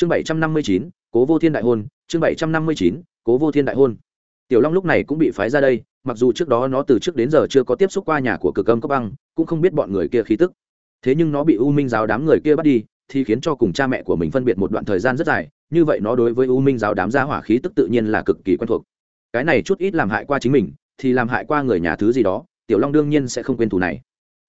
chương bảy trăm năm mươi chín, cố vô thiên đại hôn, chương bảy trăm năm mươi chín, cố vô thiên đại hôn. Tiểu long lúc này cũng bị phái ra đây, mặc dù trước đó nó từ trước đến giờ chưa có tiếp xúc qua nhà của cực âm cấp băng, cũng không biết bọn người kia khí tức. Thế nhưng nó bị u minh giáo đám người kia bắt đi, thì khiến cho cùng cha mẹ của mình phân biệt một đoạn thời gian rất dài, như vậy nó đối với u minh giáo đám gia hỏa khí tức tự nhiên là cực kỳ quen thuộc. Cái này chút ít làm hại qua chính mình, thì làm hại qua người nhà thứ gì đó, tiểu long đương nhiên sẽ không quên thù này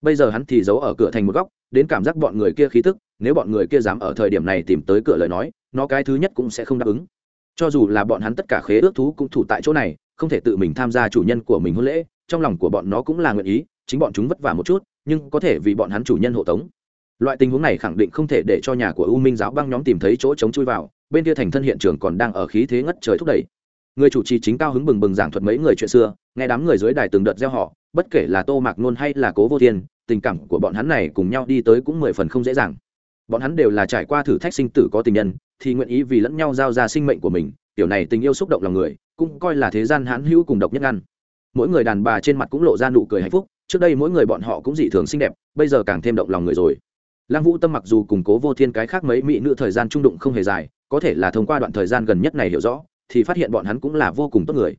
bây giờ hắn thì giấu ở cửa thành một góc, đến cảm giác bọn người kia khí tức, nếu bọn người kia dám ở thời điểm này tìm tới cửa lời nói, nó cái thứ nhất cũng sẽ không đáp ứng. Cho dù là bọn hắn tất cả khế ước thú cũng thủ tại chỗ này, không thể tự mình tham gia chủ nhân của mình hôn lễ, trong lòng của bọn nó cũng là nguyện ý, chính bọn chúng vất vả một chút, nhưng có thể vì bọn hắn chủ nhân hộ tống. Loại tình huống này khẳng định không thể để cho nhà của u minh giáo băng nhóm tìm thấy chỗ chống chui vào, bên kia thành thân hiện trường còn đang ở khí thế ngất trời thúc đẩy. Người chủ trì chính cao hứng bừng bừng giảng thuật mấy người chuyện xưa, nghe đám người dưới đài từng đợt gieo họ bất kể là tô mạc nôn hay là cố vô thiên, tình cảm của bọn hắn này cùng nhau đi tới cũng mười phần không dễ dàng. Bọn hắn đều là trải qua thử thách sinh tử có tình nhân, thì nguyện ý vì lẫn nhau giao ra sinh mệnh của mình, tiểu này tình yêu xúc động lòng người, cũng coi là thế gian hãn hữu cùng độc nhất ngăn. Mỗi người đàn bà trên mặt cũng lộ ra nụ cười hạnh phúc, trước đây mỗi người bọn họ cũng dị thường xinh đẹp, bây giờ càng thêm động lòng người rồi. Lăng vũ tâm mặc dù củng cố vô thiên cái khác mấy mỹ nữ thời gian trung đụng không hề dài, có thể là thông qua đoạn thời gian gần nhất này hiểu rõ, thì phát hiện bọn hắn cũng là vô cùng tốt người.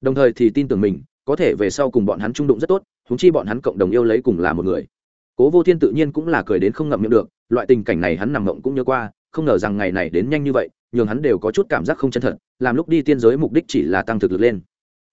Đồng thời thì tin tưởng mình có thể về sau cùng bọn hắn trung đụng rất tốt húng chi bọn hắn cộng đồng yêu lấy cùng là một người. Cố vô thiên tự nhiên cũng là cười đến không ngậm miệng được, loại tình cảnh này hắn nằm mộng cũng nhớ qua, không ngờ rằng ngày này đến nhanh như vậy, nhường hắn đều có chút cảm giác không chân thật, làm lúc đi tiên giới mục đích chỉ là tăng thực lực lên.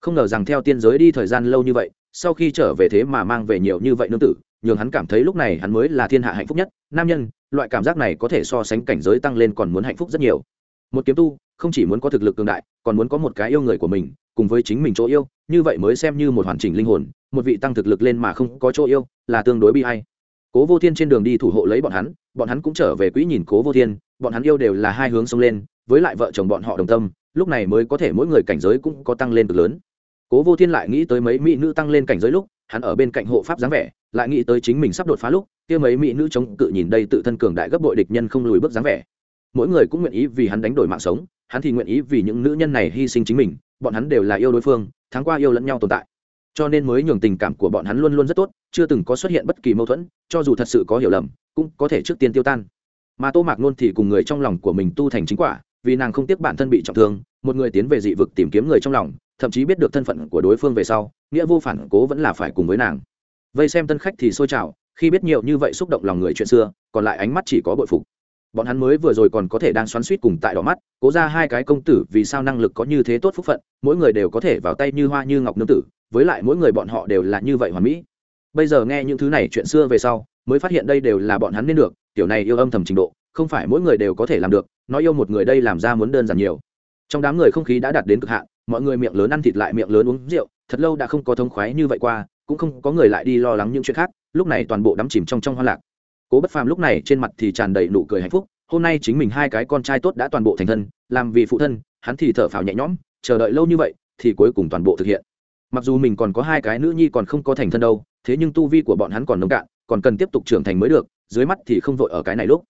Không ngờ rằng theo tiên giới đi thời gian lâu như vậy, sau khi trở về thế mà mang về nhiều như vậy nương tử, nhường hắn cảm thấy lúc này hắn mới là thiên hạ hạnh phúc nhất. Nam nhân, loại cảm giác này có thể so sánh cảnh giới tăng lên còn muốn hạnh phúc rất nhiều một kiếm tu, không chỉ muốn có thực lực cường đại, còn muốn có một cái yêu người của mình, cùng với chính mình chỗ yêu, như vậy mới xem như một hoàn chỉnh linh hồn, một vị tăng thực lực lên mà không có chỗ yêu, là tương đối bi hay cố vô thiên trên đường đi thủ hộ lấy bọn hắn bọn hắn cũng trở về quỹ nhìn cố vô thiên, bọn hắn yêu đều là hai hướng xông lên, với lại vợ chồng bọn họ đồng tâm, lúc này mới có thể mỗi người cảnh giới cũng có tăng lên cực lớn. Cố vô thiên lại nghĩ tới mấy mỹ nữ tăng lên cảnh giới lúc, hắn ở bên cạnh hộ pháp dáng vẻ, lại nghĩ tới chính mình sắp đột phá lúc, kia mấy mỹ nữ chống cự nhìn đây tự thân cường đại gấp bội địch nhân không lùi bước dáng vẻ mỗi người cũng nguyện ý vì hắn đánh đổi mạng sống, hắn thì nguyện ý vì những nữ nhân này hy sinh chính mình, bọn hắn đều là yêu đối phương, tháng qua yêu lẫn nhau tồn tại. Cho nên mới nhường tình cảm của bọn hắn luôn luôn rất tốt, chưa từng có xuất hiện bất kỳ mâu thuẫn, cho dù thật sự có hiểu lầm, cũng có thể trước tiên tiêu tan. Mà tô mạc nôn thì cùng người trong lòng của mình tu thành chính quả, vì nàng không tiếc bản thân bị trọng thương, một người tiến về dị vực tìm kiếm người trong lòng, thậm chí biết được thân phận của đối phương về sau, nghĩa vô phản cố vẫn là phải cùng với nàng. Vây xem tân khách thì sôi trào, khi biết nhiều như vậy xúc động lòng người chuyện xưa, còn lại ánh mắt chỉ có bội phục bọn hắn mới vừa rồi còn có thể đang xoắn suýt cùng tại đỏ mắt, cố ra hai cái công tử vì sao năng lực có như thế tốt phúc phận, mỗi người đều có thể vào tay như hoa như ngọc nương tử, với lại mỗi người bọn họ đều là như vậy hoàn mỹ. Bây giờ nghe những thứ này chuyện xưa về sau, mới phát hiện đây đều là bọn hắn nên được, tiểu này yêu âm thầm trình độ, không phải mỗi người đều có thể làm được nói yêu một người đây làm ra muốn đơn giản nhiều. Trong đám người không khí đã đạt đến cực hạn, mọi người miệng lớn ăn thịt lại miệng lớn uống rượu, thật lâu đã không có thông khoái như vậy qua, cũng không có người lại đi lo lắng những chuyện khác, lúc này toàn bộ đắm chìm trong trong hoa lạc cố bất phàm lúc này trên mặt thì tràn đầy nụ cười hạnh phúc, hôm nay chính mình hai cái con trai tốt đã toàn bộ thành thân, làm vì phụ thân, hắn thì thở phào nhẹ nhõm, chờ đợi lâu như vậy thì cuối cùng toàn bộ thực hiện. Mặc dù mình còn có hai cái nữ nhi còn không có thành thân đâu, thế nhưng tu vi của bọn hắn còn nông cạn, còn cần tiếp tục trưởng thành mới được, dưới mắt thì không vội ở cái này lúc.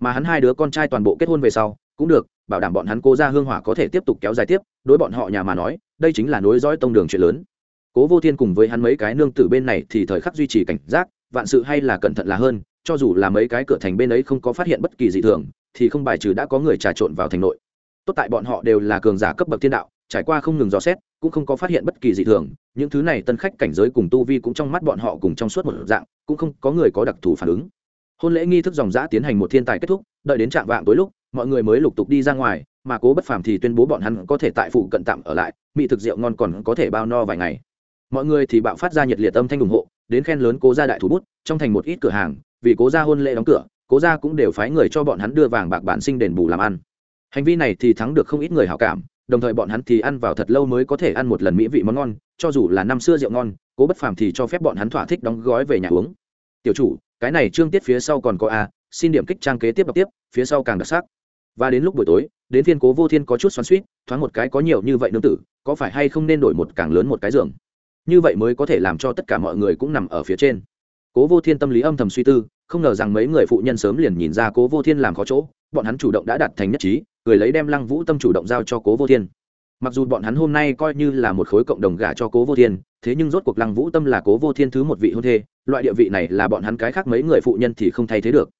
Mà hắn hai đứa con trai toàn bộ kết hôn về sau, cũng được, bảo đảm bọn hắn cố ra hương hỏa có thể tiếp tục kéo dài tiếp, đối bọn họ nhà mà nói, đây chính là nối dõi tông đường chuyện lớn. Cố vô thiên cùng với hắn mấy cái nương tử bên này thì thời khắc duy trì cảnh giác, vạn sự hay là cẩn thận là hơn cho dù là mấy cái cửa thành bên ấy không có phát hiện bất kỳ gì thường, thì không bài trừ đã có người trà trộn vào thành nội. Tốt tại bọn họ đều là cường giả cấp bậc thiên đạo, trải qua không ngừng dò xét, cũng không có phát hiện bất kỳ gì thường. Những thứ này tân khách cảnh giới cùng tu vi cũng trong mắt bọn họ cùng trong suốt một dạng, cũng không có người có đặc thù phản ứng. Hôn lễ nghi thức dòng giã tiến hành một thiên tài kết thúc, đợi đến trạm vạng tối lúc, mọi người mới lục tục đi ra ngoài, mà cố bất phàm thì tuyên bố bọn hắn có thể tại phụ cận tạm ở lại mỹ thực rượu ngon còn có thể bao no vài ngày. Mọi người thì bạo phát ra nhiệt liệt âm thanh ủng hộ, đến khen lớn cố gia đại thủ bút, trong thành một ít cửa hàng vì cố gia hôn lễ đóng cửa, cố gia cũng đều phái người cho bọn hắn đưa vàng bạc bản sinh đền bù làm ăn. Hành vi này thì thắng được không ít người hảo cảm, đồng thời bọn hắn thì ăn vào thật lâu mới có thể ăn một lần mỹ vị món ngon, cho dù là năm xưa rượu ngon, cố bất phàm thì cho phép bọn hắn thỏa thích đóng gói về nhà uống. Tiểu chủ, cái này trương tiết phía sau còn có a, xin điểm kích trang kế tiếp đọc tiếp, phía sau càng đặc sắc. Và đến lúc buổi tối, đến thiên cố vô thiên có chút xoắn suýt thoáng một cái có nhiều như vậy nương tử, có phải hay không nên đổi một càng lớn một cái giường? Như vậy mới có thể làm cho tất cả mọi người cũng nằm ở phía trên cố vô thiên tâm lý âm thầm suy tư, không ngờ rằng mấy người phụ nhân sớm liền nhìn ra cố vô thiên làm khó chỗ, bọn hắn chủ động đã đặt thành nhất trí, người lấy đem lăng vũ tâm chủ động giao cho cố vô thiên. Mặc dù bọn hắn hôm nay coi như là một khối cộng đồng gả cho cố vô thiên, thế nhưng rốt cuộc lăng vũ tâm là cố vô thiên thứ một vị hôn thê, loại địa vị này là bọn hắn cái khác mấy người phụ nhân thì không thay thế được.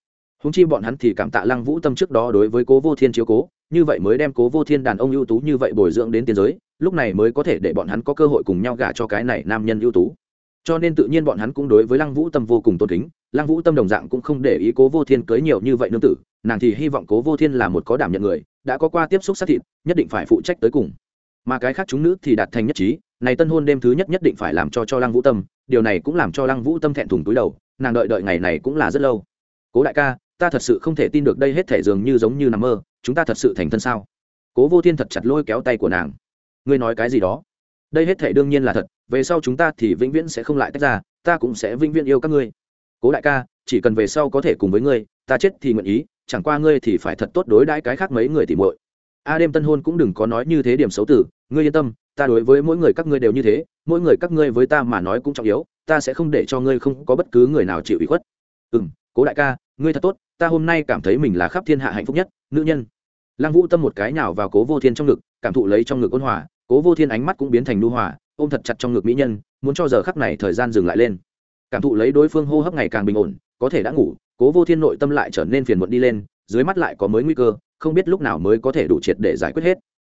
Húng chi bọn hắn thì cảm tạ lăng vũ tâm trước đó đối với cố vô thiên chiếu cố, như vậy mới đem cố vô thiên đàn ông ưu tú như vậy bồi dưỡng đến tiến giới, lúc này mới có thể để bọn hắn có cơ hội cùng nhau gả cho cái này nam nhân ưu tú cho nên tự nhiên bọn hắn cũng đối với lăng vũ tâm vô cùng tôn kính. Lăng vũ tâm đồng dạng cũng không để ý cố vô thiên cưới nhiều như vậy nương tử, nàng thì hy vọng cố vô thiên là một có đảm nhận người, đã có qua tiếp xúc xác thịt, nhất định phải phụ trách tới cùng. Mà cái khác chúng nữ thì đạt thành nhất trí, này tân hôn đêm thứ nhất nhất định phải làm cho cho lăng vũ tâm, điều này cũng làm cho lăng vũ tâm thẹn thùng túi đầu, nàng đợi đợi ngày này cũng là rất lâu. Cố đại ca, ta thật sự không thể tin được đây hết thể dường như giống như nằm mơ, chúng ta thật sự thành thân sao? Cố vô thiên thật chặt lôi kéo tay của nàng. Ngươi nói cái gì đó? Đây hết thể đương nhiên là thật về sau chúng ta thì vĩnh viễn sẽ không lại tách ra, ta cũng sẽ vĩnh viễn yêu các ngươi. Cố đại ca, chỉ cần về sau có thể cùng với ngươi, ta chết thì nguyện ý, chẳng qua ngươi thì phải thật tốt đối đãi cái khác mấy người tỉ muội. A đêm tân hôn cũng đừng có nói như thế điểm xấu tử ngươi yên tâm, ta đối với mỗi người các ngươi đều như thế, mỗi người các ngươi với ta mà nói cũng trọng yếu, ta sẽ không để cho ngươi không có bất cứ người nào chịu ủy khuất. Ừ m cố đại ca, ngươi thật tốt, ta hôm nay cảm thấy mình là khắp thiên hạ hạnh phúc nhất, nữ nhân. Lăng vũ tâm một cái nào vào cố vô thiên trong ngực, cảm thụ lấy trong ngực ôn hòa, cố vô thiên ánh mắt cũng biến thành nu hòa ôm thật chặt trong ngực mỹ nhân, muốn cho giờ khắc này thời gian dừng lại lên. Cảm thụ lấy đối phương hô hấp ngày càng bình ổn, có thể đã ngủ, cố vô thiên nội tâm lại trở nên phiền muộn đi lên, dưới mắt lại có mới nguy cơ, không biết lúc nào mới có thể đủ triệt để giải quyết hết.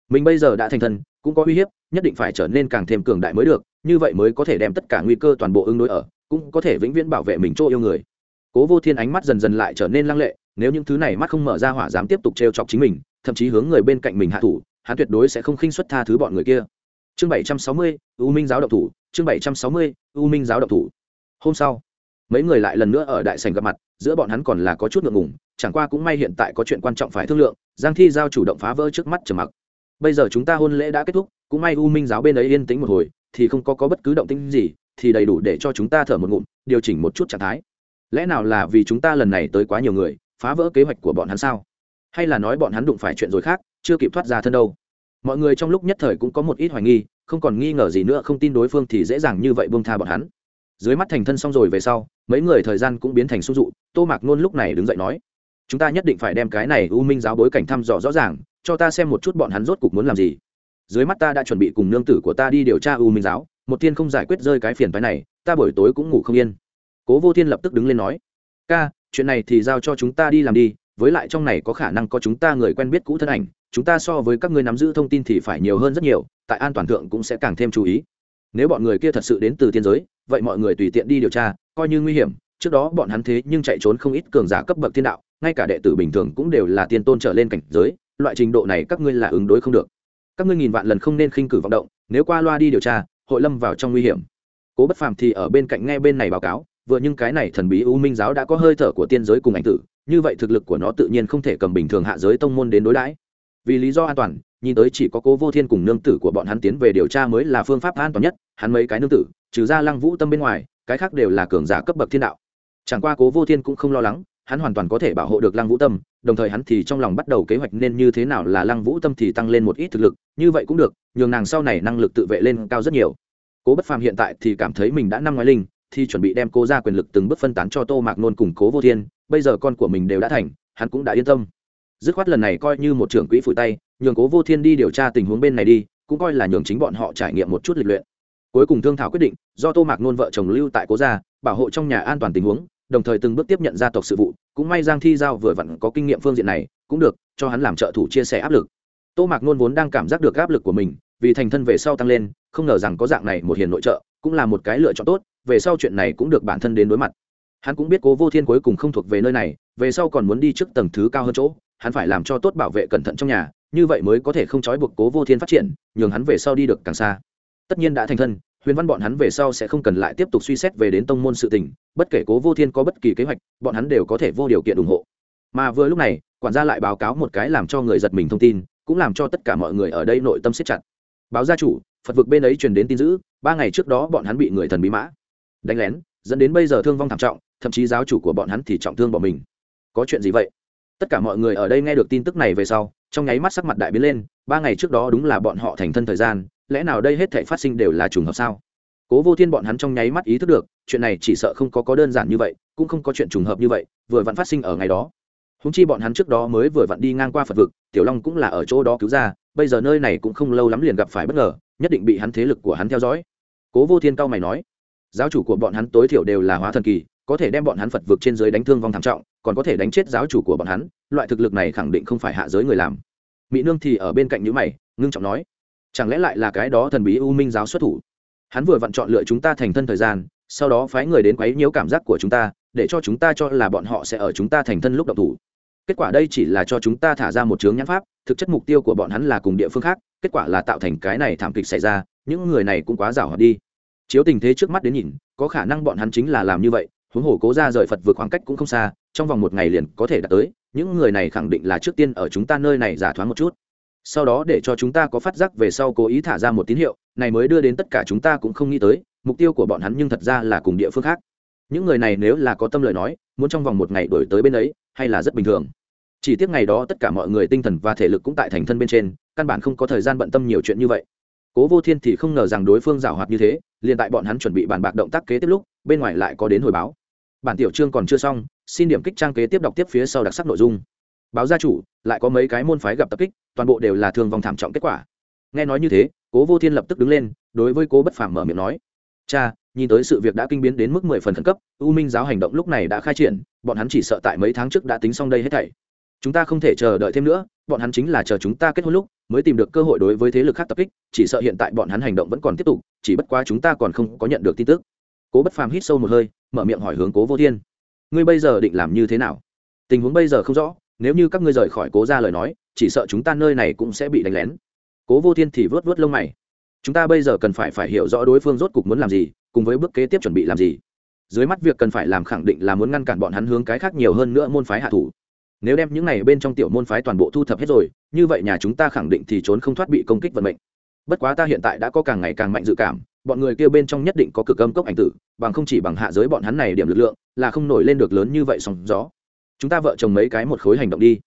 Mình bây giờ đã thành thân, cũng có uy hiếp, nhất định phải trở nên càng thêm cường đại mới được, như vậy mới có thể đem tất cả nguy cơ toàn bộ ứng đối ở, cũng có thể vĩnh viễn bảo vệ mình chỗ yêu người. Cố vô thiên ánh mắt dần dần lại trở nên lăng lệ, nếu những thứ này mắt không mở ra hỏa dám tiếp tục trêu chọc chính mình, thậm chí hướng người bên cạnh mình hạ thủ, hắn tuyệt đối sẽ không khinh xuất tha thứ bọn người kia chương bảy trăm sáu mươi u minh giáo độc thủ. Chương bảy trăm sáu mươi u minh giáo độc thủ. Hôm sau mấy người lại lần nữa ở đại sành gặp mặt giữa bọn hắn còn là có chút ngượng ngùng chẳng qua cũng may hiện tại có chuyện quan trọng phải thương lượng giang thi giao chủ động phá vỡ trước mắt trầm mặc. Bây giờ chúng ta hôn lễ đã kết thúc cũng may u minh giáo bên ấy yên tĩnh một hồi thì không có, có bất cứ động tĩnh gì thì đầy đủ để cho chúng ta thở một ngụm điều chỉnh một chút trạng thái. Lẽ nào là vì chúng ta lần này tới quá nhiều người phá vỡ kế hoạch của bọn hắn sao? Hay là nói bọn hắn đụng phải chuyện rồi khác chưa kịp thoát ra thân đâu? Mọi người trong lúc nhất thời cũng có một ít hoài nghi, không còn nghi ngờ gì nữa, không tin đối phương thì dễ dàng như vậy buông tha bọn hắn. Dưới mắt thành thân xong rồi về sau, mấy người thời gian cũng biến thành sung dụ, tô mạc nôn lúc này đứng dậy nói, chúng ta nhất định phải đem cái này u minh giáo bối cảnh thăm dò rõ ràng, cho ta xem một chút bọn hắn rốt cục muốn làm gì. Dưới mắt ta đã chuẩn bị cùng nương tử của ta đi điều tra u minh giáo, một thiên không giải quyết rơi cái phiền phái này, ta buổi tối cũng ngủ không yên. Cố vô thiên lập tức đứng lên nói, ca, chuyện này thì giao cho chúng ta đi làm đi, với lại trong này có khả năng có chúng ta người quen biết cũ thân ảnh chúng ta so với các ngươi nắm giữ thông tin thì phải nhiều hơn rất nhiều, tại an toàn thượng cũng sẽ càng thêm chú ý. Nếu bọn người kia thật sự đến từ tiên giới, vậy mọi người tùy tiện đi điều tra, coi như nguy hiểm. Trước đó bọn hắn thế nhưng chạy trốn không ít cường giả cấp bậc thiên đạo, ngay cả đệ tử bình thường cũng đều là tiên tôn trở lên cảnh giới, loại trình độ này các ngươi là ứng đối không được. Các ngươi nghìn vạn lần không nên khinh cử vọng động, nếu qua loa đi điều tra, hội lâm vào trong nguy hiểm. Cố bất phàm thì ở bên cạnh nghe bên này báo cáo, vừa nhưng cái này thần bí u minh giáo đã có hơi thở của tiên giới cùng ảnh tử, như vậy thực lực của nó tự nhiên không thể cầm bình thường hạ giới tông môn đến đối đãi vì lý do an toàn, nhìn tới chỉ có cố vô thiên cùng nương tử của bọn hắn tiến về điều tra mới là phương pháp an toàn nhất, hắn mấy cái nương tử, trừ ra lăng vũ tâm bên ngoài, cái khác đều là cường giả cấp bậc thiên đạo. Chẳng qua cố vô thiên cũng không lo lắng, hắn hoàn toàn có thể bảo hộ được lăng vũ tâm, đồng thời hắn thì trong lòng bắt đầu kế hoạch nên như thế nào là lăng vũ tâm thì tăng lên một ít thực lực, như vậy cũng được, nhường nàng sau này năng lực tự vệ lên cao rất nhiều. Cố bất phàm hiện tại thì cảm thấy mình đã năm ngoái linh, thì chuẩn bị đem cố ra quyền lực từng bước phân tán cho tô mạc nôn cùng cố vô thiên, bây giờ con của mình đều đã thành, hắn cũng đã yên tâm dứt khoát lần này coi như một trưởng quỹ phủi tay, nhường cố vô thiên đi điều tra tình huống bên này đi, cũng coi là nhường chính bọn họ trải nghiệm một chút lịch luyện. Cuối cùng thương thảo quyết định, do tô mạc nôn vợ chồng lưu tại cố gia, bảo hộ trong nhà an toàn tình huống, đồng thời từng bước tiếp nhận gia tộc sự vụ, cũng may giang thi giao vừa vặn có kinh nghiệm phương diện này, cũng được, cho hắn làm trợ thủ chia sẻ áp lực. Tô mạc nôn vốn đang cảm giác được áp lực của mình, vì thành thân về sau tăng lên, không ngờ rằng có dạng này một hiền nội trợ, cũng là một cái lựa chọn tốt, về sau chuyện này cũng được bản thân đến đối mặt. Hắn cũng biết cố vô thiên cuối cùng không thuộc về nơi này, về sau còn muốn đi trước tầng thứ cao hơn chỗ hắn phải làm cho tốt bảo vệ cẩn thận trong nhà, như vậy mới có thể không trói buộc cố vô thiên phát triển, nhường hắn về sau đi được càng xa. Tất nhiên đã thành thân, huyền văn bọn hắn về sau sẽ không cần lại tiếp tục suy xét về đến tông môn sự tình, bất kể cố vô thiên có bất kỳ kế hoạch, bọn hắn đều có thể vô điều kiện ủng hộ. Mà vừa lúc này, quản gia lại báo cáo một cái làm cho người giật mình thông tin, cũng làm cho tất cả mọi người ở đây nội tâm siết chặt. Báo gia chủ, phật vực bên ấy truyền đến tin dữ, ba ngày trước đó bọn hắn bị người thần bí mã đánh lén, dẫn đến bây giờ thương vong thảm trọng, thậm chí giáo chủ của bọn hắn thì trọng thương bỏ mình. Có chuyện gì vậy? Tất cả mọi người ở đây nghe được tin tức này về sau, trong nháy mắt sắc mặt đại biến lên, ba ngày trước đó đúng là bọn họ thành thân thời gian, lẽ nào đây hết thể phát sinh đều là trùng hợp sao? Cố vô thiên bọn hắn trong nháy mắt ý thức được, chuyện này chỉ sợ không có có đơn giản như vậy, cũng không có chuyện trùng hợp như vậy, vừa vặn phát sinh ở ngày đó. Húng chi bọn hắn trước đó mới vừa vặn đi ngang qua phật vực, tiểu long cũng là ở chỗ đó cứu ra, bây giờ nơi này cũng không lâu lắm liền gặp phải bất ngờ, nhất định bị hắn thế lực của hắn theo dõi. Cố vô thiên cao mày nói, giáo chủ của bọn hắn tối thiểu đều là hóa thần kỳ, có thể đem bọn hắn phật vực trên dưới đánh thương vong thảm trọng còn có thể đánh chết giáo chủ của bọn hắn, loại thực lực này khẳng định không phải hạ giới người làm. Mỹ nương thì ở bên cạnh nhữ mày, ngưng trọng nói, chẳng lẽ lại là cái đó thần bí u minh giáo xuất thủ? Hắn vừa vặn chọn lựa chúng ta thành thân thời gian, sau đó phái người đến quấy nhiễu cảm giác của chúng ta, để cho chúng ta cho là bọn họ sẽ ở chúng ta thành thân lúc độc thủ. Kết quả đây chỉ là cho chúng ta thả ra một chướng nhãn pháp, thực chất mục tiêu của bọn hắn là cùng địa phương khác, kết quả là tạo thành cái này thảm kịch xảy ra, những người này cũng quá rào hoạt đi. Chiếu tình thế trước mắt đến nhìn, có khả năng bọn hắn chính là làm như vậy huống hồ cố ra rời phật vượt khoảng cách cũng không xa, trong vòng một ngày liền có thể đạt tới, những người này khẳng định là trước tiên ở chúng ta nơi này giả thoáng một chút. Sau đó để cho chúng ta có phát giác về sau cố ý thả ra một tín hiệu, này mới đưa đến tất cả chúng ta cũng không nghĩ tới, mục tiêu của bọn hắn nhưng thật ra là cùng địa phương khác. Những người này nếu là có tâm lời nói, muốn trong vòng một ngày đổi tới bên ấy, hay là rất bình thường. Chỉ tiếc ngày đó tất cả mọi người tinh thần và thể lực cũng tại thành thân bên trên, căn bản không có thời gian bận tâm nhiều chuyện như vậy cố vô thiên thì không ngờ rằng đối phương giảo hoạt như thế, liền tại bọn hắn chuẩn bị bàn bạc động tác kế tiếp lúc, bên ngoài lại có đến hồi báo. Bản tiểu chương còn chưa xong, xin điểm kích trang kế tiếp đọc tiếp phía sau đặc sắc nội dung. Báo gia chủ, lại có mấy cái môn phái gặp tập kích, toàn bộ đều là thương vong thảm trọng kết quả. Nghe nói như thế, cố vô thiên lập tức đứng lên, đối với cố bất phàm mở miệng nói, cha, nhìn tới sự việc đã kinh biến đến mức mười phần khẩn cấp, u minh giáo hành động lúc này đã khai triển, bọn hắn chỉ sợ tại mấy tháng trước đã tính xong đây hết thảy. Chúng ta không thể chờ đợi thêm nữa bọn hắn chính là chờ chúng ta kết hôn lúc, mới tìm được cơ hội đối với thế lực khác tập kích, chỉ sợ hiện tại bọn hắn hành động vẫn còn tiếp tục, chỉ bất quá chúng ta còn không có nhận được tin tức. Cố bất phàm hít sâu một hơi, mở miệng hỏi hướng cố vô thiên. Ngươi bây giờ định làm như thế nào? Tình huống bây giờ không rõ, nếu như các ngươi rời khỏi cố ra lời nói, chỉ sợ chúng ta nơi này cũng sẽ bị đánh lén. Cố vô thiên thì vớt vớt lông mày. Chúng ta bây giờ cần phải phải hiểu rõ đối phương rốt cục muốn làm gì, cùng với bước kế tiếp chuẩn bị làm gì. Dưới mắt việc cần phải làm khẳng định là muốn ngăn cản bọn hắn hướng cái khác nhiều hơn nữa môn phái hạ thủ nếu đem những này bên trong tiểu môn phái toàn bộ thu thập hết rồi, như vậy nhà chúng ta khẳng định thì trốn không thoát bị công kích vận mệnh. Bất quá ta hiện tại đã có càng ngày càng mạnh dự cảm, bọn người kia bên trong nhất định có cực âm cốc ảnh tử, bằng không chỉ bằng hạ giới bọn hắn này điểm lực lượng, là không nổi lên được lớn như vậy sóng gió. Chúng ta vợ chồng mấy cái một khối hành động đi.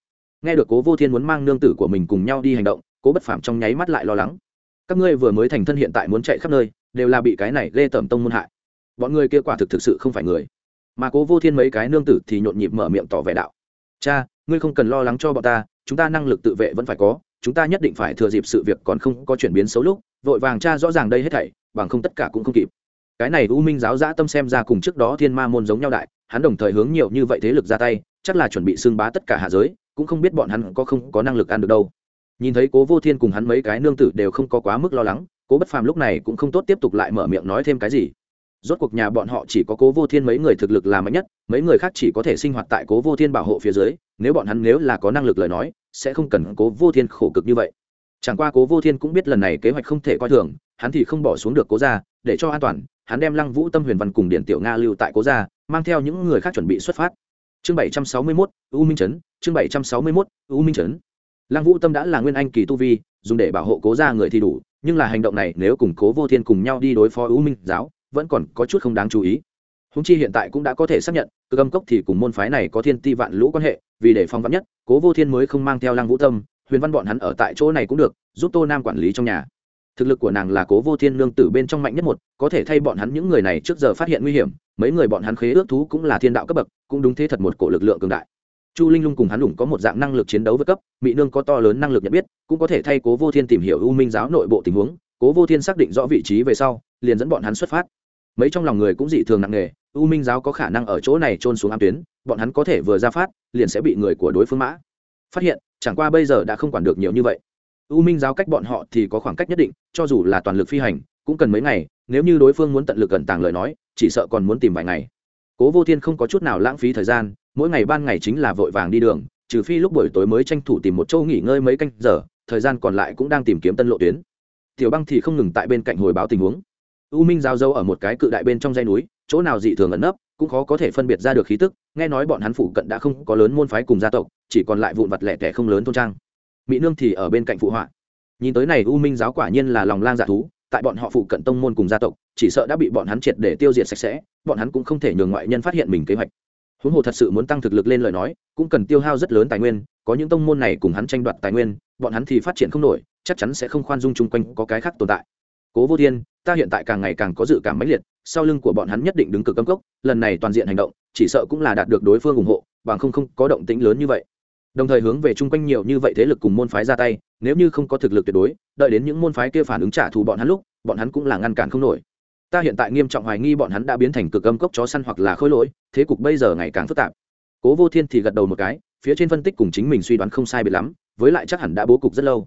Nghe được cố vô thiên muốn mang nương tử của mình cùng nhau đi hành động, cố bất phàm trong nháy mắt lại lo lắng. Các ngươi vừa mới thành thân hiện tại muốn chạy khắp nơi, đều là bị cái này lê tẩm tông môn hại. Bọn người kia quả thực thực sự không phải người. Mà cố vô thiên mấy cái nương tử thì nhộn nhịp mở miệng tỏ vẻ đạo cha, ngươi không cần lo lắng cho bọn ta, chúng ta năng lực tự vệ vẫn phải có, chúng ta nhất định phải thừa dịp sự việc còn không có chuyển biến xấu lúc, vội vàng cha rõ ràng đây hết thảy, bằng không tất cả cũng không kịp. Cái này u minh giáo giã tâm xem ra cùng trước đó thiên ma môn giống nhau đại, hắn đồng thời hướng nhiều như vậy thế lực ra tay, chắc là chuẩn bị xưng bá tất cả hạ giới, cũng không biết bọn hắn có không có năng lực ăn được đâu. Nhìn thấy cố vô thiên cùng hắn mấy cái nương tử đều không có quá mức lo lắng, cố bất phàm lúc này cũng không tốt tiếp tục lại mở miệng nói thêm cái gì rốt cuộc nhà bọn họ chỉ có cố vô thiên mấy người thực lực là mạnh nhất, mấy người khác chỉ có thể sinh hoạt tại cố vô thiên bảo hộ phía dưới, nếu bọn hắn nếu là có năng lực lời nói, sẽ không cần cố vô thiên khổ cực như vậy. Chẳng qua cố vô thiên cũng biết lần này kế hoạch không thể coi thường, hắn thì không bỏ xuống được cố ra để cho an toàn, hắn đem lăng vũ tâm huyền văn cùng điển tiểu nga lưu tại cố gia, mang theo những người khác chuẩn bị xuất phát. Chương bảy trăm sáu mươi mốt, u minh trấn chương bảy trăm sáu mươi mốt, u minh trấn lăng vũ tâm đã là nguyên anh kỳ tu vi, dùng để bảo hộ cố gia người thì đủ, nhưng là hành động này nếu cùng cố vô thiên cùng nhau đi đối phó u minh giáo vẫn còn có chút không đáng chú ý. Húng chi hiện tại cũng đã có thể xác nhận cơ âm cốc thì cùng môn phái này có thiên ti vạn lũ quan hệ, vì để phong vắn nhất, cố vô thiên mới không mang theo lăng vũ tâm, huyền văn bọn hắn ở tại chỗ này cũng được, giúp tô nam quản lý trong nhà. Thực lực của nàng là cố vô thiên nương tử bên trong mạnh nhất một, có thể thay bọn hắn những người này trước giờ phát hiện nguy hiểm, mấy người bọn hắn khế ước thú cũng là thiên đạo cấp bậc, cũng đúng thế thật một cổ lực lượng cường đại. Chu linh lung cùng hắn lủng có một dạng năng lực chiến đấu vượt cấp mỹ nương có to lớn năng lực nhận biết, cũng có thể thay cố vô thiên tìm hiểu u minh giáo nội bộ tình huống. Cố vô thiên xác định rõ vị trí về sau, liền dẫn bọn hắn xuất phát mấy trong lòng người cũng dị thường nặng nề, u minh giáo có khả năng ở chỗ này trôn xuống ám tuyến, bọn hắn có thể vừa ra phát, liền sẽ bị người của đối phương mã. Phát hiện, chẳng qua bây giờ đã không quản được nhiều như vậy. U minh giáo cách bọn họ thì có khoảng cách nhất định, cho dù là toàn lực phi hành, cũng cần mấy ngày, nếu như đối phương muốn tận lực gần tàng lời nói, chỉ sợ còn muốn tìm vài ngày. Cố vô thiên không có chút nào lãng phí thời gian, mỗi ngày ban ngày chính là vội vàng đi đường, trừ phi lúc buổi tối mới tranh thủ tìm một chỗ nghỉ ngơi mấy canh giờ, thời gian còn lại cũng đang tìm kiếm tân lộ tuyến. Tiểu băng thì không ngừng tại bên cạnh hồi báo tình huống u minh giao dâu ở một cái cự đại bên trong dây núi, chỗ nào dị thường ẩn nấp, cũng khó có thể phân biệt ra được khí tức, nghe nói bọn hắn phụ cận đã không có lớn môn phái cùng gia tộc, chỉ còn lại vụn vặt lẻ tẻ không lớn thôn trang. Mỹ nương thì ở bên cạnh phụ họa. Nhìn tới này u minh giáo quả nhiên là lòng lang dạ thú, tại bọn họ phụ cận tông môn cùng gia tộc, chỉ sợ đã bị bọn hắn triệt để tiêu diệt sạch sẽ, bọn hắn cũng không thể nhường ngoại nhân phát hiện mình kế hoạch. Huống hồ thật sự muốn tăng thực lực lên lời nói, cũng cần tiêu hao rất lớn tài nguyên, có những tông môn này cùng hắn tranh đoạt tài nguyên, bọn hắn thì phát triển không nổi, chắc chắn sẽ không khoan dung chung quanh có cái khác tồn tại cố vô thiên, ta hiện tại càng ngày càng có dự cảm mãnh liệt, sau lưng của bọn hắn nhất định đứng cực cấm cốc, lần này toàn diện hành động, chỉ sợ cũng là đạt được đối phương ủng hộ, bằng không không có động tĩnh lớn như vậy. Đồng thời hướng về chung quanh nhiều như vậy thế lực cùng môn phái ra tay, nếu như không có thực lực tuyệt đối, đợi đến những môn phái kia phản ứng trả thù bọn hắn lúc, bọn hắn cũng là ngăn cản không nổi. Ta hiện tại nghiêm trọng hoài nghi bọn hắn đã biến thành cực âm cốc chó săn hoặc là khôi lỗi, thế cục bây giờ ngày càng phức tạp. Cố vô thiên thì gật đầu một cái, phía trên phân tích cùng chính mình suy đoán không sai biệt lắm, với lại chắc hẳn đã bố cục rất lâu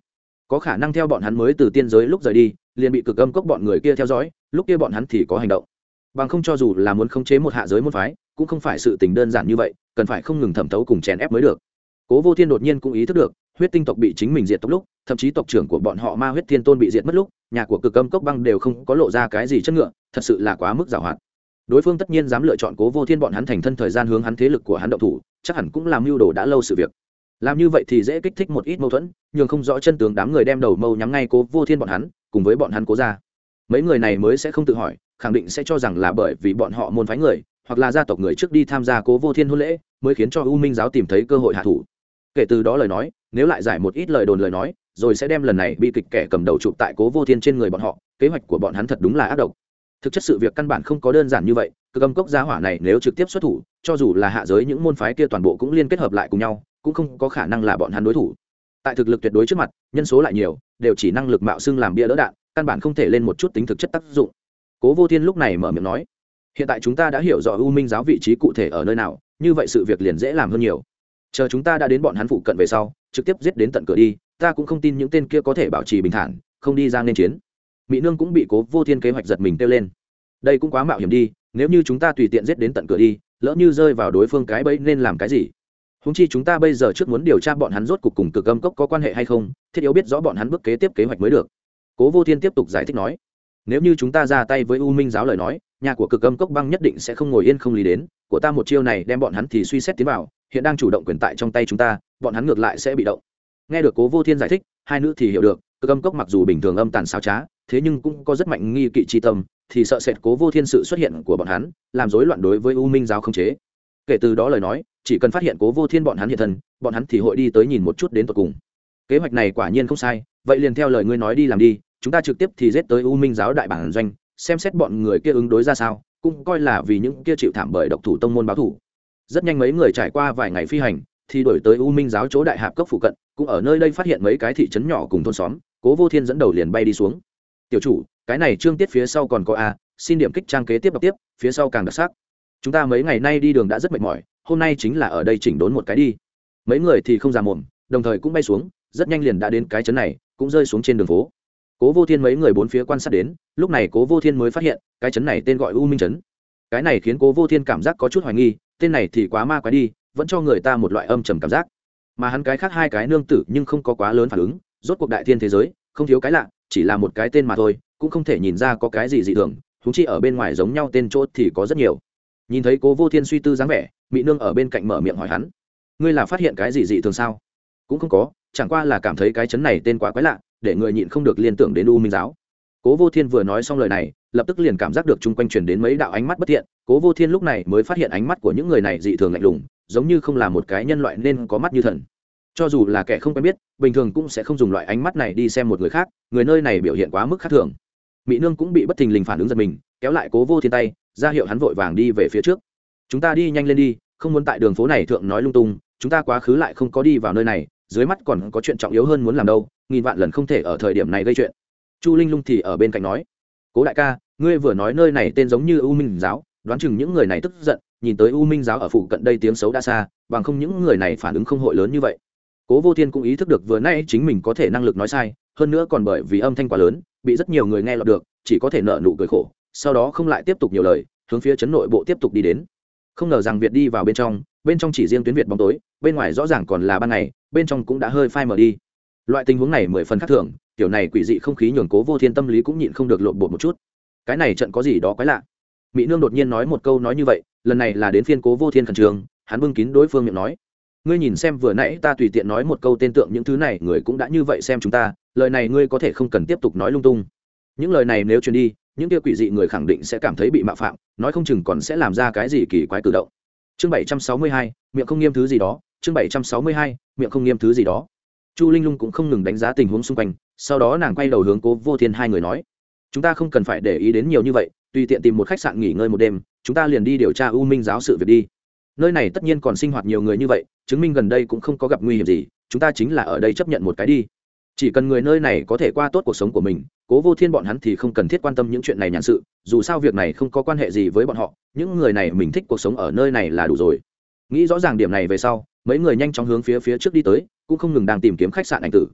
có khả năng theo bọn hắn mới từ tiên giới lúc rời đi, liền bị cực âm cốc bọn người kia theo dõi, lúc kia bọn hắn thì có hành động. Bằng không cho dù là muốn khống chế một hạ giới môn phái, cũng không phải sự tình đơn giản như vậy, cần phải không ngừng thẩm thấu cùng chèn ép mới được. Cố vô thiên đột nhiên cũng ý thức được, huyết tinh tộc bị chính mình diệt tộc lúc, thậm chí tộc trưởng của bọn họ ma huyết thiên tôn bị diệt mất lúc, nhà của cực âm cốc băng đều không có lộ ra cái gì chất ngựa, thật sự là quá mức giảo hoạt đối phương tất nhiên dám lựa chọn cố vô thiên bọn hắn thành thân thời gian hướng hắn thế lực của hắn động thủ, chắc hẳn cũng làm mưu đồ đã lâu sự việc làm như vậy thì dễ kích thích một ít mâu thuẫn, nhường không rõ chân tướng đám người đem đầu mâu nhắm ngay cố vô thiên bọn hắn, cùng với bọn hắn cố ra. Mấy người này mới sẽ không tự hỏi, khẳng định sẽ cho rằng là bởi vì bọn họ môn phái người, hoặc là gia tộc người trước đi tham gia cố vô thiên hôn lễ, mới khiến cho u minh giáo tìm thấy cơ hội hạ thủ. Kể từ đó lời nói, nếu lại giải một ít lời đồn lời nói, rồi sẽ đem lần này bị kịch kẻ cầm đầu chụp tại cố vô thiên trên người bọn họ, kế hoạch của bọn hắn thật đúng là ác độc. Thực chất sự việc căn bản không có đơn giản như vậy, cơ cầm cốc gia hỏa này nếu trực tiếp xuất thủ, cho dù là hạ giới những môn phái kia toàn bộ cũng liên kết hợp lại cùng nhau cũng không có khả năng là bọn hắn đối thủ. Tại thực lực tuyệt đối trước mặt, nhân số lại nhiều, đều chỉ năng lực mạo xưng làm bia đỡ đạn, căn bản không thể lên một chút tính thực chất tác dụng. Cố vô thiên lúc này mở miệng nói, hiện tại chúng ta đã hiểu rõ u minh giáo vị trí cụ thể ở nơi nào, như vậy sự việc liền dễ làm hơn nhiều. Chờ chúng ta đã đến bọn hắn phụ cận về sau, trực tiếp giết đến tận cửa đi, ta cũng không tin những tên kia có thể bảo trì bình thản, không đi ra nên chiến. Mỹ nương cũng bị cố vô thiên kế hoạch giật mình kêu lên, đây cũng quá mạo hiểm đi, nếu như chúng ta tùy tiện giết đến tận cửa đi, lỡ như rơi vào đối phương cái bẫy nên làm cái gì? Húng chi chúng ta bây giờ trước muốn điều tra bọn hắn rốt cuộc cùng cực âm cốc có quan hệ hay không, thiết yếu biết rõ bọn hắn bước kế tiếp kế hoạch mới được. Cố vô thiên tiếp tục giải thích nói, nếu như chúng ta ra tay với u minh giáo lời nói, nhà của cực âm cốc băng nhất định sẽ không ngồi yên không lý đến, của ta một chiêu này đem bọn hắn thì suy xét tiến vào, hiện đang chủ động quyền tại trong tay chúng ta, bọn hắn ngược lại sẽ bị động. Nghe được cố vô thiên giải thích, hai nữ thì hiểu được, cực âm cốc mặc dù bình thường âm tàn xáo trá, thế nhưng cũng có rất mạnh nghi kỵ tri tâm, thì sợ sệt cố vô thiên sự xuất hiện của bọn hắn, làm rối loạn đối với u minh giáo không chế. Kể từ đó lời nói chỉ cần phát hiện cố vô thiên bọn hắn hiện thân, bọn hắn thì hội đi tới nhìn một chút đến tột cùng. Kế hoạch này quả nhiên không sai, vậy liền theo lời ngươi nói đi làm đi, chúng ta trực tiếp thì giết tới u minh giáo đại bản doanh, xem xét bọn người kia ứng đối ra sao, cũng coi là vì những kia chịu thảm bởi độc thủ tông môn báo thủ. Rất nhanh mấy người trải qua vài ngày phi hành, thì đổi tới u minh giáo chỗ đại hạp cấp phụ cận, cũng ở nơi đây phát hiện mấy cái thị trấn nhỏ cùng thôn xóm, cố vô thiên dẫn đầu liền bay đi xuống. Tiểu chủ, cái này trương tiết phía sau còn có a, xin điểm kích trang kế tiếp đọc tiếp, phía sau càng đặc sắc. Chúng ta mấy ngày nay đi đường đã rất mệt mỏi hôm nay chính là ở đây chỉnh đốn một cái đi. Mấy người thì không ra mồm, đồng thời cũng bay xuống, rất nhanh liền đã đến cái chấn này, cũng rơi xuống trên đường phố. Cố vô thiên mấy người bốn phía quan sát đến, lúc này cố vô thiên mới phát hiện, cái chấn này tên gọi u minh chấn cái này khiến cố vô thiên cảm giác có chút hoài nghi, tên này thì quá ma quái đi, vẫn cho người ta một loại âm trầm cảm giác. Mà hắn cái khác hai cái nương tử nhưng không có quá lớn phản ứng, rốt cuộc đại thiên thế giới, không thiếu cái lạ, chỉ là một cái tên mà thôi, cũng không thể nhìn ra có cái gì dị thường thú chi ở bên ngoài giống nhau tên chốt thì có rất nhiều nhìn thấy cố vô thiên suy tư dáng vẻ mỹ nương ở bên cạnh mở miệng hỏi hắn. Ngươi là phát hiện cái gì dị thường sao? Cũng không có, chẳng qua là cảm thấy cái chấn này tên quá quái lạ, để người nhịn không được liên tưởng đến u minh giáo. Cố vô thiên vừa nói xong lời này, lập tức liền cảm giác được chung quanh truyền đến mấy đạo ánh mắt bất thiện. Cố vô thiên lúc này mới phát hiện ánh mắt của những người này dị thường lạnh lùng, giống như không là một cái nhân loại nên có mắt như thần. Cho dù là kẻ không quen biết, bình thường cũng sẽ không dùng loại ánh mắt này đi xem một người khác, người nơi này biểu hiện quá mức khác thường. Mỹ nương cũng bị bất thình lình phản ứng giật mình kéo lại cố vô thiên tay, ra hiệu hắn vội vàng đi về phía trước. Chúng ta đi nhanh lên đi, không muốn tại đường phố này thượng nói lung tung, chúng ta quá khứ lại không có đi vào nơi này, dưới mắt còn có chuyện trọng yếu hơn muốn làm đâu, nghìn vạn lần không thể ở thời điểm này gây chuyện. Chu linh lung thì ở bên cạnh nói, cố đại ca, ngươi vừa nói nơi này tên giống như u minh giáo, đoán chừng những người này tức giận, nhìn tới u minh giáo ở phụ cận đây tiếng xấu đã xa, bằng không những người này phản ứng không hội lớn như vậy. Cố vô thiên cũng ý thức được vừa nay chính mình có thể năng lực nói sai, hơn nữa còn bởi vì âm thanh quá lớn, bị rất nhiều người nghe lọt được, chỉ có thể nợ nụ cười khổ sau đó không lại tiếp tục nhiều lời, hướng phía chấn nội bộ tiếp tục đi đến. Không ngờ rằng việt đi vào bên trong bên trong chỉ riêng tuyến việt bóng tối, bên ngoài rõ ràng còn là ban ngày, bên trong cũng đã hơi phai mở đi. Loại tình huống này mười phần khác thường, kiểu này quỷ dị không khí nhường cố vô thiên tâm lý cũng nhịn không được lộn bột một chút. Cái này trận có gì đó quái lạ. Mỹ nương đột nhiên nói một câu nói như vậy, lần này là đến phiên cố vô thiên khẩn trường hắn bưng kín đối phương miệng nói. Ngươi nhìn xem vừa nãy ta tùy tiện nói một câu tên tượng những thứ này, người cũng đã như vậy xem chúng ta, lời này ngươi có thể không cần tiếp tục nói lung tung. Những lời này nếu truyền đi những kia quỷ dị người khẳng định sẽ cảm thấy bị mạo phạm, nói không chừng còn sẽ làm ra cái gì kỳ quái cử động. Chương bảy trăm sáu mươi hai, miệng không nghiêm thứ gì đó. Chương bảy trăm sáu mươi hai, miệng không nghiêm thứ gì đó. Chu linh lung cũng không ngừng đánh giá tình huống xung quanh, sau đó nàng quay đầu hướng cố vô thiên hai người nói, chúng ta không cần phải để ý đến nhiều như vậy, tùy tiện tìm một khách sạn nghỉ ngơi một đêm, chúng ta liền đi điều tra u minh giáo sự việc đi. Nơi này tất nhiên còn sinh hoạt nhiều người như vậy, chứng minh gần đây cũng không có gặp nguy hiểm gì, chúng ta chính là ở đây chấp nhận một cái đi. Chỉ cần người nơi này có thể qua tốt cuộc sống của mình cố vô thiên bọn hắn thì không cần thiết quan tâm những chuyện này nhàn sự, dù sao việc này không có quan hệ gì với bọn họ, những người này mình thích cuộc sống ở nơi này là đủ rồi. Nghĩ rõ ràng điểm này về sau, mấy người nhanh chóng hướng phía phía trước đi tới, cũng không ngừng đang tìm kiếm khách sạn ảnh tử.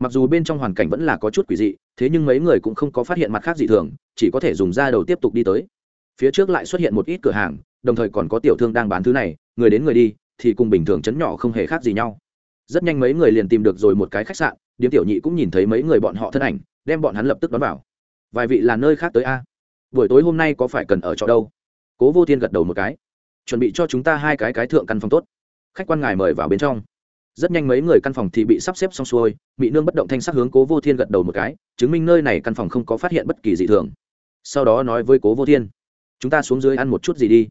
Mặc dù bên trong hoàn cảnh vẫn là có chút quỷ dị, thế nhưng mấy người cũng không có phát hiện mặt khác gì thường, chỉ có thể dùng da đầu tiếp tục đi tới. Phía trước lại xuất hiện một ít cửa hàng, đồng thời còn có tiểu thương đang bán thứ này, người đến người đi, thì cùng bình thường chấn nhỏ không hề khác gì nhau. Rất nhanh mấy người liền tìm được rồi một cái khách sạn điếm tiểu nhị cũng nhìn thấy mấy người bọn họ thân ảnh, đem bọn hắn lập tức đón vào. Vài vị là nơi khác tới a? Buổi tối hôm nay có phải cần ở chỗ đâu? Cố vô thiên gật đầu một cái. Chuẩn bị cho chúng ta hai cái cái thượng căn phòng tốt. Khách quan ngài mời vào bên trong. Rất nhanh mấy người căn phòng thì bị sắp xếp xong xuôi bị nương bất động thanh sắc hướng cố vô thiên gật đầu một cái, chứng minh nơi này căn phòng không có phát hiện bất kỳ gì thường. Sau đó nói với cố vô thiên, chúng ta xuống dưới ăn một chút gì đi.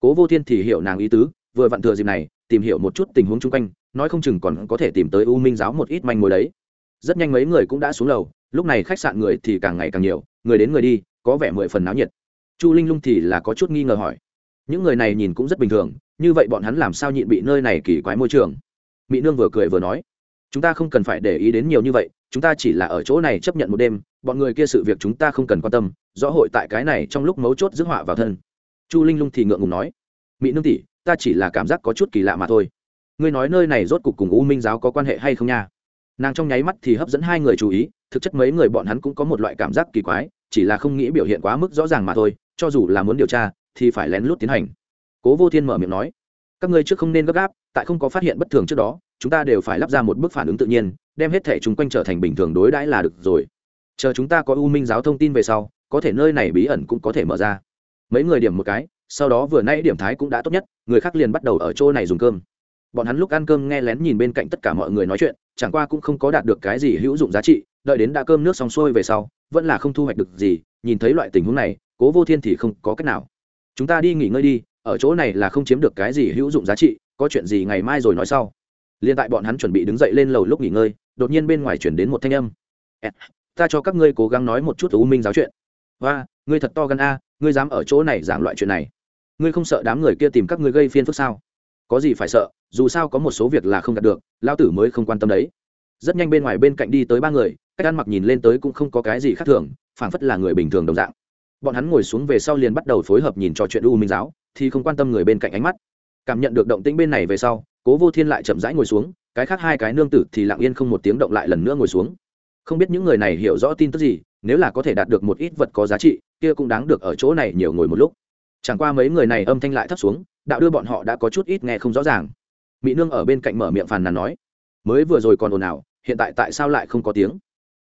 Cố vô thiên thì hiểu nàng ý tứ, vừa vặn thừa dịp này, tìm hiểu một chút tình huống chung quanh, nói không chừng còn có thể tìm tới u minh giáo một ít manh mối đấy rất nhanh mấy người cũng đã xuống lầu, lúc này khách sạn người thì càng ngày càng nhiều, người đến người đi, có vẻ mười phần náo nhiệt. Chu linh lung thì là có chút nghi ngờ hỏi. Những người này nhìn cũng rất bình thường, như vậy bọn hắn làm sao nhịn bị nơi này kỳ quái môi trường? Mỹ nương vừa cười vừa nói. Chúng ta không cần phải để ý đến nhiều như vậy, chúng ta chỉ là ở chỗ này chấp nhận một đêm, bọn người kia sự việc chúng ta không cần quan tâm, rõ hội tại cái này trong lúc mấu chốt dứt họa vào thân. Chu linh lung thì ngượng ngùng nói. Mỹ nương tỷ, ta chỉ là cảm giác có chút kỳ lạ mà thôi. Ngươi nói nơi này rốt cục cùng u minh giáo có quan hệ hay không nha? Nàng trong nháy mắt thì hấp dẫn hai người chú ý, thực chất mấy người bọn hắn cũng có một loại cảm giác kỳ quái, chỉ là không nghĩ biểu hiện quá mức rõ ràng mà thôi, cho dù là muốn điều tra, thì phải lén lút tiến hành. Cố vô thiên mở miệng nói, các ngươi trước không nên gấp gáp, tại không có phát hiện bất thường trước đó, chúng ta đều phải lắp ra một bước phản ứng tự nhiên, đem hết thể chúng quanh trở thành bình thường đối đãi là được rồi. Chờ chúng ta có u minh giáo thông tin về sau, có thể nơi này bí ẩn cũng có thể mở ra. Mấy người điểm một cái, sau đó vừa nãy điểm thái cũng đã tốt nhất, người khác liền bắt đầu ở chỗ này dùng cơm bọn hắn lúc ăn cơm nghe lén nhìn bên cạnh tất cả mọi người nói chuyện, chẳng qua cũng không có đạt được cái gì hữu dụng giá trị, đợi đến đã cơm nước xong xuôi về sau, vẫn là không thu hoạch được gì, nhìn thấy loại tình huống này, cố vô thiên thì không có cách nào. Chúng ta đi nghỉ ngơi đi, ở chỗ này là không chiếm được cái gì hữu dụng giá trị, có chuyện gì ngày mai rồi nói sau. Liền tại bọn hắn chuẩn bị đứng dậy lên lầu lúc nghỉ ngơi, đột nhiên bên ngoài chuyển đến một thanh âm. Ta cho các ngươi cố gắng nói một chút u minh giáo chuyện. Và ngươi thật to gan a, ngươi dám ở chỗ này giảng loại chuyện này. Ngươi không sợ đám người kia tìm các ngươi gây phiên phức sao? Có gì phải sợ? Dù sao có một số việc là không đạt được lao tử mới không quan tâm đấy. Rất nhanh bên ngoài bên cạnh đi tới ba người, cách ăn mặc nhìn lên tới cũng không có cái gì khác thường, phảng phất là người bình thường đồng dạng. Bọn hắn ngồi xuống về sau liền bắt đầu phối hợp nhìn trò chuyện u minh giáo, thì không quan tâm người bên cạnh ánh mắt. Cảm nhận được động tĩnh bên này về sau, cố vô thiên lại chậm rãi ngồi xuống, cái khác hai cái nương tử thì lặng yên không một tiếng động lại lần nữa ngồi xuống. Không biết những người này hiểu rõ tin tức gì, nếu là có thể đạt được một ít vật có giá trị, kia cũng đáng được ở chỗ này nhiều ngồi một lúc. Chẳng qua mấy người này âm thanh lại thấp xuống, đạo đưa bọn họ đã có chút ít nghe không rõ ràng mỹ nương ở bên cạnh mở miệng phàn nàn nói, mới vừa rồi còn ồn ào, hiện tại tại sao lại không có tiếng?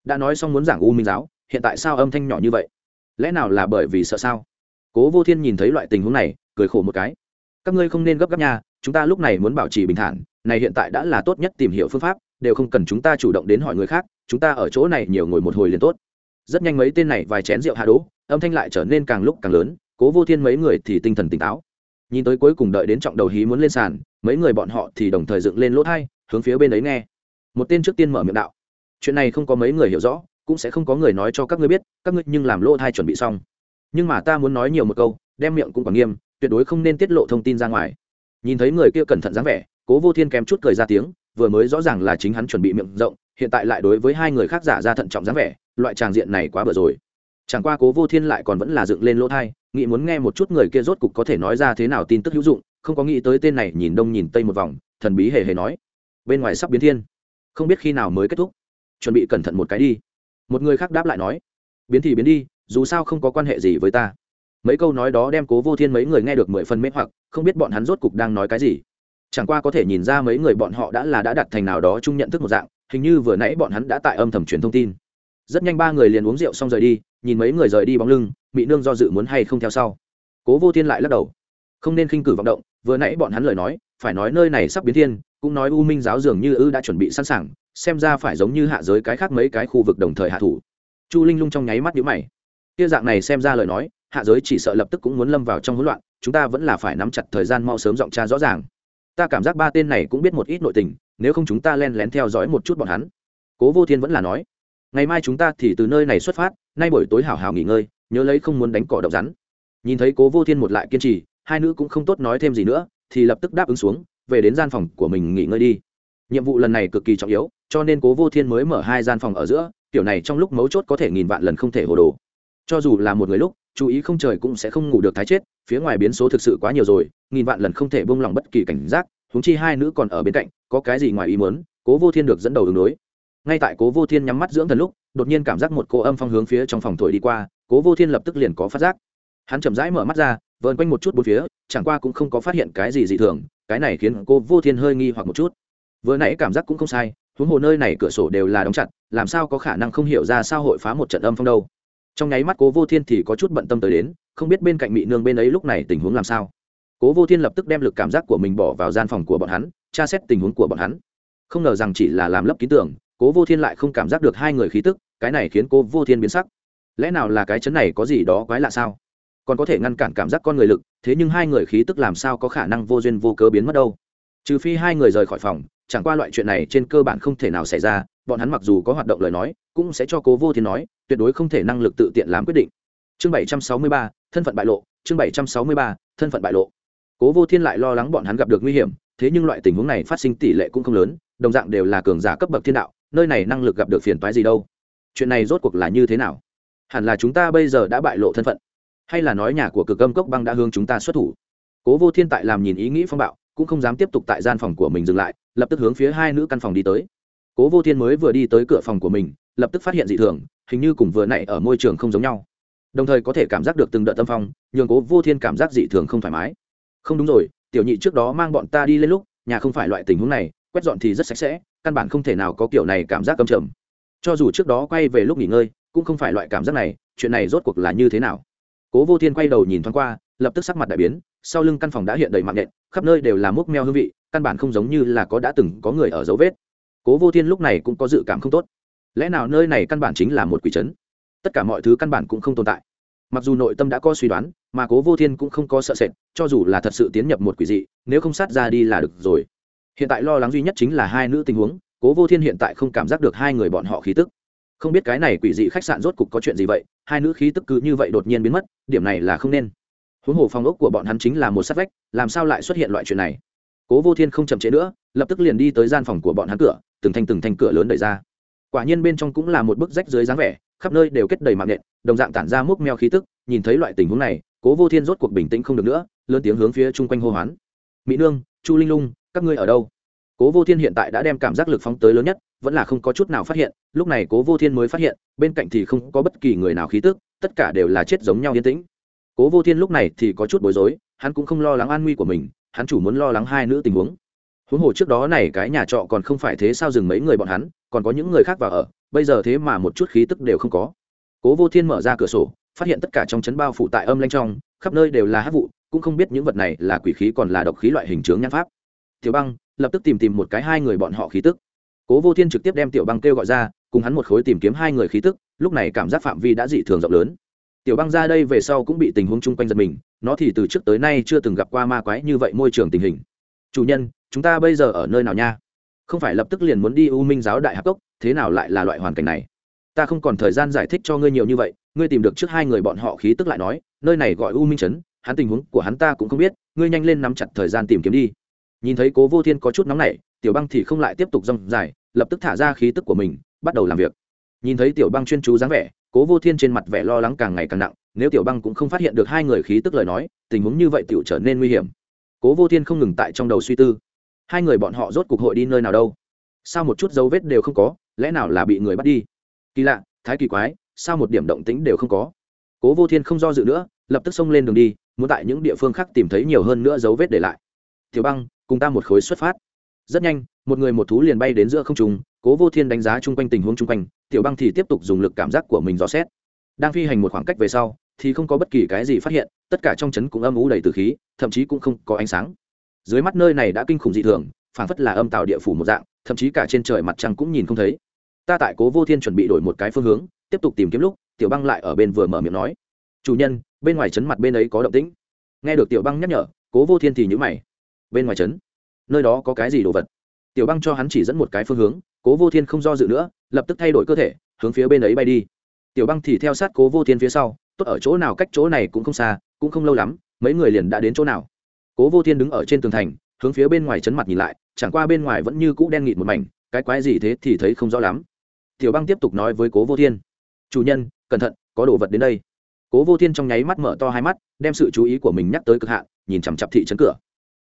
Đã nói xong muốn giảng u minh giáo, hiện tại sao âm thanh nhỏ như vậy? Lẽ nào là bởi vì sợ sao? Cố vô thiên nhìn thấy loại tình huống này, cười khổ một cái, các ngươi không nên gấp gáp nha, chúng ta lúc này muốn bảo trì bình thản, này hiện tại đã là tốt nhất tìm hiểu phương pháp, đều không cần chúng ta chủ động đến hỏi người khác, chúng ta ở chỗ này nhiều ngồi một hồi liền tốt. Rất nhanh mấy tên này vài chén rượu hạ đỗ, âm thanh lại trở nên càng lúc càng lớn, cố vô thiên mấy người thì tinh thần tỉnh táo. Nhìn tới cuối cùng đợi đến trọng đầu hí muốn lên sàn mấy người bọn họ thì đồng thời dựng lên lỗ thai, hướng phía bên ấy nghe. Một tên trước tiên mở miệng đạo. Chuyện này không có mấy người hiểu rõ, cũng sẽ không có người nói cho các ngươi biết, các ngươi nhưng làm lỗ thai chuẩn bị xong. Nhưng mà ta muốn nói nhiều một câu, đem miệng cũng còn nghiêm, tuyệt đối không nên tiết lộ thông tin ra ngoài. Nhìn thấy người kia cẩn thận dáng vẻ, cố vô thiên kém chút cười ra tiếng, vừa mới rõ ràng là chính hắn chuẩn bị miệng rộng, hiện tại lại đối với hai người khác giả ra thận trọng dáng vẻ, loại tràng diện này quá bừa rồi. Chẳng qua cố vô thiên lại còn vẫn là dựng lên lỗ thai, nghĩ muốn nghe một chút người kia rốt cục có thể nói ra thế nào tin tức hữu dụng không có nghĩ tới tên này nhìn đông nhìn tây một vòng, thần bí hề hề nói. Bên ngoài sắp biến thiên. Không biết khi nào mới kết thúc. Chuẩn bị cẩn thận một cái đi. Một người khác đáp lại nói. Biến thì biến đi, dù sao không có quan hệ gì với ta. Mấy câu nói đó đem cố vô thiên mấy người nghe được mười phân mê hoặc, không biết bọn hắn rốt cục đang nói cái gì. Chẳng qua có thể nhìn ra mấy người bọn họ đã là đã đặt thành nào đó chung nhận thức một dạng, hình như vừa nãy bọn hắn đã tại âm thầm truyền thông tin. Rất nhanh ba người liền uống rượu xong rời đi, nhìn mấy người rời đi bóng lưng mỹ nương do dự muốn hay không theo sau. Cố vô thiên lại lắc đầu. Không nên khinh cử vọng động vừa nãy bọn hắn lời nói, phải nói nơi này sắp biến thiên, cũng nói u minh giáo dường như ư đã chuẩn bị sẵn sàng, xem ra phải giống như hạ giới cái khác mấy cái khu vực đồng thời hạ thủ. Chu linh lung trong nháy mắt nhíu mày. Kia dạng này xem ra lời nói, hạ giới chỉ sợ lập tức cũng muốn lâm vào trong hỗn loạn, chúng ta vẫn là phải nắm chặt thời gian mau sớm giọng tra rõ ràng. Ta cảm giác ba tên này cũng biết một ít nội tình, nếu không chúng ta len lén theo dõi một chút bọn hắn. Cố vô thiên vẫn là nói, ngày mai chúng ta thì từ nơi này xuất phát, nay buổi tối hảo hảo nghỉ ngơi, nhớ lấy không muốn đánh cỏ độc rắn. Nhìn thấy cố vô thiên một lại kiên trì hai nữ cũng không tốt nói thêm gì nữa, thì lập tức đáp ứng xuống, về đến gian phòng của mình nghỉ ngơi đi. Nhiệm vụ lần này cực kỳ trọng yếu, cho nên cố vô thiên mới mở hai gian phòng ở giữa, kiểu này trong lúc mấu chốt có thể nghìn vạn lần không thể hồ đồ. Cho dù là một người lúc, chú ý không trời cũng sẽ không ngủ được thái chết, phía ngoài biến số thực sự quá nhiều rồi, nghìn vạn lần không thể buông lỏng bất kỳ cảnh giác húng chi hai nữ còn ở bên cạnh, có cái gì ngoài ý muốn, cố vô thiên được dẫn đầu đường đối. Ngay tại cố vô thiên nhắm mắt dưỡng thần lúc, đột nhiên cảm giác một cô âm phong hướng phía trong phòng thổi đi qua, cố vô thiên lập tức liền có phát giác. Hắn chậm rãi mở mắt ra vờn quanh một chút bốn phía, chẳng qua cũng không có phát hiện cái gì dị thường, cái này khiến cô vô thiên hơi nghi hoặc một chút. Vừa nãy cảm giác cũng không sai, huống hồ nơi này cửa sổ đều là đóng chặt, làm sao có khả năng không hiểu ra sao hội phá một trận âm phong đâu. Trong nháy mắt cố vô thiên thì có chút bận tâm tới đến, không biết bên cạnh mỹ nương bên ấy lúc này tình huống làm sao. Cố vô thiên lập tức đem lực cảm giác của mình bỏ vào gian phòng của bọn hắn, tra xét tình huống của bọn hắn. Không ngờ rằng chỉ là làm lấp ký tưởng cố vô thiên lại không cảm giác được hai người khí tức, cái này khiến cô vô thiên biến sắc. Lẽ nào là cái chấn này có gì đó quái lạ sao? Còn có thể ngăn cản cảm giác con người lực, thế nhưng hai người khí tức làm sao có khả năng vô duyên vô cớ biến mất đâu? Trừ phi hai người rời khỏi phòng, chẳng qua loại chuyện này trên cơ bản không thể nào xảy ra, bọn hắn mặc dù có hoạt động lời nói, cũng sẽ cho cố vô thiên nói, tuyệt đối không thể năng lực tự tiện làm quyết định. Chương bảy trăm sáu mươi ba, thân phận bại lộ, chương bảy trăm sáu mươi ba, thân phận bại lộ. Cố vô thiên lại lo lắng bọn hắn gặp được nguy hiểm, thế nhưng loại tình huống này phát sinh tỷ lệ cũng không lớn, đồng dạng đều là cường giả cấp bậc thiên đạo, nơi này năng lực gặp được phiền toái gì đâu? Chuyện này rốt cuộc là như thế nào? Hẳn là chúng ta bây giờ đã bại lộ thân phận hay là nói nhà của cực âm cốc băng đã hướng chúng ta xuất thủ. Cố vô thiên tại làm nhìn ý nghĩ phong bạo, cũng không dám tiếp tục tại gian phòng của mình dừng lại, lập tức hướng phía hai nữ căn phòng đi tới. Cố vô thiên mới vừa đi tới cửa phòng của mình, lập tức phát hiện dị thường, hình như cùng vừa nãy ở môi trường không giống nhau. Đồng thời có thể cảm giác được từng đợt tâm phong, nhường cố vô thiên cảm giác dị thường không thoải mái. Không đúng rồi, tiểu nhị trước đó mang bọn ta đi lên lúc, nhà không phải loại tình huống này, quét dọn thì rất sạch sẽ, căn bản không thể nào có kiểu này cảm giác cầm trầm. Cho dù trước đó quay về lúc nghỉ ngơi, cũng không phải loại cảm giác này, chuyện này rốt cuộc là như thế nào? Cố vô thiên quay đầu nhìn thoáng qua, lập tức sắc mặt đại biến, sau lưng căn phòng đã hiện đầy mạng nện khắp nơi đều là múc meo hương vị, căn bản không giống như là có đã từng có người ở dấu vết. Cố vô thiên lúc này cũng có dự cảm không tốt. Lẽ nào nơi này căn bản chính là một quỷ trấn? Tất cả mọi thứ căn bản cũng không tồn tại. Mặc dù nội tâm đã có suy đoán, mà cố vô thiên cũng không có sợ sệt, cho dù là thật sự tiến nhập một quỷ dị, nếu không sát ra đi là được rồi. Hiện tại lo lắng duy nhất chính là hai nữ tình huống, cố vô thiên hiện tại không cảm giác được hai người bọn họ khí tức không biết cái này quỷ dị khách sạn rốt cục có chuyện gì vậy, hai nữ khí tức cứ như vậy đột nhiên biến mất, điểm này là không nên. Huống hồ phòng ốc của bọn hắn chính là một sát vách, làm sao lại xuất hiện loại chuyện này? Cố vô thiên không chậm trễ nữa, lập tức liền đi tới gian phòng của bọn hắn cửa, từng thanh từng thanh cửa lớn đẩy ra. Quả nhiên bên trong cũng là một bức rách dưới dáng vẻ, khắp nơi đều kết đầy mạng nện, đồng dạng tản ra múc meo khí tức, nhìn thấy loại tình huống này, cố vô thiên rốt cuộc bình tĩnh không được nữa, lớn tiếng hướng phía chung quanh hô hoán. Mỹ nương, chu linh lung, các ngươi ở đâu? Cố vô thiên hiện tại đã đem cảm giác lực phóng tới lớn nhất vẫn là không có chút nào phát hiện, lúc này cố vô thiên mới phát hiện, bên cạnh thì không có bất kỳ người nào khí tức, tất cả đều là chết giống nhau yên tĩnh. Cố vô thiên lúc này thì có chút bối rối, hắn cũng không lo lắng an nguy của mình, hắn chủ muốn lo lắng hai nữ tình huống. Huống hồ trước đó này cái nhà trọ còn không phải thế sao dừng mấy người bọn hắn, còn có những người khác vào ở, bây giờ thế mà một chút khí tức đều không có. Cố vô thiên mở ra cửa sổ, phát hiện tất cả trong chấn bao phủ tại âm lanh trong, khắp nơi đều là hát vụ, cũng không biết những vật này là quỷ khí còn là độc khí loại hình chướng nhãn pháp. Thiếu băng, lập tức tìm tìm một cái hai người bọn họ khí tức cố vô thiên trực tiếp đem tiểu băng kêu gọi ra, cùng hắn một khối tìm kiếm hai người khí tức, lúc này cảm giác phạm vi đã dị thường rộng lớn. Tiểu băng ra đây về sau cũng bị tình huống chung quanh giật mình, nó thì từ trước tới nay chưa từng gặp qua ma quái như vậy môi trường tình hình. Chủ nhân, chúng ta bây giờ ở nơi nào nha? Không phải lập tức liền muốn đi u minh giáo đại hạc cốc, thế nào lại là loại hoàn cảnh này? Ta không còn thời gian giải thích cho ngươi nhiều như vậy, ngươi tìm được trước hai người bọn họ khí tức lại nói, nơi này gọi u minh trấn, hắn tình huống của hắn ta cũng không biết, ngươi nhanh lên nắm chặt thời gian tìm kiếm đi. Nhìn thấy cố vô thiên có chút nóng nảy tiểu băng thì không lại tiếp tục rong dài, lập tức thả ra khí tức của mình, bắt đầu làm việc. Nhìn thấy tiểu băng chuyên chú dáng vẻ, cố vô thiên trên mặt vẻ lo lắng càng ngày càng nặng, nếu tiểu băng cũng không phát hiện được hai người khí tức lời nói, tình huống như vậy tiểu trở nên nguy hiểm. Cố vô thiên không ngừng tại trong đầu suy tư, hai người bọn họ rốt cuộc hội đi nơi nào đâu? Sao một chút dấu vết đều không có, lẽ nào là bị người bắt đi? Kỳ lạ, thái kỳ quái, sao một điểm động tĩnh đều không có? Cố vô thiên không do dự nữa, lập tức xông lên đường đi, muốn tại những địa phương khác tìm thấy nhiều hơn nữa dấu vết để lại. Tiểu băng, cùng ta một khối xuất phát rất nhanh, một người một thú liền bay đến giữa không trung, cố vô thiên đánh giá chung quanh tình huống chung quanh, tiểu băng thì tiếp tục dùng lực cảm giác của mình dò xét. Đang phi hành một khoảng cách về sau, thì không có bất kỳ cái gì phát hiện, tất cả trong trấn cũng âm ú đầy từ khí, thậm chí cũng không có ánh sáng. Dưới mắt nơi này đã kinh khủng dị thường phản phất là âm tạo địa phủ một dạng, thậm chí cả trên trời mặt trăng cũng nhìn không thấy. Ta tại cố vô thiên chuẩn bị đổi một cái phương hướng, tiếp tục tìm kiếm lúc, tiểu băng lại ở bên vừa mở miệng nói. Chủ nhân, bên ngoài trấn mặt bên ấy có động tĩnh. Nghe được tiểu băng nhắc nhở, cố vô thiên thì nhữ mày. Bên ngoài trấn nơi đó có cái gì đồ vật. Tiểu băng cho hắn chỉ dẫn một cái phương hướng, cố vô thiên không do dự nữa, lập tức thay đổi cơ thể, hướng phía bên ấy bay đi. Tiểu băng thì theo sát cố vô thiên phía sau, tốt ở chỗ nào cách chỗ này cũng không xa, cũng không lâu lắm, mấy người liền đã đến chỗ nào. Cố vô thiên đứng ở trên tường thành, hướng phía bên ngoài chấn mặt nhìn lại, chẳng qua bên ngoài vẫn như cũ đen nghịt một mảnh, cái quái gì thế thì thấy không rõ lắm. Tiểu băng tiếp tục nói với cố vô thiên. Chủ nhân, cẩn thận, có đồ vật đến đây. Cố vô thiên trong nháy mắt mở to hai mắt, đem sự chú ý của mình nhắc tới cực hạn, nhìn chằm chặp thị trấn cửa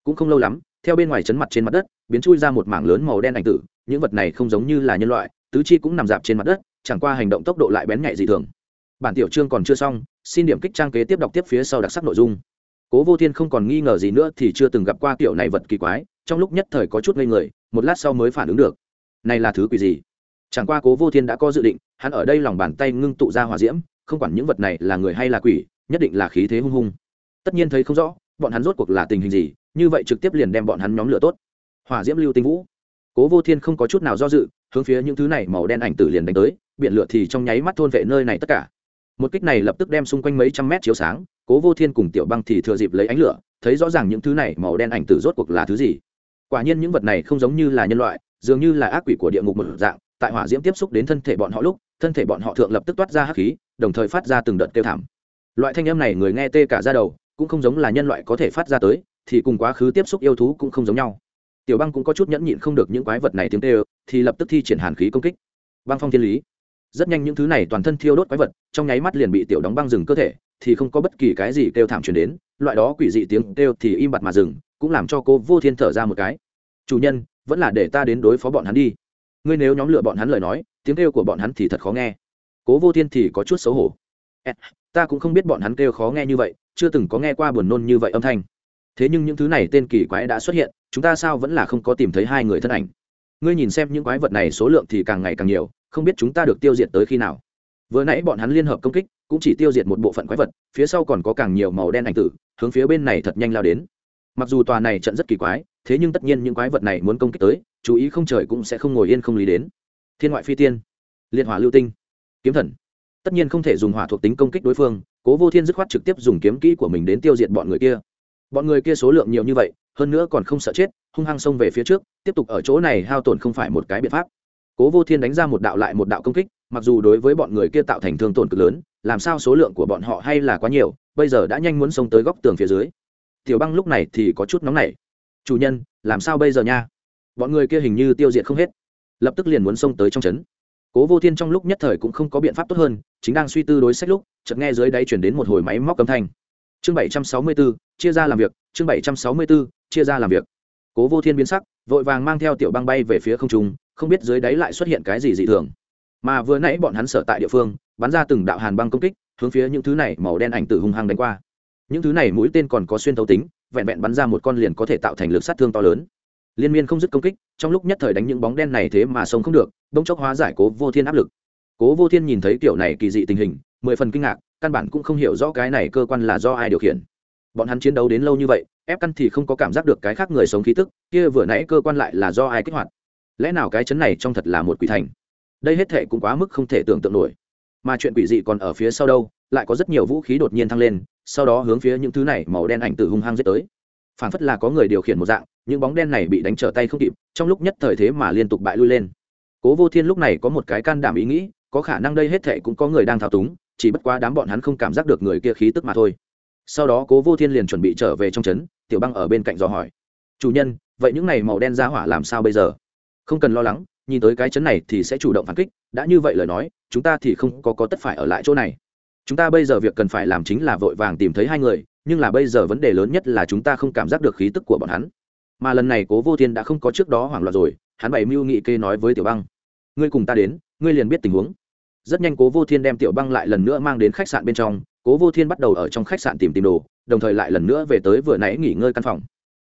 cũng không lâu lắm, theo bên ngoài chấn mặt trên mặt đất, biến chui ra một mảng lớn màu đen ảnh tử, những vật này không giống như là nhân loại, tứ chi cũng nằm dạp trên mặt đất, chẳng qua hành động tốc độ lại bén nhạy dị thường. Bản tiểu chương còn chưa xong, xin điểm kích trang kế tiếp đọc tiếp phía sau đặc sắc nội dung. Cố vô thiên không còn nghi ngờ gì nữa thì chưa từng gặp qua kiểu này vật kỳ quái, trong lúc nhất thời có chút ngây người, một lát sau mới phản ứng được. Này là thứ quỷ gì? Chẳng qua cố vô thiên đã có dự định, hắn ở đây lòng bàn tay ngưng tụ ra hỏa diễm, không quản những vật này là người hay là quỷ, nhất định là khí thế hung hung. Tất nhiên thấy không rõ, bọn hắn rốt cuộc là tình hình gì như vậy trực tiếp liền đem bọn hắn nhóm lửa tốt. Hỏa diễm lưu tinh vũ. Cố vô thiên không có chút nào do dự, hướng phía những thứ này màu đen ảnh tử liền đánh tới, biển lửa thì trong nháy mắt thôn vệ nơi này tất cả. Một kích này lập tức đem xung quanh mấy trăm mét chiếu sáng, cố vô thiên cùng tiểu băng thì thừa dịp lấy ánh lửa, thấy rõ ràng những thứ này màu đen ảnh tử rốt cuộc là thứ gì. Quả nhiên những vật này không giống như là nhân loại, dường như là ác quỷ của địa ngục một dạng, tại hỏa diễm tiếp xúc đến thân thể bọn họ lúc, thân thể bọn họ thượng lập tức toát ra hắc khí, đồng thời phát ra từng đợt kêu thảm. Loại thanh âm này người nghe tê cả ra đầu, cũng không giống là nhân loại có thể phát ra tới thì cùng quá khứ tiếp xúc yêu thú cũng không giống nhau. Tiểu băng cũng có chút nhẫn nhịn không được những quái vật này tiếng tê thì lập tức thi triển hàn khí công kích. Băng phong thiên lý. Rất nhanh những thứ này toàn thân thiêu đốt quái vật, trong nháy mắt liền bị tiểu đóng băng dừng cơ thể, thì không có bất kỳ cái gì kêu thảm truyền đến. Loại đó quỷ dị tiếng kêu thì im bặt mà dừng, cũng làm cho cô vô thiên thở ra một cái. Chủ nhân, vẫn là để ta đến đối phó bọn hắn đi. Ngươi nếu nhóm lựa bọn hắn lời nói, tiếng kêu của bọn hắn thì thật khó nghe. Cố vô thiên thì có chút xấu hổ. Ta cũng không biết bọn hắn kêu khó nghe như vậy, chưa từng có nghe qua buồn nôn như vậy âm thanh thế nhưng những thứ này tên kỳ quái đã xuất hiện, chúng ta sao vẫn là không có tìm thấy hai người thân ảnh? Ngươi nhìn xem những quái vật này số lượng thì càng ngày càng nhiều, không biết chúng ta được tiêu diệt tới khi nào. Vừa nãy bọn hắn liên hợp công kích, cũng chỉ tiêu diệt một bộ phận quái vật, phía sau còn có càng nhiều màu đen ảnh tử, hướng phía bên này thật nhanh lao đến. Mặc dù tòa này trận rất kỳ quái, thế nhưng tất nhiên những quái vật này muốn công kích tới, chú ý không trời cũng sẽ không ngồi yên không lý đến. Thiên ngoại phi tiên, liên hỏa lưu tinh, kiếm thần. Tất nhiên không thể dùng hỏa thuộc tính công kích đối phương, cố vô thiên dứt khoát trực tiếp dùng kiếm kỹ của mình đến tiêu diệt bọn người kia bọn người kia số lượng nhiều như vậy, hơn nữa còn không sợ chết, hung hăng xông về phía trước, tiếp tục ở chỗ này hao tổn không phải một cái biện pháp. Cố vô thiên đánh ra một đạo lại một đạo công kích, mặc dù đối với bọn người kia tạo thành thương tổn cực lớn, làm sao số lượng của bọn họ hay là quá nhiều, bây giờ đã nhanh muốn xông tới góc tường phía dưới. Tiểu băng lúc này thì có chút nóng nảy. Chủ nhân, làm sao bây giờ nha? Bọn người kia hình như tiêu diệt không hết. Lập tức liền muốn xông tới trong trấn. Cố vô thiên trong lúc nhất thời cũng không có biện pháp tốt hơn, chính đang suy tư đối sách lúc, chợt nghe dưới đáy chuyển đến một hồi máy móc âm thanh chương bảy trăm sáu mươi 764, chia ra làm việc. Chương bảy trăm sáu mươi 764, chia ra làm việc. Cố vô thiên biến sắc vội vàng mang theo tiểu băng bay về phía không trung không biết dưới đáy lại xuất hiện cái gì dị thường. Mà vừa nãy bọn hắn sở tại địa phương bắn ra từng đạo hàn băng công kích hướng phía những thứ này màu đen ảnh tử hung hăng đánh qua. Những thứ này mũi tên còn có xuyên thấu tính vẹn vẹn bắn ra một con liền có thể tạo thành lực sát thương to lớn. Liên miên không dứt công kích trong lúc nhất thời đánh những bóng đen này thế mà sống không được bỗng chốc hóa giải cố vô thiên áp lực. Cố vô thiên nhìn thấy kiểu này kỳ dị tình hình mười phần kinh ngạc căn bản cũng không hiểu rõ cái này cơ quan là do ai điều khiển. Bọn hắn chiến đấu đến lâu như vậy, ép căn thì không có cảm giác được cái khác người sống khí tức, kia vừa nãy cơ quan lại là do ai kích hoạt? Lẽ nào cái chấn này trong thật là một quỷ thành? Đây hết thệ cũng quá mức không thể tưởng tượng nổi. Mà chuyện quỷ dị còn ở phía sau đâu, lại có rất nhiều vũ khí đột nhiên thăng lên, sau đó hướng phía những thứ này màu đen ảnh từ hung hăng giết tới. Phản phất là có người điều khiển một dạng, những bóng đen này bị đánh trở tay không kịp, trong lúc nhất thời thế mà liên tục bại lui lên. Cố vô thiên lúc này có một cái can đảm ý nghĩ, có khả năng đây hết thệ cũng có người đang thao túng chỉ bất quá đám bọn hắn không cảm giác được người kia khí tức mà thôi. Sau đó cố vô thiên liền chuẩn bị trở về trong trấn, tiểu băng ở bên cạnh dò hỏi. Chủ nhân, vậy những này màu đen ra hỏa làm sao bây giờ? Không cần lo lắng, nhìn tới cái chấn này thì sẽ chủ động phản kích, đã như vậy lời nói, chúng ta thì không có có tất phải ở lại chỗ này. Chúng ta bây giờ việc cần phải làm chính là vội vàng tìm thấy hai người, nhưng là bây giờ vấn đề lớn nhất là chúng ta không cảm giác được khí tức của bọn hắn. Mà lần này cố vô thiên đã không có trước đó hoảng loạn rồi, hắn bày mưu nghị kê nói với tiểu băng. Ngươi cùng ta đến, ngươi liền biết tình huống rất nhanh cố vô thiên đem tiểu băng lại lần nữa mang đến khách sạn bên trong, cố vô thiên bắt đầu ở trong khách sạn tìm tìm đồ, đồng thời lại lần nữa về tới vừa nãy nghỉ ngơi căn phòng.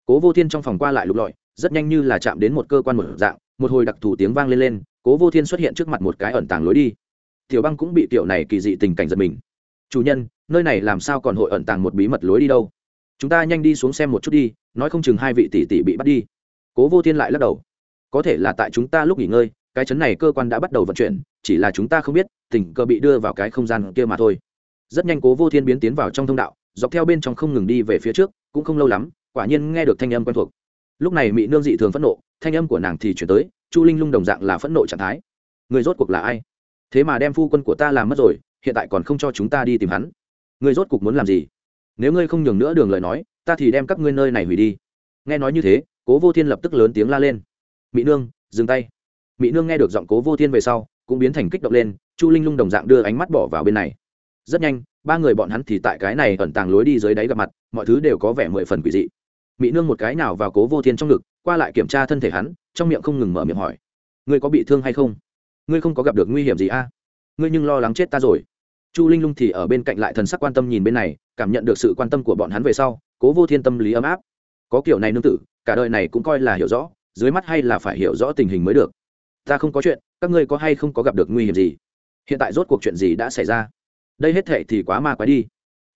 Cố vô thiên trong phòng qua lại lục lọi, rất nhanh như là chạm đến một cơ quan một dạng, một hồi đặc thù tiếng vang lên lên, cố vô thiên xuất hiện trước mặt một cái ẩn tàng lối đi. Tiểu băng cũng bị tiểu này kỳ dị tình cảnh giật mình. Chủ nhân, nơi này làm sao còn hội ẩn tàng một bí mật lối đi đâu? Chúng ta nhanh đi xuống xem một chút đi, nói không chừng hai vị tỷ tỷ bị bắt đi. Cố vô thiên lại lắc đầu. Có thể là tại chúng ta lúc nghỉ ngơi, cái chấn này cơ quan đã bắt đầu vận chuyển chỉ là chúng ta không biết, tình cờ bị đưa vào cái không gian kia mà thôi. Rất nhanh cố vô thiên biến tiến vào trong thông đạo, dọc theo bên trong không ngừng đi về phía trước, cũng không lâu lắm, quả nhiên nghe được thanh âm quen thuộc. Lúc này mỹ nương dị thường phẫn nộ, thanh âm của nàng thì chuyển tới, chu linh lung đồng dạng là phẫn nộ trạng thái. Người rốt cuộc là ai? Thế mà đem phu quân của ta làm mất rồi, hiện tại còn không cho chúng ta đi tìm hắn. Người rốt cuộc muốn làm gì? Nếu ngươi không nhường nữa đường lời nói, ta thì đem các ngươi nơi này hủy đi. Nghe nói như thế, cố vô thiên lập tức lớn tiếng la lên. Mỹ nương, dừng tay. Mỹ nương nghe được giọng cố vô thiên về sau cũng biến thành kích động lên, chu linh lung đồng dạng đưa ánh mắt bỏ vào bên này. Rất nhanh, ba người bọn hắn thì tại cái này ẩn tàng lối đi dưới đáy gặp mặt, mọi thứ đều có vẻ mười phần quỷ dị. Mỹ nương một cái nào vào cố vô thiên trong ngực, qua lại kiểm tra thân thể hắn, trong miệng không ngừng mở miệng hỏi. Ngươi có bị thương hay không? Ngươi không có gặp được nguy hiểm gì a? Ngươi nhưng lo lắng chết ta rồi. Chu linh lung thì ở bên cạnh lại thần sắc quan tâm nhìn bên này, cảm nhận được sự quan tâm của bọn hắn về sau, cố vô thiên tâm lý ấm áp. Có kiểu này nương tử, cả đời này cũng coi là hiểu rõ, dưới mắt hay là phải hiểu rõ tình hình mới được. Ta không có chuyện các ngươi có hay không có gặp được nguy hiểm gì? Hiện tại rốt cuộc chuyện gì đã xảy ra? Đây hết thệ thì quá ma quái đi.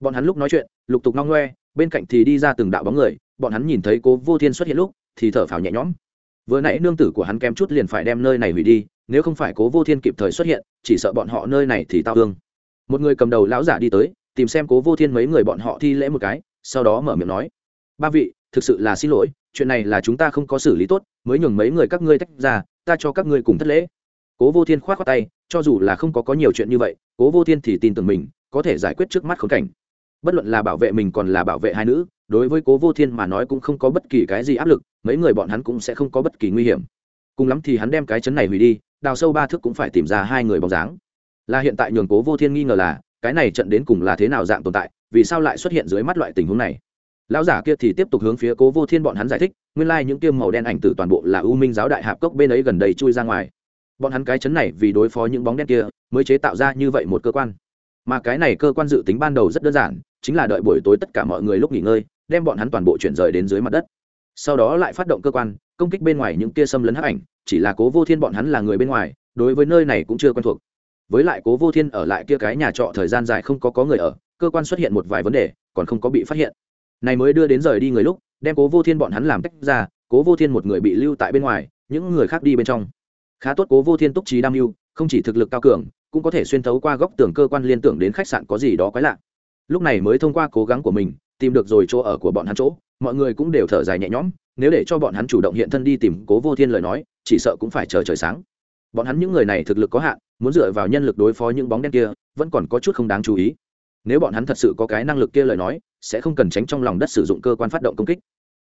Bọn hắn lúc nói chuyện, lục tục nong ngoe, bên cạnh thì đi ra từng đạo bóng người, bọn hắn nhìn thấy cố vô thiên xuất hiện lúc, thì thở phào nhẹ nhõm. Vừa nãy nương tử của hắn kém chút liền phải đem nơi này hủy đi, nếu không phải cố vô thiên kịp thời xuất hiện, chỉ sợ bọn họ nơi này thì tao thương. Một người cầm đầu lão giả đi tới, tìm xem cố vô thiên mấy người bọn họ thi lễ một cái, sau đó mở miệng nói, ba vị, thực sự là xin lỗi, chuyện này là chúng ta không có xử lý tốt, mới nhường mấy người các ngươi tách ra, ta cho các ngươi cùng thất lễ cố vô thiên k h o á t khoác tay, cho dù là không có có nhiều chuyện như vậy, cố vô thiên thì tin tưởng mình, có thể giải quyết trước mắt khốn cảnh. Bất luận là bảo vệ mình còn là bảo vệ hai nữ, đối với cố vô thiên mà nói cũng không có bất kỳ cái gì áp lực, mấy người bọn hắn cũng sẽ không có bất kỳ nguy hiểm. Cùng lắm thì hắn đem cái chấn này hủy đi, đào sâu ba thước cũng phải tìm ra hai người bóng dáng. Là hiện tại nhường cố vô thiên nghi ngờ là, cái này trận đến cùng là thế nào dạng tồn tại, vì sao lại xuất hiện dưới mắt loại tình huống này? Lão giả kia thì tiếp tục hướng phía cố vô thiên bọn hắn giải thích, nguyên lai、like、những tiêm màu đen ảnh tử toàn bộ là u minh giáo đại hạp cốc bên ấy gần đây chui ra ngoài bọn hắn cái chấn này vì đối phó những bóng đen kia, mới chế tạo ra như vậy một cơ quan. Mà cái này cơ quan dự tính ban đầu rất đơn giản, chính là đợi buổi tối tất cả mọi người lúc nghỉ ngơi, đem bọn hắn toàn bộ chuyển rời đến dưới mặt đất. Sau đó lại phát động cơ quan, công kích bên ngoài những kia xâm lấn hắc ảnh, chỉ là cố vô thiên bọn hắn là người bên ngoài, đối với nơi này cũng chưa quen thuộc. Với lại cố vô thiên ở lại kia cái nhà trọ thời gian dài không có có người ở, cơ quan xuất hiện một vài vấn đề, còn không có bị phát hiện. Này mới đưa đến rời đi người lúc, đem cố vô thiên bọn hắn làm tách ra, cố vô thiên một người bị lưu tại bên ngoài, những người khác đi bên trong khá tốt cố vô thiên túc trí đam mưu, không chỉ thực lực cao cường, cũng có thể xuyên thấu qua góc tường cơ quan liên tưởng đến khách sạn có gì đó quái lạ. Lúc này mới thông qua cố gắng của mình, tìm được rồi chỗ ở của bọn hắn chỗ, mọi người cũng đều thở dài nhẹ nhõm, nếu để cho bọn hắn chủ động hiện thân đi tìm cố vô thiên lời nói, chỉ sợ cũng phải chờ trời sáng. Bọn hắn những người này thực lực có hạn, muốn dựa vào nhân lực đối phó những bóng đen kia, vẫn còn có chút không đáng chú ý. Nếu bọn hắn thật sự có cái năng lực kia lời nói, sẽ không cần tránh trong lòng đất sử dụng cơ quan phát động công kích.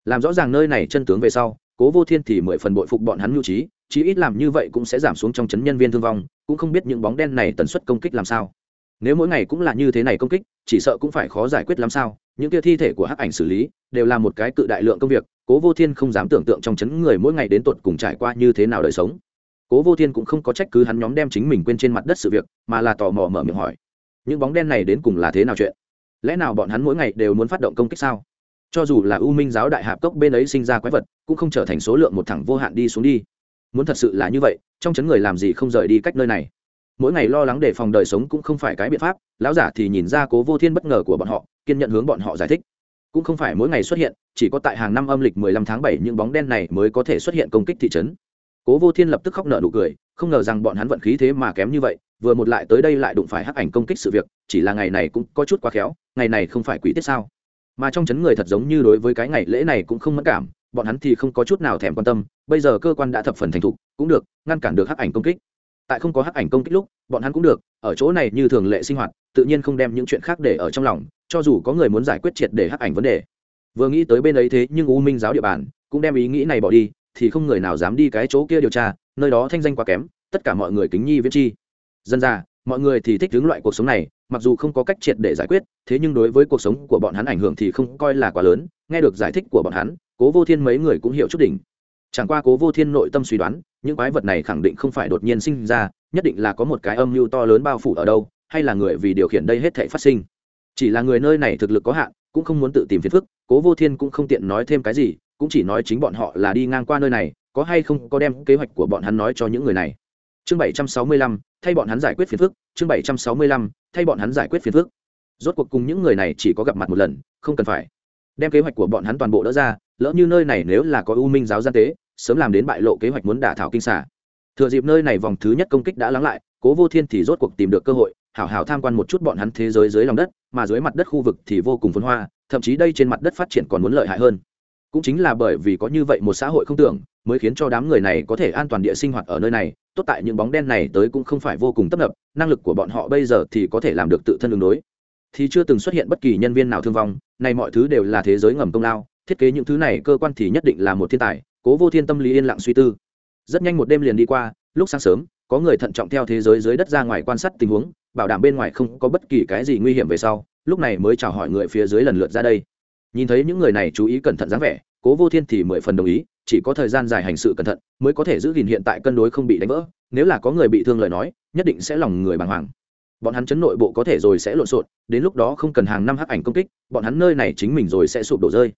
Làm rõ ràng nơi này chân tướng về sau cố vô thiên thì mười phần bội phục bọn hắn mưu trí, chí ít làm như vậy cũng sẽ giảm xuống trong chấn nhân viên thương vong, cũng không biết những bóng đen này tần suất công kích làm sao. Nếu mỗi ngày cũng là như thế này công kích, chỉ sợ cũng phải khó giải quyết làm sao. Những kia thi thể của hắc ảnh xử lý đều là một cái cự đại lượng công việc, cố vô thiên không dám tưởng tượng trong chấn người mỗi ngày đến tột cùng trải qua như thế nào đời sống. Cố vô thiên cũng không có trách cứ hắn nhóm đem chính mình quên trên mặt đất sự việc, mà là tò mò mở miệng hỏi. Những bóng đen này đến cùng là thế nào chuyện? Lẽ nào bọn hắn mỗi ngày đều muốn phát động công kích sao? Cho dù là u minh giáo đại hạp cốc bên ấy sinh ra quái vật, cũng không trở thành số lượng một thẳng vô hạn đi xuống đi. Muốn thật sự là như vậy, trong chấn người làm gì không rời đi cách nơi này? Mỗi ngày lo lắng để phòng đời sống cũng không phải cái biện pháp, lão giả thì nhìn ra cố vô thiên bất ngờ của bọn họ, kiên nhận hướng bọn họ giải thích. Cũng không phải mỗi ngày xuất hiện, chỉ có tại hàng năm âm lịch mười lăm tháng bảy những bóng đen này mới có thể xuất hiện công kích thị trấn. Cố vô thiên lập tức khóc nợ nụ cười, không ngờ rằng bọn hắn vận khí thế mà kém như vậy, vừa một lại tới đây lại đụng phải hắc ảnh công kích sự việc, chỉ là ngày này cũng có chút quá khéo, ngày này không phải quỷ tiết sao? Mà trong chấn người thật giống như đối với cái ngày lễ này cũng không mất cảm, bọn hắn thì không có chút nào thèm quan tâm, bây giờ cơ quan đã thập phần thành thục, cũng được, ngăn cản được hắc ảnh công kích. Tại không có hắc ảnh công kích lúc, bọn hắn cũng được, ở chỗ này như thường lệ sinh hoạt, tự nhiên không đem những chuyện khác để ở trong lòng, cho dù có người muốn giải quyết triệt để hắc ảnh vấn đề. Vừa nghĩ tới bên ấy thế nhưng u minh giáo địa bàn, cũng đem ý nghĩ này bỏ đi, thì không người nào dám đi cái chỗ kia điều tra, nơi đó thanh danh quá kém, tất cả mọi người kính nhi viết chi. Dân ra mọi người thì thích hướng loại cuộc sống này mặc dù không có cách triệt để giải quyết, thế nhưng đối với cuộc sống của bọn hắn ảnh hưởng thì không coi là quá lớn, nghe được giải thích của bọn hắn, cố vô thiên mấy người cũng hiểu chút đỉnh. Chẳng qua cố vô thiên nội tâm suy đoán, những quái vật này khẳng định không phải đột nhiên sinh ra, nhất định là có một cái âm mưu to lớn bao phủ ở đâu, hay là người vì điều khiển đây hết thể phát sinh. Chỉ là người nơi này thực lực có hạn, cũng không muốn tự tìm phiền phức, cố vô thiên cũng không tiện nói thêm cái gì, cũng chỉ nói chính bọn họ là đi ngang qua nơi này, có hay không có đem kế hoạch của bọn hắn nói cho những người này. Chương bảy trăm sáu mươi lăm, thay bọn hắn giải quyết phiền phức, chương bảy trăm sáu mươi lăm thay bọn hắn giải quyết phiền phức. Rốt cuộc cùng những người này chỉ có gặp mặt một lần, không cần phải. Đem kế hoạch của bọn hắn toàn bộ đỡ ra, lỡ như nơi này nếu là có u minh giáo gian tế, sớm làm đến bại lộ kế hoạch muốn đả thảo kinh xả thừa dịp nơi này vòng thứ nhất công kích đã lắng lại, cố vô thiên thì rốt cuộc tìm được cơ hội, hảo hảo tham quan một chút bọn hắn thế giới dưới lòng đất, mà dưới mặt đất khu vực thì vô cùng phấn hoa, thậm chí đây trên mặt đất phát triển còn muốn lợi hại hơn. Cũng chính là bởi vì có như vậy một xã hội không tưởng mới khiến cho đám người này có thể an toàn địa sinh hoạt ở nơi này. Tốt tại những bóng đen này tới cũng không phải vô cùng tấp nập, năng lực của bọn họ bây giờ thì có thể làm được tự thân đường đối. Thì chưa từng xuất hiện bất kỳ nhân viên nào thương vong, này mọi thứ đều là thế giới ngầm công lao, thiết kế những thứ này cơ quan thì nhất định là một thiên tài, cố vô thiên tâm lý yên lặng suy tư. Rất nhanh một đêm liền đi qua, lúc sáng sớm, có người thận trọng theo thế giới dưới đất ra ngoài quan sát tình huống, bảo đảm bên ngoài không có bất kỳ cái gì nguy hiểm về sau, lúc này mới chào hỏi người phía dưới lần lượt ra đây. Nhìn thấy những người này chú ý cẩn thận dáng vẻ, cố vô thiên thì mười phần đồng ý chỉ có thời gian dài hành sự cẩn thận mới có thể giữ gìn hiện tại cân đối không bị đánh vỡ. Nếu là có người bị thương lời nói, nhất định sẽ lòng người bàng hoàng. Bọn hắn chấn nội bộ có thể rồi sẽ lộn xộn, đến lúc đó không cần hàng năm hắc ảnh công kích, bọn hắn nơi này chính mình rồi sẽ sụp đổ rơi.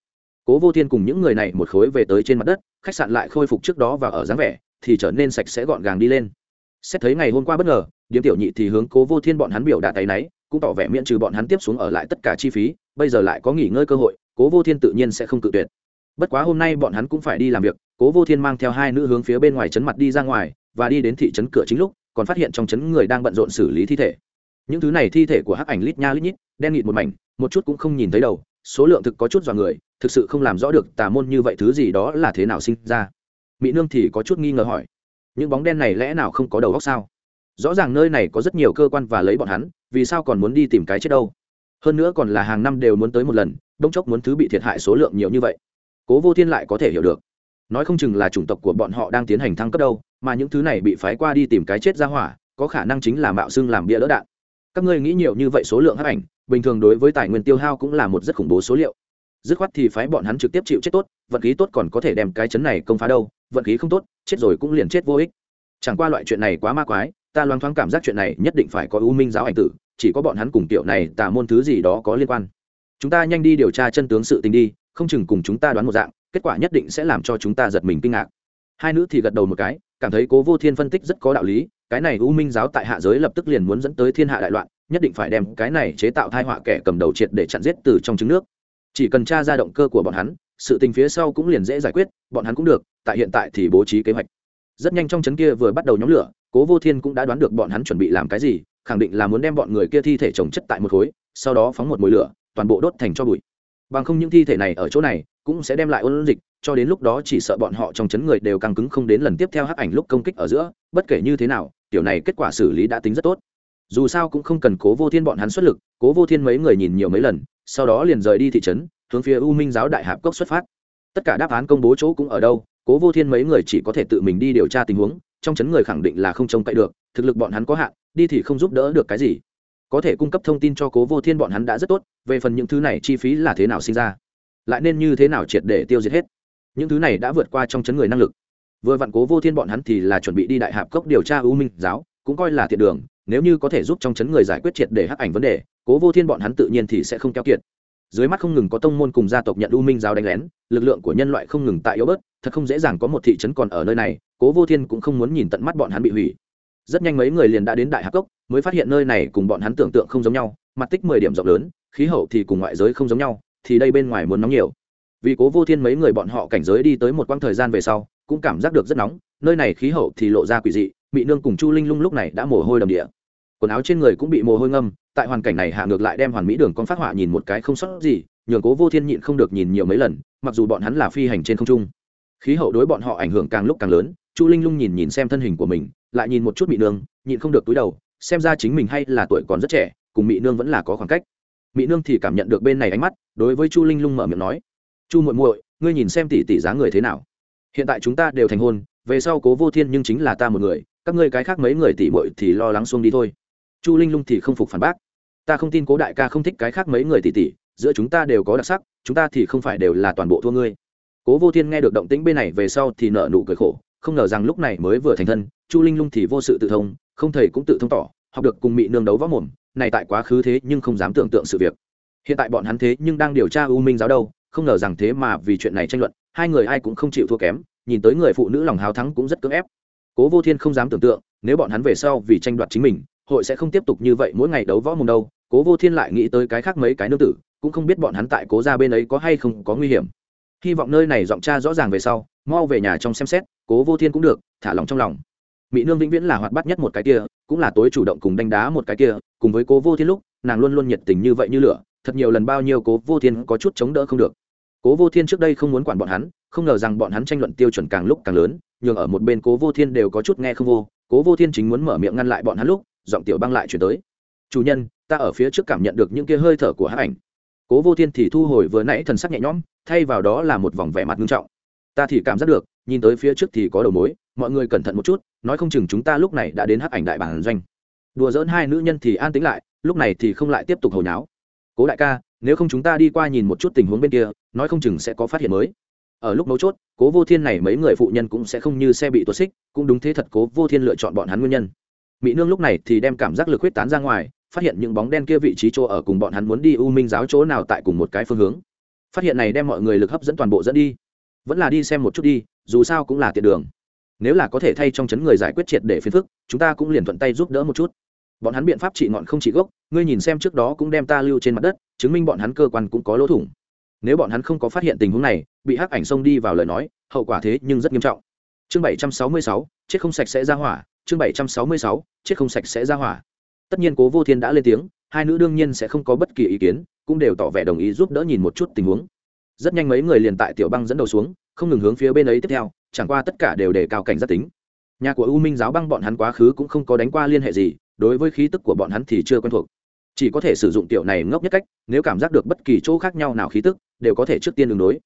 Cố vô thiên cùng những người này một khối về tới trên mặt đất, khách sạn lại khôi phục trước đó và ở dáng vẻ, thì trở nên sạch sẽ gọn gàng đi lên. Xét thấy ngày hôm qua bất ngờ, điếm tiểu nhị thì hướng cố vô thiên bọn hắn biểu đạt tay náy, cũng tỏ vẻ miễn trừ bọn hắn tiếp xuống ở lại tất cả chi phí, bây giờ lại có nghỉ ngơi cơ hội, cố vô thiên tự nhiên sẽ không cự tuyệt bất quá hôm nay bọn hắn cũng phải đi làm việc, cố vô thiên mang theo hai nữ hướng phía bên ngoài trấn mặt đi ra ngoài, và đi đến thị trấn cửa chính lúc, còn phát hiện trong trấn người đang bận rộn xử lý thi thể. Những thứ này thi thể của hắc ảnh lít nha lít nhít, đen nghịt một mảnh, một chút cũng không nhìn thấy đầu, số lượng thực có chút dọa người, thực sự không làm rõ được tà môn như vậy thứ gì đó là thế nào sinh ra. Mỹ nương thì có chút nghi ngờ hỏi, những bóng đen này lẽ nào không có đầu góc sao? Rõ ràng nơi này có rất nhiều cơ quan và lấy bọn hắn, vì sao còn muốn đi tìm cái chết đâu? Hơn nữa còn là hàng năm đều muốn tới một lần đông chốc muốn thứ bị thiệt hại số lượng nhiều như vậy cố vô thiên lại có thể hiểu được. Nói không chừng là chủng tộc của bọn họ đang tiến hành thăng cấp đâu, mà những thứ này bị phái qua đi tìm cái chết ra hỏa, có khả năng chính là mạo xưng làm bia lỡ đạn. Các ngươi nghĩ nhiều như vậy số lượng hấp ảnh, bình thường đối với tài nguyên tiêu hao cũng là một rất khủng bố số liệu. Dứt khoát thì phái bọn hắn trực tiếp chịu chết tốt, vận khí tốt còn có thể đem cái chấn này công phá đâu, vận khí không tốt, chết rồi cũng liền chết vô ích. Chẳng qua loại chuyện này quá ma quái, ta loáng thoáng cảm giác chuyện này nhất định phải có ưu minh giáo ảnh tử, chỉ có bọn hắn cùng tiểu này tả môn thứ gì đó có liên quan. Chúng ta nhanh đi điều tra chân tướng sự tình đi không chừng cùng chúng ta đoán một dạng, kết quả nhất định sẽ làm cho chúng ta giật mình kinh ngạc. Hai nữ thì gật đầu một cái, cảm thấy cố vô thiên phân tích rất có đạo lý, cái này u minh giáo tại hạ giới lập tức liền muốn dẫn tới thiên hạ đại loạn, nhất định phải đem cái này chế tạo thai họa kẻ cầm đầu triệt để chặn giết từ trong trứng nước. Chỉ cần tra ra động cơ của bọn hắn, sự tình phía sau cũng liền dễ giải quyết, bọn hắn cũng được, tại hiện tại thì bố trí kế hoạch. Rất nhanh trong trấn kia vừa bắt đầu nhóm lửa, cố vô thiên cũng đã đoán được bọn hắn chuẩn bị làm cái gì, khẳng định là muốn đem bọn người kia thi thể trồng chất tại một khối, sau đó phóng một mồi lửa, toàn bộ đốt thành cho bụi bằng không những thi thể này ở chỗ này cũng sẽ đem lại ôn dịch, cho đến lúc đó chỉ sợ bọn họ trong chấn người đều căng cứng không đến lần tiếp theo hắc ảnh lúc công kích ở giữa, bất kể như thế nào, tiểu này kết quả xử lý đã tính rất tốt. Dù sao cũng không cần cố vô thiên bọn hắn xuất lực, cố vô thiên mấy người nhìn nhiều mấy lần, sau đó liền rời đi thị trấn, hướng phía u minh giáo đại hạp cốc xuất phát. Tất cả đáp án công bố chỗ cũng ở đâu, cố vô thiên mấy người chỉ có thể tự mình đi điều tra tình huống, trong chấn người khẳng định là không trông cậy được, thực lực bọn hắn có hạn, đi thì không giúp đỡ được cái gì có thể cung cấp thông tin cho cố vô thiên bọn hắn đã rất tốt, về phần những thứ này chi phí là thế nào sinh ra? Lại nên như thế nào triệt để tiêu diệt hết? Những thứ này đã vượt qua trong chấn người năng lực. Vừa vặn cố vô thiên bọn hắn thì là chuẩn bị đi đại hạp cốc điều tra u minh giáo, cũng coi là thiện đường, nếu như có thể giúp trong chấn người giải quyết triệt để hắc ảnh vấn đề, cố vô thiên bọn hắn tự nhiên thì sẽ không keo kiệt. Dưới mắt không ngừng có tông môn cùng gia tộc nhận u minh giáo đánh lén, lực lượng của nhân loại không ngừng tại yếu bớt, thật không dễ dàng có một thị trấn còn ở nơi này, cố vô thiên cũng không muốn nhìn tận mắt bọn hắn bị hủy rất nhanh mấy người liền đã đến đại hạc cốc, mới phát hiện nơi này cùng bọn hắn tưởng tượng không giống nhau, mặt tích mười điểm rộng lớn, khí hậu thì cùng ngoại giới không giống nhau, thì đây bên ngoài muốn nóng nhiều. Vì cố vô thiên mấy người bọn họ cảnh giới đi tới một quãng thời gian về sau, cũng cảm giác được rất nóng, nơi này khí hậu thì lộ ra quỷ dị bị nương cùng chu linh lung lúc này đã mồ hôi đầm địa. Quần áo trên người cũng bị mồ hôi ngâm, tại hoàn cảnh này hạ ngược lại đem hoàn mỹ đường con phát họa nhìn một cái không sót gì, nhường cố vô thiên nhịn không được nhìn nhiều mấy lần, mặc dù bọn hắn là phi hành trên không trung. Khí hậu đối bọn họ ảnh hưởng càng lúc càng lớn, chu linh lung nhìn nhìn xem thân hình của mình lại nhìn một chút mỹ nương, nhịn không được túi đầu, xem ra chính mình hay là tuổi còn rất trẻ, cùng mỹ nương vẫn là có khoảng cách. Mỹ nương thì cảm nhận được bên này ánh mắt, đối với chu linh lung mở miệng nói, chu muội muội, ngươi nhìn xem tỷ tỷ giá người thế nào? Hiện tại chúng ta đều thành hôn, về sau cố vô thiên nhưng chính là ta một người, các ngươi cái khác mấy người tỷ muội thì lo lắng xuông đi thôi. Chu linh lung thì không phục phản bác, ta không tin cố đại ca không thích cái khác mấy người tỷ tỷ, giữa chúng ta đều có đặc sắc, chúng ta thì không phải đều là toàn bộ thua ngươi. Cố vô thiên nghe được động tĩnh bên này về sau thì nợ nụ cười khổ, không ngờ rằng lúc này mới vừa thành thân chu linh lung thì vô sự tự thông, không thầy cũng tự thông tỏ, học được cùng mị nương đấu võ mồm, này tại quá khứ thế nhưng không dám tưởng tượng sự việc. Hiện tại bọn hắn thế nhưng đang điều tra u minh giáo đâu, không ngờ rằng thế mà vì chuyện này tranh luận, hai người ai cũng không chịu thua kém, nhìn tới người phụ nữ lòng hào thắng cũng rất cưỡng ép. Cố vô thiên không dám tưởng tượng, nếu bọn hắn về sau vì tranh đoạt chính mình, hội sẽ không tiếp tục như vậy mỗi ngày đấu võ mồm đâu. Cố vô thiên lại nghĩ tới cái khác mấy cái nương tử, cũng không biết bọn hắn tại cố ra bên ấy có hay không có nguy hiểm. Hy vọng nơi này giọng cha rõ ràng về sau, mau về nhà trong xem xét, cố vô thiên cũng được, thả lòng trong lòng mỹ nương vĩnh viễn là hoạt bát nhất một cái kia, cũng là tối chủ động cùng đánh đá một cái kia, cùng với cố vô thiên lúc, nàng luôn luôn nhiệt tình như vậy như lửa, thật nhiều lần bao nhiêu cố vô thiên có chút chống đỡ không được. Cố vô thiên trước đây không muốn quản bọn hắn, không ngờ rằng bọn hắn tranh luận tiêu chuẩn càng lúc càng lớn, nhường ở một bên cố vô thiên đều có chút nghe không vô, cố vô thiên chính muốn mở miệng ngăn lại bọn hắn lúc, giọng tiểu băng lại chuyển tới. Chủ nhân, ta ở phía trước cảm nhận được những kia hơi thở của hát ảnh. Cố vô thiên thì thu hồi vừa nãy thần sắc nhẹ nhõm, thay vào đó là một vòng vẻ mặt nghiêm trọng. Ta thì cảm giác được, nhìn tới phía trước thì có đầu mối, mọi người cẩn thận một chút nói không chừng chúng ta lúc này đã đến hắc ảnh đại bản doanh. Đùa dỡn hai nữ nhân thì an tĩnh lại, lúc này thì không lại tiếp tục hồi nháo. Cố đại ca, nếu không chúng ta đi qua nhìn một chút tình huống bên kia, nói không chừng sẽ có phát hiện mới. Ở lúc mấu chốt, cố vô thiên này mấy người phụ nhân cũng sẽ không như xe bị tuột xích, cũng đúng thế thật cố vô thiên lựa chọn bọn hắn nguyên nhân. Mỹ nương lúc này thì đem cảm giác lực huyết tán ra ngoài, phát hiện những bóng đen kia vị trí chỗ ở cùng bọn hắn muốn đi u minh giáo chỗ nào tại cùng một cái phương hướng. Phát hiện này đem mọi người lực hấp dẫn toàn bộ dẫn đi. Vẫn là đi xem một chút đi, dù sao cũng là tiện đường nếu là có thể thay trong chấn người giải quyết triệt để phiền phức, chúng ta cũng liền thuận tay giúp đỡ một chút. Bọn hắn biện pháp trị ngọn không trị gốc, ngươi nhìn xem trước đó cũng đem ta lưu trên mặt đất, chứng minh bọn hắn cơ quan cũng có lỗ thủng. Nếu bọn hắn không có phát hiện tình huống này, bị hắc ảnh xông đi vào lời nói, hậu quả thế nhưng rất nghiêm trọng. Chương bảy trăm sáu mươi sáu, chết không sạch sẽ ra hỏa, chương bảy trăm sáu mươi sáu, chết không sạch sẽ ra hỏa. Tất nhiên cố vô thiên đã lên tiếng, hai nữ đương nhiên sẽ không có bất kỳ ý kiến, cũng đều tỏ vẻ đồng ý giúp đỡ nhìn một chút tình huống rất nhanh mấy người liền tại tiểu băng dẫn đầu xuống, không ngừng hướng phía bên ấy tiếp theo, chẳng qua tất cả đều đề cao cảnh giác tính. Nhà của u minh giáo băng bọn hắn quá khứ cũng không có đánh qua liên hệ gì, đối với khí tức của bọn hắn thì chưa quen thuộc. Chỉ có thể sử dụng tiểu này ngốc nhất cách, nếu cảm giác được bất kỳ chỗ khác nhau nào khí tức, đều có thể trước tiên đường đối.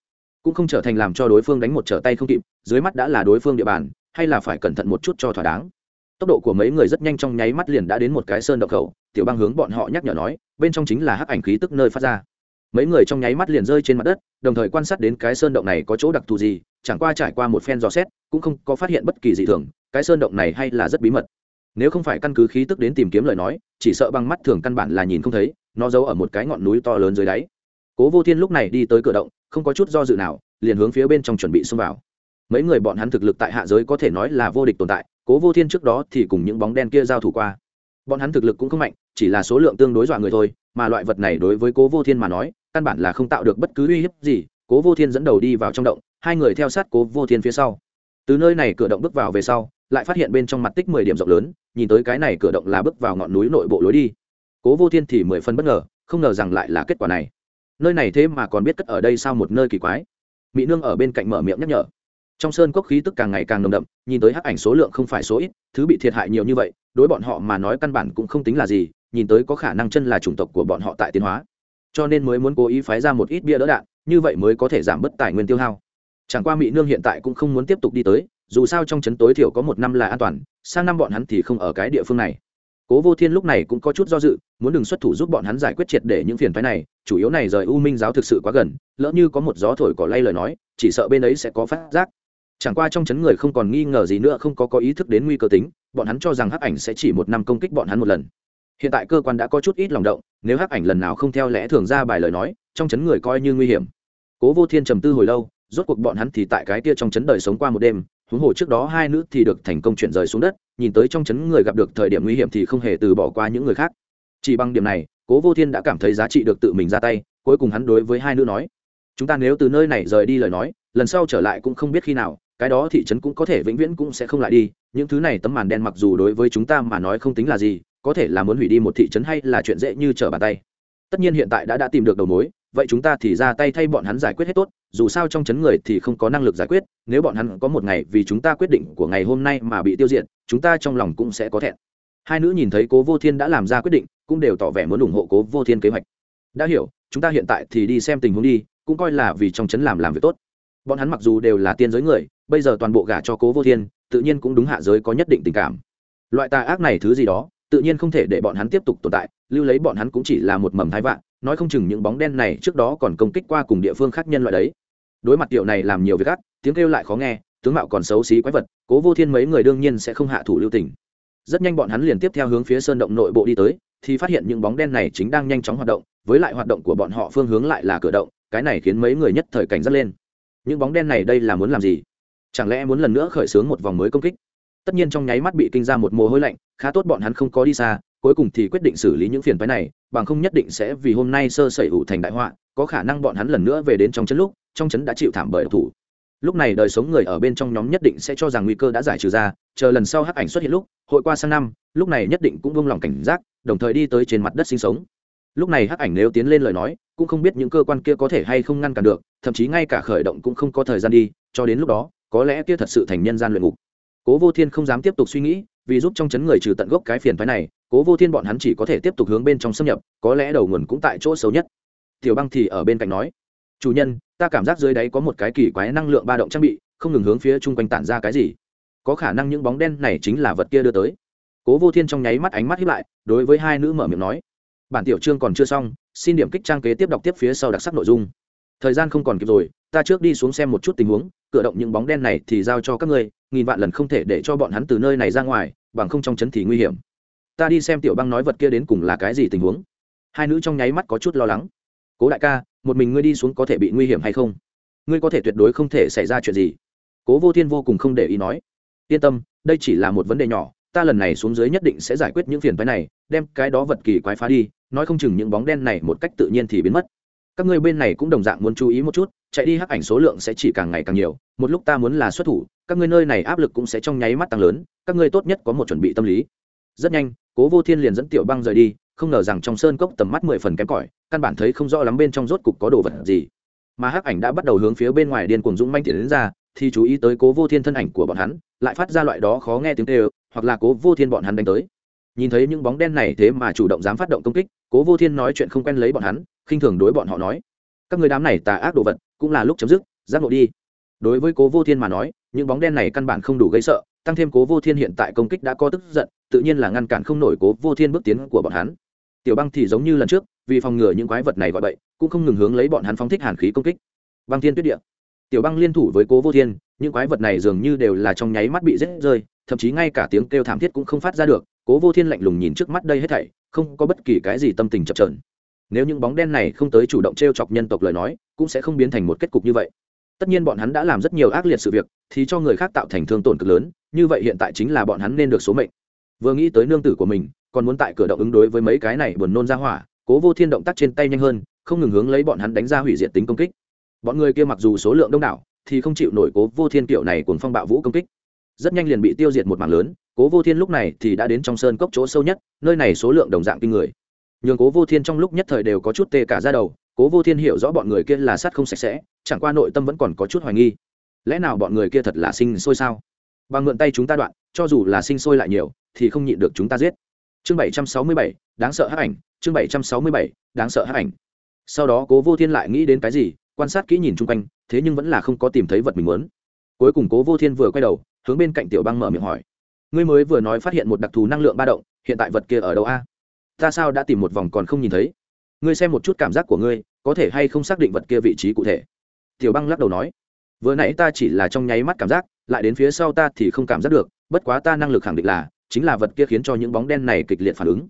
Cũng không trở thành làm cho đối phương đánh một trở tay không kịp, dưới mắt đã là đối phương địa bàn, hay là phải cẩn thận một chút cho thỏa đáng. Tốc độ của mấy người rất nhanh trong nháy mắt liền đã đến một cái sơn động khẩu, tiểu băng hướng bọn họ nhắc nhở nói, bên trong chính là hắc ảnh khí tức nơi phát ra mấy người trong nháy mắt liền rơi trên mặt đất, đồng thời quan sát đến cái sơn động này có chỗ đặc thù gì, chẳng qua trải qua một phen dò xét, cũng không có phát hiện bất kỳ gì thường, cái sơn động này hay là rất bí mật. Nếu không phải căn cứ khí tức đến tìm kiếm lời nói, chỉ sợ bằng mắt thường căn bản là nhìn không thấy, nó giấu ở một cái ngọn núi to lớn dưới đáy. Cố vô thiên lúc này đi tới cửa động, không có chút do dự nào, liền hướng phía bên trong chuẩn bị xông vào. Mấy người bọn hắn thực lực tại hạ giới có thể nói là vô địch tồn tại, cố vô thiên trước đó thì cùng những bóng đen kia giao thủ qua. Bọn hắn thực lực cũng không mạnh, chỉ là số lượng tương đối dọa người thôi, mà loại vật này đối với cố vô thiên mà nói căn bản là không tạo được bất cứ uy hiếp gì, cố vô thiên dẫn đầu đi vào trong động, hai người theo sát cố vô thiên phía sau. Từ nơi này cửa động bước vào về sau, lại phát hiện bên trong mặt tích mười điểm rộng lớn, nhìn tới cái này cửa động là bước vào ngọn núi nội bộ lối đi. Cố vô thiên thì mười phân bất ngờ, không ngờ rằng lại là kết quả này. Nơi này thế mà còn biết cất ở đây sao một nơi kỳ quái. Mỹ nương ở bên cạnh mở miệng nhắc nhở. Trong sơn cốc khí tức càng ngày càng nồng đậm, nhìn tới hắc ảnh số lượng không phải số ít, thứ bị thiệt hại nhiều như vậy, đối bọn họ mà nói căn bản cũng không tính là gì, nhìn tới có khả năng chân là chủng tộc của bọn họ tại tiến hóa cho nên mới muốn cố ý phái ra một ít bia đỡ đạn, như vậy mới có thể giảm bớt tài nguyên tiêu hao. Chẳng qua mỹ nương hiện tại cũng không muốn tiếp tục đi tới, dù sao trong trấn tối thiểu có một năm là an toàn, sang năm bọn hắn thì không ở cái địa phương này. Cố vô thiên lúc này cũng có chút do dự, muốn đừng xuất thủ giúp bọn hắn giải quyết triệt để những phiền phái này, chủ yếu này rời u minh giáo thực sự quá gần, lỡ như có một gió thổi cỏ lay lời nói, chỉ sợ bên ấy sẽ có phát giác. Chẳng qua trong chấn người không còn nghi ngờ gì nữa, không có có ý thức đến nguy cơ tính, bọn hắn cho rằng hắc ảnh sẽ chỉ một năm công kích bọn hắn một lần hiện tại cơ quan đã có chút ít lòng động, nếu hắc ảnh lần nào không theo lẽ thường ra bài lời nói, trong chấn người coi như nguy hiểm. Cố vô thiên trầm tư hồi lâu, rốt cuộc bọn hắn thì tại cái kia trong chấn đời sống qua một đêm, huống hồ trước đó hai nữ thì được thành công chuyển rời xuống đất, nhìn tới trong chấn người gặp được thời điểm nguy hiểm thì không hề từ bỏ qua những người khác. Chỉ bằng điểm này, cố vô thiên đã cảm thấy giá trị được tự mình ra tay, cuối cùng hắn đối với hai nữ nói, chúng ta nếu từ nơi này rời đi lời nói, lần sau trở lại cũng không biết khi nào, cái đó thị trấn cũng có thể vĩnh viễn cũng sẽ không lại đi, những thứ này tấm màn đen mặc dù đối với chúng ta mà nói không tính là gì có thể là muốn hủy đi một thị trấn hay là chuyện dễ như trở bàn tay. Tất nhiên hiện tại đã đã tìm được đầu mối, vậy chúng ta thì ra tay thay bọn hắn giải quyết hết tốt, dù sao trong chấn người thì không có năng lực giải quyết, nếu bọn hắn có một ngày vì chúng ta quyết định của ngày hôm nay mà bị tiêu diệt, chúng ta trong lòng cũng sẽ có thẹn. Hai nữ nhìn thấy cố vô thiên đã làm ra quyết định, cũng đều tỏ vẻ muốn ủng hộ cố vô thiên kế hoạch. Đã hiểu, chúng ta hiện tại thì đi xem tình huống đi, cũng coi là vì trong chấn làm làm việc tốt. Bọn hắn mặc dù đều là tiên giới người, bây giờ toàn bộ gả cho cố vô thiên, tự nhiên cũng đúng hạ giới có nhất định tình cảm. Loại tà ác này thứ gì đó tự nhiên không thể để bọn hắn tiếp tục tồn tại, lưu lấy bọn hắn cũng chỉ là một mầm thái vạn, nói không chừng những bóng đen này trước đó còn công kích qua cùng địa phương khác nhân loại đấy. Đối mặt tiểu này làm nhiều việc ác tiếng kêu lại khó nghe, tướng mạo còn xấu xí quái vật, cố vô thiên mấy người đương nhiên sẽ không hạ thủ lưu tình. Rất nhanh bọn hắn liền tiếp theo hướng phía sơn động nội bộ đi tới, thì phát hiện những bóng đen này chính đang nhanh chóng hoạt động, với lại hoạt động của bọn họ phương hướng lại là cửa động, cái này khiến mấy người nhất thời cảnh giác lên. Những bóng đen này đây là muốn làm gì? Chẳng lẽ muốn lần nữa khởi xướng một vòng mới công kích? Tất nhiên trong nháy mắt bị kinh ra một mồ hôi lạnh, khá tốt bọn hắn không có đi xa, cuối cùng thì quyết định xử lý những phiền phái này, bằng không nhất định sẽ vì hôm nay sơ sẩy ủ thành đại họa, có khả năng bọn hắn lần nữa về đến trong chân lúc, trong chấn đã chịu thảm bởi thủ. Lúc này đời sống người ở bên trong nhóm nhất định sẽ cho rằng nguy cơ đã giải trừ ra, chờ lần sau hắc ảnh xuất hiện lúc, hội qua sang năm, lúc này nhất định cũng vung lòng cảnh giác, đồng thời đi tới trên mặt đất sinh sống. Lúc này hắc ảnh nếu tiến lên lời nói, cũng không biết những cơ quan kia có thể hay không ngăn cản được, thậm chí ngay cả khởi động cũng không có thời gian đi, cho đến lúc đó, có lẽ kia thật sự thành nhân gian luyện ngục cố vô thiên không dám tiếp tục suy nghĩ, vì giúp trong chấn người trừ tận gốc cái phiền phái này, cố vô thiên bọn hắn chỉ có thể tiếp tục hướng bên trong xâm nhập, có lẽ đầu nguồn cũng tại chỗ xấu nhất. Tiểu băng thì ở bên cạnh nói, chủ nhân, ta cảm giác dưới đáy có một cái kỳ quái năng lượng ba động trang bị, không ngừng hướng phía chung quanh tản ra cái gì. Có khả năng những bóng đen này chính là vật kia đưa tới. Cố vô thiên trong nháy mắt ánh mắt hiếp lại, đối với hai nữ mở miệng nói, bản tiểu chương còn chưa xong, xin điểm kích trang kế tiếp đọc tiếp phía sau đặc sắc nội dung. Thời gian không còn kịp rồi ta trước đi xuống xem một chút tình huống cựa động những bóng đen này thì giao cho các ngươi, nghìn vạn lần không thể để cho bọn hắn từ nơi này ra ngoài, bằng không trong chấn thì nguy hiểm. Ta đi xem tiểu băng nói vật kia đến cùng là cái gì tình huống. Hai nữ trong nháy mắt có chút lo lắng. Cố đại ca, một mình ngươi đi xuống có thể bị nguy hiểm hay không? Ngươi có thể tuyệt đối không thể xảy ra chuyện gì. Cố vô thiên vô cùng không để ý nói. Yên tâm, đây chỉ là một vấn đề nhỏ, ta lần này xuống dưới nhất định sẽ giải quyết những phiền phái này, đem cái đó vật kỳ quái phá đi, nói không chừng những bóng đen này một cách tự nhiên thì biến mất. Các ngươi bên này cũng đồng dạng muốn chú ý một chút chạy đi hắc ảnh số lượng sẽ chỉ càng ngày càng nhiều, một lúc ta muốn là xuất thủ, các ngươi nơi này áp lực cũng sẽ trong nháy mắt tăng lớn, các ngươi tốt nhất có một chuẩn bị tâm lý. Rất nhanh, cố vô thiên liền dẫn tiểu băng rời đi, không ngờ rằng trong sơn cốc tầm mắt mười phần kém cỏi, căn bản thấy không rõ lắm bên trong rốt cục có đồ vật gì. Mà hắc ảnh đã bắt đầu hướng phía bên ngoài điên cuồng dũng manh tiến đến ra, thì chú ý tới cố vô thiên thân ảnh của bọn hắn, lại phát ra loại đó khó nghe tiếng tê hoặc là cố vô thiên bọn hắn đánh tới. Nhìn thấy những bóng đen này thế mà chủ động dám phát động công kích, cố vô thiên nói chuyện không quen lấy bọn hắn, khinh thường đối bọn họ nói, các người đám này tà ác đồ vật cũng là lúc chấm dứt, giác ngộ đi. Đối với cố vô thiên mà nói, những bóng đen này căn bản không đủ gây sợ, tăng thêm cố vô thiên hiện tại công kích đã có tức giận, tự nhiên là ngăn cản không nổi cố vô thiên bước tiến của bọn hắn. Tiểu băng thì giống như lần trước, vì phòng ngừa những quái vật này gọi bậy, cũng không ngừng hướng lấy bọn hắn phóng thích hàn khí công kích. Băng thiên tuyết địa. Tiểu băng liên thủ với cố vô thiên, những quái vật này dường như đều là trong nháy mắt bị rết rơi, thậm chí ngay cả tiếng kêu thảm thiết cũng không phát ra được, cố vô thiên lạnh lùng nhìn trước mắt đây hết thảy, không có bất kỳ cái gì tâm tình chập trờn nếu những bóng đen này không tới chủ động t r e o chọc nhân tộc lời nói, cũng sẽ không biến thành một kết cục như vậy. Tất nhiên bọn hắn đã làm rất nhiều ác liệt sự việc, thì cho người khác tạo thành thương tổn cực lớn, như vậy hiện tại chính là bọn hắn nên được số mệnh. Vừa nghĩ tới nương tử của mình, còn muốn tại cửa động ứng đối với mấy cái này buồn nôn ra hỏa, cố vô thiên động tác trên tay nhanh hơn, không ngừng hướng lấy bọn hắn đánh ra hủy diệt tính công kích. Bọn người kia mặc dù số lượng đông đảo, thì không chịu nổi cố vô thiên kiểu này cùng phong bạo vũ công kích. Rất nhanh liền bị tiêu diệt một mảng lớn, cố vô thiên lúc này thì đã đến trong sơn cốc chỗ sâu nhất, nơi này số lượng đồng dạng kinh người nhường cố vô thiên trong lúc nhất thời đều có chút tê cả ra đầu, cố vô thiên hiểu rõ bọn người kia là sát không sạch sẽ, chẳng qua nội tâm vẫn còn có chút hoài nghi. Lẽ nào bọn người kia thật là sinh sôi sao? Bằng mượn tay chúng ta đoạn, cho dù là sinh sôi lại nhiều, thì không nhịn được chúng ta giết. Chương bảy trăm sáu mươi bảy, đáng sợ hắc ảnh, chương bảy trăm sáu mươi bảy, đáng sợ hắc ảnh. Sau đó cố vô thiên lại nghĩ đến cái gì, quan sát kỹ nhìn chung quanh, thế nhưng vẫn là không có tìm thấy vật mình muốn. Cuối cùng cố vô thiên vừa quay đầu, hướng bên cạnh tiểu băng mở miệng hỏi. Ngươi mới vừa nói phát hiện một đặc thù năng lượng ba động, hiện tại vật kia ở đâu a? Ta sao đã tìm một vòng còn không nhìn thấy? Ngươi xem một chút cảm giác của ngươi, có thể hay không xác định vật kia vị trí cụ thể? Tiểu băng lắc đầu nói. Vừa nãy ta chỉ là trong nháy mắt cảm giác, lại đến phía sau ta thì không cảm giác được, bất quá ta năng lực khẳng định là, chính là vật kia khiến cho những bóng đen này kịch liệt phản ứng.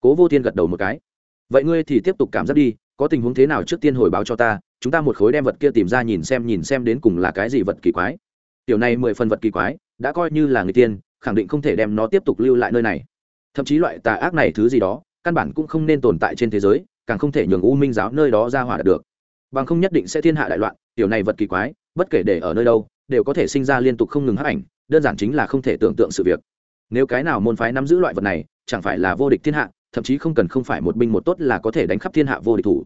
Cố vô thiên gật đầu một cái. Vậy ngươi thì tiếp tục cảm giác đi, có tình huống thế nào trước tiên hồi báo cho ta, chúng ta một khối đem vật kia tìm ra nhìn xem nhìn xem đến cùng là cái gì vật kỳ quái. Tiểu này mười phần vật kỳ quái, đã coi như là người tiên, khẳng định không thể đem nó tiếp tục lưu lại nơi này. Thậm chí loại tà ác này thứ gì đó căn bản cũng không nên tồn tại trên thế giới, càng không thể nhường u minh giáo nơi đó ra hỏa được. Bằng không nhất định sẽ thiên hạ đại loạn, tiểu này vật kỳ quái, bất kể để ở nơi đâu, đều có thể sinh ra liên tục không ngừng hấp ảnh, đơn giản chính là không thể tưởng tượng sự việc. Nếu cái nào môn phái nắm giữ loại vật này, chẳng phải là vô địch thiên hạ, thậm chí không cần không phải một binh một tốt là có thể đánh khắp thiên hạ vô địch thủ.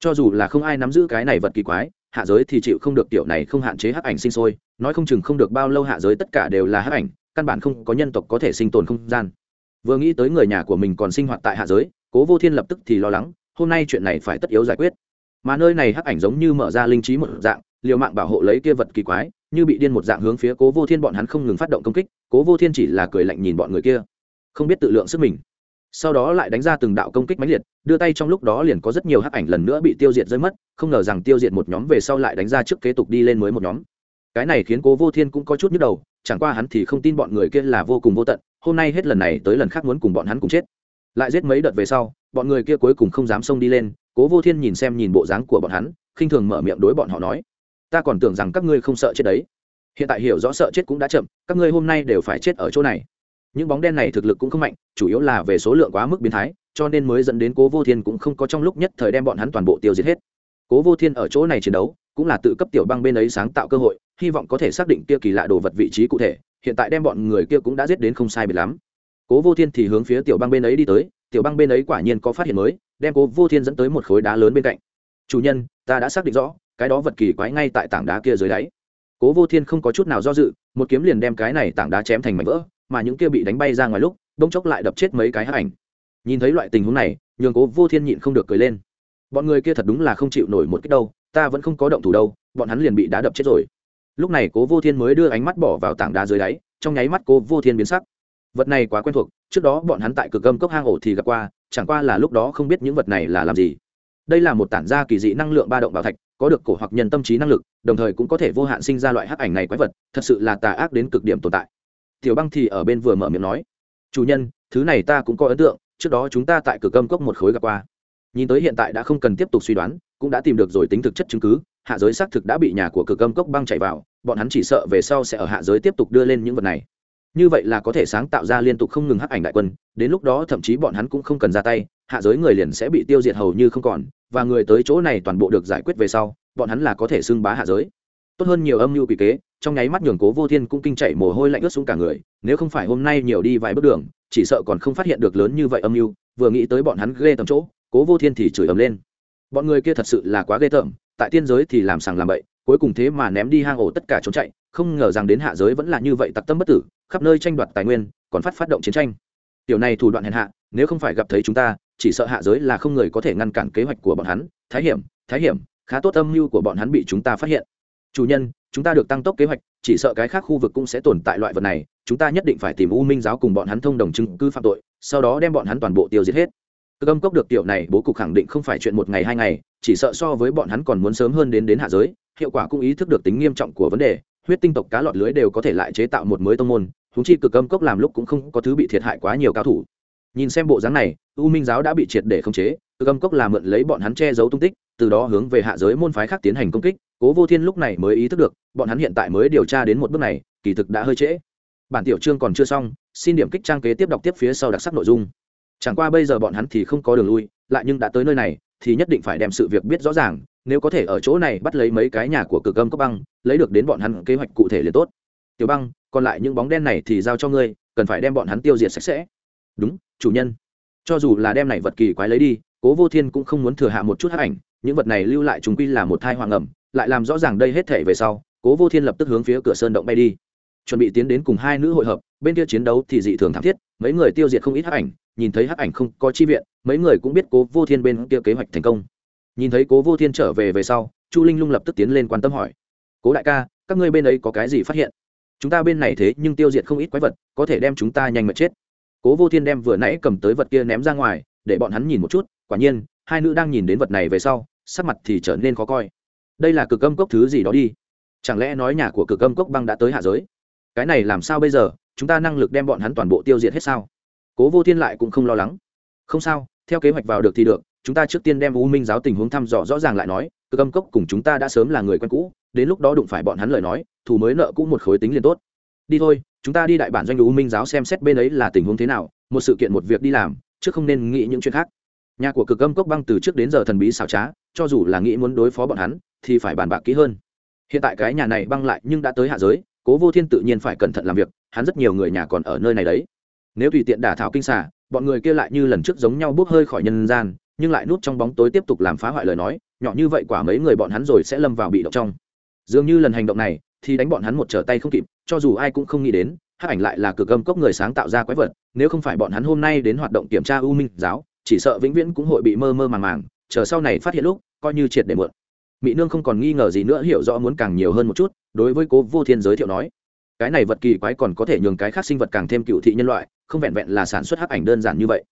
Cho dù là không ai nắm giữ cái này vật kỳ quái, hạ giới thì chịu không được tiểu này không hạn chế hấp ảnh sinh sôi, nói không chừng không được bao lâu hạ giới tất cả đều là hấp ảnh, căn bản không có nhân tộc có thể sinh tồn không gian vừa nghĩ tới người nhà của mình còn sinh hoạt tại hạ giới, cố vô thiên lập tức thì lo lắng, hôm nay chuyện này phải tất yếu giải quyết. Mà nơi này hắc ảnh giống như mở ra linh trí một dạng, liều mạng bảo hộ lấy kia vật kỳ quái, như bị điên một dạng hướng phía cố vô thiên bọn hắn không ngừng phát động công kích, cố vô thiên chỉ là cười lạnh nhìn bọn người kia. Không biết tự lượng sức mình. Sau đó lại đánh ra từng đạo công kích mãnh liệt, đưa tay trong lúc đó liền có rất nhiều hắc ảnh lần nữa bị tiêu diệt rơi mất, không ngờ rằng tiêu diệt một nhóm về sau lại đánh ra trước kế tục đi lên mới một nhóm. Cái này khiến cố vô thiên cũng có chút nhức đầu, chẳng qua hắn thì không tin bọn người kia là vô cùng vô tận hôm nay hết lần này tới lần khác muốn cùng bọn hắn cùng chết. Lại giết mấy đợt về sau, bọn người kia cuối cùng không dám xông đi lên, cố vô thiên nhìn xem nhìn bộ dáng của bọn hắn, khinh thường mở miệng đối bọn họ nói, ta còn tưởng rằng các ngươi không sợ chết đấy. Hiện tại hiểu rõ sợ chết cũng đã chậm, các ngươi hôm nay đều phải chết ở chỗ này. Những bóng đen này thực lực cũng không mạnh, chủ yếu là về số lượng quá mức biến thái, cho nên mới dẫn đến cố vô thiên cũng không có trong lúc nhất thời đem bọn hắn toàn bộ tiêu diệt hết. Cố vô thiên ở chỗ này chiến đấu, cũng là tự cấp tiểu băng bên ấy sáng tạo cơ hội, hy vọng có thể xác định kia kỳ lạ đồ vật vị trí cụ thể hiện tại đem bọn người kia cũng đã giết đến không sai biệt lắm. Cố vô thiên thì hướng phía tiểu băng bên ấy đi tới, tiểu băng bên ấy quả nhiên có phát hiện mới, đem cố vô thiên dẫn tới một khối đá lớn bên cạnh. Chủ nhân, ta đã xác định rõ, cái đó vật kỳ quái ngay tại tảng đá kia dưới đáy. Cố vô thiên không có chút nào do dự, một kiếm liền đem cái này tảng đá chém thành mảnh vỡ, mà những kia bị đánh bay ra ngoài lúc, bỗng chốc lại đập chết mấy cái hắc ảnh. Nhìn thấy loại tình huống này, nhường cố vô thiên nhịn không được cười lên. Bọn người kia thật đúng là không chịu nổi một cách đâu, ta vẫn không có động thủ đâu, bọn hắn liền bị đá đập chết rồi lúc này cố vô thiên mới đưa ánh mắt bỏ vào tảng đá dưới đáy, trong nháy mắt cố vô thiên biến sắc. Vật này quá quen thuộc, trước đó bọn hắn tại cực âm cốc hang ổ thì gặp qua, chẳng qua là lúc đó không biết những vật này là làm gì. Đây là một tản gia kỳ dị năng lượng ba động bảo thạch, có được cổ hoặc nhân tâm trí năng lực, đồng thời cũng có thể vô hạn sinh ra loại hắc ảnh này quái vật, thật sự là tà ác đến cực điểm tồn tại. Tiểu băng thì ở bên vừa mở miệng nói, chủ nhân, thứ này ta cũng có ấn tượng, trước đó chúng ta tại cửa cơm cốc một khối gặp qua. Nhìn tới hiện tại đã không cần tiếp tục suy đoán, cũng đã tìm được rồi tính thực chất chứng cứ, hạ giới xác thực đã bị nhà của cửa cơm cốc băng chạy vào bọn hắn chỉ sợ về sau sẽ ở hạ giới tiếp tục đưa lên những vật này. Như vậy là có thể sáng tạo ra liên tục không ngừng hắc ảnh đại quân, đến lúc đó thậm chí bọn hắn cũng không cần ra tay, hạ giới người liền sẽ bị tiêu diệt hầu như không còn, và người tới chỗ này toàn bộ được giải quyết về sau, bọn hắn là có thể xưng bá hạ giới. Tốt hơn nhiều âm mưu quỷ kế, trong nháy mắt nhường cố vô thiên cũng kinh chạy mồ hôi lạnh ướt xuống cả người, nếu không phải hôm nay nhiều đi vài bước đường, chỉ sợ còn không phát hiện được lớn như vậy âm mưu, vừa nghĩ tới bọn hắn ghê tầm chỗ, cố vô thiên thì chửi ầm lên. Bọn người kia thật sự là quá ghê tởm, tại tiên giới thì làm sàng làm bậy cuối cùng thế mà ném đi hang ổ tất cả trốn chạy, không ngờ rằng đến hạ giới vẫn là như vậy tặc tâm bất tử, khắp nơi tranh đoạt tài nguyên, còn phát phát động chiến tranh. Tiểu này thủ đoạn hèn hạ, nếu không phải gặp thấy chúng ta, chỉ sợ hạ giới là không người có thể ngăn cản kế hoạch của bọn hắn. Thái hiểm thái hiểm, khá tốt âm mưu của bọn hắn bị chúng ta phát hiện. Chủ nhân, chúng ta được tăng tốc kế hoạch, chỉ sợ cái khác khu vực cũng sẽ tồn tại loại vật này, chúng ta nhất định phải tìm u minh giáo cùng bọn hắn thông đồng chứng cứ phạm tội, sau đó đem bọn hắn toàn bộ tiêu diệt hết. Cơ âm cốc được tiểu này bố cục khẳng định không phải chuyện một ngày hai ngày, chỉ sợ so với bọn hắn còn muốn sớm hơn đến đến hạ giới hiệu quả cũng ý thức được tính nghiêm trọng của vấn đề, huyết tinh tộc cá lọt lưới đều có thể lại chế tạo một mới tông môn húng chi cực âm cốc làm lúc cũng không có thứ bị thiệt hại quá nhiều cao thủ. Nhìn xem bộ dáng này, u minh giáo đã bị triệt để khống chế, cực âm cốc làm mượn lấy bọn hắn che giấu tung tích, từ đó hướng về hạ giới môn phái khác tiến hành công kích, cố vô thiên lúc này mới ý thức được, bọn hắn hiện tại mới điều tra đến một bước này, kỳ thực đã hơi trễ. Bản tiểu chương còn chưa xong, xin điểm kích trang kế tiếp đọc tiếp phía sau đặc sắc nội dung. Chẳng qua bây giờ bọn hắn thì không có đường lui, lại nhưng đã tới nơi này, thì nhất định phải đem sự việc biết rõ ràng nếu có thể ở chỗ này bắt lấy mấy cái nhà của cực âm cấp băng, lấy được đến bọn hắn kế hoạch cụ thể liền tốt. Tiểu băng, còn lại những bóng đen này thì giao cho ngươi, cần phải đem bọn hắn tiêu diệt sạch sẽ. Đúng, chủ nhân. Cho dù là đem này vật kỳ quái lấy đi, cố vô thiên cũng không muốn thừa hạ một chút hắc ảnh, những vật này lưu lại chúng quy là một thai hoàng ẩm, lại làm rõ ràng đây hết thể về sau, cố vô thiên lập tức hướng phía cửa sơn động bay đi. Chuẩn bị tiến đến cùng hai nữ hội hợp, bên kia chiến đấu thì dị thường thảm thiết, mấy người tiêu diệt không ít hắc ảnh, nhìn thấy hắc ảnh không có chi viện, mấy người cũng biết cố vô thiên bên kia kế hoạch thành công nhìn thấy cố vô thiên trở về về sau, chu linh lung lập tức tiến lên quan tâm hỏi. Cố đại ca, các ngươi bên ấy có cái gì phát hiện? Chúng ta bên này thế nhưng tiêu diệt không ít quái vật, có thể đem chúng ta nhanh mệt chết. Cố vô thiên đem vừa nãy cầm tới vật kia ném ra ngoài, để bọn hắn nhìn một chút, quả nhiên, hai nữ đang nhìn đến vật này về sau, sắc mặt thì trở nên khó coi. Đây là cực âm cốc thứ gì đó đi? Chẳng lẽ nói nhà của cực âm cốc băng đã tới hạ giới? Cái này làm sao bây giờ? Chúng ta năng lực đem bọn hắn toàn bộ tiêu diệt hết sao? Cố vô thiên lại cũng không lo lắng. Không sao, theo kế hoạch vào được thì được chúng ta trước tiên đem u minh giáo tình huống thăm dò rõ ràng lại nói cơ âm cốc cùng chúng ta đã sớm là người quen cũ, đến lúc đó đụng phải bọn hắn lời nói, thù mới nợ cũ một khối tính liền tốt. Đi thôi, chúng ta đi đại bản doanh u minh giáo xem xét bên ấy là tình huống thế nào, một sự kiện một việc đi làm, chứ không nên nghĩ những chuyện khác. Nhà của cực âm cốc băng từ trước đến giờ thần bí xảo trá, cho dù là nghĩ muốn đối phó bọn hắn, thì phải bàn bạc kỹ hơn. Hiện tại cái nhà này băng lại nhưng đã tới hạ giới, cố vô thiên tự nhiên phải cẩn thận làm việc, hắn rất nhiều người nhà còn ở nơi này đấy. Nếu tùy tiện đả thảo kinh xả bọn người kia lại như lần trước giống nhau bốc hơi khỏi nhân gian nhưng lại núp trong bóng tối tiếp tục làm phá hoại lời nói, nhỏ như vậy quả mấy người bọn hắn rồi sẽ lâm vào bị động trong. Dường như lần hành động này, thì đánh bọn hắn một trở tay không kịp, cho dù ai cũng không nghĩ đến hát ảnh lại là cực âm cốc người sáng tạo ra quái vật, nếu không phải bọn hắn hôm nay đến hoạt động kiểm tra u minh giáo, chỉ sợ vĩnh viễn cũng hội bị mơ mơ màng màng, chờ sau này phát hiện lúc, coi như triệt để mượn mỹ nương không còn nghi ngờ gì nữa, hiểu rõ muốn càng nhiều hơn một chút, đối với cố vô thiên giới thiệu nói, cái này vật kỳ quái còn có thể nhường cái khác sinh vật càng thêm cựu thị nhân loại, không vẹn vẹn là sản xuất hắc ảnh đơn giản như vậy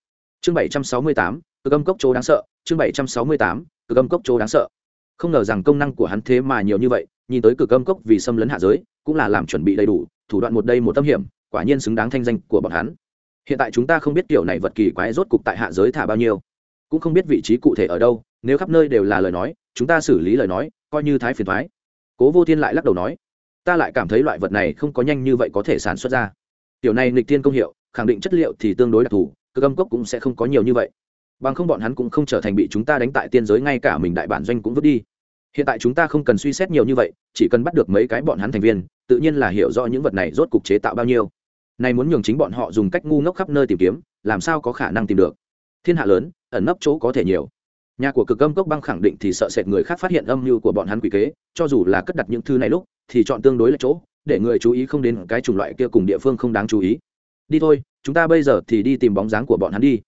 chương bảy trăm sáu mươi tám, cực âm cốc chỗ đáng sợ. Chương bảy trăm sáu mươi tám, cực âm cốc chỗ đáng sợ. Không ngờ rằng công năng của hắn thế mà nhiều như vậy, nhìn tới cực âm cốc vì xâm lấn hạ giới, cũng là làm chuẩn bị đầy đủ, thủ đoạn một đây một tâm hiểm, quả nhiên xứng đáng thanh danh của bọn hắn. Hiện tại chúng ta không biết kiểu này vật kỳ quái rốt cục tại hạ giới thả bao nhiêu. Cũng không biết vị trí cụ thể ở đâu, nếu khắp nơi đều là lời nói, chúng ta xử lý lời nói, coi như thái phiền thoái. Cố vô thiên lại lắc đầu nói, ta lại cảm thấy loại vật này không có nhanh như vậy có thể sản xuất ra. Tiểu này nghịch tiên công hiệu, khẳng định chất liệu thì tương đối đặc thù cơ âm cốc cũng sẽ không có nhiều như vậy. Bằng không bọn hắn cũng không trở thành bị chúng ta đánh tại tiên giới ngay cả mình đại bản doanh cũng vứt đi. Hiện tại chúng ta không cần suy xét nhiều như vậy, chỉ cần bắt được mấy cái bọn hắn thành viên, tự nhiên là hiểu rõ những vật này rốt cục chế tạo bao nhiêu. Này muốn nhường chính bọn họ dùng cách ngu ngốc khắp nơi tìm kiếm, làm sao có khả năng tìm được? Thiên hạ lớn, ẩn nấp chỗ có thể nhiều. Nhà của cực âm cốc băng khẳng định thì sợ sệt người khác phát hiện âm mưu của bọn hắn quỷ kế, cho dù là cất đặt những thư này lúc, thì chọn tương đối là chỗ, để người chú ý không đến cái chủng loại kia cùng địa phương không đáng chú ý. Đi thôi chúng ta bây giờ thì đi tìm bóng dáng của bọn hắn đi.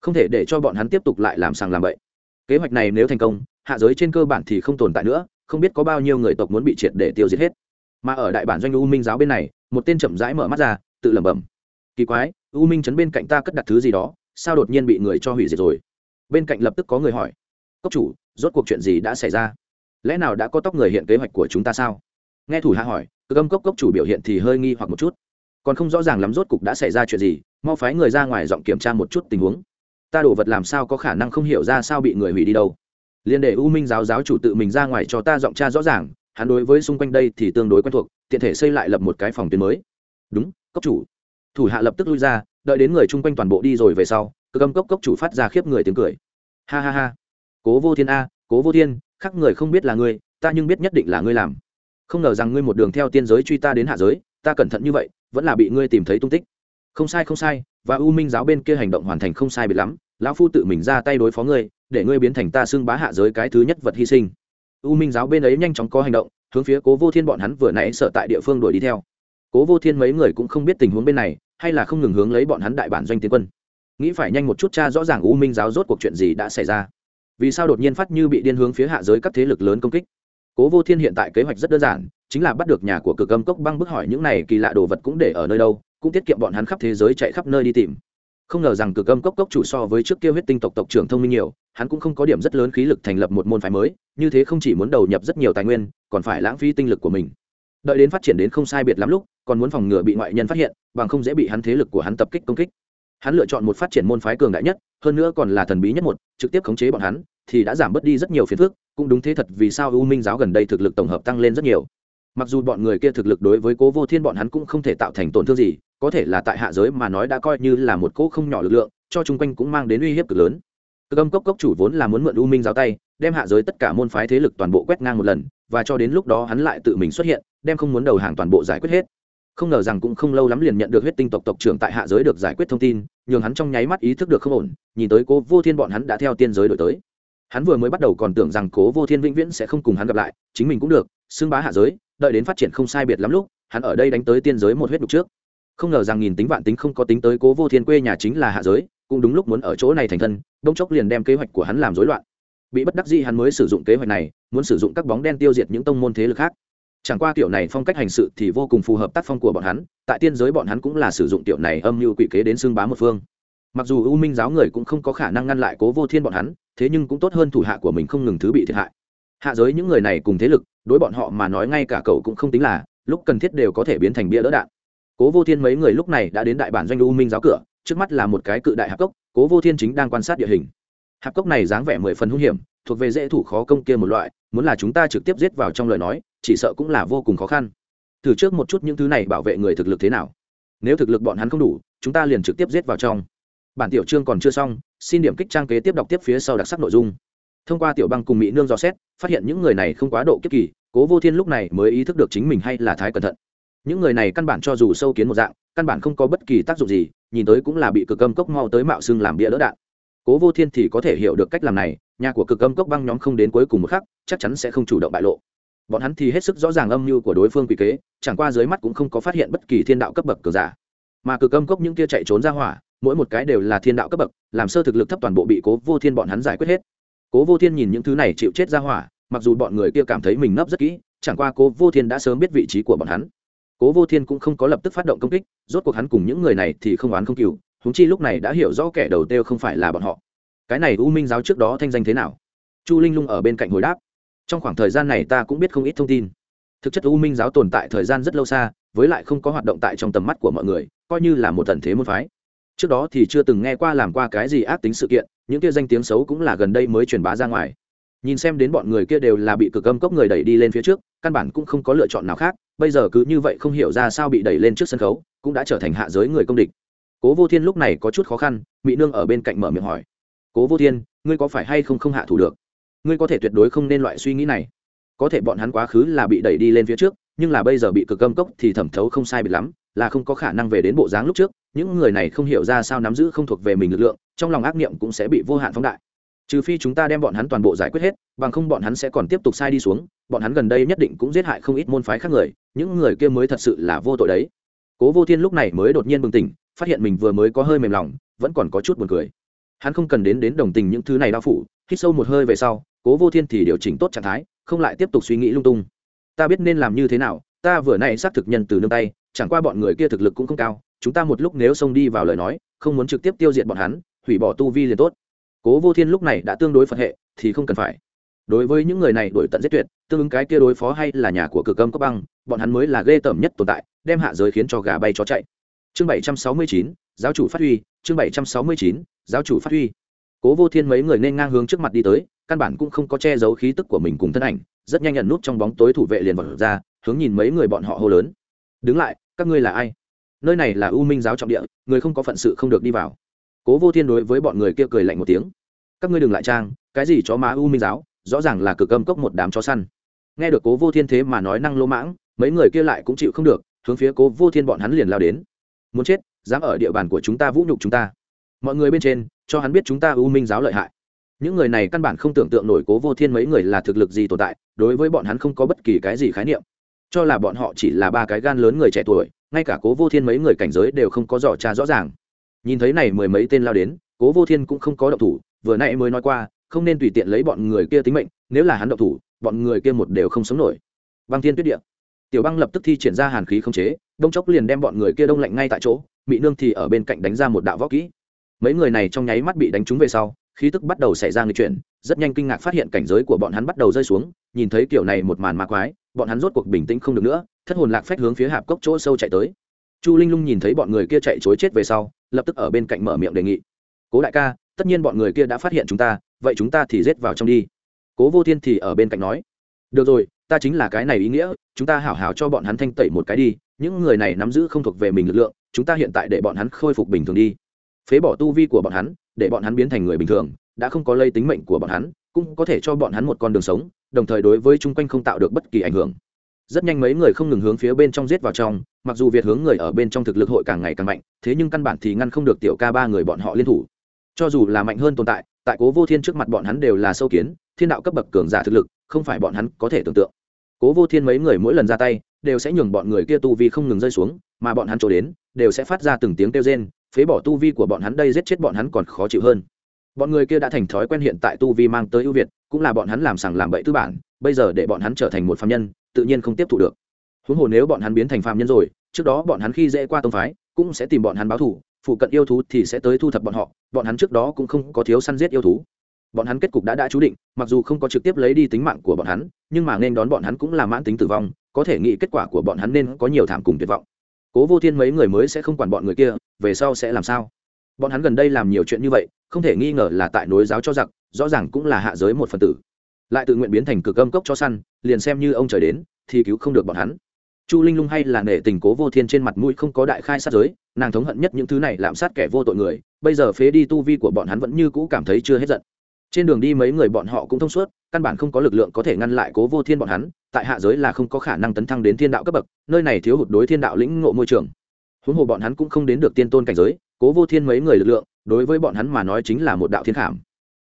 Không thể để cho bọn hắn tiếp tục lại làm sàng làm bậy. Kế hoạch này nếu thành công, hạ giới trên cơ bản thì không tồn tại nữa, không biết có bao nhiêu người tộc muốn bị triệt để tiêu diệt hết. Mà ở đại bản doanh u minh giáo bên này, một tên chậm rãi mở mắt ra, tự lẩm bẩm. Kỳ quái, u minh chấn bên cạnh ta cất đặt thứ gì đó, sao đột nhiên bị người cho hủy diệt rồi? Bên cạnh lập tức có người hỏi. Cốc chủ, rốt cuộc chuyện gì đã xảy ra? Lẽ nào đã có tóc người hiện kế hoạch của chúng ta sao? Nghe thủ hạ hỏi cơ âm cốc cốc chủ biểu hiện thì hơi nghi hoặc một chút còn không rõ ràng lắm rốt cục đã xảy ra chuyện gì, mau phái người ra ngoài giọng kiểm tra một chút tình huống. Ta đổ vật làm sao có khả năng không hiểu ra sao bị người hủy đi đâu. Liền để u minh giáo giáo chủ tự mình ra ngoài cho ta giọng tra rõ ràng, hắn đối với xung quanh đây thì tương đối quen thuộc, tiện thể xây lại lập một cái phòng tuyến mới. Đúng, cốc chủ. Thủ hạ lập tức lui ra, đợi đến người chung quanh toàn bộ đi rồi về sau, cơ âm cốc cốc chủ phát ra khiếp người tiếng cười. Ha ha ha. Cố vô thiên a, cố vô thiên, khắc người không biết là ngươi, ta nhưng biết nhất định là ngươi làm. Không ngờ rằng ngươi một đường theo tiên giới truy ta đến hạ giới, ta cẩn thận như vậy vẫn là bị ngươi tìm thấy tung tích. Không sai không sai, và u minh giáo bên kia hành động hoàn thành không sai biệt lắm, lão phu tự mình ra tay đối phó ngươi, để ngươi biến thành ta xưng bá hạ giới cái thứ nhất vật hy sinh. U minh giáo bên ấy nhanh chóng có hành động, hướng phía cố vô thiên bọn hắn vừa nãy sợ tại địa phương đuổi đi theo. Cố vô thiên mấy người cũng không biết tình huống bên này, hay là không ngừng hướng lấy bọn hắn đại bản doanh tiến quân. Nghĩ phải nhanh một chút cha rõ ràng u minh giáo rốt cuộc chuyện gì đã xảy ra. Vì sao đột nhiên phát như bị điên hướng phía hạ giới các thế lực lớn công kích? Cố vô thiên hiện tại kế hoạch rất đơn giản chính là bắt được nhà của cực âm cốc băng bức hỏi những này kỳ lạ đồ vật cũng để ở nơi đâu, cũng tiết kiệm bọn hắn khắp thế giới chạy khắp nơi đi tìm. Không ngờ rằng cực âm cốc cốc chủ so với trước kia huyết tinh tộc tộc trưởng thông minh nhiều, hắn cũng không có điểm rất lớn khí lực thành lập một môn phái mới, như thế không chỉ muốn đầu nhập rất nhiều tài nguyên, còn phải lãng phí tinh lực của mình. Đợi đến phát triển đến không sai biệt lắm lúc, còn muốn phòng ngừa bị ngoại nhân phát hiện, bằng không dễ bị hắn thế lực của hắn tập kích công kích. Hắn lựa chọn một phát triển môn phái cường đại nhất, hơn nữa còn là thần bí nhất một, trực tiếp khống chế bọn hắn, thì đã giảm bớt đi rất nhiều phiền phức, cũng đúng thế thật vì sao u minh giáo gần đây thực lực tổng hợp tăng lên rất nhiều mặc dù bọn người kia thực lực đối với cố vô thiên bọn hắn cũng không thể tạo thành tổn thương gì, có thể là tại hạ giới mà nói đã coi như là một cỗ không nhỏ lực lượng, cho chung quanh cũng mang đến uy hiếp cực lớn. Cực âm cốc cốc chủ vốn là muốn mượn u minh giáo tay, đem hạ giới tất cả môn phái thế lực toàn bộ quét ngang một lần, và cho đến lúc đó hắn lại tự mình xuất hiện, đem không muốn đầu hàng toàn bộ giải quyết hết. Không ngờ rằng cũng không lâu lắm liền nhận được huyết tinh tộc tộc trưởng tại hạ giới được giải quyết thông tin, nhường hắn trong nháy mắt ý thức được không ổn, nhìn tới cố vô thiên bọn hắn đã theo tiên giới đổi tới. Hắn vừa mới bắt đầu còn tưởng rằng cố vô thiên vĩnh viễn sẽ không cùng hắn gặp lại, chính mình cũng được, xưng bá hạ giới đợi đến phát triển không sai biệt lắm lúc, hắn ở đây đánh tới tiên giới một huyết đục trước. Không ngờ rằng nghìn tính vạn tính không có tính tới cố vô thiên quê nhà chính là hạ giới, cũng đúng lúc muốn ở chỗ này thành thân đông chốc liền đem kế hoạch của hắn làm rối loạn. Bị bất đắc dĩ hắn mới sử dụng kế hoạch này, muốn sử dụng các bóng đen tiêu diệt những tông môn thế lực khác. Chẳng qua tiểu này phong cách hành sự thì vô cùng phù hợp tác phong của bọn hắn, tại tiên giới bọn hắn cũng là sử dụng tiểu này âm mưu quỷ kế đến sương bá một phương. Mặc dù u minh giáo người cũng không có khả năng ngăn lại cố vô thiên bọn hắn, thế nhưng cũng tốt hơn thủ hạ của mình không ngừng thứ bị thiệt hại. Hạ giới những người này cùng thế lực đối bọn họ mà nói ngay cả cậu cũng không tính là, lúc cần thiết đều có thể biến thành bia đỡ đạn. Cố vô thiên mấy người lúc này đã đến đại bản doanh u minh giáo cửa, trước mắt là một cái cự đại hạp cốc, cố vô thiên chính đang quan sát địa hình. Hạp cốc này dáng vẻ mười phần hung hiểm, thuộc về dễ thủ khó công kia một loại, muốn là chúng ta trực tiếp giết vào trong lời nói, chỉ sợ cũng là vô cùng khó khăn. Thử trước một chút những thứ này bảo vệ người thực lực thế nào. Nếu thực lực bọn hắn không đủ, chúng ta liền trực tiếp giết vào trong. Bản tiểu chương còn chưa xong, xin điểm kích trang kế tiếp đọc tiếp phía sau đặc sắc nội dung thông qua tiểu băng cùng mỹ nương dò xét, phát hiện những người này không quá độ kiếp kỳ, cố vô thiên lúc này mới ý thức được chính mình hay là thái cẩn thận. Những người này căn bản cho dù sâu kiến một dạng, căn bản không có bất kỳ tác dụng gì, nhìn tới cũng là bị cực âm cốc mau tới mạo xưng làm bia đỡ đạn. Cố vô thiên thì có thể hiểu được cách làm này, nhà của cực âm cốc băng nhóm không đến cuối cùng một khắc, chắc chắn sẽ không chủ động bại lộ. Bọn hắn thì hết sức rõ ràng âm mưu của đối phương quỷ kế, chẳng qua dưới mắt cũng không có phát hiện bất kỳ thiên đạo cấp bậc cờ giả. Mà cực âm cốc những kia chạy trốn ra hỏa, mỗi một cái đều là thiên đạo cấp bậc, làm sơ thực lực thấp toàn bộ bị cố vô thiên bọn hắn giải quyết hết cố vô thiên nhìn những thứ này chịu chết ra hỏa, mặc dù bọn người kia cảm thấy mình nấp rất kỹ, chẳng qua cố vô thiên đã sớm biết vị trí của bọn hắn. Cố vô thiên cũng không có lập tức phát động công kích, rốt cuộc hắn cùng những người này thì không oán không cừu húng chi lúc này đã hiểu rõ kẻ đầu tiêu không phải là bọn họ. Cái này u minh giáo trước đó thanh danh thế nào? Chu linh lung ở bên cạnh hồi đáp. Trong khoảng thời gian này ta cũng biết không ít thông tin. Thực chất u minh giáo tồn tại thời gian rất lâu xa, với lại không có hoạt động tại trong tầm mắt của mọi người, coi như là một tần thế môn phái. Trước đó thì chưa từng nghe qua làm qua cái gì ác tính sự kiện những kia danh tiếng xấu cũng là gần đây mới truyền bá ra ngoài. Nhìn xem đến bọn người kia đều là bị cực âm cốc người đẩy đi lên phía trước, căn bản cũng không có lựa chọn nào khác, bây giờ cứ như vậy không hiểu ra sao bị đẩy lên trước sân khấu, cũng đã trở thành hạ giới người công địch. Cố vô thiên lúc này có chút khó khăn mỹ nương ở bên cạnh mở miệng hỏi, cố vô thiên, ngươi có phải hay không không hạ thủ được? Ngươi có thể tuyệt đối không nên loại suy nghĩ này. Có thể bọn hắn quá khứ là bị đẩy đi lên phía trước, nhưng là bây giờ bị cực âm cốc thì thẩm thấu không sai biệt lắm, là không có khả năng về đến bộ dáng lúc trước, những người này không hiểu ra sao nắm giữ không thuộc về mình lực lượng trong lòng ác niệm cũng sẽ bị vô hạn phóng đại. Trừ phi chúng ta đem bọn hắn toàn bộ giải quyết hết, bằng không bọn hắn sẽ còn tiếp tục sai đi xuống, bọn hắn gần đây nhất định cũng giết hại không ít môn phái khác người, những người kia mới thật sự là vô tội đấy. Cố vô thiên lúc này mới đột nhiên bừng tỉnh, phát hiện mình vừa mới có hơi mềm lòng, vẫn còn có chút buồn cười. Hắn không cần đến đến đồng tình những thứ này đau phủ, hít sâu một hơi về sau, cố vô thiên thì điều chỉnh tốt trạng thái, không lại tiếp tục suy nghĩ lung tung. Ta biết nên làm như thế nào, ta vừa nay xác thực nhân từ nương tay, chẳng qua bọn người kia thực lực cũng không cao, chúng ta một lúc nếu xông đi vào lời nói, không muốn trực tiếp tiêu diệt bọn hắn hủy bỏ tu vi liền tốt. Cố vô thiên lúc này đã tương đối phật hệ, thì không cần phải. Đối với những người này đổi tận giết tuyệt, tương ứng cái kia đối phó hay là nhà của cửa cơm có băng, bọn hắn mới là ghê tởm nhất tồn tại, đem hạ giới khiến cho gà bay chó chạy. Chương bảy trăm sáu mươi chín, giáo chủ phát huy, chương bảy trăm sáu mươi chín, giáo chủ phát huy. Cố vô thiên mấy người nên ngang hướng trước mặt đi tới, căn bản cũng không có che giấu khí tức của mình cùng thân ảnh, rất nhanh nhận nút trong bóng tối thủ vệ liền vật ra, hướng nhìn mấy người bọn họ hô lớn. Đứng lại, các ngươi là ai? Nơi này là u minh giáo trọng địa, người không có phận sự không được đi vào cố vô thiên đối với bọn người kia cười lạnh một tiếng. Các ngươi đừng lại trang, cái gì chó má u minh giáo, rõ ràng là cực âm cốc một đám chó săn. Nghe được cố vô thiên thế mà nói năng lỗ mãng, mấy người kia lại cũng chịu không được, hướng phía cố vô thiên bọn hắn liền lao đến. Muốn chết, dám ở địa bàn của chúng ta vũ nhục chúng ta. Mọi người bên trên, cho hắn biết chúng ta u minh giáo lợi hại. Những người này căn bản không tưởng tượng nổi cố vô thiên mấy người là thực lực gì tồn tại, đối với bọn hắn không có bất kỳ cái gì khái niệm. Cho là bọn họ chỉ là ba cái gan lớn người trẻ tuổi, ngay cả cố vô thiên mấy người cảnh giới đều không có dò tra rõ ràng nhìn thấy này mười mấy tên lao đến, cố vô thiên cũng không có động thủ, vừa nãy mới nói qua, không nên tùy tiện lấy bọn người kia tính mệnh, nếu là hắn động thủ, bọn người kia một đều không sống nổi. Băng thiên tuyết địa. Tiểu băng lập tức thi triển ra hàn khí không chế, đông chốc liền đem bọn người kia đông lạnh ngay tại chỗ mỹ nương thì ở bên cạnh đánh ra một đạo võ kỹ. Mấy người này trong nháy mắt bị đánh trúng về sau, khí tức bắt đầu xảy ra người chuyển, rất nhanh kinh ngạc phát hiện cảnh giới của bọn hắn bắt đầu rơi xuống, nhìn thấy kiểu này một màn ma quái, bọn hắn rốt cuộc bình tĩnh không được nữa, thất hồn lạc phách hướng phía hạp cốc chỗ sâu chạy tới. Chu linh lung nhìn thấy bọn người kia chạy chối chết về sau lập tức ở bên cạnh mở miệng đề nghị. Cố đại ca, tất nhiên bọn người kia đã phát hiện chúng ta, vậy chúng ta thì rết vào trong đi. Cố vô thiên thì ở bên cạnh nói. Được rồi, ta chính là cái này ý nghĩa, chúng ta hảo hảo cho bọn hắn thanh tẩy một cái đi, những người này nắm giữ không thuộc về mình lực lượng, chúng ta hiện tại để bọn hắn khôi phục bình thường đi. Phế bỏ tu vi của bọn hắn, để bọn hắn biến thành người bình thường, đã không có lây tính mệnh của bọn hắn, cũng có thể cho bọn hắn một con đường sống, đồng thời đối với chung quanh không tạo được bất kỳ ảnh hưởng rất nhanh mấy người không ngừng hướng phía bên trong giết vào trong, mặc dù việt hướng người ở bên trong thực lực hội càng ngày càng mạnh, thế nhưng căn bản thì ngăn không được tiểu ca ba người bọn họ liên thủ. Cho dù là mạnh hơn tồn tại tại cố vô thiên trước mặt bọn hắn đều là sâu kiến, thiên đạo cấp bậc cường giả thực lực, không phải bọn hắn có thể tưởng tượng. Cố vô thiên mấy người mỗi lần ra tay, đều sẽ nhường bọn người kia tu vi không ngừng rơi xuống, mà bọn hắn trổ đến, đều sẽ phát ra từng tiếng kêu rên, phế bỏ tu vi của bọn hắn đây giết chết bọn hắn còn khó chịu hơn. Bọn người kia đã thành thói quen hiện tại tu vi mang tới ưu việt, cũng là bọn hắn làm sằng làm bậy tư bản bây giờ để bọn hắn trở thành một phạm nhân, tự nhiên không tiếp thụ được. Huống hồ nếu bọn hắn biến thành phạm nhân rồi, trước đó bọn hắn khi dễ qua tông phái, cũng sẽ tìm bọn hắn báo thù, phụ cận yêu thú thì sẽ tới thu thập bọn họ, bọn hắn trước đó cũng không có thiếu săn giết yêu thú. Bọn hắn kết cục đã đã chú định, mặc dù không có trực tiếp lấy đi tính mạng của bọn hắn, nhưng mà nên đón bọn hắn cũng là mãn tính tử vong, có thể nghĩ kết quả của bọn hắn nên có nhiều thảm cùng tuyệt vọng. Cố vô thiên mấy người mới sẽ không quản bọn người kia, về sau sẽ làm sao? Bọn hắn gần đây làm nhiều chuyện như vậy, không thể nghi ngờ là tại nối giáo cho giặc, rõ ràng cũng là hạ giới một phần tử lại tự nguyện biến thành cực âm cốc cho săn, liền xem như ông trời đến, thì cứu không được bọn hắn. Chu linh lung hay là nể tình cố vô thiên trên mặt mũi không có đại khai sát giới, nàng thống hận nhất những thứ này lạm sát kẻ vô tội người, bây giờ phế đi tu vi của bọn hắn vẫn như cũ cảm thấy chưa hết giận. Trên đường đi mấy người bọn họ cũng thông suốt, căn bản không có lực lượng có thể ngăn lại cố vô thiên bọn hắn, tại hạ giới là không có khả năng tấn thăng đến thiên đạo cấp bậc, nơi này thiếu hụt đối thiên đạo lĩnh ngộ môi trường. Huống hồ bọn hắn cũng không đến được tiên tôn cảnh giới, cố vô thiên mấy người lực lượng, đối với bọn hắn mà nói chính là một đạo thiên khảm.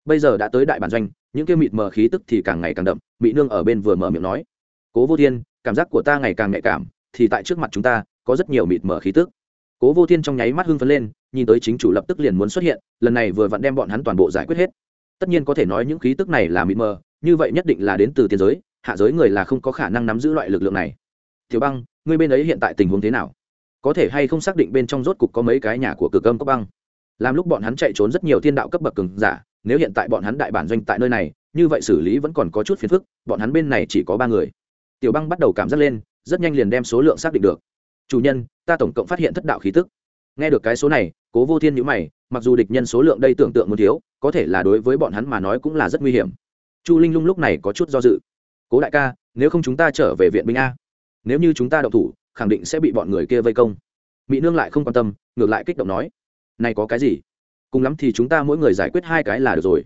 Bây giờ đã tới đại bản doanh những kia mịt mờ khí tức thì càng ngày càng đậm mỹ nương ở bên vừa mở miệng nói. Cố vô thiên, cảm giác của ta ngày càng nhạy cảm, thì tại trước mặt chúng ta, có rất nhiều mịt mờ khí tức. Cố vô thiên trong nháy mắt hưng phấn lên, nhìn tới chính chủ lập tức liền muốn xuất hiện, lần này vừa vặn đem bọn hắn toàn bộ giải quyết hết. Tất nhiên có thể nói những khí tức này là mịt mờ, như vậy nhất định là đến từ tiên giới, hạ giới người là không có khả năng nắm giữ loại lực lượng này. Tiểu băng, ngươi bên ấy hiện tại tình huống thế nào? Có thể hay không xác định bên trong rốt cục có mấy cái nhà của cửa cơm có băng? Làm lúc bọn hắn chạy trốn rất nhiều thiên đạo cấp bậc cường giả nếu hiện tại bọn hắn đại bản doanh tại nơi này, như vậy xử lý vẫn còn có chút phiền phức, bọn hắn bên này chỉ có ba người. Tiểu băng bắt đầu cảm giác lên, rất nhanh liền đem số lượng xác định được. Chủ nhân, ta tổng cộng phát hiện thất đạo khí tức. Nghe được cái số này, cố vô thiên nhữ mày, mặc dù địch nhân số lượng đây tưởng tượng muốn thiếu, có thể là đối với bọn hắn mà nói cũng là rất nguy hiểm. Chu linh lung lúc này có chút do dự. Cố đại ca, nếu không chúng ta trở về viện binh a. Nếu như chúng ta đậu thủ, khẳng định sẽ bị bọn người kia vây công. Mỹ nương lại không quan tâm, ngược lại kích động nói, này có cái gì? Cùng lắm thì chúng ta mỗi người giải quyết hai cái là được rồi.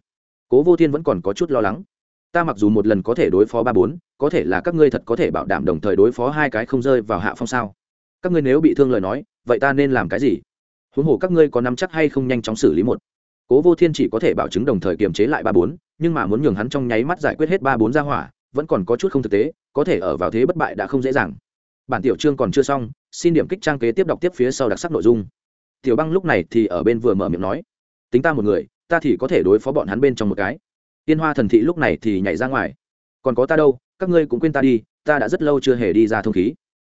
Cố vô thiên vẫn còn có chút lo lắng. Ta mặc dù một lần có thể đối phó ba bốn, có thể là các ngươi thật có thể bảo đảm đồng thời đối phó hai cái không rơi vào hạ phong sao? Các ngươi nếu bị thương lời nói, vậy ta nên làm cái gì? Huống hồ các ngươi có nắm chắc hay không nhanh chóng xử lý một. Cố vô thiên chỉ có thể bảo chứng đồng thời kiềm chế lại ba bốn, nhưng mà muốn nhường hắn trong nháy mắt giải quyết hết ba bốn ra hỏa, vẫn còn có chút không thực tế, có thể ở vào thế bất bại đã không dễ dàng. Bản tiểu chương còn chưa xong, xin điểm kích trang kế tiếp đọc tiếp phía sau đặc sắc nội dung. Tiểu băng lúc này thì ở bên vừa mở miệng nói tính ta một người, ta thì có thể đối phó bọn hắn bên trong một cái. Tiên hoa thần thị lúc này thì nhảy ra ngoài. Còn có ta đâu, các ngươi cũng quên ta đi, ta đã rất lâu chưa hề đi ra thông khí.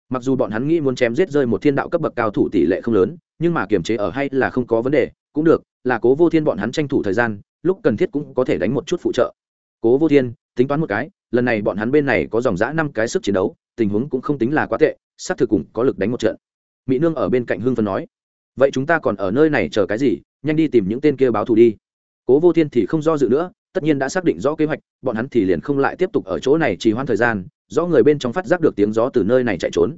Mặc dù bọn hắn nghĩ muốn chém giết rơi một thiên đạo cấp bậc cao thủ tỷ lệ không lớn, nhưng mà kiềm chế ở hay là không có vấn đề, cũng được, là cố vô thiên bọn hắn tranh thủ thời gian, lúc cần thiết cũng có thể đánh một chút phụ trợ. Cố vô thiên, tính toán một cái, lần này bọn hắn bên này có dòng giã năm cái sức chiến đấu, tình huống cũng không tính là quá tệ s á c thực cùng có lực đánh một trận. Mỹ nương ở bên cạnh hương phân nói, vậy chúng ta còn ở nơi này chờ cái gì? Nhanh đi tìm những tên kia báo thù đi. Cố vô thiên thì không do dự nữa, tất nhiên đã xác định rõ kế hoạch, bọn hắn thì liền không lại tiếp tục ở chỗ này trì hoãn thời gian do người bên trong phát giác được tiếng gió từ nơi này chạy trốn.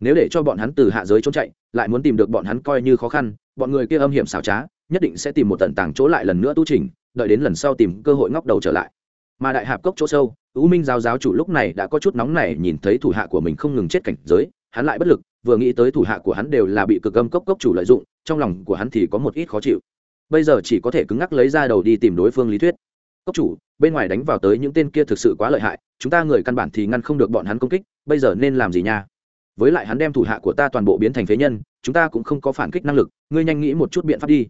Nếu để cho bọn hắn từ hạ giới trốn chạy, lại muốn tìm được bọn hắn coi như khó khăn, bọn người kia âm hiểm xảo trá, nhất định sẽ tìm một tận tàng chỗ lại lần nữa tu trình đợi đến lần sau tìm cơ hội ngóc đầu trở lại. Mà đại hạp cốc chỗ sâu, u minh giáo giáo chủ lúc này đã có chút nóng này nhìn thấy thủ hạ của mình không ngừng chết cảnh giới hắn lại bất lực, vừa nghĩ tới thủ hạ của hắn đều là bị cực âm cốc cốc chủ lợi dụng, trong lòng của hắn thì có một ít khó chịu. Bây giờ chỉ có thể cứng ngắc lấy ra đầu đi tìm đối phương lý thuyết. Cốc chủ, bên ngoài đánh vào tới những tên kia thực sự quá lợi hại, chúng ta người căn bản thì ngăn không được bọn hắn công kích, bây giờ nên làm gì nha? Với lại hắn đem thủ hạ của ta toàn bộ biến thành phế nhân, chúng ta cũng không có phản kích năng lực, ngươi nhanh nghĩ một chút biện pháp đi.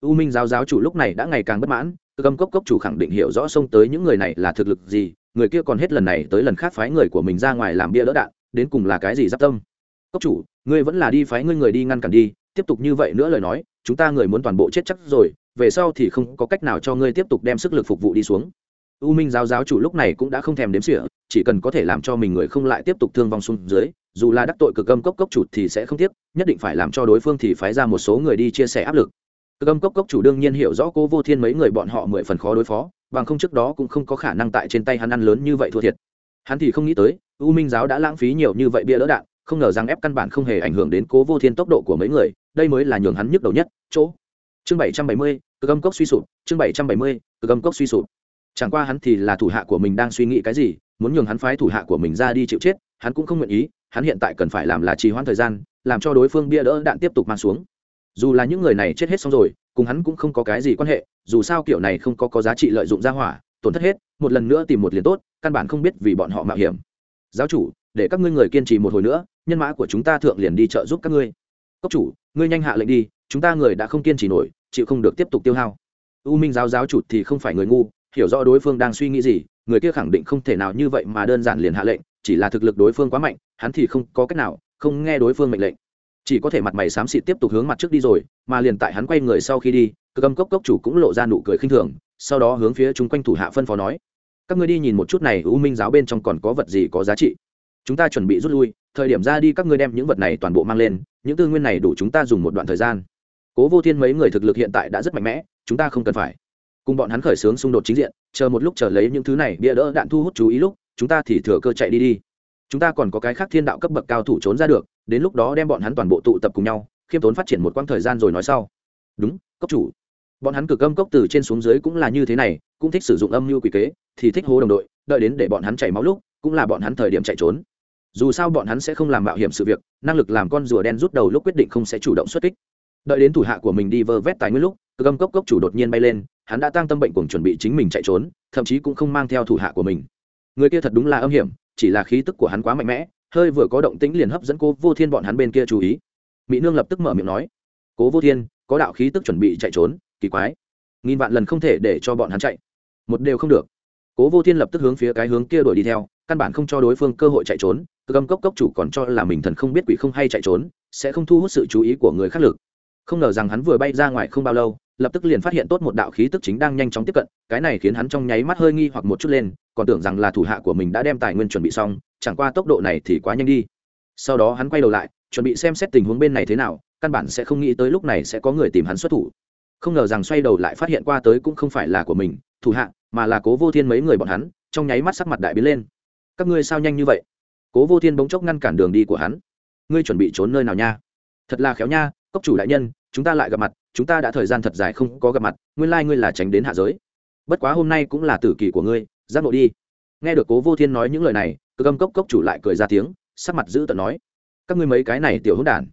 U minh giáo giáo chủ lúc này đã ngày càng bất mãn cơ cầm cốc cốc chủ khẳng định hiểu rõ xông tới những người này là thực lực gì, người kia còn hết lần này tới lần khác phái người của mình ra ngoài làm bia đỡ đạn đến cùng là cái gì giáp tâm? Cốc chủ, ngươi vẫn là đi phái ngươi người đi ngăn cản đi, tiếp tục như vậy nữa lời nói, chúng ta người muốn toàn bộ chết chắc rồi, về sau thì không có cách nào cho ngươi tiếp tục đem sức lực phục vụ đi xuống. U minh giáo giáo chủ lúc này cũng đã không thèm đếm sỉa chỉ cần có thể làm cho mình người không lại tiếp tục thương vong xuống dưới, dù là đắc tội cực âm cốc cốc chủ thì sẽ không tiếc, nhất định phải làm cho đối phương thì phái ra một số người đi chia sẻ áp lực. Cực âm cốc cốc chủ đương nhiên hiểu rõ cô vô thiên mấy người bọn họ mười phần khó đối phó, bằng không trước đó cũng không có khả năng tại trên tay hắn ăn lớn như vậy thua thiệt. Hắn thì không nghĩ tới u minh giáo đã lãng phí nhiều như vậy bia đỡ đạn, không ngờ rằng ép căn bản không hề ảnh hưởng đến cố vô thiên tốc độ của mấy người, đây mới là nhường hắn nhức đầu nhất, chỗ. Chương bảy trăm bảy mươi cơ gâm cốc suy sụp, chương bảy trăm bảy mươi cơ gâm cốc suy sụp. Chẳng qua hắn thì là thủ hạ của mình đang suy nghĩ cái gì, muốn nhường hắn phái thủ hạ của mình ra đi chịu chết, hắn cũng không nguyện ý, hắn hiện tại cần phải làm là trì hoãn thời gian, làm cho đối phương bia đỡ đạn tiếp tục mang xuống. Dù là những người này chết hết xong rồi, cùng hắn cũng không có cái gì quan hệ, dù sao kiểu này không có có giá trị lợi dụng ra hỏa, tổn thất hết, một lần nữa tìm một liền tốt, căn bản không biết vì bọn họ mạo hiểm giáo chủ, để các ngươi người kiên trì một hồi nữa, nhân mã của chúng ta thượng liền đi trợ giúp các ngươi. Cốc chủ, ngươi nhanh hạ lệnh đi, chúng ta người đã không kiên trì nổi, chịu không được tiếp tục tiêu hao. U minh giáo giáo chủ thì không phải người ngu, hiểu rõ đối phương đang suy nghĩ gì, người kia khẳng định không thể nào như vậy mà đơn giản liền hạ lệnh, chỉ là thực lực đối phương quá mạnh, hắn thì không có cách nào, không nghe đối phương mệnh lệnh. Chỉ có thể mặt mày xám xịt tiếp tục hướng mặt trước đi rồi, mà liền tại hắn quay người sau khi đi, cơ cầm cốc cốc chủ cũng lộ ra nụ cười khinh thường, sau đó hướng phía chúng quanh thủ hạ phân phó nói các ngươi đi nhìn một chút này, u minh giáo bên trong còn có vật gì có giá trị? Chúng ta chuẩn bị rút lui, thời điểm ra đi các ngươi đem những vật này toàn bộ mang lên, những tư nguyên này đủ chúng ta dùng một đoạn thời gian. Cố vô thiên mấy người thực lực hiện tại đã rất mạnh mẽ, chúng ta không cần phải. Cùng bọn hắn khởi xướng xung đột chính diện, chờ một lúc chờ lấy những thứ này, bia đỡ đạn thu hút chú ý lúc, chúng ta thì thừa cơ chạy đi đi. Chúng ta còn có cái khác thiên đạo cấp bậc cao thủ trốn ra được, đến lúc đó đem bọn hắn toàn bộ tụ tập cùng nhau, khiêm tốn phát triển một quãng thời gian rồi nói sau. Đúng cấp chủ bọn hắn cực âm cốc từ trên xuống dưới cũng là như thế này, cũng thích sử dụng âm mưu quỷ kế, thì thích hố đồng đội, đợi đến để bọn hắn chảy máu lúc, cũng là bọn hắn thời điểm chạy trốn. Dù sao bọn hắn sẽ không làm mạo hiểm sự việc, năng lực làm con rùa đen rút đầu lúc quyết định không sẽ chủ động xuất kích. Đợi đến thủ hạ của mình đi vơ vét tài nguyên lúc, cực âm cốc cốc chủ đột nhiên bay lên, hắn đã tăng tâm bệnh cùng chuẩn bị chính mình chạy trốn, thậm chí cũng không mang theo thủ hạ của mình. Người kia thật đúng là âm hiểm, chỉ là khí tức của hắn quá mạnh mẽ, hơi vừa có động tĩnh liền hấp dẫn cô vô thiên bọn hắn bên kia chú ý. Mỹ nương lập tức mở miệng nói, cố vô thiên, có đạo khí tức chuẩn bị chạy trốn kỳ quái. Nghìn vạn lần không thể để cho bọn hắn chạy. Một đều không được. Cố vô thiên lập tức hướng phía cái hướng kia đuổi đi theo, căn bản không cho đối phương cơ hội chạy trốn cơ âm cốc cốc chủ còn cho là mình thần không biết quỷ không hay chạy trốn, sẽ không thu hút sự chú ý của người khác lực. Không ngờ rằng hắn vừa bay ra ngoài không bao lâu, lập tức liền phát hiện tốt một đạo khí tức chính đang nhanh chóng tiếp cận, cái này khiến hắn trong nháy mắt hơi nghi hoặc một chút lên, còn tưởng rằng là thủ hạ của mình đã đem tài nguyên chuẩn bị xong, chẳng qua tốc độ này thì quá nhanh đi. Sau đó hắn quay đầu lại, chuẩn bị xem xét tình huống bên này thế nào, căn bản sẽ không nghĩ tới lúc này sẽ có người tìm hắn xuất thủ không ngờ rằng xoay đầu lại phát hiện qua tới cũng không phải là của mình, thủ hạ, mà là cố vô thiên mấy người bọn hắn, trong nháy mắt sắc mặt đại biến lên. Các ngươi sao nhanh như vậy? Cố vô thiên bỗng chốc ngăn cản đường đi của hắn. Ngươi chuẩn bị trốn nơi nào nha? Thật là khéo nha, cốc chủ đại nhân, chúng ta lại gặp mặt, chúng ta đã thời gian thật dài không có gặp mặt, nguyên lai、like、ngươi là tránh đến hạ giới. Bất quá hôm nay cũng là tử kỳ của ngươi, giác ngộ đi. Nghe được cố vô thiên nói những lời này cơ âm cốc cốc chủ lại cười ra tiếng, sắc mặt giữ tận nói, các ngươi mấy cái này tiểu hữu đản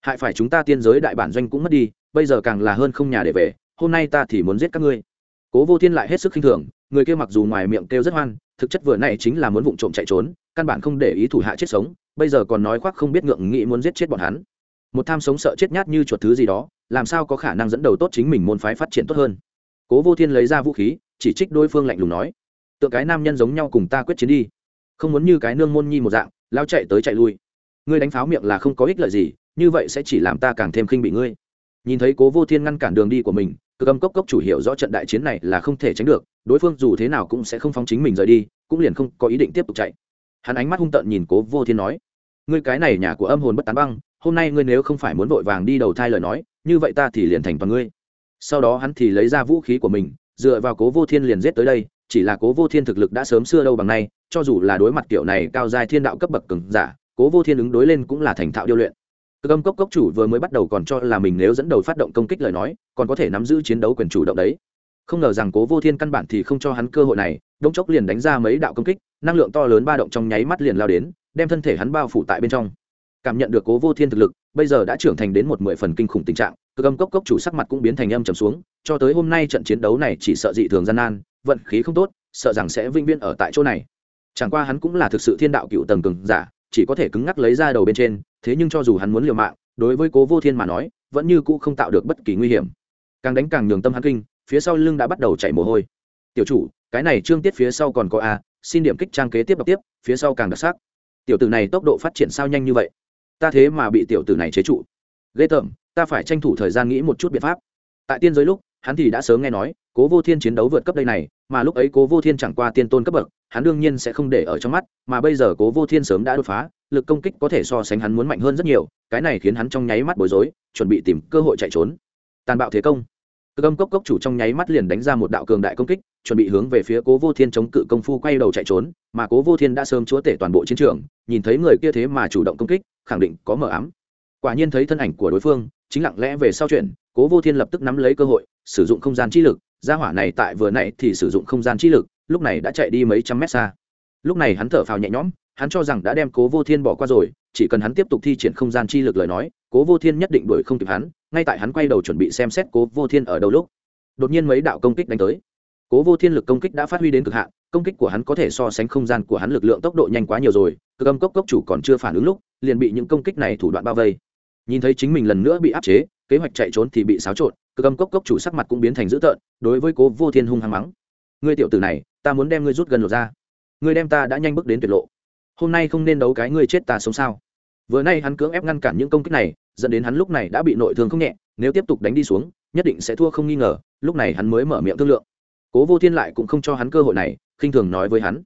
hại phải chúng ta tiên giới đại bản doanh cũng mất đi, bây giờ càng là hơn không nhà để về, hôm nay ta thì muốn giết các ngươi. Cố vô thiên lại hết sức khinh thường, người kia mặc dù ngoài miệng kêu rất hoan, thực chất vừa này chính là muốn vụng trộm chạy trốn, căn bản không để ý thủ hạ chết sống, bây giờ còn nói khoác không biết ngượng nghĩ muốn giết chết bọn hắn. Một tham sống sợ chết nhát như chuột thứ gì đó, làm sao có khả năng dẫn đầu tốt chính mình môn phái phát triển tốt hơn? Cố vô thiên lấy ra vũ khí, chỉ trích đối phương lạnh lùng nói, tượng cái nam nhân giống nhau cùng ta quyết chiến đi. Không muốn như cái nương môn nhi một dạng, lao chạy tới chạy lui ngươi đánh pháo miệng là không có ích lợi gì, như vậy sẽ chỉ làm ta càng thêm khinh bị ngươi. Nhìn thấy cố vô thiên ngăn cản đường đi của mình cơ cầm cốc cốc chủ hiểu rõ trận đại chiến này là không thể tránh được, đối phương dù thế nào cũng sẽ không phóng chính mình rời đi, cũng liền không có ý định tiếp tục chạy. Hắn ánh mắt hung tợn nhìn cố vô thiên nói, ngươi cái này nhà của âm hồn bất tán băng, hôm nay ngươi nếu không phải muốn vội vàng đi đầu thai lời nói, như vậy ta thì liền thành toàn ngươi. Sau đó hắn thì lấy ra vũ khí của mình, dựa vào cố vô thiên liền giết tới đây, chỉ là cố vô thiên thực lực đã sớm xưa đâu bằng nay, cho dù là đối mặt kiểu này cao dài thiên đạo cấp bậc cứng giả cố vô thiên ứng đối lên cũng là thành thạo điêu luyện. Cực âm cốc cốc chủ vừa mới bắt đầu còn cho là mình nếu dẫn đầu phát động công kích lời nói, còn có thể nắm giữ chiến đấu quyền chủ động đấy. Không ngờ rằng cố vô thiên căn bản thì không cho hắn cơ hội này đông chốc liền đánh ra mấy đạo công kích, năng lượng to lớn ba động trong nháy mắt liền lao đến, đem thân thể hắn bao phủ tại bên trong. Cảm nhận được cố vô thiên thực lực, bây giờ đã trưởng thành đến một mười phần kinh khủng tình trạng, cực âm cốc cốc chủ sắc mặt cũng biến thành âm trầm xuống, cho tới hôm nay trận chiến đấu này chỉ sợ dị thường gian nan, vận khí không tốt, sợ rằng sẽ vinh viên ở tại chỗ này. Chẳng qua hắn cũng là thực sự thiên đạo cựu tầng cường giả chỉ có thể cứng ngắc lấy ra đầu bên trên, thế nhưng cho dù hắn muốn liều mạng, đối với cố vô thiên mà nói, vẫn như cũ không tạo được bất kỳ nguy hiểm. Càng đánh càng nhường tâm hắn kinh, phía sau lưng đã bắt đầu chảy mồ hôi. Tiểu chủ, cái này trương tiết phía sau còn có a, xin điểm kích trang kế tiếp đọc tiếp, phía sau càng đặc sắc. Tiểu tử này tốc độ phát triển sao nhanh như vậy? Ta thế mà bị tiểu tử này chế trụ. Ghê tởm, ta phải tranh thủ thời gian nghĩ một chút biện pháp. Tại tiên giới lúc, hắn thì đã sớm nghe nói, cố vô thiên chiến đấu vượt cấp đây này, mà lúc ấy cố vô thiên chẳng qua tiên tôn cấp bậc hắn đương nhiên sẽ không để ở trong mắt, mà bây giờ cố vô thiên sớm đã đột phá, lực công kích có thể so sánh hắn muốn mạnh hơn rất nhiều, cái này khiến hắn trong nháy mắt bối rối, chuẩn bị tìm cơ hội chạy trốn. Tàn bạo thế công. Cực âm cốc cốc chủ trong nháy mắt liền đánh ra một đạo cường đại công kích, chuẩn bị hướng về phía cố vô thiên chống cự công phu quay đầu chạy trốn, mà cố vô thiên đã sớm chúa tể toàn bộ chiến trường, nhìn thấy người kia thế mà chủ động công kích, khẳng định có mờ ám. Quả nhiên thấy thân ảnh của đối phương, chính lặng lẽ về sau chuyện cố vô thiên lập tức nắm lấy cơ hội, sử dụng không gian chi lực, gia hỏa này tại vừa nãy thì sử dụng không gian chi lực lúc này đã chạy đi mấy trăm mét xa. Lúc này hắn thở phào nhẹ nhõm, hắn cho rằng đã đem cố vô thiên bỏ qua rồi, chỉ cần hắn tiếp tục thi triển không gian chi lực lời nói, cố vô thiên nhất định đuổi không kịp hắn, ngay tại hắn quay đầu chuẩn bị xem xét cố vô thiên ở đâu lúc. Đột nhiên mấy đạo công kích đánh tới. Cố vô thiên lực công kích đã phát huy đến cực hạn, công kích của hắn có thể so sánh không gian của hắn lực lượng tốc độ nhanh quá nhiều rồi, cơ âm cốc cốc chủ còn chưa phản ứng lúc, liền bị những công kích này thủ đoạn bao vây. Nhìn thấy chính mình lần nữa bị áp chế, kế hoạch chạy trốn thì bị xáo trộn, cơ âm cốc cốc chủ sắc mặt cũng biến thành dữ tợn, đối với cố vô thiên hung hăng mắng. Ngươi tiểu tử này ta muốn đem ngươi rút gần lột ra. Ngươi đem ta đã nhanh bước đến tuyệt lộ. Hôm nay không nên đấu cái ngươi chết ta sống sao? Vừa nay hắn cưỡng ép ngăn cản những công kích này, dẫn đến hắn lúc này đã bị nội thương không nhẹ, nếu tiếp tục đánh đi xuống, nhất định sẽ thua không nghi ngờ, lúc này hắn mới mở miệng thương lượng. Cố vô thiên lại cũng không cho hắn cơ hội này, khinh thường nói với hắn,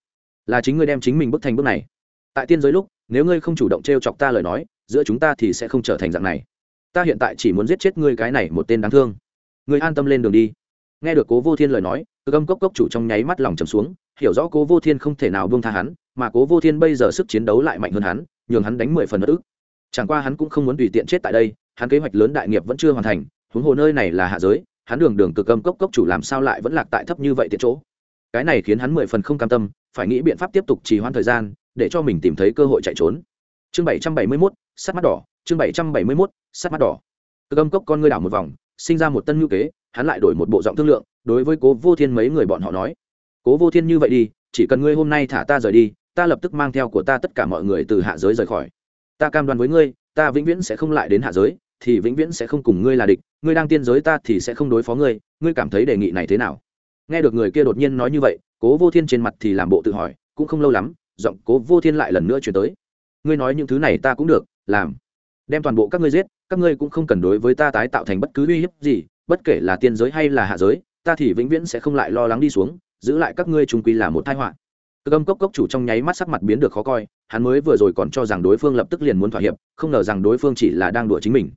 là chính ngươi đem chính mình bước thành bước này. Tại tiên giới lúc, nếu ngươi không chủ động t r e o chọc ta lời nói, giữa chúng ta thì sẽ không trở thành dạng này. Ta hiện tại chỉ muốn giết chết ngươi cái này một tên đáng thương. Ngươi an tâm lên đường đi. Nghe được cố vô thiên lời nói cơ âm cốc cốc chủ trong nháy mắt lòng trầm xuống, hiểu rõ cố vô thiên không thể nào buông tha hắn, mà cố vô thiên bây giờ sức chiến đấu lại mạnh hơn hắn, nhường hắn đánh mười phần bất ức. Chẳng qua hắn cũng không muốn tùy tiện chết tại đây, hắn kế hoạch lớn đại nghiệp vẫn chưa hoàn thành, huống hồ nơi này là hạ giới, hắn đường đường cực âm cốc cốc chủ làm sao lại vẫn lạc tại thấp như vậy tiện chỗ. Cái này khiến hắn mười phần không cam tâm, phải nghĩ biện pháp tiếp tục trì hoãn thời gian, để cho mình tìm thấy cơ hội chạy trốn. Chương bảy trăm bảy mươi mốt, sắt mắt đỏ, chương bảy trăm bảy mươi mốt, sắt mắt đỏ. Cực âm cốc con ngươi đảo một vòng sinh ra một tân ngữ kế, hắn lại đổi một bộ giọng thương lượng, đối với cố vô thiên mấy người bọn họ nói, cố vô thiên như vậy đi, chỉ cần ngươi hôm nay thả ta rời đi, ta lập tức mang theo của ta tất cả mọi người từ hạ giới rời khỏi. Ta cam đoan với ngươi, ta vĩnh viễn sẽ không lại đến hạ giới, thì vĩnh viễn sẽ không cùng ngươi là địch, ngươi đang tiên giới ta thì sẽ không đối phó ngươi ngươi cảm thấy đề nghị này thế nào? Nghe được người kia đột nhiên nói như vậy, cố vô thiên trên mặt thì làm bộ tự hỏi, cũng không lâu lắm, giọng cố vô thiên lại lần nữa chuyển tới, ngươi nói những thứ này ta cũng được, làm. Đem toàn bộ các ngươi giết các ngươi cũng không cần đối với ta tái tạo thành bất cứ uy hiếp gì, bất kể là tiên giới hay là hạ giới, ta thì vĩnh viễn sẽ không lại lo lắng đi xuống, giữ lại các ngươi trung quy là một tai họa. Cực âm cốc cốc chủ trong nháy mắt sắc mặt biến được khó coi, hắn mới vừa rồi còn cho rằng đối phương lập tức liền muốn thỏa hiệp, không ngờ rằng đối phương chỉ là đang đùa chính mình.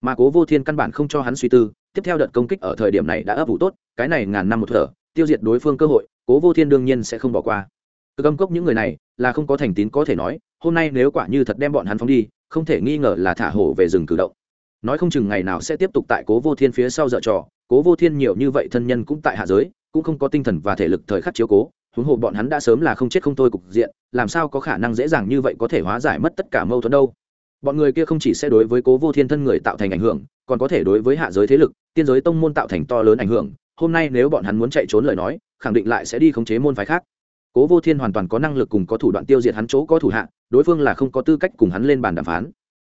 Mà cố vô thiên căn bản không cho hắn suy tư, tiếp theo đợt công kích ở thời điểm này đã ấp ủ tốt, cái này ngàn năm một thở, tiêu diệt đối phương cơ hội, cố vô thiên đương nhiên sẽ không bỏ qua. Cực âm cốc những người này, là không có thành tín có thể nói, hôm nay nếu quả như thật đem bọn hắn phóng đi, không thể nghi ngờ là thả hổ về rừng cử động nói không chừng ngày nào sẽ tiếp tục tại cố vô thiên phía sau dợ trò, cố vô thiên nhiều như vậy thân nhân cũng tại hạ giới, cũng không có tinh thần và thể lực thời khắc chiếu cố, huống hồ bọn hắn đã sớm là không chết không thôi cục diện, làm sao có khả năng dễ dàng như vậy có thể hóa giải mất tất cả mâu thuẫn đâu. Bọn người kia không chỉ sẽ đối với cố vô thiên thân người tạo thành ảnh hưởng, còn có thể đối với hạ giới thế lực, tiên giới tông môn tạo thành to lớn ảnh hưởng, hôm nay nếu bọn hắn muốn chạy trốn lời nói, khẳng định lại sẽ đi khống chế môn phái khác. Cố vô thiên hoàn toàn có năng lực cùng có thủ đoạn tiêu diệt hắn chỗ có thủ hạ, đối phương là không có tư cách cùng hắn lên bàn đàm phán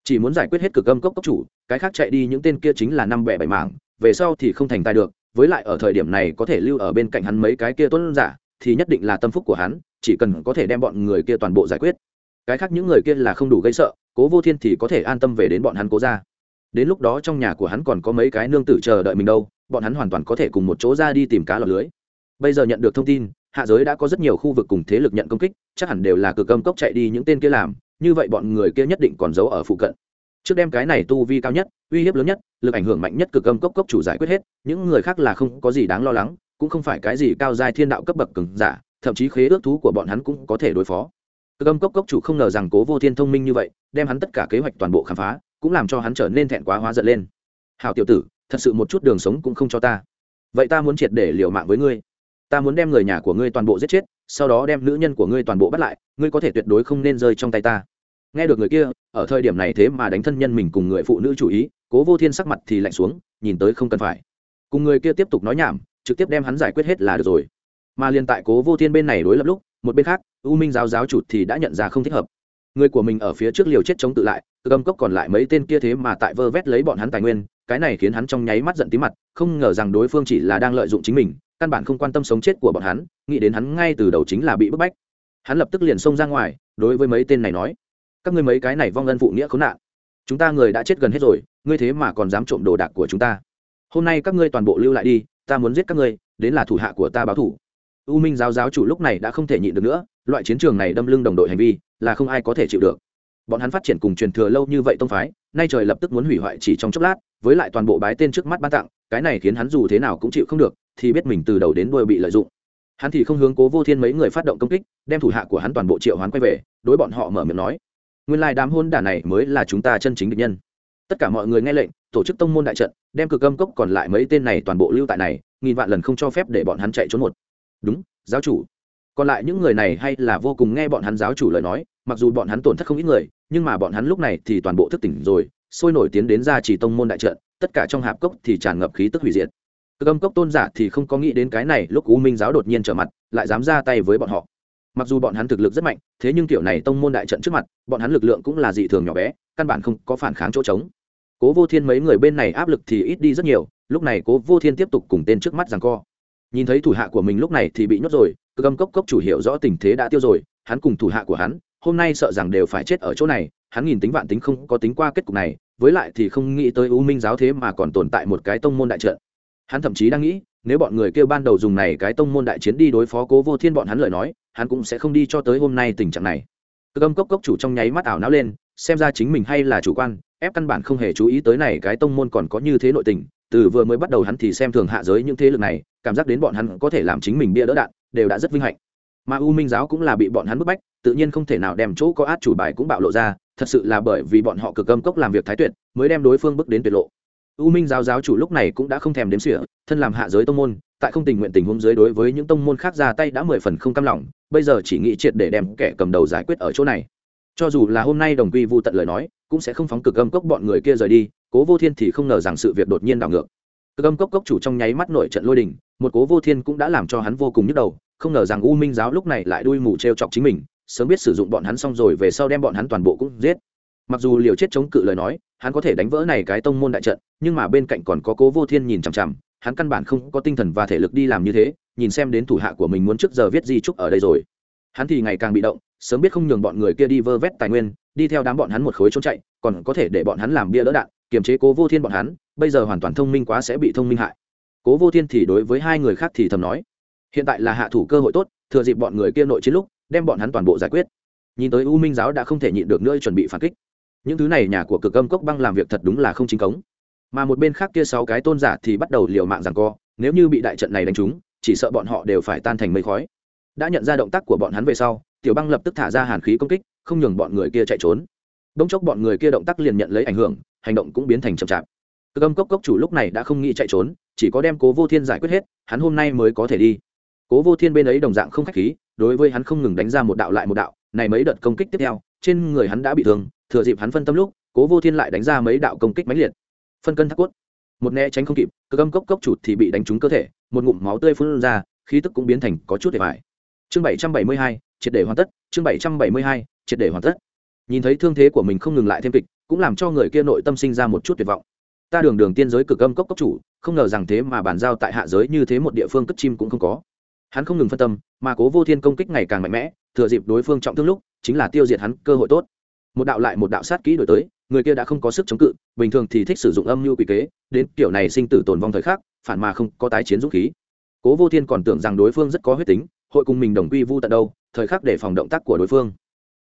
chỉ muốn giải quyết hết cực âm cốc cốc chủ, cái khác chạy đi những tên kia chính là năm bẻ bảy mảng, về sau thì không thành tài được, với lại ở thời điểm này có thể lưu ở bên cạnh hắn mấy cái kia tuân giả, thì nhất định là tâm phúc của hắn, chỉ cần có thể đem bọn người kia toàn bộ giải quyết. Cái khác những người kia là không đủ gây sợ, cố vô thiên thì có thể an tâm về đến bọn hắn cố ra đến lúc đó trong nhà của hắn còn có mấy cái nương tử chờ đợi mình đâu, bọn hắn hoàn toàn có thể cùng một chỗ ra đi tìm cá lọc lưới. Bây giờ nhận được thông tin, hạ giới đã có rất nhiều khu vực cùng thế lực nhận công kích, chắc hẳn đều là cực âm cốc chạy đi những tên kia làm như vậy bọn người kia nhất định còn giấu ở phụ cận. Trước đem cái này tu vi cao nhất, uy hiếp lớn nhất, lực ảnh hưởng mạnh nhất cực âm cốc cốc chủ giải quyết hết, những người khác là không có gì đáng lo lắng, cũng không phải cái gì cao giai thiên đạo cấp bậc cứng giả, thậm chí khế ước thú của bọn hắn cũng có thể đối phó. Cực âm cốc cốc chủ không ngờ rằng cố vô thiên thông minh như vậy, đem hắn tất cả kế hoạch toàn bộ khám phá, cũng làm cho hắn trở nên thẹn quá hóa giận lên. Hào tiểu tử, thật sự một chút đường sống cũng không cho ta. Vậy ta muốn triệt để liều mạng với ngươi. Ta muốn đem người nhà của ngươi toàn bộ giết chết, sau đó đem nữ nhân của ngươi toàn bộ bắt lại, ngươi có thể tuyệt đối không nên rơi trong tay ta nghe được người kia, ở thời điểm này thế mà đánh thân nhân mình cùng người phụ nữ chủ ý, cố vô thiên sắc mặt thì lạnh xuống, nhìn tới không cần phải. Cùng người kia tiếp tục nói nhảm, trực tiếp đem hắn giải quyết hết là được rồi. Mà liền tại cố vô thiên bên này đối lập lúc, một bên khác, u minh giáo giáo chủ thì đã nhận ra không thích hợp. Người của mình ở phía trước liều chết chống tự lại cơ âm cốc còn lại mấy tên kia thế mà tại vơ vét lấy bọn hắn tài nguyên, cái này khiến hắn trong nháy mắt giận tí mặt, không ngờ rằng đối phương chỉ là đang lợi dụng chính mình, căn bản không quan tâm sống chết của bọn hắn, nghĩ đến hắn ngay từ đầu chính là bị bức bách. Hắn lập tức liền xông ra ngoài, đối với mấy tên này nói các ngươi mấy cái này vong ân phụ nghĩa khốn nạn. Chúng ta người đã chết gần hết rồi, ngươi thế mà còn dám trộm đồ đạc của chúng ta. Hôm nay các ngươi toàn bộ lưu lại đi, ta muốn giết các ngươi, đến là thủ hạ của ta báo thủ. U minh giáo giáo chủ lúc này đã không thể nhịn được nữa, loại chiến trường này đâm lưng đồng đội hành vi, là không ai có thể chịu được. Bọn hắn phát triển cùng truyền thừa lâu như vậy tông phái, nay trời lập tức muốn hủy hoại chỉ trong chốc lát, với lại toàn bộ bái tên trước mắt ban tặng, cái này khiến hắn dù thế nào cũng chịu không được, thì biết mình từ đầu đến đuôi bị lợi dụng. Hắn thì không hướng cố vô thiên mấy người phát động công kích, đem thủ hạ của hắn toàn bộ triệu hoán quay về, đối bọn họ mở miệng nói nguyên lai đám hôn đả này mới là chúng ta chân chính địch nhân. Tất cả mọi người nghe lệnh, tổ chức tông môn đại trận, đem cực âm cốc còn lại mấy tên này toàn bộ lưu tại này, nghìn vạn lần không cho phép để bọn hắn chạy trốn một. Đúng, giáo chủ. Còn lại những người này hay là vô cùng nghe bọn hắn giáo chủ lời nói, mặc dù bọn hắn tổn thất không ít người, nhưng mà bọn hắn lúc này thì toàn bộ thức tỉnh rồi, sôi nổi tiến đến ra chỉ tông môn đại trận, tất cả trong hạp cốc thì tràn ngập khí tức hủy diệt. Cực âm cốc tôn giả thì không có nghĩ đến cái này, lúc u minh giáo đột nhiên trở mặt, lại dám ra tay với bọn họ mặc dù bọn hắn thực lực rất mạnh, thế nhưng kiểu này tông môn đại trận trước mặt, bọn hắn lực lượng cũng là dị thường nhỏ bé, căn bản không có phản kháng chỗ trống. Cố vô thiên mấy người bên này áp lực thì ít đi rất nhiều, lúc này cố vô thiên tiếp tục cùng tên trước mắt rằng co. Nhìn thấy thủ hạ của mình lúc này thì bị nhốt rồi cơ âm cốc cốc chủ hiểu rõ tình thế đã tiêu rồi, hắn cùng thủ hạ của hắn, hôm nay sợ rằng đều phải chết ở chỗ này, hắn nhìn tính vạn tính không có tính qua kết cục này, với lại thì không nghĩ tới u minh giáo thế mà còn tồn tại một cái tông môn đại trận. Hắn thậm chí đang nghĩ, nếu bọn người kêu ban đầu dùng này cái tông môn đại chiến đi đối phó cố vô thiên bọn hắn lời nói hắn cũng sẽ không đi cho tới hôm nay tình trạng này. Cơ âm cốc cốc chủ trong nháy mắt ảo não lên, xem ra chính mình hay là chủ quan, ép căn bản không hề chú ý tới này cái tông môn còn có như thế nội tình, từ vừa mới bắt đầu hắn thì xem thường hạ giới những thế lực này, cảm giác đến bọn hắn có thể làm chính mình bia đỡ đạn, đều đã rất vinh hạnh. Mà u minh giáo cũng là bị bọn hắn bức bách, tự nhiên không thể nào đem chỗ có át chủ bài cũng bạo lộ ra, thật sự là bởi vì bọn họ cực âm cốc làm việc thái tuyệt, mới đem đối phương bước đến tuyệt lộ. U minh giáo giáo chủ lúc này cũng đã không thèm đếm xỉa, thân làm hạ giới tông môn, tại không tình nguyện tình huống giới đối với những tông môn khác ra tay đã mười phần không cam lòng bây giờ chỉ nghĩ triệt để đem kẻ cầm đầu giải quyết ở chỗ này. Cho dù là hôm nay đồng quy vu tận lời nói, cũng sẽ không phóng cực âm cốc bọn người kia rời đi, cố vô thiên thì không ngờ rằng sự việc đột nhiên đảo ngược. Cực âm cốc cốc chủ trong nháy mắt nổi trận lôi đình, một cố vô thiên cũng đã làm cho hắn vô cùng nhức đầu, không ngờ rằng u minh giáo lúc này lại đuôi mù t r e o chọc chính mình, sớm biết sử dụng bọn hắn xong rồi về sau đem bọn hắn toàn bộ cũng giết. Mặc dù liều chết chống cự lời nói, hắn có thể đánh vỡ này cái tông môn đại trận, nhưng mà bên cạnh còn có cố vô thiên nhìn chằm chằm, hắn căn bản không có tinh thần và thể lực đi làm như thế nhìn xem đến thủ hạ của mình muốn trước giờ viết di trúc ở đây rồi. Hắn thì ngày càng bị động, sớm biết không nhường bọn người kia đi vơ vét tài nguyên, đi theo đám bọn hắn một khối trốn chạy, còn có thể để bọn hắn làm bia đỡ đạn, kiềm chế cố vô thiên bọn hắn, bây giờ hoàn toàn thông minh quá sẽ bị thông minh hại. Cố vô thiên thì đối với hai người khác thì thầm nói, hiện tại là hạ thủ cơ hội tốt, thừa dịp bọn người kia nội chiến lúc, đem bọn hắn toàn bộ giải quyết. Nhìn tới u minh giáo đã không thể nhịn được nữa chuẩn bị phản kích. Những thứ này nhà của cực âm cốc băng làm việc thật đúng là không chính cống. Mà một bên khác kia sáu cái tôn giả thì bắt đầu liều mạng rằng co, nếu như bị đại trận này đánh trúng chỉ sợ bọn họ đều phải tan thành mây khói. Đã nhận ra động tác của bọn hắn về sau, tiểu băng lập tức thả ra hàn khí công kích, không nhường bọn người kia chạy trốn. Đống chốc bọn người kia động tác liền nhận lấy ảnh hưởng, hành động cũng biến thành chậm chạp. Cơ âm cốc cốc chủ lúc này đã không nghĩ chạy trốn, chỉ có đem cố vô thiên giải quyết hết, hắn hôm nay mới có thể đi. Cố vô thiên bên ấy đồng dạng không k h á c h khí, đối với hắn không ngừng đánh ra một đạo lại một đạo, này mấy đợt công kích tiếp theo, trên người hắn đã bị thương, thừa dịp hắn phân tâm lúc, cố vô thiên lại đánh ra mấy đạo công kích mãnh liệt. Phân cân thác cốt. Một né tránh không kịp, cơ âm cốc cốc chủ thì bị đánh trúng cơ thể một ngụm máu tươi phun ra, khí tức cũng biến thành có chút để vải chương bảy trăm bảy mươi hai, triệt để hoàn tất. Chương bảy trăm bảy mươi hai, triệt để hoàn tất. Nhìn thấy thương thế của mình không ngừng lại thêm kịch, cũng làm cho người kia nội tâm sinh ra một chút tuyệt vọng. Ta đường đường tiên giới cực âm cốc cốc chủ, không ngờ rằng thế mà bàn giao tại hạ giới như thế một địa phương cất chim cũng không có. Hắn không ngừng phân tâm, mà cố vô thiên công kích ngày càng mạnh mẽ, thừa dịp đối phương trọng thương lúc, chính là tiêu diệt hắn cơ hội tốt. Một đạo lại một đạo sát kỹ đổi tới, người kia đã không có sức chống cự, bình thường thì thích sử dụng âm mưu quỷ kế, đến kiểu này sinh tử tồn vong thời khắc phản mà không có tái chiến dũng khí. Cố vô thiên còn tưởng rằng đối phương rất có huyết tính, hội cùng mình đồng quy vu tận đâu, thời khắc để phòng động tác của đối phương.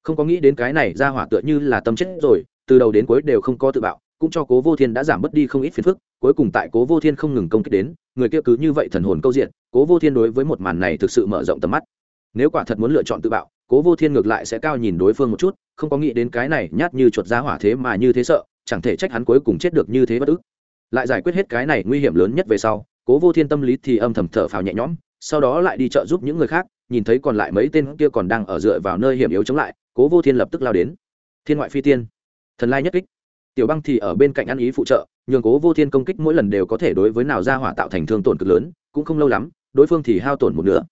Không có nghĩ đến cái này ra hỏa tựa như là tâm chết rồi, từ đầu đến cuối đều không có tự bạo, cũng cho cố vô thiên đã giảm bớt đi không ít phiền phức, cuối cùng tại cố vô thiên không ngừng công kích đến, người kia cứ như vậy thần hồn câu diện, cố vô thiên đối với một màn này thực sự mở rộng tầm mắt. Nếu quả thật muốn lựa chọn tự bạo, cố vô thiên ngược lại sẽ cao nhìn đối phương một chút, không có nghĩ đến cái này nhát như chuột ra hỏa thế mà như thế sợ, chẳng thể trách hắn cuối cùng chết được như thế bất ức lại giải quyết hết cái này nguy hiểm lớn nhất về sau, cố vô thiên tâm lý thì âm thầm thở phào nhẹ nhõm, sau đó lại đi chợ giúp những người khác, nhìn thấy còn lại mấy tên kia còn đang ở dựa vào nơi hiểm yếu chống lại, cố vô thiên lập tức lao đến. Thiên ngoại phi tiên. Thần lai nhất kích. Tiểu băng thì ở bên cạnh ăn ý phụ trợ, nhường cố vô thiên công kích mỗi lần đều có thể đối với nào ra hỏa tạo thành thương tổn cực lớn, cũng không lâu lắm, đối phương thì hao tổn một nửa.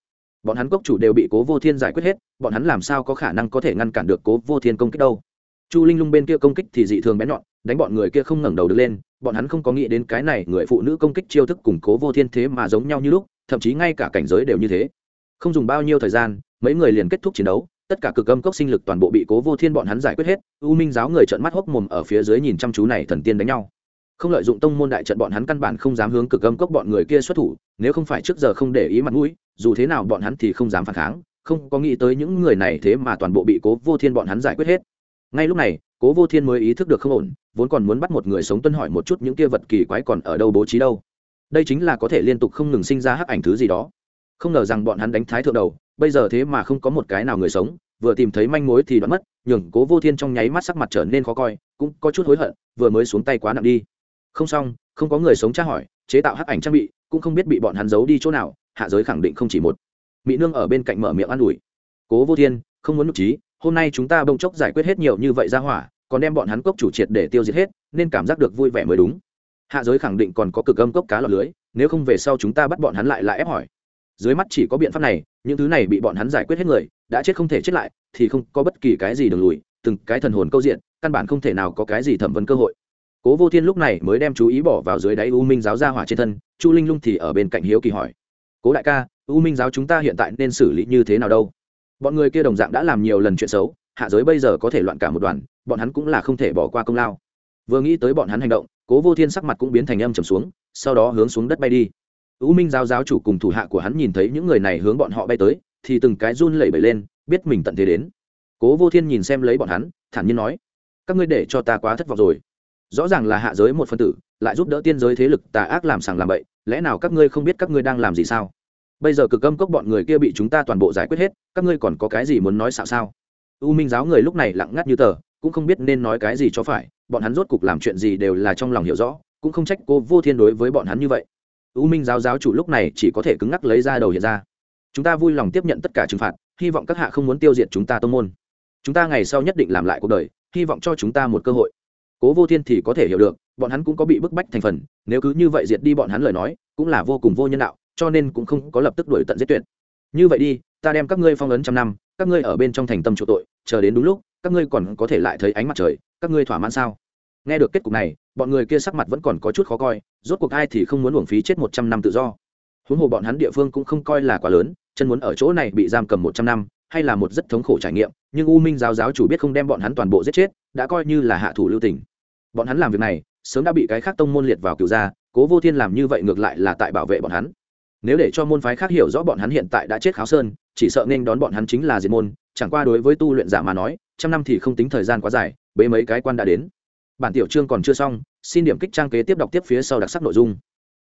Bọn hắn cốc chủ đều bị cố vô thiên giải quyết hết, bọn hắn làm sao có khả năng có thể ngăn cản được cố vô thiên công kích đâu? Chu linh lung bên kia công kích thì dị thường bén nhọn, đánh bọn người kia không ngẩng đầu được lên, bọn hắn không có nghĩ đến cái này người phụ nữ công kích chiêu thức củng cố vô thiên thế mà giống nhau như lúc, thậm chí ngay cả cảnh giới đều như thế. Không dùng bao nhiêu thời gian, mấy người liền kết thúc chiến đấu, tất cả cực âm cốc sinh lực toàn bộ bị cố vô thiên bọn hắn giải quyết hết, u minh giáo người trợn mắt hốc mồm ở phía dưới nhìn chăm chú này thần tiên đánh nhau. Không lợi dụng tông môn đại trận bọn hắn căn bản không dám hướng cực âm cốc bọn người kia xuất thủ, nếu không phải trước giờ không để ý mặt mũi, dù thế nào bọn hắn thì không dám phản kháng, không có nghĩ tới những người này thế mà toàn bộ bị cố vô thiên bọn hắn giải quyết hết ngay lúc này, cố vô thiên mới ý thức được không ổn, vốn còn muốn bắt một người sống tuân hỏi một chút những kia vật kỳ quái còn ở đâu bố trí đâu. Đây chính là có thể liên tục không ngừng sinh ra hắc ảnh thứ gì đó. Không ngờ rằng bọn hắn đánh thái thượng đầu, bây giờ thế mà không có một cái nào người sống, vừa tìm thấy manh mối thì đoán mất, nhường cố vô thiên trong nháy mắt sắc mặt trở nên khó coi, cũng có chút hối hận, vừa mới xuống tay quá nặng đi. Không xong, không có người sống tra hỏi, chế tạo hắc ảnh trang bị, cũng không biết bị bọn hắn giấu đi chỗ nào, hạ giới khẳng định không chỉ một. Mỹ nương ở bên cạnh mở miệng an ủi. Cố vô thiên, không muốn nụ trí hôm nay chúng ta bỗng chốc giải quyết hết nhiều như vậy ra hỏa, còn đem bọn hắn cốc chủ triệt để tiêu diệt hết, nên cảm giác được vui vẻ mới đúng. Hạ giới khẳng định còn có cực âm cốc cá lọc lưới, nếu không về sau chúng ta bắt bọn hắn lại lại ép hỏi. Dưới mắt chỉ có biện pháp này, những thứ này bị bọn hắn giải quyết hết người, đã chết không thể chết lại, thì không có bất kỳ cái gì đường lùi, từng cái thần hồn câu diện, căn bản không thể nào có cái gì thẩm vấn cơ hội. Cố vô thiên lúc này mới đem chú ý bỏ vào dưới đáy u minh giáo ra hỏa trên thân, chu linh lung thì ở bên cạnh hiếu kỳ hỏi. Cố đại ca, u minh giáo chúng ta hiện tại nên xử lý như thế nào đâu? Bọn người kia đồng dạng đã làm nhiều lần chuyện xấu, hạ giới bây giờ có thể loạn cả một đoàn, bọn hắn cũng là không thể bỏ qua công lao. Vừa nghĩ tới bọn hắn hành động, cố vô thiên sắc mặt cũng biến thành âm trầm xuống, sau đó hướng xuống đất bay đi. U minh giáo giáo chủ cùng thủ hạ của hắn nhìn thấy những người này hướng bọn họ bay tới, thì từng cái run lẩy bẩy lên, biết mình tận thế đến. Cố vô thiên nhìn xem lấy bọn hắn, thản nhiên nói, các ngươi để cho ta quá thất vọng rồi. Rõ ràng là hạ giới một phân tử, lại giúp đỡ tiên giới thế lực tà ác làm sàng làm bậy, lẽ nào các ngươi không biết các ngươi đang làm gì sao? Bây giờ cực âm cốc bọn người kia bị chúng ta toàn bộ giải quyết hết, các ngươi còn có cái gì muốn nói xạo sao? U minh giáo người lúc này lặng ngắt như tờ, cũng không biết nên nói cái gì cho phải, bọn hắn rốt cục làm chuyện gì đều là trong lòng hiểu rõ, cũng không trách cô vô thiên đối với bọn hắn như vậy. U minh giáo giáo chủ lúc này chỉ có thể cứng ngắc lấy ra đầu hiện ra. Chúng ta vui lòng tiếp nhận tất cả trừng phạt, hy vọng các hạ không muốn tiêu diệt chúng ta tô môn. Chúng ta ngày sau nhất định làm lại cuộc đời, hy vọng cho chúng ta một cơ hội. Cố vô thiên thì có thể hiểu được, bọn hắn cũng có bị bức bách thành phần, nếu cứ như vậy diệt đi bọn hắn lời nói, cũng là vô cùng vô nhân đạo cho nên cũng không có lập tức đuổi tận giết tuyệt. Như vậy đi, ta đem các ngươi phong ấn trăm năm, các ngươi ở bên trong thành tâm chỗ tội, chờ đến đúng lúc, các ngươi còn có thể lại thấy ánh mặt trời, các ngươi thỏa mãn sao? Nghe được kết cục này, bọn người kia sắc mặt vẫn còn có chút khó coi, rốt cuộc ai thì không muốn uổng phí chết một trăm năm tự do? Huống hồ bọn hắn địa phương cũng không coi là quá lớn, chân muốn ở chỗ này bị giam cầm một trăm năm, hay là một rất thống khổ trải nghiệm, nhưng u minh giáo giáo chủ biết không đem bọn hắn toàn bộ giết chết, đã coi như là hạ thủ lưu tình. Bọn hắn làm việc này, sớm đã bị cái khác tông môn liệt vào cựu gia, cố vô thiên làm như vậy ngược lại là tại bảo vệ bọn hắn nếu để cho môn phái khác hiểu rõ bọn hắn hiện tại đã chết kháo sơn, chỉ sợ nên đón bọn hắn chính là diệt môn, chẳng qua đối với tu luyện giả mà nói, trăm năm thì không tính thời gian quá dài, bế mấy cái quan đã đến. Bản tiểu chương còn chưa xong, xin điểm kích trang kế tiếp đọc tiếp phía sau đặc sắc nội dung.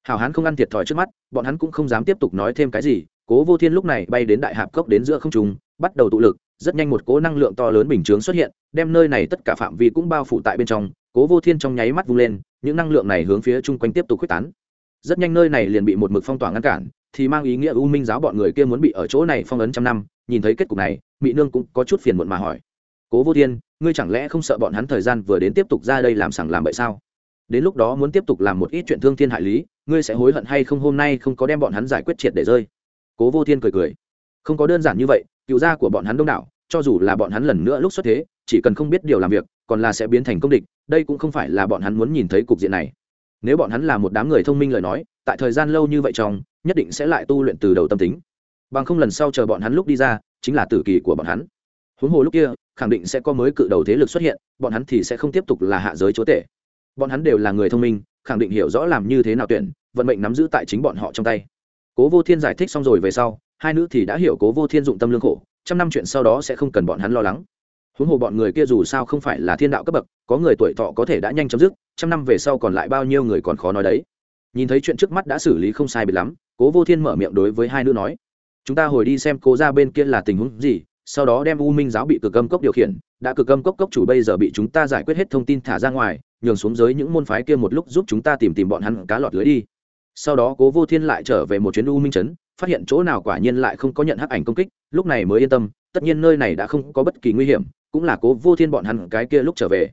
Hào hán không ăn thiệt thòi trước mắt, bọn hắn cũng không dám tiếp tục nói thêm cái gì, cố vô thiên lúc này bay đến đại hạp cốc đến giữa không trung, bắt đầu tụ lực, rất nhanh một cố năng lượng to lớn bình chướng xuất hiện, đem nơi này tất cả phạm vi cũng bao phủ tại bên trong, cố vô thiên trong nháy mắt vung lên, những năng lượng này hướng phía chung quanh tiếp tục quyết tán rất nhanh nơi này liền bị một mực phong tỏa ngăn cản, thì mang ý nghĩa u minh giáo bọn người kia muốn bị ở chỗ này phong ấn trăm năm, nhìn thấy kết cục này mỹ nương cũng có chút phiền muộn mà hỏi. Cố vô thiên, ngươi chẳng lẽ không sợ bọn hắn thời gian vừa đến tiếp tục ra đây làm sẳng làm bậy sao? Đến lúc đó muốn tiếp tục làm một ít chuyện thương thiên hại lý, ngươi sẽ hối hận hay không hôm nay không có đem bọn hắn giải quyết triệt để rơi? Cố vô thiên cười cười. Không có đơn giản như vậy, cựu gia của bọn hắn đông đảo, cho dù là bọn hắn lần nữa lúc xuất thế, chỉ cần không biết điều làm việc, còn là sẽ biến thành công địch, đây cũng không phải là bọn hắn muốn nhìn thấy cục diện này nếu bọn hắn là một đám người thông minh lời nói, tại thời gian lâu như vậy trong, nhất định sẽ lại tu luyện từ đầu tâm tính. Bằng không lần sau chờ bọn hắn lúc đi ra, chính là tử kỳ của bọn hắn. Huống hồ lúc kia, khẳng định sẽ có mới cự đầu thế lực xuất hiện, bọn hắn thì sẽ không tiếp tục là hạ giới chúa tể. Bọn hắn đều là người thông minh, khẳng định hiểu rõ làm như thế nào tuyển, vận mệnh nắm giữ tại chính bọn họ trong tay. Cố vô thiên giải thích xong rồi về sau, hai nữ thì đã hiểu cố vô thiên dụng tâm lương khổ, trăm năm chuyện sau đó sẽ không cần bọn hắn lo lắng huống hồ bọn người kia dù sao không phải là thiên đạo cấp bậc, có người tuổi thọ có thể đã nhanh chấm dứt, trăm năm về sau còn lại bao nhiêu người còn khó nói đấy. Nhìn thấy chuyện trước mắt đã xử lý không sai biệt lắm, cố vô thiên mở miệng đối với hai nữ nói, chúng ta hồi đi xem cố ra bên kia là tình huống gì, sau đó đem u minh giáo bị cực âm cốc điều khiển, đã cực âm cốc cốc chủ bây giờ bị chúng ta giải quyết hết thông tin thả ra ngoài, nhường xuống giới những môn phái kia một lúc giúp chúng ta tìm tìm bọn hắn cá lọt lưới đi. Sau đó cố vô thiên lại trở về một chuyến u minh trấn, phát hiện chỗ nào quả nhiên lại không có nhận hắc ảnh công kích, lúc này mới yên tâm, tất nhiên nơi này đã không có bất kỳ nguy hiểm cũng là cố vô thiên bọn hắn cái kia lúc trở về.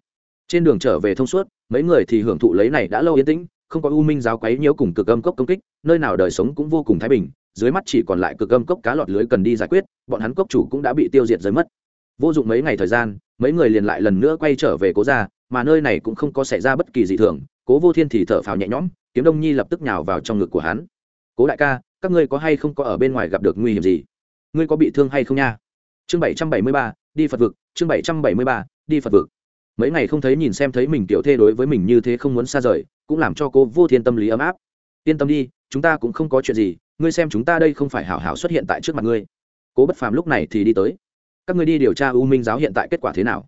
Trên đường trở về thông suốt, mấy người thì hưởng thụ lấy này đã lâu yên tĩnh, không có u minh giáo quấy nhiễu cùng cực âm cốc công kích, nơi nào đời sống cũng vô cùng thái bình, dưới mắt chỉ còn lại cực âm cốc cá lọt lưới cần đi giải quyết, bọn hắn cốc chủ cũng đã bị tiêu diệt rơi mất. Vô dụng mấy ngày thời gian, mấy người liền lại lần nữa quay trở về cố gia, mà nơi này cũng không có xảy ra bất kỳ gì thường, cố vô thiên thì thở phào nhẹ nhõm, kiếm đông nhi lập tức nhào vào trong ngực của hắn. Cố đại ca, các ngươi có hay không có ở bên ngoài gặp được nguy hiểm gì? Ngươi có bị thương hay không nha? Chương bảy trăm bảy mươi ba đi phật vực, chương bảy trăm bảy mươi ba, đi phật vực. Mấy ngày không thấy nhìn xem thấy mình tiểu thê đối với mình như thế không muốn xa rời, cũng làm cho cô vô thiên tâm lý ấm áp. Yên tâm đi, chúng ta cũng không có chuyện gì, ngươi xem chúng ta đây không phải hảo hảo xuất hiện tại trước mặt ngươi. Cố bất phàm lúc này thì đi tới. Các ngươi đi điều tra u minh giáo hiện tại kết quả thế nào?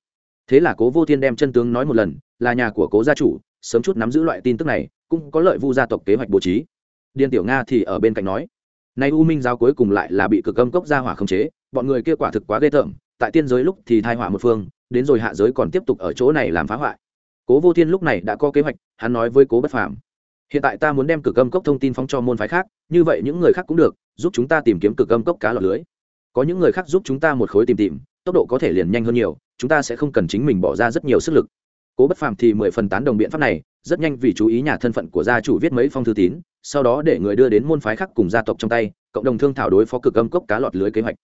Thế là cố vô thiên đem chân tướng nói một lần, là nhà của cố gia chủ, sớm chút nắm giữ loại tin tức này, cũng có lợi vu gia tộc kế hoạch bố trí. Điền tiểu nga thì ở bên cạnh nói, nay u minh giáo cuối cùng lại là bị cực âm cốc gia hỏa khống chế, bọn người kia quả thực quá ghê tởm tại tiên giới lúc thì thai họa một phương, đến rồi hạ giới còn tiếp tục ở chỗ này làm phá hoại. Cố vô thiên lúc này đã có kế hoạch, hắn nói với cố bất phàm, hiện tại ta muốn đem cực âm cốc thông tin phóng cho môn phái khác, như vậy những người khác cũng được, giúp chúng ta tìm kiếm cực âm cốc cá lọt lưới. Có những người khác giúp chúng ta một khối tìm tìm, tốc độ có thể liền nhanh hơn nhiều, chúng ta sẽ không cần chính mình bỏ ra rất nhiều sức lực. Cố bất phàm thì mười phần tán đồng biện pháp này, rất nhanh vì chú ý nhà thân phận của gia chủ viết mấy phong thư tín, sau đó để người đưa đến môn phái khác cùng gia tộc trong tay, cộng đồng thương thảo đối phó cực âm cốc cá lọt lưới kế hoạch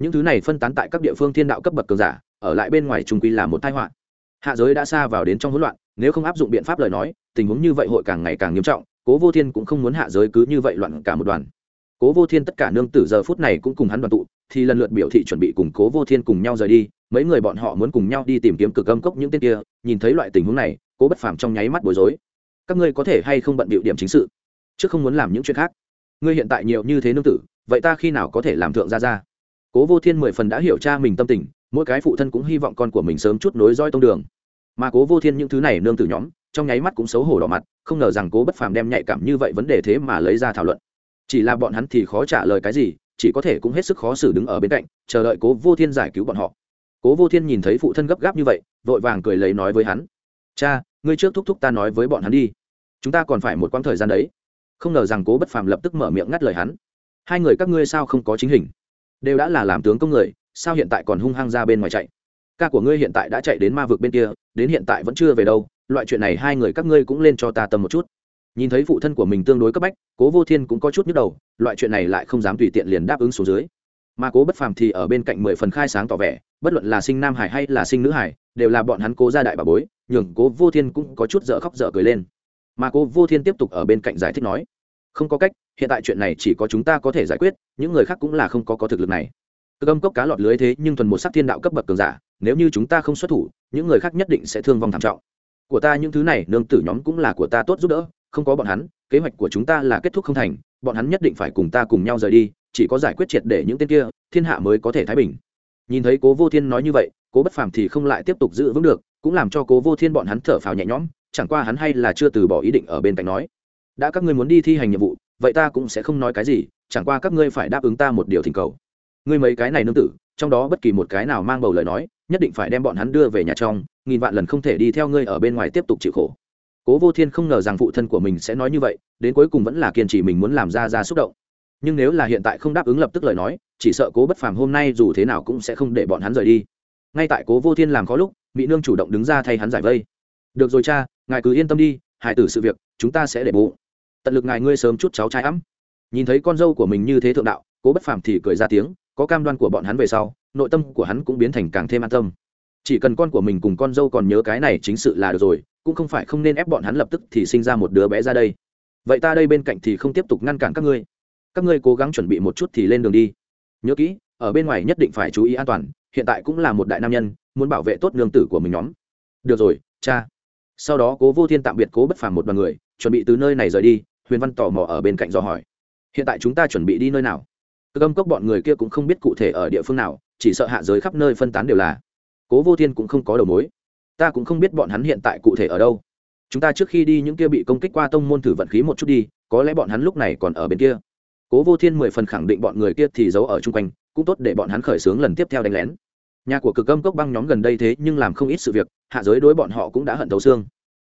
những thứ này phân tán tại các địa phương thiên đạo cấp bậc cường giả, ở lại bên ngoài trung quy là một tai họa. Hạ giới đã xa vào đến trong hỗn loạn, nếu không áp dụng biện pháp lời nói, tình huống như vậy hội càng ngày càng nghiêm trọng, cố vô thiên cũng không muốn hạ giới cứ như vậy loạn cả một đoàn. Cố vô thiên tất cả nương tử giờ phút này cũng cùng hắn đoàn tụ, thì lần lượt biểu thị chuẩn bị cùng cố vô thiên cùng nhau rời đi, mấy người bọn họ muốn cùng nhau đi tìm kiếm cực âm cốc những tên kia, nhìn thấy loại tình huống này, cố bất phàm trong nháy mắt bối rối. Các ngươi có thể hay không bận bịu điểm chính sự? Chứ không muốn làm những chuyện khác. Ngươi hiện tại nhiều như thế nương tử, vậy ta khi nào có thể làm thượng gia ra cố vô thiên mười phần đã hiểu cha mình tâm tình, mỗi cái phụ thân cũng hy vọng con của mình sớm chút nối roi tông đường. Mà cố vô thiên những thứ này nương tử nhóm, trong nháy mắt cũng xấu hổ đỏ mặt, không ngờ rằng cố bất phàm đem nhạy cảm như vậy vấn đề thế mà lấy ra thảo luận. Chỉ là bọn hắn thì khó trả lời cái gì, chỉ có thể cũng hết sức khó xử đứng ở bên cạnh, chờ đợi cố vô thiên giải cứu bọn họ. Cố vô thiên nhìn thấy phụ thân gấp gáp như vậy, vội vàng cười lấy nói với hắn. Cha, ngươi trước thúc thúc ta nói với bọn hắn đi. Chúng ta còn phải một quãng thời gian đấy. Không ngờ rằng cố bất phàm lập tức mở miệng ngắt lời hắn. Hai người các ngươi sao không có chính hình? Đều đã là làm tướng công người, sao hiện tại còn hung hăng ra bên ngoài chạy? Ca của ngươi hiện tại đã chạy đến ma vực bên kia, đến hiện tại vẫn chưa về đâu, loại chuyện này hai người các ngươi cũng lên cho ta tâm một chút. Nhìn thấy phụ thân của mình tương đối cấp bách, cố vô thiên cũng có chút nhức đầu, loại chuyện này lại không dám tùy tiện liền đáp ứng xuống dưới. Mà cố bất phàm thì ở bên cạnh mười phần khai sáng tỏ vẻ, bất luận là sinh nam hải hay là sinh nữ hải, đều là bọn hắn cố gia đại bà bối, nhường cố vô thiên cũng có chút dở khóc dở cười lên. Mà cố vô thiên tiếp tục ở bên cạnh giải thích nói, không có cách hiện tại chuyện này chỉ có chúng ta có thể giải quyết, những người khác cũng là không có có thực lực này. Cực âm cốc cá lọt lưới thế nhưng thuần một sắc thiên đạo cấp bậc cường giả, nếu như chúng ta không xuất thủ, những người khác nhất định sẽ thương vong thảm trọng. Của ta những thứ này, nương tử nhóm cũng là của ta tốt giúp đỡ, không có bọn hắn, kế hoạch của chúng ta là kết thúc không thành, bọn hắn nhất định phải cùng ta cùng nhau rời đi, chỉ có giải quyết triệt để những tên kia, thiên hạ mới có thể thái bình. Nhìn thấy cố vô thiên nói như vậy, cố bất phàm thì không lại tiếp tục giữ vững được, cũng làm cho cố vô thiên bọn hắn thở phào nhẹ nhõm, chẳng qua hắn hay là chưa từ bỏ ý định ở bên cạnh nói. Đã các ngươi muốn đi thi hành nhiệm vụ vậy ta cũng sẽ không nói cái gì, chẳng qua các ngươi phải đáp ứng ta một điều thỉnh cầu. Ngươi mấy cái này nương tử, trong đó bất kỳ một cái nào mang bầu lời nói, nhất định phải đem bọn hắn đưa về nhà trong, nghìn vạn lần không thể đi theo ngươi ở bên ngoài tiếp tục chịu khổ. Cố vô thiên không ngờ rằng phụ thân của mình sẽ nói như vậy, đến cuối cùng vẫn là kiên trì mình muốn làm ra ra xúc động. Nhưng nếu là hiện tại không đáp ứng lập tức lời nói, chỉ sợ cố bất phàm hôm nay dù thế nào cũng sẽ không để bọn hắn rời đi. Ngay tại cố vô thiên làm khó lúc mỹ nương chủ động đứng ra thay hắn giải vây. Được rồi cha, ngài cứ yên tâm đi hải tử sự việc, chúng ta sẽ để bụng tận lực ngài ngươi sớm chút cháu trai ấm. Nhìn thấy con dâu của mình như thế thượng đạo, cố bất phàm thì cười ra tiếng, có cam đoan của bọn hắn về sau, nội tâm của hắn cũng biến thành càng thêm an tâm. Chỉ cần con của mình cùng con dâu còn nhớ cái này chính sự là được rồi, cũng không phải không nên ép bọn hắn lập tức thì sinh ra một đứa bé ra đây. Vậy ta đây bên cạnh thì không tiếp tục ngăn cản các ngươi. Các ngươi cố gắng chuẩn bị một chút thì lên đường đi. Nhớ kỹ, ở bên ngoài nhất định phải chú ý an toàn, hiện tại cũng là một đại nam nhân, muốn bảo vệ tốt nương tử của mình nhóm. Được rồi, cha. Sau đó cố vô thiên tạm biệt cố bất phàm một đoàn người, chuẩn bị từ nơi này rời đi huyền văn tò mò ở bên cạnh do hỏi, hiện tại chúng ta chuẩn bị đi nơi nào? Cơ âm cốc bọn người kia cũng không biết cụ thể ở địa phương nào, chỉ sợ hạ giới khắp nơi phân tán đều là. Cố vô thiên cũng không có đầu mối. Ta cũng không biết bọn hắn hiện tại cụ thể ở đâu. Chúng ta trước khi đi những kia bị công kích qua tông môn thử vận khí một chút đi, có lẽ bọn hắn lúc này còn ở bên kia. Cố vô thiên mười phần khẳng định bọn người kia thì giấu ở chung quanh, cũng tốt để bọn hắn khởi xướng lần tiếp theo đánh lén. Nhà của cực âm cốc băng nhóm gần đây thế nhưng làm không ít sự việc, hạ giới đối bọn họ cũng đã hận thấu xương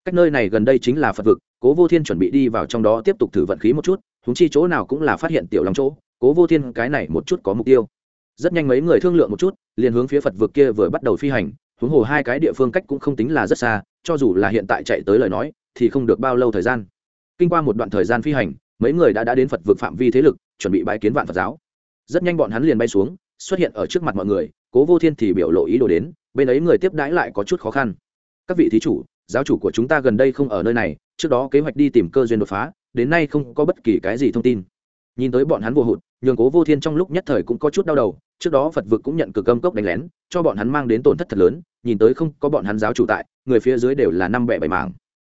cách nơi này gần đây chính là phật vực, cố vô thiên chuẩn bị đi vào trong đó tiếp tục thử vận khí một chút húng chi chỗ nào cũng là phát hiện tiểu lòng chỗ, cố vô thiên cái này một chút có mục tiêu. Rất nhanh mấy người thương lượng một chút, liền hướng phía phật vực kia vừa bắt đầu phi hành, huống hồ hai cái địa phương cách cũng không tính là rất xa, cho dù là hiện tại chạy tới lời nói, thì không được bao lâu thời gian. Kinh qua một đoạn thời gian phi hành, mấy người đã đã đến phật vực phạm vi thế lực, chuẩn bị bãi kiến vạn phật giáo. Rất nhanh bọn hắn liền bay xuống, xuất hiện ở trước mặt mọi người, cố vô thiên thì biểu lộ ý đồ đến, bên ấy người tiếp đãi lại có chút khó khăn. Các vị thí chủ giáo chủ của chúng ta gần đây không ở nơi này, trước đó kế hoạch đi tìm cơ duyên đột phá, đến nay không có bất kỳ cái gì thông tin. Nhìn tới bọn hắn vô hụt, nhường cố vô thiên trong lúc nhất thời cũng có chút đau đầu, trước đó phật vực cũng nhận cực âm cốc đánh lén, cho bọn hắn mang đến tổn thất thật lớn, nhìn tới không có bọn hắn giáo chủ tại, người phía dưới đều là năm bẻ bảy mảng.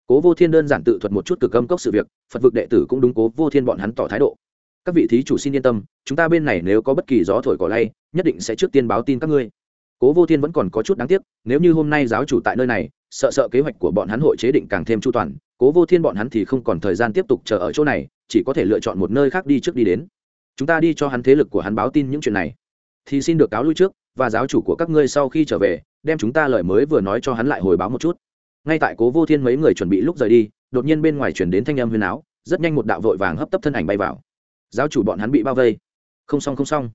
Cố vô thiên đơn giản tự thuật một chút cực âm cốc sự việc, phật vực đệ tử cũng đúng cố vô thiên bọn hắn tỏ thái độ. Các vị thí chủ xin yên tâm, chúng ta bên này nếu có bất kỳ gió thổi cỏ lay, nhất định sẽ trước tiên báo tin các ngươi cố vô thiên vẫn còn có chút đáng tiếc, nếu như hôm nay giáo chủ tại nơi này, sợ sợ kế hoạch của bọn hắn hội chế định càng thêm chu toàn, cố vô thiên bọn hắn thì không còn thời gian tiếp tục chờ ở chỗ này, chỉ có thể lựa chọn một nơi khác đi trước đi đến. Chúng ta đi cho hắn thế lực của hắn báo tin những chuyện này. Thì xin được cáo lui trước, và giáo chủ của các ngươi sau khi trở về, đem chúng ta lời mới vừa nói cho hắn lại hồi báo một chút. Ngay tại cố vô thiên mấy người chuẩn bị lúc rời đi, đột nhiên bên ngoài chuyển đến thanh âm huyền áo, rất nhanh một đạo vội vàng hấp tấp thân ảnh bay vào. Giáo chủ bọn hắn bị bao vây. Không xong không xong.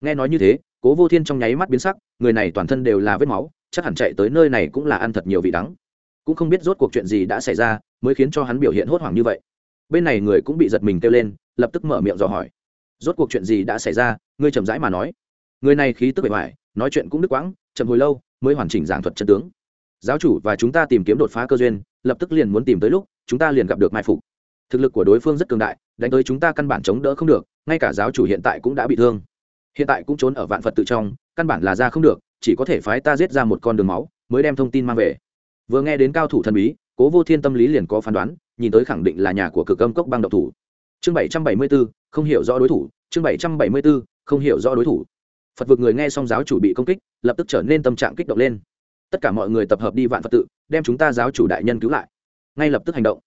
Nghe nói như thế cố vô thiên trong nháy mắt biến sắc, người này toàn thân đều là vết máu, chắc hẳn chạy tới nơi này cũng là ăn thật nhiều vị đắng. Cũng không biết rốt cuộc chuyện gì đã xảy ra, mới khiến cho hắn biểu hiện hốt hoảng như vậy. Bên này người cũng bị giật mình kêu lên, lập tức mở miệng dò hỏi. Rốt cuộc chuyện gì đã xảy ra, ngươi chậm rãi mà nói. Người này khí tức bề ngoài, nói chuyện cũng đứt quãng, chậm hồi lâu, mới hoàn chỉnh giảng thuật chân tướng. Giáo chủ và chúng ta tìm kiếm đột phá cơ duyên, lập tức liền muốn tìm tới lúc, chúng ta liền gặp được mai phục. Thực lực của đối phương rất cường đại, đánh tới chúng ta căn bản chống đỡ không được, ngay cả giáo chủ hiện tại cũng đã bị thương hiện tại cũng trốn ở vạn phật tự trong, căn bản là ra không được, chỉ có thể phái ta giết ra một con đường máu, mới đem thông tin mang về. Vừa nghe đến cao thủ thần bí, cố vô thiên tâm lý liền có phán đoán, nhìn tới khẳng định là nhà của cực âm cốc băng độc thủ. Chương bảy trăm bảy mươi b ố không hiểu rõ đối thủ, chương bảy trăm bảy mươi b ố không hiểu rõ đối thủ. Phật vực người nghe xong giáo chủ bị công kích, lập tức trở nên tâm trạng kích động lên. Tất cả mọi người tập hợp đi vạn phật tự, đem chúng ta giáo chủ đại nhân cứu lại. Ngay lập tức hành động.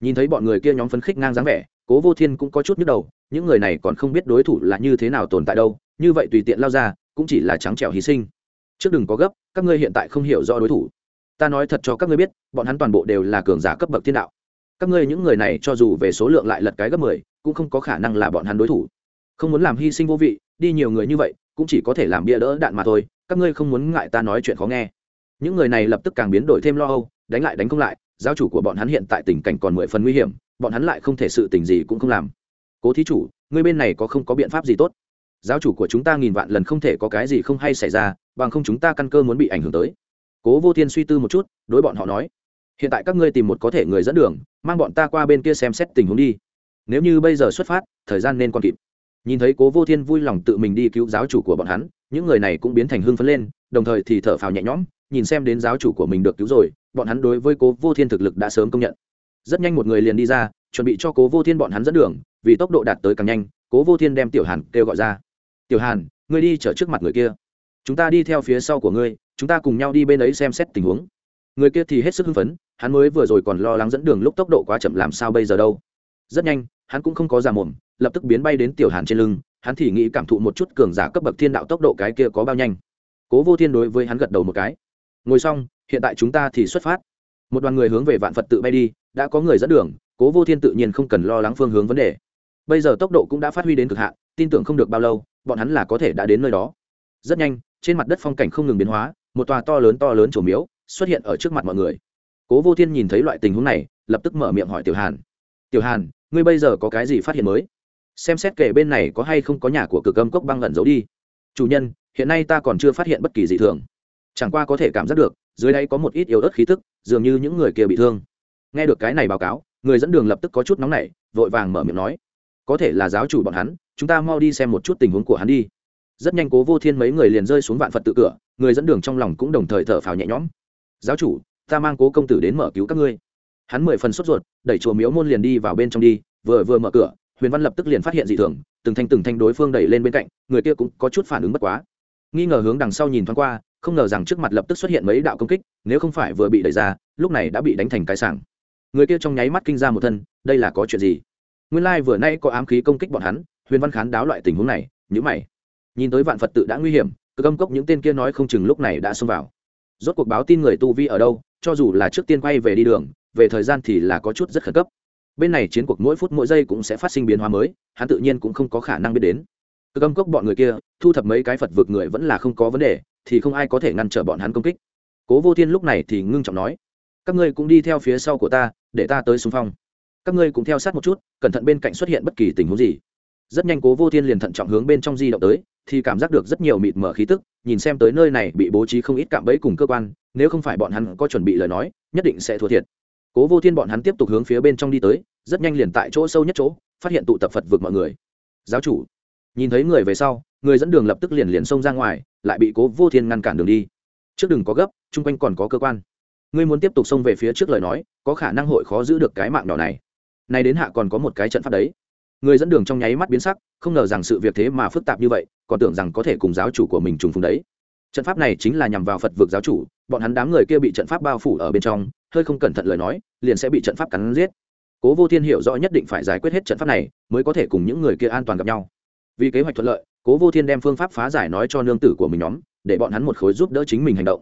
Nhìn thấy bọn người kia nhóm phấn khích ngang dáng vẻ, cố vô thiên cũng có chút nhức đầu, những người này còn không biết đối thủ là như thế nào tồn tại đâu như vậy tùy tiện lao ra, cũng chỉ là trắng trẻo hy sinh. Trước đừng có gấp, các ngươi hiện tại không hiểu rõ đối thủ. Ta nói thật cho các ngươi biết, bọn hắn toàn bộ đều là cường giả cấp bậc thiên đạo. Các ngươi những người này cho dù về số lượng lại lật cái gấp mười, cũng không có khả năng là bọn hắn đối thủ. Không muốn làm hy sinh vô vị, đi nhiều người như vậy, cũng chỉ có thể làm bia đỡ đạn mà thôi, các ngươi không muốn ngại ta nói chuyện khó nghe. Những người này lập tức càng biến đổi thêm lo âu, đánh lại đánh không lại, giáo chủ của bọn hắn hiện tại tình cảnh còn mười phần nguy hiểm, bọn hắn lại không thể sự tình gì cũng không làm. Cố thí chủ, ngươi bên này có không có biện pháp gì tốt? Giáo chủ của chúng ta nghìn vạn lần không thể có cái gì không hay xảy ra, bằng không chúng ta căn cơ muốn bị ảnh hưởng tới. Cố vô thiên suy tư một chút, đối bọn họ nói, hiện tại các ngươi tìm một có thể người dẫn đường, mang bọn ta qua bên kia xem xét tình huống đi. Nếu như bây giờ xuất phát, thời gian nên còn kịp. Nhìn thấy cố vô thiên vui lòng tự mình đi cứu giáo chủ của bọn hắn, những người này cũng biến thành hưng phấn lên, đồng thời thì thở phào nhẹ nhõm, nhìn xem đến giáo chủ của mình được cứu rồi, bọn hắn đối với cố vô thiên thực lực đã sớm công nhận. Rất nhanh một người liền đi ra, chuẩn bị cho cố vô thiên bọn hắn dẫn đường, vì tốc độ đạt tới càng nhanh, cố vô thiên đem tiểu hàn kêu gọi ra tiểu hàn, ngươi đi chở trước mặt người kia. Chúng ta đi theo phía sau của ngươi, chúng ta cùng nhau đi bên ấy xem xét tình huống. Người kia thì hết sức hưng phấn, hắn mới vừa rồi còn lo lắng dẫn đường lúc tốc độ quá chậm làm sao bây giờ đâu. Rất nhanh, hắn cũng không có giả mồm, lập tức biến bay đến tiểu hàn trên lưng, hắn thì nghĩ cảm thụ một chút cường giả cấp bậc thiên đạo tốc độ cái kia có bao nhanh. Cố vô thiên đối với hắn gật đầu một cái. Ngồi xong, hiện tại chúng ta thì xuất phát. Một đoàn người hướng về vạn phật tự bay đi, đã có người dẫn đường, cố vô thiên tự nhiên không cần lo lắng phương hướng vấn đề. Bây giờ tốc độ cũng đã phát huy đến cực hạn tin tưởng không được bao lâu, bọn hắn là có thể đã đến nơi đó. Rất nhanh, trên mặt đất phong cảnh không ngừng biến hóa, một tòa to lớn to lớn chủ miếu xuất hiện ở trước mặt mọi người. Cố vô thiên nhìn thấy loại tình huống này, lập tức mở miệng hỏi tiểu hàn. Tiểu hàn, ngươi bây giờ có cái gì phát hiện mới? Xem xét kể bên này có hay không có nhà của cực âm cốc băng gần giấu đi. Chủ nhân, hiện nay ta còn chưa phát hiện bất kỳ gì thường. Chẳng qua có thể cảm giác được, dưới đây có một ít yếu ớt khí tức, dường như những người kia bị thương. Nghe được cái này báo cáo, người dẫn đường lập tức có chút nóng nảy, vội vàng mở miệng nói. Có thể là giáo chủ bọn hắn chúng ta mau đi xem một chút tình huống của hắn đi. Rất nhanh cố vô thiên mấy người liền rơi xuống vạn phật tự cửa, người dẫn đường trong lòng cũng đồng thời thở phào nhẹ nhõm. Giáo chủ, ta mang cố công tử đến mở cứu các ngươi. Hắn mười phần sốt ruột, đẩy chùa miếu môn liền đi vào bên trong đi, vừa vừa mở cửa, huyền văn lập tức liền phát hiện dị thường, từng thanh từng thanh đối phương đẩy lên bên cạnh, người kia cũng có chút phản ứng bất quá. Nghi ngờ hướng đằng sau nhìn thoáng qua, không ngờ rằng trước mặt lập tức xuất hiện mấy đạo công kích, nếu không phải vừa bị đẩy ra, lúc này đã bị đánh thành cái sảng. Người kia trong nháy mắt kinh ra một thân, đây là có chuyện gì? Nguyên lai vừa nay có ám khí công kích bọn hắn huyền văn khán đáo loại tình huống này nhữ mày. Nhìn tới vạn phật tự đã nguy hiểm, cơ âm cốc những tên kia nói không chừng lúc này đã xông vào. Rốt cuộc báo tin người tu vi ở đâu, cho dù là trước tiên quay về đi đường, về thời gian thì là có chút rất khẩn cấp. Bên này chiến cuộc mỗi phút mỗi giây cũng sẽ phát sinh biến hóa mới, hắn tự nhiên cũng không có khả năng biết đến. Cơ âm cốc bọn người kia, thu thập mấy cái phật vực người vẫn là không có vấn đề, thì không ai có thể ngăn trở bọn hắn công kích. Cố vô thiên lúc này thì ngưng trọng nói, các ngươi cũng đi theo phía sau của ta, để ta tới xung phong. Các ngươi cũng theo sát một chút, cẩn thận bên cạnh xuất hiện bất kỳ tình huống gì rất nhanh cố vô thiên liền thận trọng hướng bên trong di động tới, thì cảm giác được rất nhiều mịt mở khí tức, nhìn xem tới nơi này bị bố trí không ít cạm bẫy cùng cơ quan, nếu không phải bọn hắn có chuẩn bị lời nói, nhất định sẽ thua thiệt. Cố vô thiên bọn hắn tiếp tục hướng phía bên trong đi tới, rất nhanh liền tại chỗ sâu nhất chỗ, phát hiện tụ tập phật vực mọi người. Giáo chủ, nhìn thấy người về sau, người dẫn đường lập tức liền liền xông ra ngoài, lại bị cố vô thiên ngăn cản đường đi. Trước đừng có gấp, chung quanh còn có cơ quan. Ngươi muốn tiếp tục xông về phía trước lời nói, có khả năng hội khó giữ được cái mạng nhỏ này. Này đến hạ còn có một cái trận pháp đấy người dẫn đường trong nháy mắt biến sắc, không ngờ rằng sự việc thế mà phức tạp như vậy, còn tưởng rằng có thể cùng giáo chủ của mình trùng phùng đấy. Trận pháp này chính là nhằm vào phật vực giáo chủ, bọn hắn đám người kia bị trận pháp bao phủ ở bên trong, hơi không cẩn thận lời nói, liền sẽ bị trận pháp cắn giết. Cố vô thiên hiểu rõ nhất định phải giải quyết hết trận pháp này, mới có thể cùng những người kia an toàn gặp nhau. Vì kế hoạch thuận lợi, cố vô thiên đem phương pháp phá giải nói cho nương tử của mình nhóm, để bọn hắn một khối giúp đỡ chính mình hành động.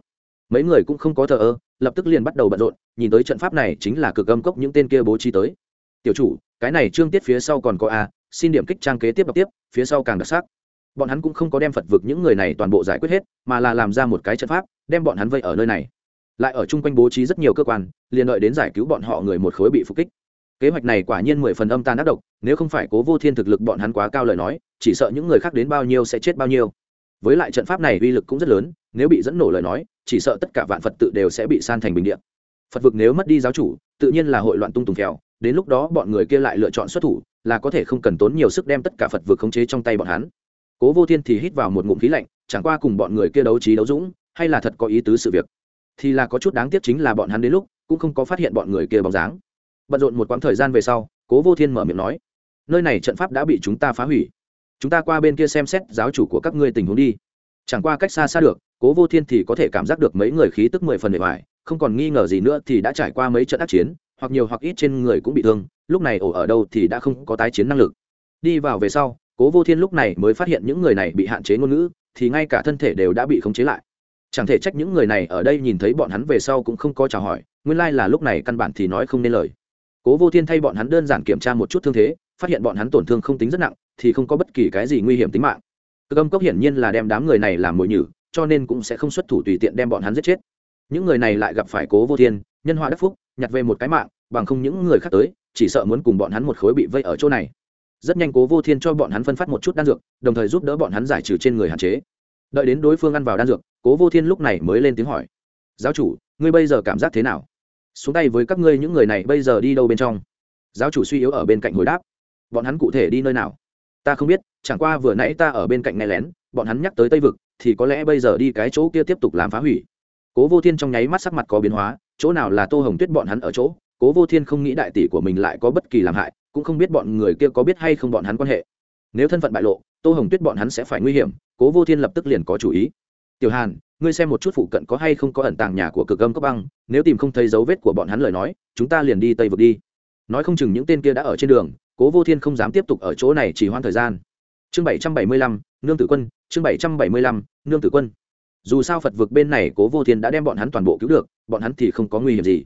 Mấy người cũng không có thờ ơ, lập tức liền bắt đầu bận rộn, nhìn tới trận pháp này chính là cực âm cốc những tên kia bố trí tới tiểu chủ, cái này trương tiết phía sau còn có a, xin điểm kích trang kế tiếp đọc tiếp, phía sau càng đặc sắc. Bọn hắn cũng không có đem phật vực những người này toàn bộ giải quyết hết, mà là làm ra một cái trận pháp, đem bọn hắn vây ở nơi này. Lại ở chung quanh bố trí rất nhiều cơ quan, liền đợi đến giải cứu bọn họ người một khối bị phục kích. Kế hoạch này quả nhiên mười phần âm tan ác độc, nếu không phải cố vô thiên thực lực bọn hắn quá cao lời nói, chỉ sợ những người khác đến bao nhiêu sẽ chết bao nhiêu. Với lại trận pháp này uy lực cũng rất lớn, nếu bị dẫn nổ lời nói, chỉ sợ tất cả vạn phật tự đều sẽ bị san thành bình điện phật vực nếu mất đi giáo chủ, tự nhiên là hội loạn tung tùng phèo đến lúc đó bọn người kia lại lựa chọn xuất thủ, là có thể không cần tốn nhiều sức đem tất cả phật vực khống chế trong tay bọn hắn. Cố vô thiên thì hít vào một ngụm khí lạnh, chẳng qua cùng bọn người kia đấu trí đấu dũng, hay là thật có ý tứ sự việc. Thì là có chút đáng tiếc chính là bọn hắn đến lúc, cũng không có phát hiện bọn người kia bóng dáng. Bận rộn một quãng thời gian về sau, cố vô thiên mở miệng nói, nơi này trận pháp đã bị chúng ta phá hủy. Chúng ta qua bên kia xem xét giáo chủ của các ngươi tình huống đi. Chẳng qua cách xa xa được, cố vô thiên thì có thể cảm giác được mấy người khí tức mười phần bề ngoài, không còn nghi ngờ gì nữa thì đã trải qua mấy trận ác chiến hoặc nhiều hoặc ít trên người cũng bị thương, lúc này ổ ở đâu thì đã không có tái chiến năng lực. Đi vào về sau, cố vô thiên lúc này mới phát hiện những người này bị hạn chế ngôn ngữ, thì ngay cả thân thể đều đã bị khống chế lại. Chẳng thể trách những người này ở đây nhìn thấy bọn hắn về sau cũng không có chào hỏi, nguyên lai、like、là lúc này căn bản thì nói không nên lời. Cố vô thiên thay bọn hắn đơn giản kiểm tra một chút thương thế, phát hiện bọn hắn tổn thương không tính rất nặng, thì không có bất kỳ cái gì nguy hiểm tính mạng. Cơ âm cốc hiển nhiên là đem đám người này làm mồi nhử, cho nên cũng sẽ không xuất thủ tùy tiện đem bọn hắn giết chết. Những người này lại gặp phải cố vô thiên, nhân họa đắc phúc nhặt về một cái mạng, bằng không những người khác tới, chỉ sợ muốn cùng bọn hắn một khối bị vây ở chỗ này. Rất nhanh cố vô thiên cho bọn hắn phân phát một chút đan dược, đồng thời giúp đỡ bọn hắn giải trừ trên người hạn chế. Đợi đến đối phương ăn vào đan dược, cố vô thiên lúc này mới lên tiếng hỏi. Giáo chủ, ngươi bây giờ cảm giác thế nào? Xuống tay với các ngươi những người này bây giờ đi đâu bên trong? Giáo chủ suy yếu ở bên cạnh hồi đáp. Bọn hắn cụ thể đi nơi nào? Ta không biết, chẳng qua vừa nãy ta ở bên cạnh nghe lén, bọn hắn nhắc tới tây vực, thì có lẽ bây giờ đi cái chỗ kia tiếp tục làm phá hủy. Cố vô thiên trong nháy mắt sắc mặt có biến hóa chỗ nào là tô hồng tuyết bọn hắn ở chỗ, cố vô thiên không nghĩ đại tỷ của mình lại có bất kỳ làm hại, cũng không biết bọn người kia có biết hay không bọn hắn quan hệ. Nếu thân phận bại lộ, tô hồng tuyết bọn hắn sẽ phải nguy hiểm, cố vô thiên lập tức liền có chủ ý. Tiểu hàn, ngươi xem một chút phụ cận có hay không có ẩn tàng nhà của cực âm cấp băng, nếu tìm không thấy dấu vết của bọn hắn lời nói, chúng ta liền đi tây vực đi. Nói không chừng những tên kia đã ở trên đường, cố vô thiên không dám tiếp tục ở chỗ này chỉ hoãn thời gian. Chương bảy trăm bảy mươi lăm, nương tử quân, chương bảy trăm bảy mươi lăm, nương tử quân dù sao phật vực bên này cố vô thiên đã đem bọn hắn toàn bộ cứu được, bọn hắn thì không có nguy hiểm gì.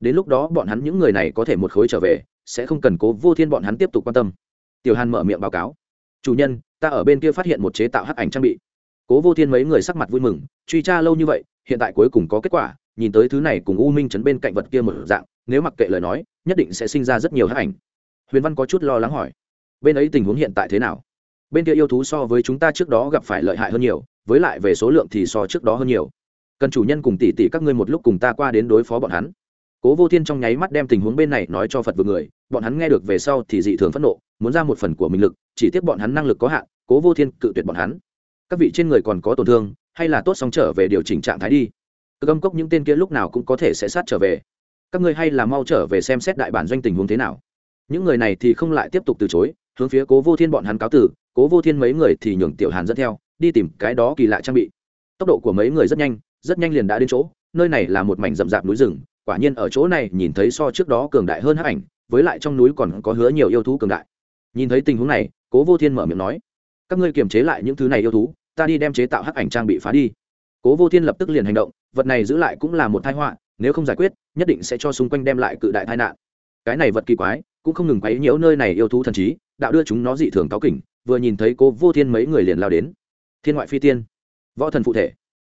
Đến lúc đó bọn hắn những người này có thể một khối trở về, sẽ không cần cố vô thiên bọn hắn tiếp tục quan tâm. Tiểu hàn mở miệng báo cáo. Chủ nhân, ta ở bên kia phát hiện một chế tạo hắc ảnh trang bị. Cố vô thiên mấy người sắc mặt vui mừng, truy tra lâu như vậy, hiện tại cuối cùng có kết quả, nhìn tới thứ này cùng u minh chấn bên cạnh vật kia một dạng, nếu mặc kệ lời nói, nhất định sẽ sinh ra rất nhiều hắc ảnh. Huyền văn có chút lo lắng hỏi, bên ấy tình huống hiện tại thế nào? Bên kia yêu thú so với chúng ta trước đó gặp phải lợi hại hơn nhiều với lại về số lượng thì so trước đó hơn nhiều. Cần chủ nhân cùng tỷ tỷ các ngươi một lúc cùng ta qua đến đối phó bọn hắn. Cố vô thiên trong nháy mắt đem tình huống bên này nói cho phật vừa người, bọn hắn nghe được về sau thì dị thường phẫn nộ, muốn ra một phần của mình lực, chỉ tiếp bọn hắn năng lực có hạn, cố vô thiên cự tuyệt bọn hắn. Các vị trên người còn có tổn thương, hay là tốt xong trở về điều chỉnh trạng thái đi. Cơ âm cốc những tên kia lúc nào cũng có thể sẽ sát trở về. Các ngươi hay là mau trở về xem xét đại bản doanh tình huống thế nào. Những người này thì không lại tiếp tục từ chối, hướng phía cố vô thiên bọn hắn cáo tử cố vô thiên mấy người thì nhường tiểu hàn dẫn theo đi tìm cái đó kỳ lạ trang bị. Tốc độ của mấy người rất nhanh rất nhanh liền đã đến chỗ, nơi này là một mảnh rậm rạp núi rừng, quả nhiên ở chỗ này nhìn thấy so trước đó cường đại hơn hắc ảnh, với lại trong núi còn có hứa nhiều yêu thú cường đại. Nhìn thấy tình huống này, cố vô thiên mở miệng nói, các ngươi kiềm chế lại những thứ này yêu thú, ta đi đem chế tạo hắc ảnh trang bị phá đi. Cố vô thiên lập tức liền hành động, vật này giữ lại cũng là một tai họa, nếu không giải quyết, nhất định sẽ cho xung quanh đem lại cự đại tai nạn. Cái này vật kỳ quái, cũng không ngừng quấy nhiễu nơi này yêu thú thần trí, đạo đưa chúng nó dị thường cáo kỉnh, vừa nhìn thấy cố vô thiên mấy người liền lao đến thiên ngoại phi tiên. Võ thần phụ thể.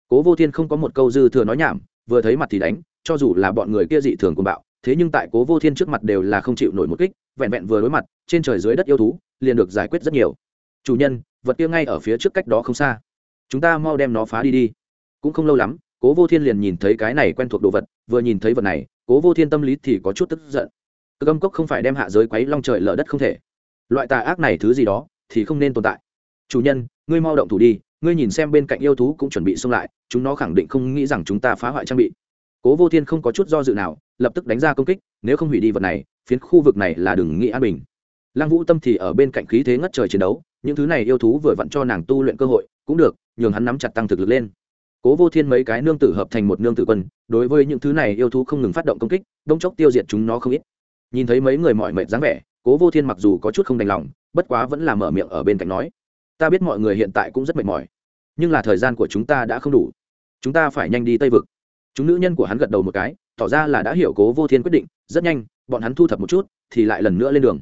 Cố vô thiên không có một câu dư thừa nói nhảm, vừa thấy mặt thì đánh, cho dù là bọn người kia dị thường cuồng bạo, thế nhưng tại cố vô thiên trước mặt đều là không chịu nổi một kích, vẹn vẹn vừa đối mặt, trên trời dưới đất yêu thú, liền được giải quyết rất nhiều. Chủ nhân, vật kia ngay ở phía trước cách đó không xa. Chúng ta mau đem nó phá đi đi. Cũng không lâu lắm, cố vô thiên liền nhìn thấy cái này quen thuộc đồ vật, vừa nhìn thấy vật này, cố vô thiên tâm lý thì có chút tức giận. Cực âm cốc không phải đem hạ giới quấy long trời lở đất không thể. Loại tà ác này thứ gì đó thì không nên tồn tại chủ nhân, ngươi mau động thủ đi, ngươi nhìn xem bên cạnh yêu thú cũng chuẩn bị xông lại, chúng nó khẳng định không nghĩ rằng chúng ta phá hoại trang bị. Cố vô thiên không có chút do dự nào, lập tức đánh ra công kích, nếu không hủy đi vật này, phiến khu vực này là đừng nghĩ an bình. Lăng vũ tâm thì ở bên cạnh khí thế ngất trời chiến đấu, những thứ này yêu thú vừa vặn cho nàng tu luyện cơ hội, cũng được, nhường hắn nắm chặt tăng thực lực lên. Cố vô thiên mấy cái nương tử hợp thành một nương tử quân, đối với những thứ này yêu thú không ngừng phát động công kích, đông chốc tiêu diệt chúng nó không ít. Nhìn thấy mấy người mọi mệt dáng vẻ, cố vô thiên mặc dù có chút không đành lòng, bất quá vẫn là mở miệng ở bên cạnh nói ta biết mọi người hiện tại cũng rất mệt mỏi. Nhưng là thời gian của chúng ta đã không đủ. Chúng ta phải nhanh đi tây vực. Chúng nữ nhân của hắn gật đầu một cái, tỏ ra là đã hiểu cố vô thiên quyết định. Rất nhanh, bọn hắn thu thập một chút, thì lại lần nữa lên đường.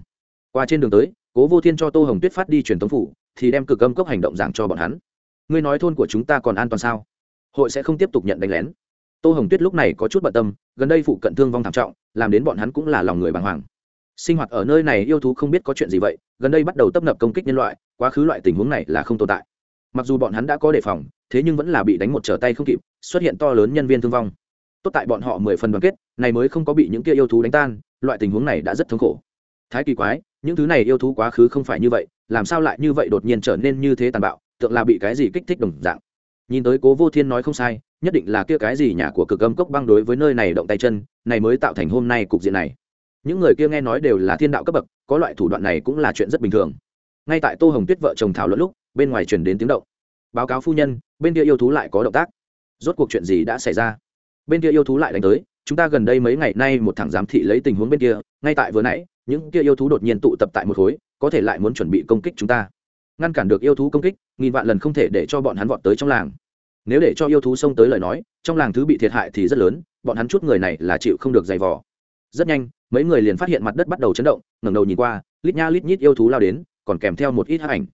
Qua trên đường tới, cố vô thiên cho tô hồng tuyết phát đi truyền thống phủ, thì đem cực âm cốc hành động giảng cho bọn hắn. Ngươi nói thôn của chúng ta còn an toàn sao? Hội sẽ không tiếp tục nhận đánh lén. Tô hồng tuyết lúc này có chút bận tâm, gần đây phụ cận thương vong thảm trọng, làm đến bọn hắn cũng là lòng người bàng hoàng. Sinh hoạt ở nơi này yêu thú không biết có chuyện gì vậy, gần đây bắt đầu tấp nập công kích nhân loại quá khứ loại tình huống này là không tồn tại. Mặc dù bọn hắn đã có đề phòng, thế nhưng vẫn là bị đánh một trở tay không kịp, xuất hiện to lớn nhân viên thương vong. Tốt tại bọn họ mười phần đoàn kết, này mới không có bị những kia yêu thú đánh tan, loại tình huống này đã rất thống khổ. Thái kỳ quái, những thứ này yêu thú quá khứ không phải như vậy, làm sao lại như vậy đột nhiên trở nên như thế tàn bạo, tượng là bị cái gì kích thích đồng dạng. Nhìn tới cố vô thiên nói không sai, nhất định là kia cái gì nhà của cực âm cốc băng đối với nơi này động tay chân, này mới tạo thành hôm nay cục diện này. Những người kia nghe nói đều là thiên đạo cấp bậc, có loại thủ đoạn này cũng là chuyện rất bình thường ngay tại tô hồng tuyết vợ chồng thảo luận lúc, bên ngoài truyền đến tiếng động. Báo cáo phu nhân, bên kia yêu thú lại có động tác. Rốt cuộc chuyện gì đã xảy ra? Bên kia yêu thú lại đánh tới, chúng ta gần đây mấy ngày nay một thằng giám thị lấy tình huống bên kia, ngay tại vừa nãy, những kia yêu thú đột nhiên tụ tập tại một khối, có thể lại muốn chuẩn bị công kích chúng ta. Ngăn cản được yêu thú công kích, nghìn vạn lần không thể để cho bọn hắn vọt tới trong làng. Nếu để cho yêu thú xông tới lời nói, trong làng thứ bị thiệt hại thì rất lớn, bọn hắn chút người này là chịu không được giày vò. Rất nhanh, mấy người liền phát hiện mặt đất bắt đầu chấn động, ngẩng đầu nhìn qua, lít nha lít nhít yêu thú lao đến còn kèm theo một ít hắc ảnh.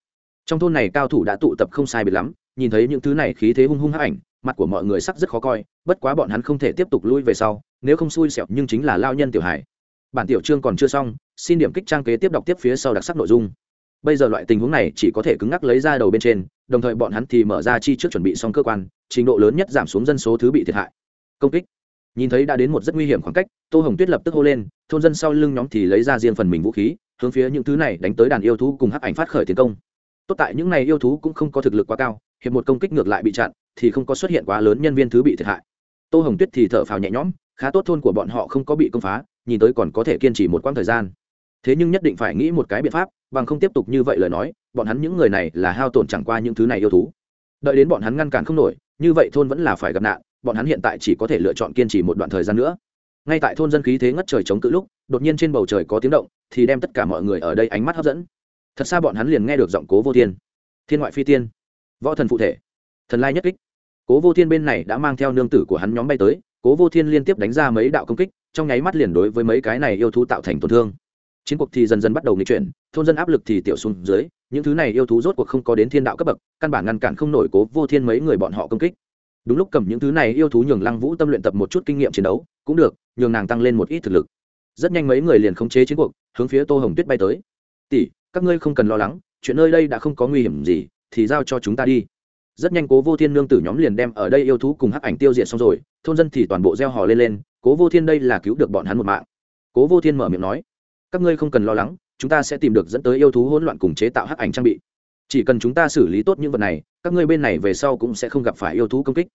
Trong thôn này cao thủ đã tụ tập không sai biệt lắm, nhìn thấy những thứ này khí thế hung hung hắc ảnh, mặt của mọi người sắc rất khó coi, bất quá bọn hắn không thể tiếp tục lui về sau, nếu không xui xẻo nhưng chính là lao nhân tiểu hải bản tiểu chương còn chưa xong, xin điểm kích trang kế tiếp đọc tiếp phía sau đặc sắc nội dung. Bây giờ loại tình huống này chỉ có thể cứng ngắc lấy ra đầu bên trên, đồng thời bọn hắn thì mở ra chi trước chuẩn bị xong cơ quan, trình độ lớn nhất giảm xuống dân số thứ bị thiệt hại. Công kích. Nhìn thấy đã đến một rất nguy hiểm khoảng cách, tô hồng tuyết lập tức hô lên, thôn dân sau lưng nhóm thì lấy ra riêng phần mình vũ khí hướng phía những thứ này đánh tới đàn yêu thú cùng hắc ảnh phát khởi tiến công. Tốt tại những này yêu thú cũng không có thực lực quá cao, hiệp một công kích ngược lại bị chặn, thì không có xuất hiện quá lớn nhân viên thứ bị thiệt hại. Tô hồng tuyết thì thở phào nhẹ nhõm, khá tốt thôn của bọn họ không có bị công phá, nhìn tới còn có thể kiên trì một quãng thời gian. Thế nhưng nhất định phải nghĩ một cái biện pháp, bằng không tiếp tục như vậy lời nói, bọn hắn những người này là hao tổn chẳng qua những thứ này yêu thú. Đợi đến bọn hắn ngăn cản không nổi, như vậy thôn vẫn là phải gặp nạn, bọn hắn hiện tại chỉ có thể lựa chọn kiên trì một đoạn thời gian nữa. Ngay tại thôn dân khí thế ngất trời chống cự lúc, đột nhiên trên bầu trời có tiếng động thì đem tất cả mọi người ở đây ánh mắt hấp dẫn. Thật xa bọn hắn liền nghe được giọng cố vô thiên. Thiên ngoại phi tiên. Võ thần phụ thể. Thần lai nhất kích. Cố vô thiên bên này đã mang theo nương tử của hắn nhóm bay tới, cố vô thiên liên tiếp đánh ra mấy đạo công kích, trong nháy mắt liền đối với mấy cái này yêu thú tạo thành tổn thương. Chiến cuộc thì dần dần bắt đầu nghịch chuyển, thôn dân áp lực thì tiểu xuống dưới, những thứ này yêu thú rốt cuộc không có đến thiên đạo cấp bậc, căn bản ngăn cản không nổi cố vô thiên mấy người bọn họ công kích. Đúng lúc cầm những thứ này yêu thú nhường lăng vũ tâm luyện tập một chút kinh nghiệm chiến đấu, cũng được, nhường nàng tăng lên một ít thực lực rất nhanh mấy người liền khống chế chiến cuộc, hướng phía tô hồng tuyết bay tới. Tỷ, các ngươi không cần lo lắng, chuyện nơi đây đã không có nguy hiểm gì, thì giao cho chúng ta đi. Rất nhanh cố vô thiên nương tử nhóm liền đem ở đây yêu thú cùng hắc ảnh tiêu diệt xong rồi, thôn dân thì toàn bộ gieo hò lên lên, cố vô thiên đây là cứu được bọn hắn một mạng. Cố vô thiên mở miệng nói, các ngươi không cần lo lắng, chúng ta sẽ tìm được dẫn tới yêu thú hỗn loạn cùng chế tạo hắc ảnh trang bị. Chỉ cần chúng ta xử lý tốt những vật này, các ngươi bên này về sau cũng sẽ không gặp phải yêu thú công kích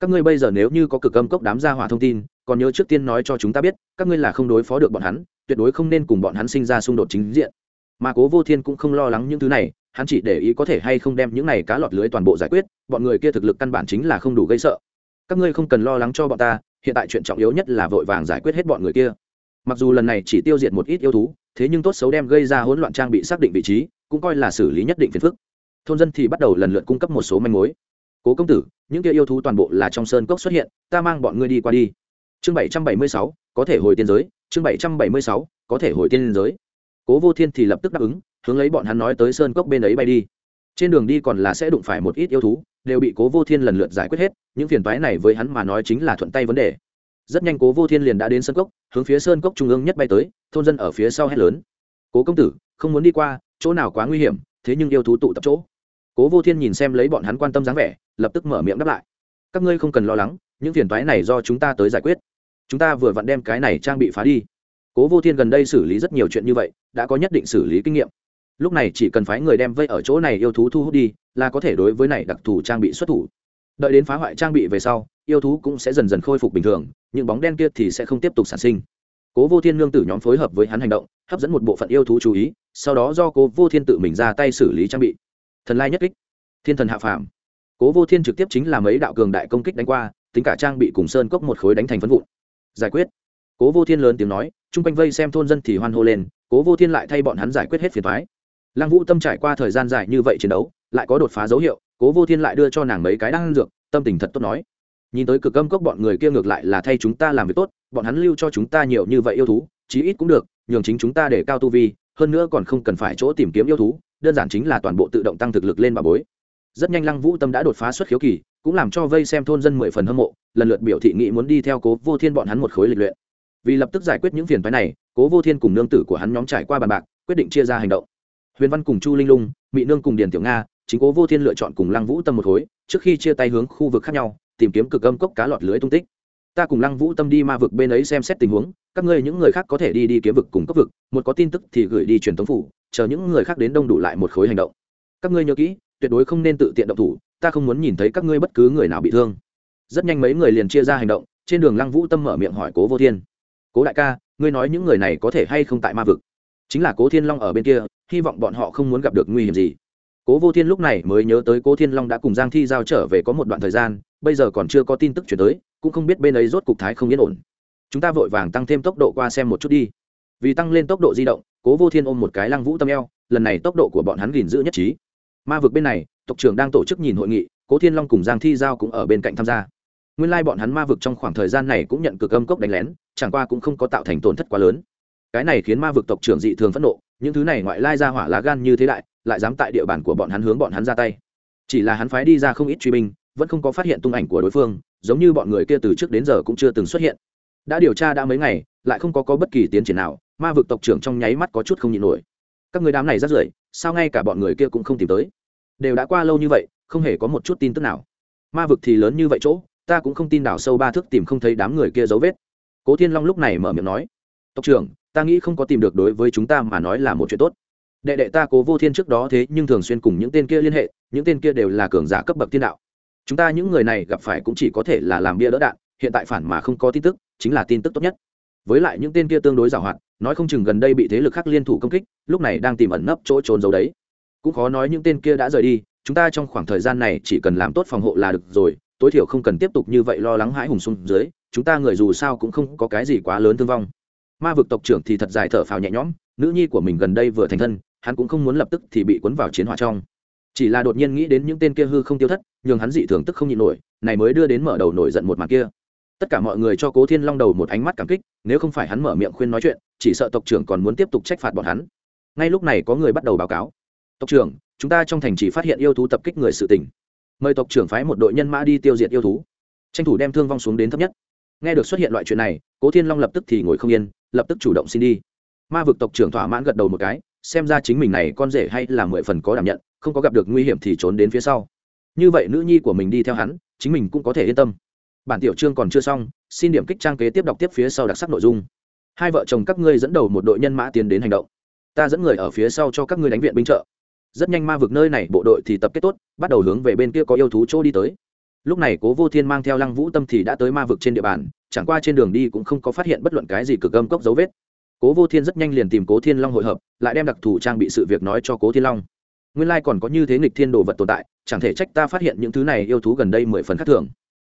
các ngươi bây giờ nếu như có cực âm cốc đám gia hỏa thông tin, còn nhớ trước tiên nói cho chúng ta biết, các ngươi là không đối phó được bọn hắn, tuyệt đối không nên cùng bọn hắn sinh ra xung đột chính diện. Mà cố vô thiên cũng không lo lắng những thứ này, hắn chỉ để ý có thể hay không đem những này cá lọt lưới toàn bộ giải quyết, bọn người kia thực lực căn bản chính là không đủ gây sợ. Các ngươi không cần lo lắng cho bọn ta, hiện tại chuyện trọng yếu nhất là vội vàng giải quyết hết bọn người kia. Mặc dù lần này chỉ tiêu diệt một ít yêu thú, thế nhưng tốt xấu đem gây ra hỗn loạn trang bị xác định vị trí, cũng coi là xử lý nhất định phiền phức. Thôn dân thì bắt đầu lần lượt cung cấp một số manh mối cố công tử, những kia yêu thú toàn bộ là trong sơn cốc xuất hiện, ta mang bọn ngươi đi qua đi. Chương bảy trăm bảy mươi sáu, có thể hồi tiên giới. Chương bảy trăm bảy mươi sáu, có thể hồi tiên giới. Cố vô thiên thì lập tức đáp ứng, hướng lấy bọn hắn nói tới sơn cốc bên ấy bay đi. Trên đường đi còn là sẽ đụng phải một ít yêu thú, đều bị cố vô thiên lần lượt giải quyết hết. Những phiền toái này với hắn mà nói chính là thuận tay vấn đề. Rất nhanh cố vô thiên liền đã đến sơn cốc, hướng phía sơn cốc trung ương nhất bay tới, thôn dân ở phía sau hét lớn. Cố công tử, không muốn đi qua, chỗ nào quá nguy hiểm, thế nhưng yêu thú tụ tập chỗ. Cố vô thiên nhìn xem lấy bọn hắn quan tâm dáng vẻ lập tức mở miệng đáp lại. Các ngươi không cần lo lắng, những phiền toái này do chúng ta tới giải quyết. Chúng ta vừa vặn đem cái này trang bị phá đi. Cố vô thiên gần đây xử lý rất nhiều chuyện như vậy, đã có nhất định xử lý kinh nghiệm. Lúc này chỉ cần phái người đem vây ở chỗ này yêu thú thu hút đi, là có thể đối với này đặc thù trang bị xuất thủ. Đợi đến phá hoại trang bị về sau, yêu thú cũng sẽ dần dần khôi phục bình thường, những bóng đen kia thì sẽ không tiếp tục sản sinh. Cố vô thiên nương tử nhóm phối hợp với hắn hành động, hấp dẫn một bộ phận yêu thú chú ý, sau đó do cố vô thiên tự mình ra tay xử lý trang bị. Thần lai nhất kích. Thiên thần hạ phàm cố vô thiên trực tiếp chính là mấy đạo cường đại công kích đánh qua, tính cả trang bị cùng sơn cốc một khối đánh thành phân vụn. Giải quyết. Cố vô thiên lớn tiếng nói, chung quanh vây xem thôn dân thì hoan hô lên, cố vô thiên lại thay bọn hắn giải quyết hết phiền thoái lăng vũ tâm trải qua thời gian dài như vậy chiến đấu, lại có đột phá dấu hiệu, cố vô thiên lại đưa cho nàng mấy cái đang dược, tâm tình thật tốt nói. Nhìn tới cực âm cốc bọn người kia ngược lại là thay chúng ta làm việc tốt, bọn hắn lưu cho chúng ta nhiều như vậy yêu thú, chí ít cũng được, nhường chính chúng ta để cao tu vi, hơn nữa còn không cần phải chỗ tìm kiếm yêu thú, đơn giản chính là toàn bộ tự động tăng thực lực lên bà bối rất nhanh lăng vũ tâm đã đột phá xuất khiếu kỳ, cũng làm cho vây xem thôn dân mười phần hâm mộ, lần lượt biểu thị nghị muốn đi theo cố vô thiên bọn hắn một khối lịch luyện. Vì lập tức giải quyết những phiền phái này, cố vô thiên cùng nương tử của hắn nhóm trải qua bàn bạc, quyết định chia ra hành động. Huyền văn cùng chu linh lung mỹ nương cùng điền tiểu nga, chính cố vô thiên lựa chọn cùng lăng vũ tâm một khối, trước khi chia tay hướng khu vực khác nhau, tìm kiếm cực âm cốc cá lọt lưới tung tích. Ta cùng lăng vũ tâm đi ma vực bên ấy xem xét tình huống, các ngươi những người khác có thể đi đi kiếm vực cùng cấp vực, một có tin tức thì gửi đi truyền thống phủ, chờ những người khác đến đông đủ lại một khối hành động. Các ngươi nhớ kỹ tuyệt đối không nên tự tiện động thủ, ta không muốn nhìn thấy các ngươi bất cứ người nào bị thương. Rất nhanh mấy người liền chia ra hành động, trên đường lăng vũ tâm mở miệng hỏi cố vô thiên. Cố đại ca, ngươi nói những người này có thể hay không tại ma vực? Chính là cố thiên long ở bên kia, hy vọng bọn họ không muốn gặp được nguy hiểm gì. Cố vô thiên lúc này mới nhớ tới cố thiên long đã cùng giang thi giao trở về có một đoạn thời gian, bây giờ còn chưa có tin tức chuyển tới, cũng không biết bên ấy rốt cục thái không yên ổn. Chúng ta vội vàng tăng thêm tốc độ qua xem một chút đi. Vì tăng lên tốc độ di động, cố vô thiên ôm một cái lăng vũ tâm eo, lần này tốc độ của bọn hắn gìn giữ nhất trí ma vực bên này tộc trưởng đang tổ chức nhìn hội nghị cố thiên long cùng giang thi giao cũng ở bên cạnh tham gia. Nguyên lai bọn hắn ma vực trong khoảng thời gian này cũng nhận cực âm cốc đánh lén chẳng qua cũng không có tạo thành tổn thất quá lớn. Cái này khiến ma vực tộc trưởng dị thường phẫn nộ những thứ này ngoại lai ra hỏa lá gan như thế đại lại dám tại địa bàn của bọn hắn hướng bọn hắn ra tay. Chỉ là hắn phái đi ra không ít truy binh vẫn không có phát hiện tung ảnh của đối phương giống như bọn người kia từ trước đến giờ cũng chưa từng xuất hiện. Đã điều tra đã mấy ngày lại không có, có bất kỳ tiến triển nào ma vực tộc trưởng trong nháy mắt có chút không nhịn nổi. Các người đám này rất rưởi sao ngay cả bọn người kia cũng không tìm tới? Đều đã qua lâu như vậy, không hề có một chút tin tức nào. Ma vực thì lớn như vậy chỗ, ta cũng không tin đào sâu ba thước tìm không thấy đám người kia dấu vết. Cố thiên long lúc này mở miệng nói, tộc trưởng, ta nghĩ không có tìm được đối với chúng ta mà nói là một chuyện tốt. Đệ đệ ta cố vô thiên trước đó thế nhưng thường xuyên cùng những tên kia liên hệ, những tên kia đều là cường giả cấp bậc thiên đạo. Chúng ta những người này gặp phải cũng chỉ có thể là làm bia đỡ đạn, hiện tại phản mà không có tin tức, chính là tin tức tốt nhất. Với lại những tên kia tương đối giàu hoạt nói không chừng gần đây bị thế lực khác liên thủ công kích, lúc này đang tìm ẩn nấp chỗ trốn giấu đấy. Cũng khó nói những tên kia đã rời đi, chúng ta trong khoảng thời gian này chỉ cần làm tốt phòng hộ là được rồi, tối thiểu không cần tiếp tục như vậy lo lắng hãi hùng xung dưới, chúng ta người dù sao cũng không có cái gì quá lớn thương vong. Ma vực tộc trưởng thì thật dài thở phào nhẹ nhõm, nữ nhi của mình gần đây vừa thành thân, hắn cũng không muốn lập tức thì bị cuốn vào chiến hỏa trong. Chỉ là đột nhiên nghĩ đến những tên kia hư không tiêu thất, nhường hắn dị thường tức không nhịn nổi, này mới đưa đến mở đầu nổi giận một mặt kia tất cả mọi người cho cố thiên long đầu một ánh mắt cảm kích, nếu không phải hắn mở miệng khuyên nói chuyện, chỉ sợ tộc trưởng còn muốn tiếp tục trách phạt bọn hắn. Ngay lúc này có người bắt đầu báo cáo. Tộc trưởng, chúng ta trong thành chỉ phát hiện yêu thú tập kích người sự tình. Mời tộc trưởng phái một đội nhân mã đi tiêu diệt yêu thú. Tranh thủ đem thương vong xuống đến thấp nhất. Nghe được xuất hiện loại chuyện này, cố thiên long lập tức thì ngồi không yên, lập tức chủ động xin đi. Ma vực tộc trưởng thỏa mãn gật đầu một cái, xem ra chính mình này con rể hay là mười phần có đảm nhận, không có gặp được nguy hiểm thì trốn đến phía sau. Như vậy nữ nhi của mình đi theo hắn, chính mình cũng có thể yên tâm bản tiểu chương còn chưa xong, xin điểm kích trang kế tiếp đọc tiếp phía sau đặc sắc nội dung. Hai vợ chồng các ngươi dẫn đầu một đội nhân mã tiến đến hành động. Ta dẫn người ở phía sau cho các ngươi đánh viện binh trợ. Rất nhanh ma vực nơi này, bộ đội thì tập kết tốt, bắt đầu hướng về bên kia có yêu thú chỗ đi tới. Lúc này cố vô thiên mang theo lăng vũ tâm thì đã tới ma vực trên địa bàn, chẳng qua trên đường đi cũng không có phát hiện bất luận cái gì cực âm cốc dấu vết. Cố vô thiên rất nhanh liền tìm cố thiên long hội hợp, lại đem đặc thù trang bị sự việc nói cho cố thiên long. Nguyên lai、like、còn có như thế nghịch thiên đồ vật tồn tại, chẳng thể trách ta phát hiện những thứ này yêu thú gần đây mười phần khác thường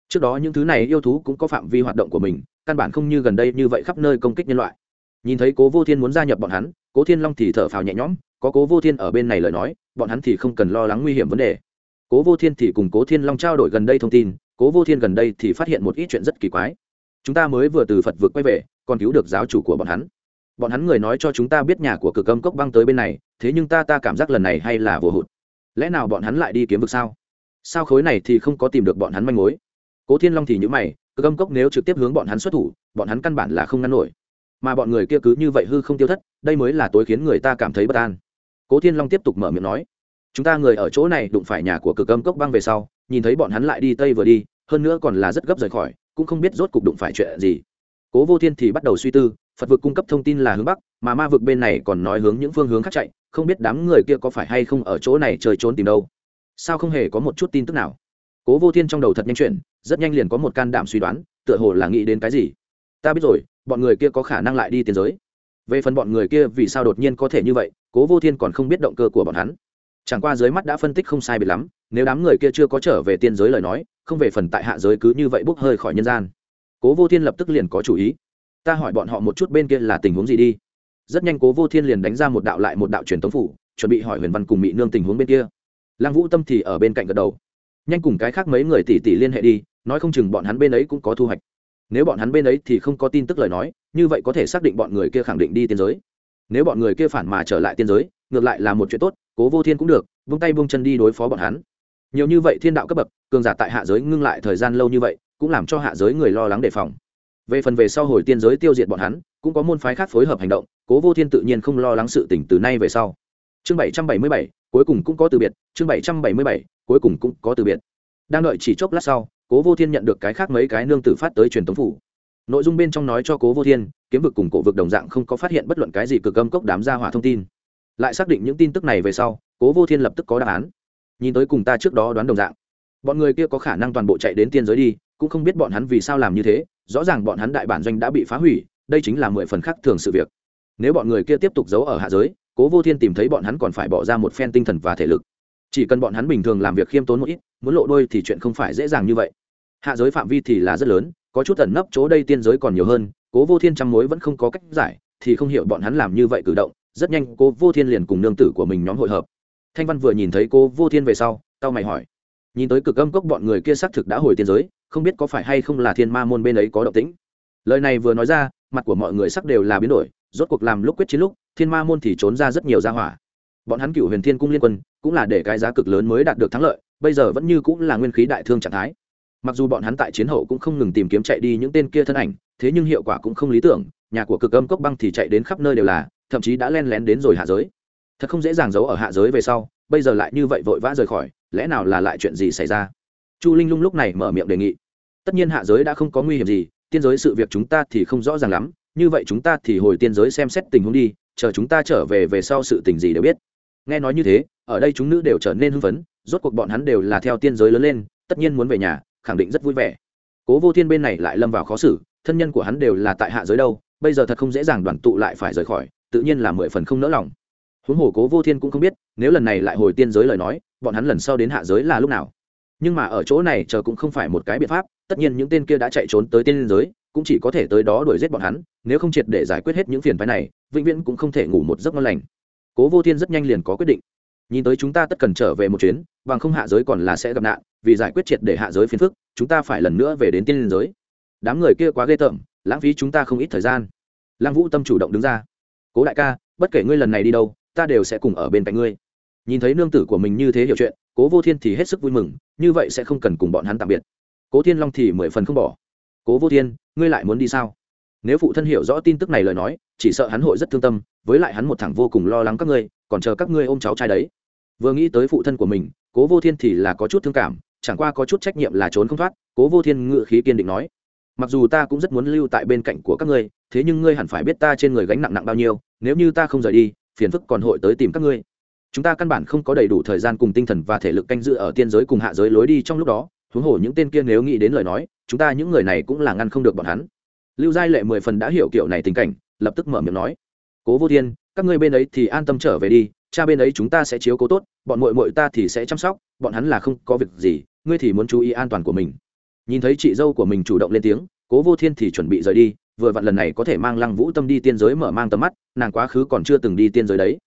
trước đó những thứ này yêu thú cũng có phạm vi hoạt động của mình, căn bản không như gần đây như vậy khắp nơi công kích nhân loại. Nhìn thấy cố vô thiên muốn gia nhập bọn hắn, cố thiên long thì thở phào nhẹ nhõm, có cố vô thiên ở bên này lời nói, bọn hắn thì không cần lo lắng nguy hiểm vấn đề. Cố vô thiên thì cùng cố thiên long trao đổi gần đây thông tin, cố vô thiên gần đây thì phát hiện một ít chuyện rất kỳ quái. Chúng ta mới vừa từ phật vượt quay về, còn cứu được giáo chủ của bọn hắn. Bọn hắn người nói cho chúng ta biết nhà của cực âm cốc băng tới bên này, thế nhưng ta ta cảm giác lần này hay là vô hụt. Lẽ nào bọn hắn lại đi kiếm vực sao? Sao khối này thì không có tìm được bọn hắn manh mối? Cố thiên long thì nhữ mày, cơ âm cốc nếu trực tiếp hướng bọn hắn xuất thủ, bọn hắn căn bản là không ngăn nổi. Mà bọn người kia cứ như vậy hư không tiêu thất, đây mới là tối khiến người ta cảm thấy bất an. Cố thiên long tiếp tục mở miệng nói, chúng ta người ở chỗ này đụng phải nhà của cực âm cốc băng về sau, nhìn thấy bọn hắn lại đi tây vừa đi, hơn nữa còn là rất gấp rời khỏi, cũng không biết rốt cục đụng phải chuyện gì. Cố vô thiên thì bắt đầu suy tư, phật vực cung cấp thông tin là hướng bắc, mà ma vực bên này còn nói hướng những phương hướng khác chạy, không biết đám người kia có phải hay không ở chỗ này chơi trốn tìm đâu. Sao không hề có một chút tin tức nào? Cố vô thiên trong đầu thật nhanh chuyện rất nhanh liền có một can đảm suy đoán, tựa hồ là nghĩ đến cái gì. Ta biết rồi, bọn người kia có khả năng lại đi tiến giới. Về phần bọn người kia vì sao đột nhiên có thể như vậy, cố vô thiên còn không biết động cơ của bọn hắn. Chẳng qua dưới mắt đã phân tích không sai biệt lắm, nếu đám người kia chưa có trở về tiên giới lời nói, không về phần tại hạ giới cứ như vậy bốc hơi khỏi nhân gian. Cố vô thiên lập tức liền có chủ ý. Ta hỏi bọn họ một chút bên kia là tình huống gì đi. Rất nhanh cố vô thiên liền đánh ra một đạo lại một đạo truyền tống phủ, chuẩn bị hỏi huyền văn cùng mỹ nương tình huống bên kia. Lăng vũ tâm thì ở bên cạnh gật đầu. Nhanh cùng cái khác mấy người tỷ tỷ liên hệ đi nói không chừng bọn hắn bên ấy cũng có thu hoạch. Nếu bọn hắn bên ấy thì không có tin tức lời nói, như vậy có thể xác định bọn người kia khẳng định đi tiên giới. Nếu bọn người kia phản mà trở lại tiên giới, ngược lại là một chuyện tốt, cố vô thiên cũng được, vung tay vung chân đi đối phó bọn hắn. Nhiều như vậy thiên đạo cấp bậc, cường giả tại hạ giới ngưng lại thời gian lâu như vậy, cũng làm cho hạ giới người lo lắng đề phòng. Về phần về sau hồi tiên giới tiêu diệt bọn hắn, cũng có môn phái khác phối hợp hành động, cố vô thiên tự nhiên không lo lắng sự tỉnh từ nay về sau. Chương bảy trăm bảy mươi bảy, cuối cùng cũng có từ biệt, chương bảy trăm bảy mươi bảy, cuối cùng cũng có từ biệt. Đang đợi chỉ chốc lát sau cố vô thiên nhận được cái khác mấy cái nương tử phát tới truyền tống phủ. Nội dung bên trong nói cho cố vô thiên, kiếm vực cùng cổ vực đồng dạng không có phát hiện bất luận cái gì cực âm cốc đám gia hỏa thông tin. Lại xác định những tin tức này về sau, cố vô thiên lập tức có đáp án. Nhìn tới cùng ta trước đó đoán đồng dạng, bọn người kia có khả năng toàn bộ chạy đến tiên giới đi, cũng không biết bọn hắn vì sao làm như thế, rõ ràng bọn hắn đại bản doanh đã bị phá hủy, đây chính là mười phần khác thường sự việc. Nếu bọn người kia tiếp tục giấu ở hạ giới, cố vô thiên tìm thấy bọn hắn còn phải bỏ ra một phen tinh thần và thể lực chỉ cần bọn hắn bình thường làm việc khiêm tốn một ít, muốn lộ đôi thì chuyện không phải dễ dàng như vậy. Hạ giới phạm vi thì là rất lớn, có chút ẩn nấp chỗ đây tiên giới còn nhiều hơn, cố vô thiên trăm mối vẫn không có cách giải, thì không hiểu bọn hắn làm như vậy cử động, rất nhanh cố vô thiên liền cùng nương tử của mình nhóm hội hợp. Thanh văn vừa nhìn thấy cố vô thiên về sau tao mày hỏi. Nhìn tới cực âm cốc bọn người kia xác thực đã hồi tiên giới, không biết có phải hay không là thiên ma môn bên ấy có động tĩnh. Lời này vừa nói ra, mặt của mọi người sắc đều là biến đổi, rốt cuộc làm lúc quyết chiến lúc, thiên ma môn thì trốn ra rất nhiều ra hỏa bọn hắn cựu huyền thiên cung liên quân cũng là để cái giá cực lớn mới đạt được thắng lợi, bây giờ vẫn như cũng là nguyên khí đại thương trạng thái. Mặc dù bọn hắn tại chiến hậu cũng không ngừng tìm kiếm chạy đi những tên kia thân ảnh, thế nhưng hiệu quả cũng không lý tưởng, nhà của cực âm cốc băng thì chạy đến khắp nơi đều là, thậm chí đã len lén đến rồi hạ giới. Thật không dễ dàng giấu ở hạ giới về sau, bây giờ lại như vậy vội vã rời khỏi, lẽ nào là lại chuyện gì xảy ra? Chu linh lung lúc này mở miệng đề nghị. Tất nhiên hạ giới đã không có nguy hiểm gì, tiên giới sự việc chúng ta thì không rõ ràng lắm, như vậy chúng ta thì hồi tiên giới xem xét tình huống đi, chờ chúng ta trở về về sau sự tình gì đều biết nghe nói như thế, ở đây chúng nữ đều trở nên hưng phấn, rốt cuộc bọn hắn đều là theo tiên giới lớn lên, tất nhiên muốn về nhà, khẳng định rất vui vẻ. Cố vô thiên bên này lại lâm vào khó xử, thân nhân của hắn đều là tại hạ giới đâu, bây giờ thật không dễ dàng đoàn tụ lại phải rời khỏi, tự nhiên là mười phần không nỡ lòng. Huống hồ cố vô thiên cũng không biết, nếu lần này lại hồi tiên giới lời nói, bọn hắn lần sau đến hạ giới là lúc nào. Nhưng mà ở chỗ này chờ cũng không phải một cái biện pháp, tất nhiên những tên kia đã chạy trốn tới tiên giới, cũng chỉ có thể tới đó đuổi giết bọn hắn, nếu không triệt để giải quyết hết những phiền phái này, vĩnh viễn cũng không thể ngủ một giấc ngon lành cố vô thiên rất nhanh liền có quyết định. Nhìn tới chúng ta tất cần trở về một chuyến, bằng không hạ giới còn là sẽ gặp nạn, vì giải quyết triệt để hạ giới phiền phức, chúng ta phải lần nữa về đến tiên giới. Đám người kia quá ghê tởm, lãng phí chúng ta không ít thời gian. Lăng vũ tâm chủ động đứng ra. Cố đại ca, bất kể ngươi lần này đi đâu, ta đều sẽ cùng ở bên cạnh ngươi. Nhìn thấy nương tử của mình như thế hiểu chuyện, cố vô thiên thì hết sức vui mừng, như vậy sẽ không cần cùng bọn hắn tạm biệt. Cố thiên long thì mười phần không bỏ. Cố vô thiên, ngươi lại muốn đi sao? Nếu phụ thân hiểu rõ tin tức này lời nói chỉ sợ hắn hội rất thương tâm, với lại hắn một thằng vô cùng lo lắng các ngươi, còn chờ các ngươi ôm cháu trai đấy. Vừa nghĩ tới phụ thân của mình, cố vô thiên thì là có chút thương cảm, chẳng qua có chút trách nhiệm là trốn không thoát, cố vô thiên ngự khí kiên định nói. Mặc dù ta cũng rất muốn lưu tại bên cạnh của các ngươi, thế nhưng ngươi hẳn phải biết ta trên người gánh nặng nặng bao nhiêu, nếu như ta không rời đi, phiền phức còn hội tới tìm các ngươi. Chúng ta căn bản không có đầy đủ thời gian cùng tinh thần và thể lực canh dự ở tiên giới cùng hạ giới lối đi trong lúc đó, huống hồ những tên kia nếu nghĩ đến lời nói, chúng ta những người này cũng là ngăn không được bọn hắn. Lưu giai lệ mười phần đã hiểu kiểu này tình cảnh lập tức mở miệng nói, cố vô thiên, các ngươi bên ấy thì an tâm trở về đi, cha bên ấy chúng ta sẽ chiếu cố tốt, bọn mội mội ta thì sẽ chăm sóc, bọn hắn là không có việc gì, ngươi thì muốn chú ý an toàn của mình. Nhìn thấy chị dâu của mình chủ động lên tiếng, cố vô thiên thì chuẩn bị rời đi, vừa vặn lần này có thể mang lăng vũ tâm đi tiên giới mở mang tầm mắt, nàng quá khứ còn chưa từng đi tiên giới đấy.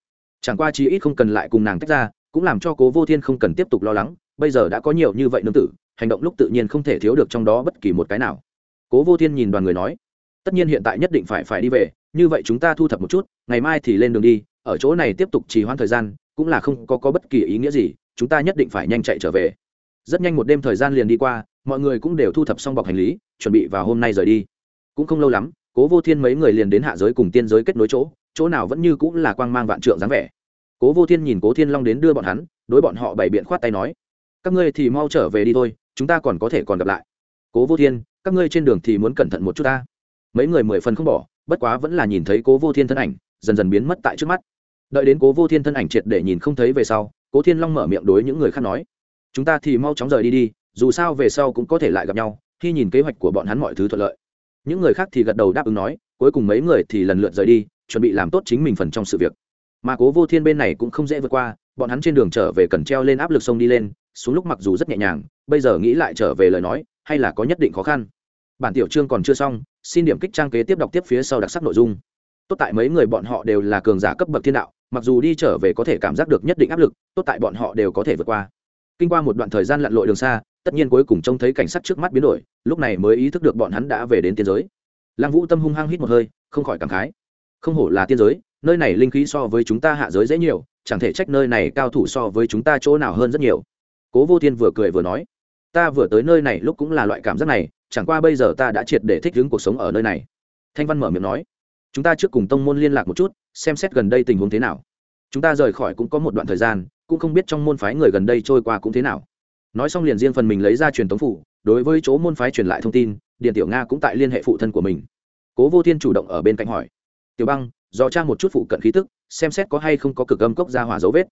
Chẳng qua chi ít không cần lại cùng nàng tách ra, cũng làm cho cố vô thiên không cần tiếp tục lo lắng, bây giờ đã có nhiều như vậy nương tử, hành động lúc tự nhiên không thể thiếu được trong đó bất kỳ một cái nào. Cố vô thiên nhìn đoàn người nói, tất nhiên hiện tại nhất định phải phải đi về như vậy chúng ta thu thập một chút ngày mai thì lên đường đi ở chỗ này tiếp tục trì hoãn thời gian cũng là không có, có bất kỳ ý nghĩa gì chúng ta nhất định phải nhanh chạy trở về. Rất nhanh một đêm thời gian liền đi qua mọi người cũng đều thu thập xong bọc hành lý chuẩn bị vào hôm nay rời đi. Cũng không lâu lắm cố vô thiên mấy người liền đến hạ giới cùng tiên giới kết nối chỗ chỗ nào vẫn như cũng là quang mang vạn trượng dáng vẻ. Cố vô thiên nhìn cố thiên long đến đưa bọn hắn đối bọn họ bày biện khoát tay nói các ngươi thì mau trở về đi thôi chúng ta còn có thể còn gặp lại. Cố vô thiên các ngươi trên đường thì muốn cẩn thận một chút ta mấy người mười phần không bỏ, bất quá vẫn là nhìn thấy cố vô thiên thân ảnh, dần dần biến mất tại trước mắt. Đợi đến cố vô thiên thân ảnh triệt để nhìn không thấy về sau, cố thiên long mở miệng đối những người khác nói, chúng ta thì mau chóng rời đi đi, dù sao về sau cũng có thể lại gặp nhau, khi nhìn kế hoạch của bọn hắn mọi thứ thuận lợi. Những người khác thì gật đầu đáp ứng nói, cuối cùng mấy người thì lần lượt rời đi, chuẩn bị làm tốt chính mình phần trong sự việc. Mà cố vô thiên bên này cũng không dễ vượt qua, bọn hắn trên đường trở về cần treo lên áp lực sông đi lên, xuống lúc mặc dù rất nhẹ nhàng, bây giờ nghĩ lại trở về lời nói, hay là có nhất định khó khăn bản tiểu chương còn chưa xong, xin điểm kích trang kế tiếp đọc tiếp phía sau đặc sắc nội dung. Tốt tại mấy người bọn họ đều là cường giả cấp bậc thiên đạo, mặc dù đi trở về có thể cảm giác được nhất định áp lực, tốt tại bọn họ đều có thể vượt qua. Kinh qua một đoạn thời gian lặn lội đường xa, tất nhiên cuối cùng trông thấy cảnh sắc trước mắt biến đổi, lúc này mới ý thức được bọn hắn đã về đến tiên giới. Lăng vũ tâm hung hăng hít một hơi, không khỏi cảm khái. Không hổ là tiên giới, nơi này linh khí so với chúng ta hạ giới dễ nhiều, chẳng thể trách nơi này cao thủ so với chúng ta chỗ nào hơn rất nhiều. Cố vô thiên vừa cười vừa nói, ta vừa tới nơi này lúc cũng là loại cảm giác này chẳng qua bây giờ ta đã triệt để thích ứng cuộc sống ở nơi này. Thanh văn mở miệng nói, chúng ta trước cùng tông môn liên lạc một chút, xem xét gần đây tình huống thế nào. Chúng ta rời khỏi cũng có một đoạn thời gian, cũng không biết trong môn phái người gần đây trôi qua cũng thế nào. Nói xong liền riêng phần mình lấy ra truyền tống phủ, đối với chỗ môn phái truyền lại thông tin điện tiểu nga cũng tại liên hệ phụ thân của mình. Cố vô thiên chủ động ở bên cạnh hỏi, tiểu băng, do trang một chút phụ cận khí tức, xem xét có hay không có cực âm cốc ra hỏa dấu vết.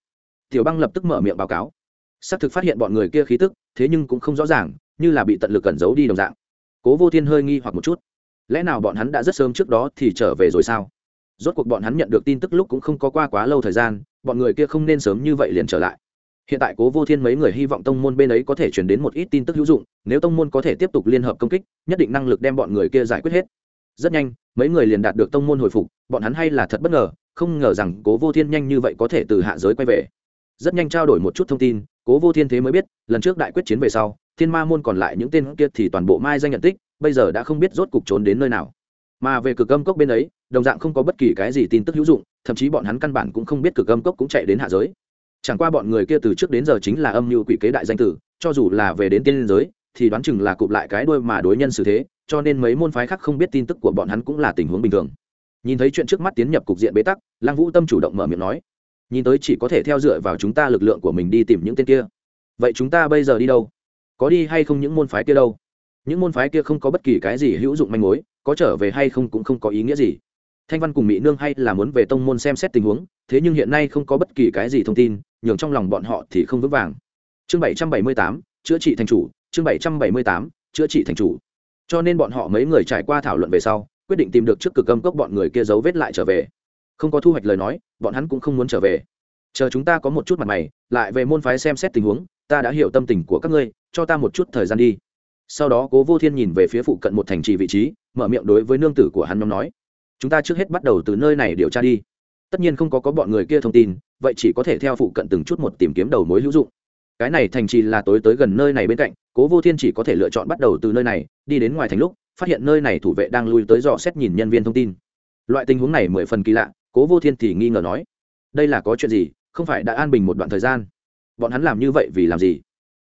Tiểu băng lập tức mở miệng báo cáo, xác thực phát hiện bọn người kia khí tức, thế nhưng cũng không rõ ràng, như là bị tận lực cẩn giấu đi đồng dạng cố vô thiên hơi nghi hoặc một chút. Lẽ nào bọn hắn đã rất sớm trước đó thì trở về rồi sao? Rốt cuộc bọn hắn nhận được tin tức lúc cũng không có qua quá lâu thời gian, bọn người kia không nên sớm như vậy liền trở lại. Hiện tại cố vô thiên mấy người hy vọng tông môn bên ấy có thể chuyển đến một ít tin tức hữu dụng, nếu tông môn có thể tiếp tục liên hợp công kích, nhất định năng lực đem bọn người kia giải quyết hết. Rất nhanh, mấy người liền đạt được tông môn hồi phục, bọn hắn hay là thật bất ngờ, không ngờ rằng cố vô thiên nhanh như vậy có thể từ hạ giới quay về. Rất nhanh trao đổi một chút thông tin, cố vô thiên thế mới biết, lần trước đại quyết chiến về sau thiên ma môn còn lại những tên kia thì toàn bộ mai danh nhận tích, bây giờ đã không biết rốt cục trốn đến nơi nào. Mà về cực âm cốc bên ấy, đồng dạng không có bất kỳ cái gì tin tức hữu dụng, thậm chí bọn hắn căn bản cũng không biết cực âm cốc cũng chạy đến hạ giới. Chẳng qua bọn người kia từ trước đến giờ chính là âm mưu quỷ kế đại danh tử, cho dù là về đến tiên giới, thì đoán chừng là cụp lại cái đuôi mà đối nhân xử thế, cho nên mấy môn phái khác không biết tin tức của bọn hắn cũng là tình huống bình thường. Nhìn thấy chuyện trước mắt tiến nhập cục diện bế tắc, lăng vũ tâm chủ động mở miệng nói, nhìn tới chỉ có thể theo dựa vào chúng ta lực lượng của mình đi tìm những tên kia. Vậy chúng ta bây giờ đi đâu? Có đi hay không những môn phái kia đâu. Những môn phái kia không có bất kỳ cái gì hữu dụng manh mối, có trở về hay không cũng không có ý nghĩa gì. Thanh văn cùng mỹ nương hay là muốn về tông môn xem xét tình huống, thế nhưng hiện nay không có bất kỳ cái gì thông tin, nhường trong lòng bọn họ thì không vững vàng. Chương bảy trăm bảy mươi tám, chữa trị thành chủ, chương bảy trăm bảy mươi tám, chữa trị thành chủ. Cho nên bọn họ mấy người trải qua thảo luận về sau, quyết định tìm được trước cực âm cốc bọn người kia giấu vết lại trở về. Không có thu hoạch lời nói, bọn hắn cũng không muốn trở về. Chờ chúng ta có một chút mặt mày, lại về môn phái xem xét tình huống ta đã hiểu tâm tình của các ngươi, cho ta một chút thời gian đi. Sau đó cố vô thiên nhìn về phía phụ cận một thành trì vị trí, mở miệng đối với nương tử của hắn nhóm nói, chúng ta trước hết bắt đầu từ nơi này điều tra đi. Tất nhiên không có có bọn người kia thông tin, vậy chỉ có thể theo phụ cận từng chút một tìm kiếm đầu mối hữu dụng. Cái này thành trì là tối tới gần nơi này bên cạnh, cố vô thiên chỉ có thể lựa chọn bắt đầu từ nơi này, đi đến ngoài thành lúc, phát hiện nơi này thủ vệ đang lui tới dò xét nhìn nhân viên thông tin. Loại tình huống này mười phần kỳ lạ, cố vô thiên thì nghi ngờ nói, đây là có chuyện gì, không phải đã an bình một đoạn thời gian? Bọn hắn làm như vậy vì làm gì?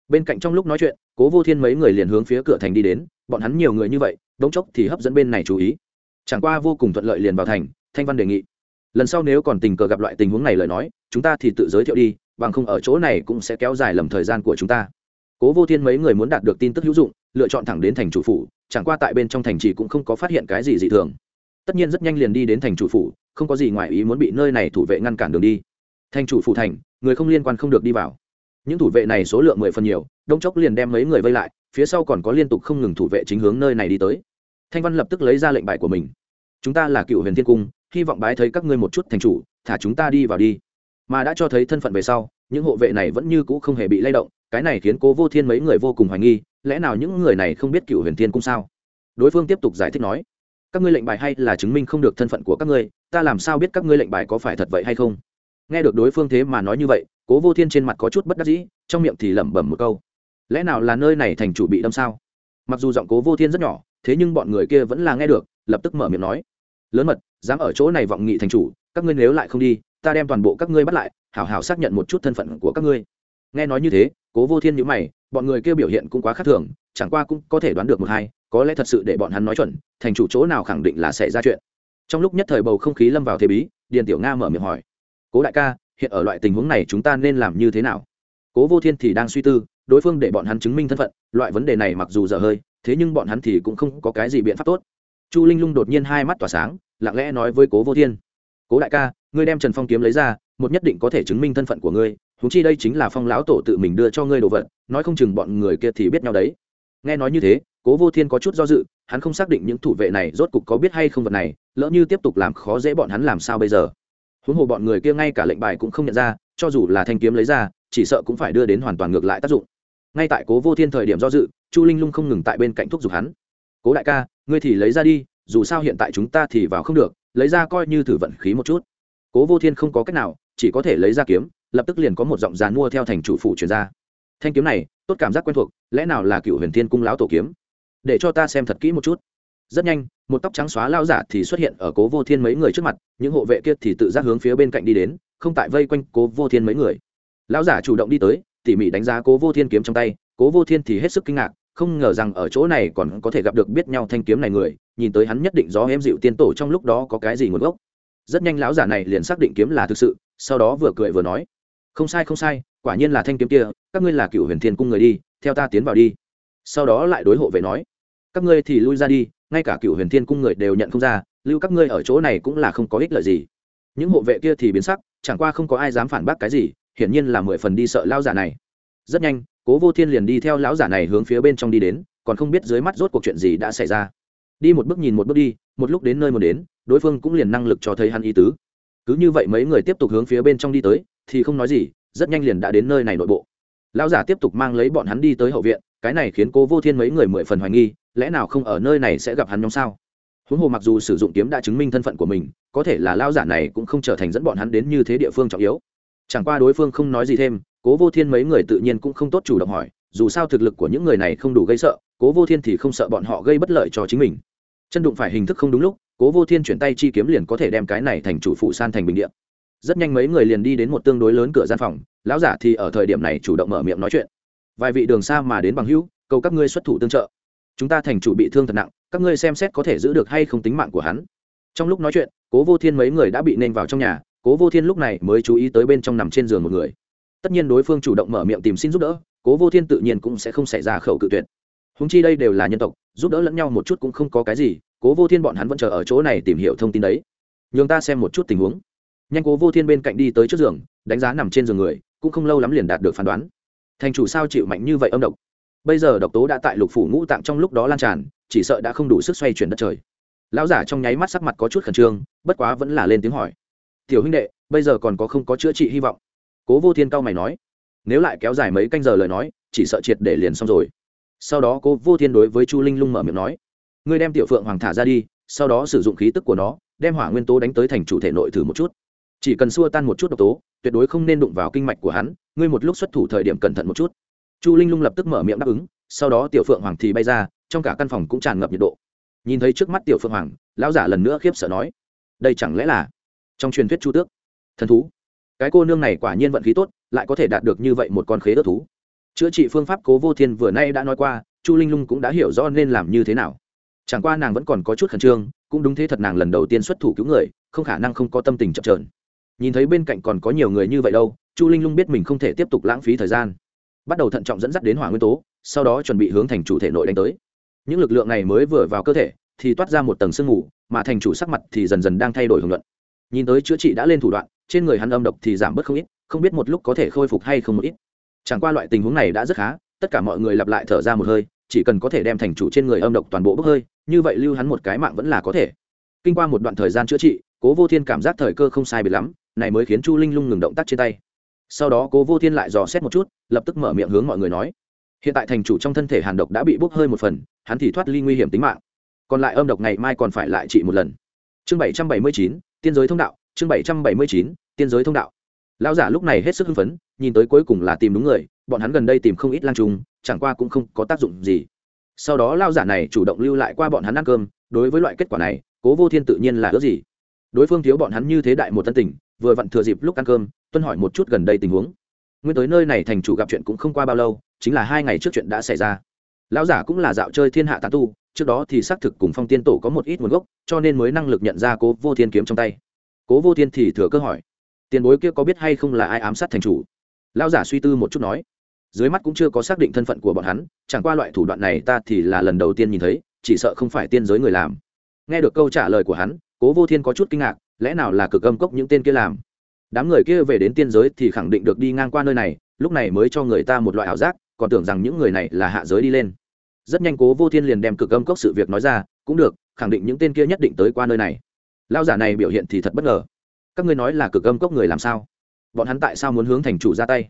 Bên cạnh trong lúc nói chuyện, cố vô thiên mấy người liền hướng phía cửa thành đi đến, bọn hắn nhiều người như vậy, đống chốc thì hấp dẫn bên này chú ý. Chẳng qua vô cùng thuận lợi liền vào thành, thanh văn đề nghị. Lần sau nếu còn tình cờ gặp loại tình huống này lời nói, chúng ta thì tự giới thiệu đi, bằng không ở chỗ này cũng sẽ kéo dài lầm thời gian của chúng ta. Cố vô thiên mấy người muốn đạt được tin tức hữu dụng, lựa chọn thẳng đến thành chủ phủ, chẳng qua tại bên trong thành trì cũng không có phát hiện cái gì dị thường. Tất nhiên rất nhanh liền đi đến thành chủ phủ, không có gì ngoài ý muốn bị nơi này thủ vệ ngăn cản đường đi. Thành chủ phủ thành, người không liên quan không được đi vào những thủ vệ này số lượng mười phần nhiều, đông chốc liền đem mấy người vây lại, phía sau còn có liên tục không ngừng thủ vệ chính hướng nơi này đi tới. Thanh văn lập tức lấy ra lệnh bài của mình. Chúng ta là cựu huyền thiên cung, hy vọng bái thấy các ngươi một chút thành chủ, thả chúng ta đi vào đi. Mà đã cho thấy thân phận về sau, những hộ vệ này vẫn như cũ không hề bị lay động, cái này khiến cố vô thiên mấy người vô cùng hoài nghi, lẽ nào những người này không biết cựu huyền thiên cung sao? Đối phương tiếp tục giải thích nói, các ngươi lệnh bài hay là chứng minh không được thân phận của các ngươi, ta làm sao biết các ngươi lệnh bài có phải thật vậy hay không? Nghe được đối phương thế mà nói như vậy cố vô thiên trên mặt có chút bất đắc dĩ, trong miệng thì lẩm bẩm một câu. Lẽ nào là nơi này thành chủ bị đâm sao? Mặc dù giọng cố vô thiên rất nhỏ, thế nhưng bọn người kia vẫn là nghe được, lập tức mở miệng nói. Lớn mật, dám ở chỗ này vọng nghị thành chủ, các ngươi nếu lại không đi, ta đem toàn bộ các ngươi bắt lại, hảo hảo xác nhận một chút thân phận của các ngươi. Nghe nói như thế, cố vô thiên nhữ mày, bọn người kia biểu hiện cũng quá khác thường, chẳng qua cũng có thể đoán được một hai, có lẽ thật sự để bọn hắn nói chuẩn, thành chủ chỗ nào khẳng định là sẽ ra chuyện. Trong lúc nhất thời bầu không khí lâm vào thế bí, điền tiểu nga mở miệng hỏi. Cố đại ca hiện ở loại tình huống này chúng ta nên làm như thế nào? Cố vô thiên thì đang suy tư, đối phương để bọn hắn chứng minh thân phận, loại vấn đề này mặc dù dở hơi, thế nhưng bọn hắn thì cũng không có cái gì biện pháp tốt. Chu linh lung đột nhiên hai mắt tỏa sáng, lặng lẽ nói với cố vô thiên, cố đại ca, ngươi đem trần phong kiếm lấy ra, một nhất định có thể chứng minh thân phận của ngươi húng chi đây chính là phong lão tổ tự mình đưa cho ngươi đồ vật, nói không chừng bọn người kia thì biết nhau đấy. Nghe nói như thế, cố vô thiên có chút do dự, hắn không xác định những thủ vệ này rốt cục có biết hay không vật này, lỡ như tiếp tục làm khó dễ bọn hắn làm sao bây giờ? Huống hồ bọn người kia ngay cả lệnh bài cũng không nhận ra, cho dù là thanh kiếm lấy ra, chỉ sợ cũng phải đưa đến hoàn toàn ngược lại tác dụng. Ngay tại cố vô thiên thời điểm do dự, chu linh lung không ngừng tại bên cạnh thúc giục hắn. Cố đại ca, ngươi thì lấy ra đi, dù sao hiện tại chúng ta thì vào không được, lấy ra coi như thử vận khí một chút. Cố vô thiên không có cách nào, chỉ có thể lấy ra kiếm, lập tức liền có một giọng dàn mua theo thành chủ phủ truyền ra. Thanh kiếm này, tốt cảm giác quen thuộc, lẽ nào là cựu huyền thiên cung lão tổ kiếm? Để cho ta xem thật kỹ một chút rất nhanh, một tóc trắng xóa lao giả thì xuất hiện ở cố vô thiên mấy người trước mặt, những hộ vệ kia thì tự giác hướng phía bên cạnh đi đến, không tại vây quanh cố vô thiên mấy người. Lão giả chủ động đi tới, tỉ mỉ đánh giá cố vô thiên kiếm trong tay, cố vô thiên thì hết sức kinh ngạc, không ngờ rằng ở chỗ này còn có thể gặp được biết nhau thanh kiếm này người, nhìn tới hắn nhất định gió em dịu tiên tổ trong lúc đó có cái gì nguồn gốc. Rất nhanh lão giả này liền xác định kiếm là thực sự, sau đó vừa cười vừa nói, không sai không sai, quả nhiên là thanh kiếm kia, các ngươi là cựu huyền thiên cung người đi, theo ta tiến vào đi. Sau đó lại đối hộ vệ nói các ngươi thì lui ra đi, ngay cả cựu huyền thiên cung người đều nhận không ra, lưu các ngươi ở chỗ này cũng là không có ích lợi gì. Những hộ vệ kia thì biến sắc, chẳng qua không có ai dám phản bác cái gì, hiển nhiên là mười phần đi sợ lão giả này. Rất nhanh, cố vô thiên liền đi theo lão giả này hướng phía bên trong đi đến, còn không biết dưới mắt rốt cuộc chuyện gì đã xảy ra. Đi một bước nhìn một bước đi, một lúc đến nơi muốn đến, đối phương cũng liền năng lực cho thấy hắn ý tứ. Cứ như vậy mấy người tiếp tục hướng phía bên trong đi tới, thì không nói gì, rất nhanh liền đã đến nơi này nội bộ lão giả tiếp tục mang lấy bọn hắn đi tới hậu viện, cái này khiến cố vô thiên mấy người mười phần hoài nghi, lẽ nào không ở nơi này sẽ gặp hắn nhóm sao? Huống hồ mặc dù sử dụng kiếm đã chứng minh thân phận của mình, có thể là lao giả này cũng không trở thành dẫn bọn hắn đến như thế địa phương trọng yếu. Chẳng qua đối phương không nói gì thêm, cố vô thiên mấy người tự nhiên cũng không tốt chủ động hỏi, dù sao thực lực của những người này không đủ gây sợ, cố vô thiên thì không sợ bọn họ gây bất lợi cho chính mình. Chân đụng phải hình thức không đúng lúc, cố vô thiên chuyển tay chi kiếm liền có thể đem cái này thành chủ phụ san thành bình điện rất nhanh mấy người liền đi đến một tương đối lớn cửa gian phòng, lão giả thì ở thời điểm này chủ động mở miệng nói chuyện. Vài vị đường xa mà đến bằng hữu, cầu các ngươi xuất thủ tương trợ. Chúng ta thành chủ bị thương thật nặng, các ngươi xem xét có thể giữ được hay không tính mạng của hắn. Trong lúc nói chuyện, cố vô thiên mấy người đã bị nên vào trong nhà, cố vô thiên lúc này mới chú ý tới bên trong nằm trên giường một người. Tất nhiên đối phương chủ động mở miệng tìm xin giúp đỡ, cố vô thiên tự nhiên cũng sẽ không xảy ra khẩu cự tuyệt. Húng chi đây đều là nhân tộc, giúp đỡ lẫn nhau một chút cũng không có cái gì, cố vô thiên bọn hắn vẫn chờ ở chỗ này tìm hiểu thông tin đấy. Nhường ta xem một chút tình huống nhanh cố vô thiên bên cạnh đi tới trước giường, đánh giá nằm trên giường người, cũng không lâu lắm liền đạt được phán đoán. Thành chủ sao chịu mạnh như vậy âm độc? Bây giờ độc tố đã tại lục phủ ngũ tạng trong lúc đó lan tràn, chỉ sợ đã không đủ sức xoay chuyển đất trời. Lão giả trong nháy mắt sắc mặt có chút khẩn trương, bất quá vẫn là lên tiếng hỏi. Tiểu huynh đệ, bây giờ còn có không có chữa trị hy vọng? Cố vô thiên cao mày nói. Nếu lại kéo dài mấy canh giờ lời nói, chỉ sợ triệt để liền xong rồi. Sau đó cố vô thiên đối với chu linh lung mở miệng nói. Ngươi đem tiểu phượng hoàng thả ra đi, sau đó sử dụng khí tức của nó, đem hỏa nguyên tố đánh tới thành chủ thể nội thử một chút chỉ cần xua tan một chút độc tố, tuyệt đối không nên đụng vào kinh mạch của hắn. Ngươi một lúc xuất thủ thời điểm cẩn thận một chút. Chu linh lung lập tức mở miệng đáp ứng, sau đó tiểu phượng hoàng thì bay ra, trong cả căn phòng cũng tràn ngập nhiệt độ. Nhìn thấy trước mắt tiểu phượng hoàng, lão giả lần nữa khiếp sợ nói, đây chẳng lẽ là trong truyền thuyết chu tước? Thần thú? Cái cô nương này quả nhiên vận khí tốt, lại có thể đạt được như vậy một con khế ớt thú. Chữa trị phương pháp cố vô thiên vừa nay đã nói qua, chu linh lung cũng đã hiểu rõ nên làm như thế nào. Chẳng qua nàng vẫn còn có chút khẩn trương, cũng đúng thế thật nàng lần đầu tiên xuất thủ cứu người, không khả năng không có tâm tình chậm trởn nhìn thấy bên cạnh còn có nhiều người như vậy đâu, chu linh lung biết mình không thể tiếp tục lãng phí thời gian. Bắt đầu thận trọng dẫn dắt đến hỏa nguyên tố, sau đó chuẩn bị hướng thành chủ thể nội đánh tới. Những lực lượng này mới vừa vào cơ thể, thì toát ra một tầng sương mù, mà thành chủ sắc mặt thì dần dần đang thay đổi hưởng luận nhìn tới chữa trị đã lên thủ đoạn, trên người hắn âm độc thì giảm bớt không ít, không biết một lúc có thể khôi phục hay không một ít. Chẳng qua loại tình huống này đã rất khá, tất cả mọi người lặp lại thở ra một hơi, chỉ cần có thể đem thành chủ trên người âm độc toàn bộ bốc hơi, như vậy lưu hắn một cái mạng vẫn là có thể. Kinh qua một đoạn thời gian chữa trị, cố vô thiên cảm giác thời cơ không sai biệt lắm này mới khiến chu linh lung ngừng động tác trên tay. Sau đó cố vô thiên lại dò xét một chút, lập tức mở miệng hướng mọi người nói, hiện tại thành chủ trong thân thể hàn độc đã bị bốc hơi một phần, hắn thì thoát ly nguy hiểm tính mạng. Còn lại âm độc ngày mai còn phải lại trị một lần. Chương bảy trăm bảy mươi chín, tiên giới thông đạo, chương bảy trăm bảy mươi chín, tiên giới thông đạo. Lão giả lúc này hết sức hưng phấn, nhìn tới cuối cùng là tìm đúng người, bọn hắn gần đây tìm không ít lang trùng, chẳng qua cũng không có tác dụng gì. Sau đó lao giả này chủ động lưu lại qua bọn hắn ăn cơm, đối với loại kết quả này, cố vô thiên tự nhiên là ước gì. Đối phương thiếu bọn hắn như thế đại một tân tình vừa vặn thừa dịp lúc ăn cơm, tuân hỏi một chút gần đây tình huống. Nguyên tới nơi này thành chủ gặp chuyện cũng không qua bao lâu, chính là hai ngày trước chuyện đã xảy ra. Lão giả cũng là dạo chơi thiên hạ tán tu, trước đó thì xác thực cùng phong tiên tổ có một ít nguồn gốc, cho nên mới năng lực nhận ra cố vô thiên kiếm trong tay. Cố vô thiên thì thừa cơ hỏi, tiền bối kia có biết hay không là ai ám sát thành chủ? Lão giả suy tư một chút nói, dưới mắt cũng chưa có xác định thân phận của bọn hắn, chẳng qua loại thủ đoạn này ta thì là lần đầu tiên nhìn thấy, chỉ sợ không phải tiên giới người làm. Nghe được câu trả lời của hắn, cố vô thiên có chút kinh ngạc lẽ nào là cực âm cốc những tên kia làm? Đám người kia về đến tiên giới thì khẳng định được đi ngang qua nơi này, lúc này mới cho người ta một loại ảo giác, còn tưởng rằng những người này là hạ giới đi lên. Rất nhanh cố vô thiên liền đem cực âm cốc sự việc nói ra, cũng được, khẳng định những tên kia nhất định tới qua nơi này. Lao giả này biểu hiện thì thật bất ngờ. Các ngươi nói là cực âm cốc người làm sao? Bọn hắn tại sao muốn hướng thành chủ ra tay?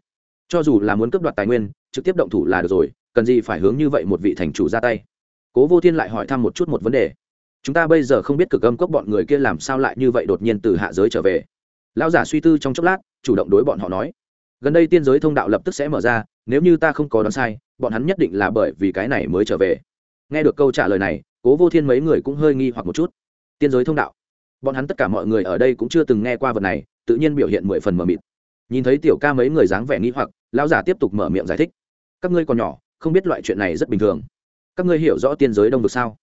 Cho dù là muốn cướp đoạt tài nguyên, trực tiếp động thủ là được rồi, cần gì phải hướng như vậy một vị thành chủ ra tay? Cố vô thiên lại hỏi thăm một chút một vấn đề chúng ta bây giờ không biết cực âm cốc bọn người kia làm sao lại như vậy đột nhiên từ hạ giới trở về. Lão giả suy tư trong chốc lát, chủ động đối bọn họ nói. Gần đây tiên giới thông đạo lập tức sẽ mở ra, nếu như ta không có đoán sai, bọn hắn nhất định là bởi vì cái này mới trở về. Nghe được câu trả lời này, cố vô thiên mấy người cũng hơi nghi hoặc một chút. Tiên giới thông đạo. Bọn hắn tất cả mọi người ở đây cũng chưa từng nghe qua vật này, tự nhiên biểu hiện mười phần mờ mịt. Nhìn thấy tiểu ca mấy người dáng vẻ nghi hoặc, lão giả tiếp tục mở miệng giải thích. Các ngươi còn nhỏ, không biết loại chuyện này rất bình thường. Các ngươi hiểu rõ tiên giới đông được sao?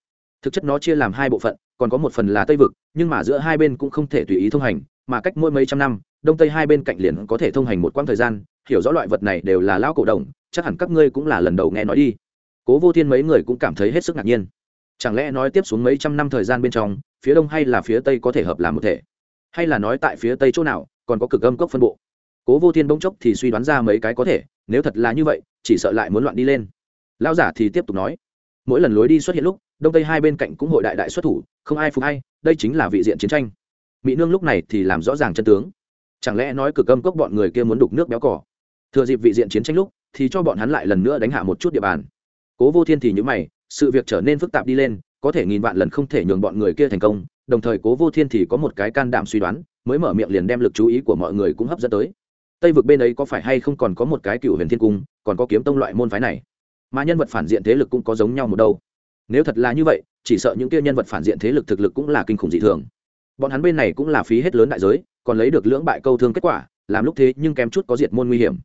Thực chất nó chia làm hai bộ phận, còn có một phần là tây vực, nhưng mà giữa hai bên cũng không thể tùy ý thông hành, mà cách mỗi mấy trăm năm, đông tây hai bên cạnh liền có thể thông hành một quãng thời gian, hiểu rõ loại vật này đều là lão cổ đồng, chắc hẳn các ngươi cũng là lần đầu nghe nói đi. Cố vô thiên mấy người cũng cảm thấy hết sức ngạc nhiên. Chẳng lẽ nói tiếp xuống mấy trăm năm thời gian bên trong, phía đông hay là phía tây có thể hợp làm một thể? Hay là nói tại phía tây chỗ nào, còn có cực âm cốc phân bộ? Cố vô thiên bỗng chốc thì suy đoán ra mấy cái có thể, nếu thật là như vậy, chỉ sợ lại muốn loạn đi lên. Lao giả thì tiếp tục nói mỗi lần lối đi xuất hiện lúc, đông tây hai bên cạnh cũng hội đại đại xuất thủ, không ai phục hay đây chính là vị diện chiến tranh. Mỹ nương lúc này thì làm rõ ràng chân tướng. Chẳng lẽ nói cực âm cốc bọn người kia muốn đục nước béo cỏ thừa dịp vị diện chiến tranh lúc, thì cho bọn hắn lại lần nữa đánh hạ một chút địa bàn. Cố vô thiên thì nhữ mày, sự việc trở nên phức tạp đi lên, có thể nghìn vạn lần không thể nhường bọn người kia thành công, đồng thời cố vô thiên thì có một cái can đảm suy đoán, mới mở miệng liền đem lực chú ý của mọi người cũng hấp dẫn tới. Tây vực bên ấy có phải hay không còn có một cái cựu huyền thiên cung, còn có kiếm tông loại môn phái này? Mà nhân vật phản diện thế lực cũng có giống nhau một đâu. Nếu thật là như vậy, chỉ sợ những kia nhân vật phản diện thế lực thực lực cũng là kinh khủng dị thường. Bọn hắn bên này cũng là phí hết lớn đại giới, còn lấy được lưỡng bại câu thương kết quả, làm lúc thế nhưng kém chút có diệt môn nguy hiểm.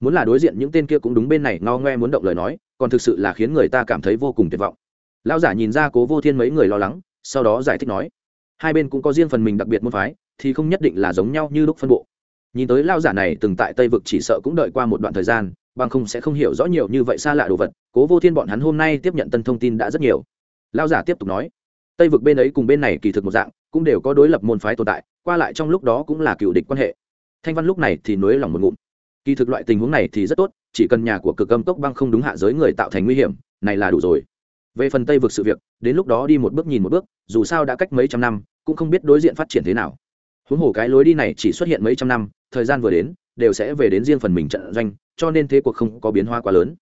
Muốn là đối diện những tên kia cũng đúng bên này ngao ngoe muốn động lời nói, còn thực sự là khiến người ta cảm thấy vô cùng tuyệt vọng. Lão giả nhìn ra cố vô thiên mấy người lo lắng, sau đó giải thích nói, hai bên cũng có riêng phần mình đặc biệt môn phái, thì không nhất định là giống nhau như lúc phân bộ. Nhìn tới lao giả này từng tại tây vực chỉ sợ cũng đợi qua một đoạn thời gian bằng không sẽ không hiểu rõ nhiều như vậy xa lạ đồ vật, cố vô thiên bọn hắn hôm nay tiếp nhận tân thông tin đã rất nhiều. Lao giả tiếp tục nói, tây vực bên ấy cùng bên này kỳ thực một dạng, cũng đều có đối lập môn phái tồn tại, qua lại trong lúc đó cũng là cựu địch quan hệ. Thanh văn lúc này thì nối lòng một ngụm. Kỳ thực loại tình huống này thì rất tốt, chỉ cần nhà của cực âm cốc băng không đúng hạ giới người tạo thành nguy hiểm, này là đủ rồi. Về phần tây vực sự việc, đến lúc đó đi một bước nhìn một bước, dù sao đã cách mấy trăm năm, cũng không biết đối diện phát triển thế nào. Huống hồ cái lối đi này chỉ xuất hiện mấy trăm năm, thời gian vừa đến đều sẽ về đến riêng phần mình trận doanh, cho nên thế cuộc không có biến hóa quá lớn.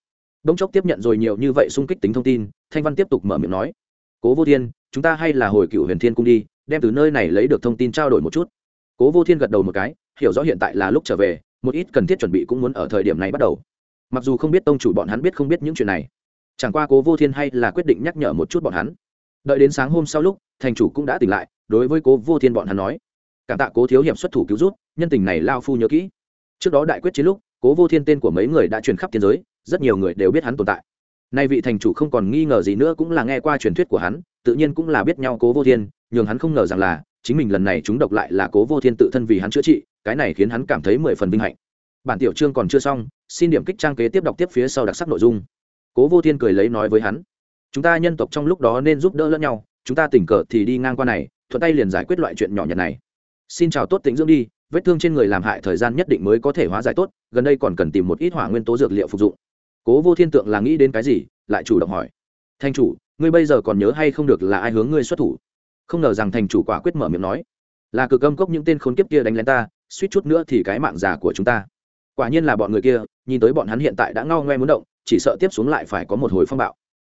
Đống chốc tiếp nhận rồi nhiều như vậy xung kích tính thông tin, thanh văn tiếp tục mở miệng nói, cố vô thiên, chúng ta hay là hồi cựu huyền thiên cung đi, đem từ nơi này lấy được thông tin trao đổi một chút. Cố vô thiên gật đầu một cái, hiểu rõ hiện tại là lúc trở về, một ít cần thiết chuẩn bị cũng muốn ở thời điểm này bắt đầu. Mặc dù không biết tông chủ bọn hắn biết không biết những chuyện này, chẳng qua cố vô thiên hay là quyết định nhắc nhở một chút bọn hắn. Đợi đến sáng hôm sau lúc, thành chủ cũng đã tỉnh lại, đối với cố vô thiên bọn hắn nói, cảm tạ cố thiếu hiệp xuất thủ cứu rút nhân tình này lao phu nhớ kỹ trước đó đại quyết chiến lúc, cố vô thiên tên của mấy người đã truyền khắp thiên giới, rất nhiều người đều biết hắn tồn tại. Nay vị thành chủ không còn nghi ngờ gì nữa cũng là nghe qua truyền thuyết của hắn, tự nhiên cũng là biết nhau cố vô thiên, nhường hắn không ngờ rằng là, chính mình lần này chúng độc lại là cố vô thiên tự thân vì hắn chữa trị, cái này khiến hắn cảm thấy mười phần vinh hạnh. Bản tiểu chương còn chưa xong, xin điểm kích trang kế tiếp đọc tiếp phía sau đặc sắc nội dung. Cố vô thiên cười lấy nói với hắn, chúng ta nhân tộc trong lúc đó nên giúp đỡ lẫn nhau, chúng ta tình cờ thì đi ngang qua này, thuận tay liền giải quyết loại chuyện nhỏ nhặt này. Xin chào tốt tính dưỡng đi vết thương trên người làm hại thời gian nhất định mới có thể hóa giải tốt, gần đây còn cần tìm một ít hỏa nguyên tố dược liệu phục dụng. Cố vô thiên tượng là nghĩ đến cái gì, lại chủ động hỏi. Thanh chủ, ngươi bây giờ còn nhớ hay không được là ai hướng ngươi xuất thủ? Không ngờ rằng thành chủ quả quyết mở miệng nói. Là cực âm cốc những tên khốn kiếp kia đánh lén ta, suýt chút nữa thì cái mạng già của chúng ta. Quả nhiên là bọn người kia, nhìn tới bọn hắn hiện tại đã ngao ngoe muốn động, chỉ sợ tiếp xuống lại phải có một hồi phong bạo.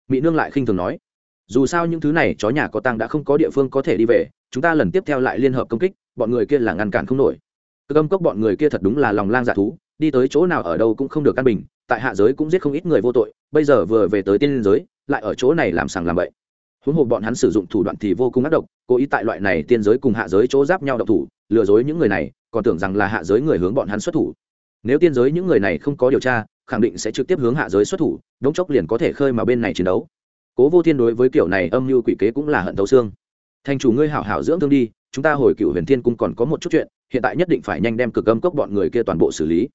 Mỹ nương lại khinh thường nói. Dù sao những thứ này chó nhà có tăng đã không có địa phương có thể đi về, chúng ta lần tiếp theo lại liên hợp công kích, bọn người kia là ngăn cản không nổi cực âm cốc bọn người kia thật đúng là lòng lang dạ thú, đi tới chỗ nào ở đâu cũng không được căn bình, tại hạ giới cũng giết không ít người vô tội, bây giờ vừa về tới tiên giới, lại ở chỗ này làm sàng làm bậy. Huống hồ bọn hắn sử dụng thủ đoạn thì vô cùng ác độc, cố ý tại loại này tiên giới cùng hạ giới chỗ giáp nhau độc thủ, lừa dối những người này, còn tưởng rằng là hạ giới người hướng bọn hắn xuất thủ. Nếu tiên giới những người này không có điều tra, khẳng định sẽ trực tiếp hướng hạ giới xuất thủ, đống chốc liền có thể khơi mà bên này chiến đấu. Cố vô thiên đối với kiểu này âm mưu quỷ kế cũng là hận thấu xương. Thành chủ ngươi hảo hảo dưỡng thương đi, chúng ta hồi cựu huyền thiên cung còn có một chút chuyện hiện tại nhất định phải nhanh đem cực âm cốc bọn người kia toàn bộ xử lý.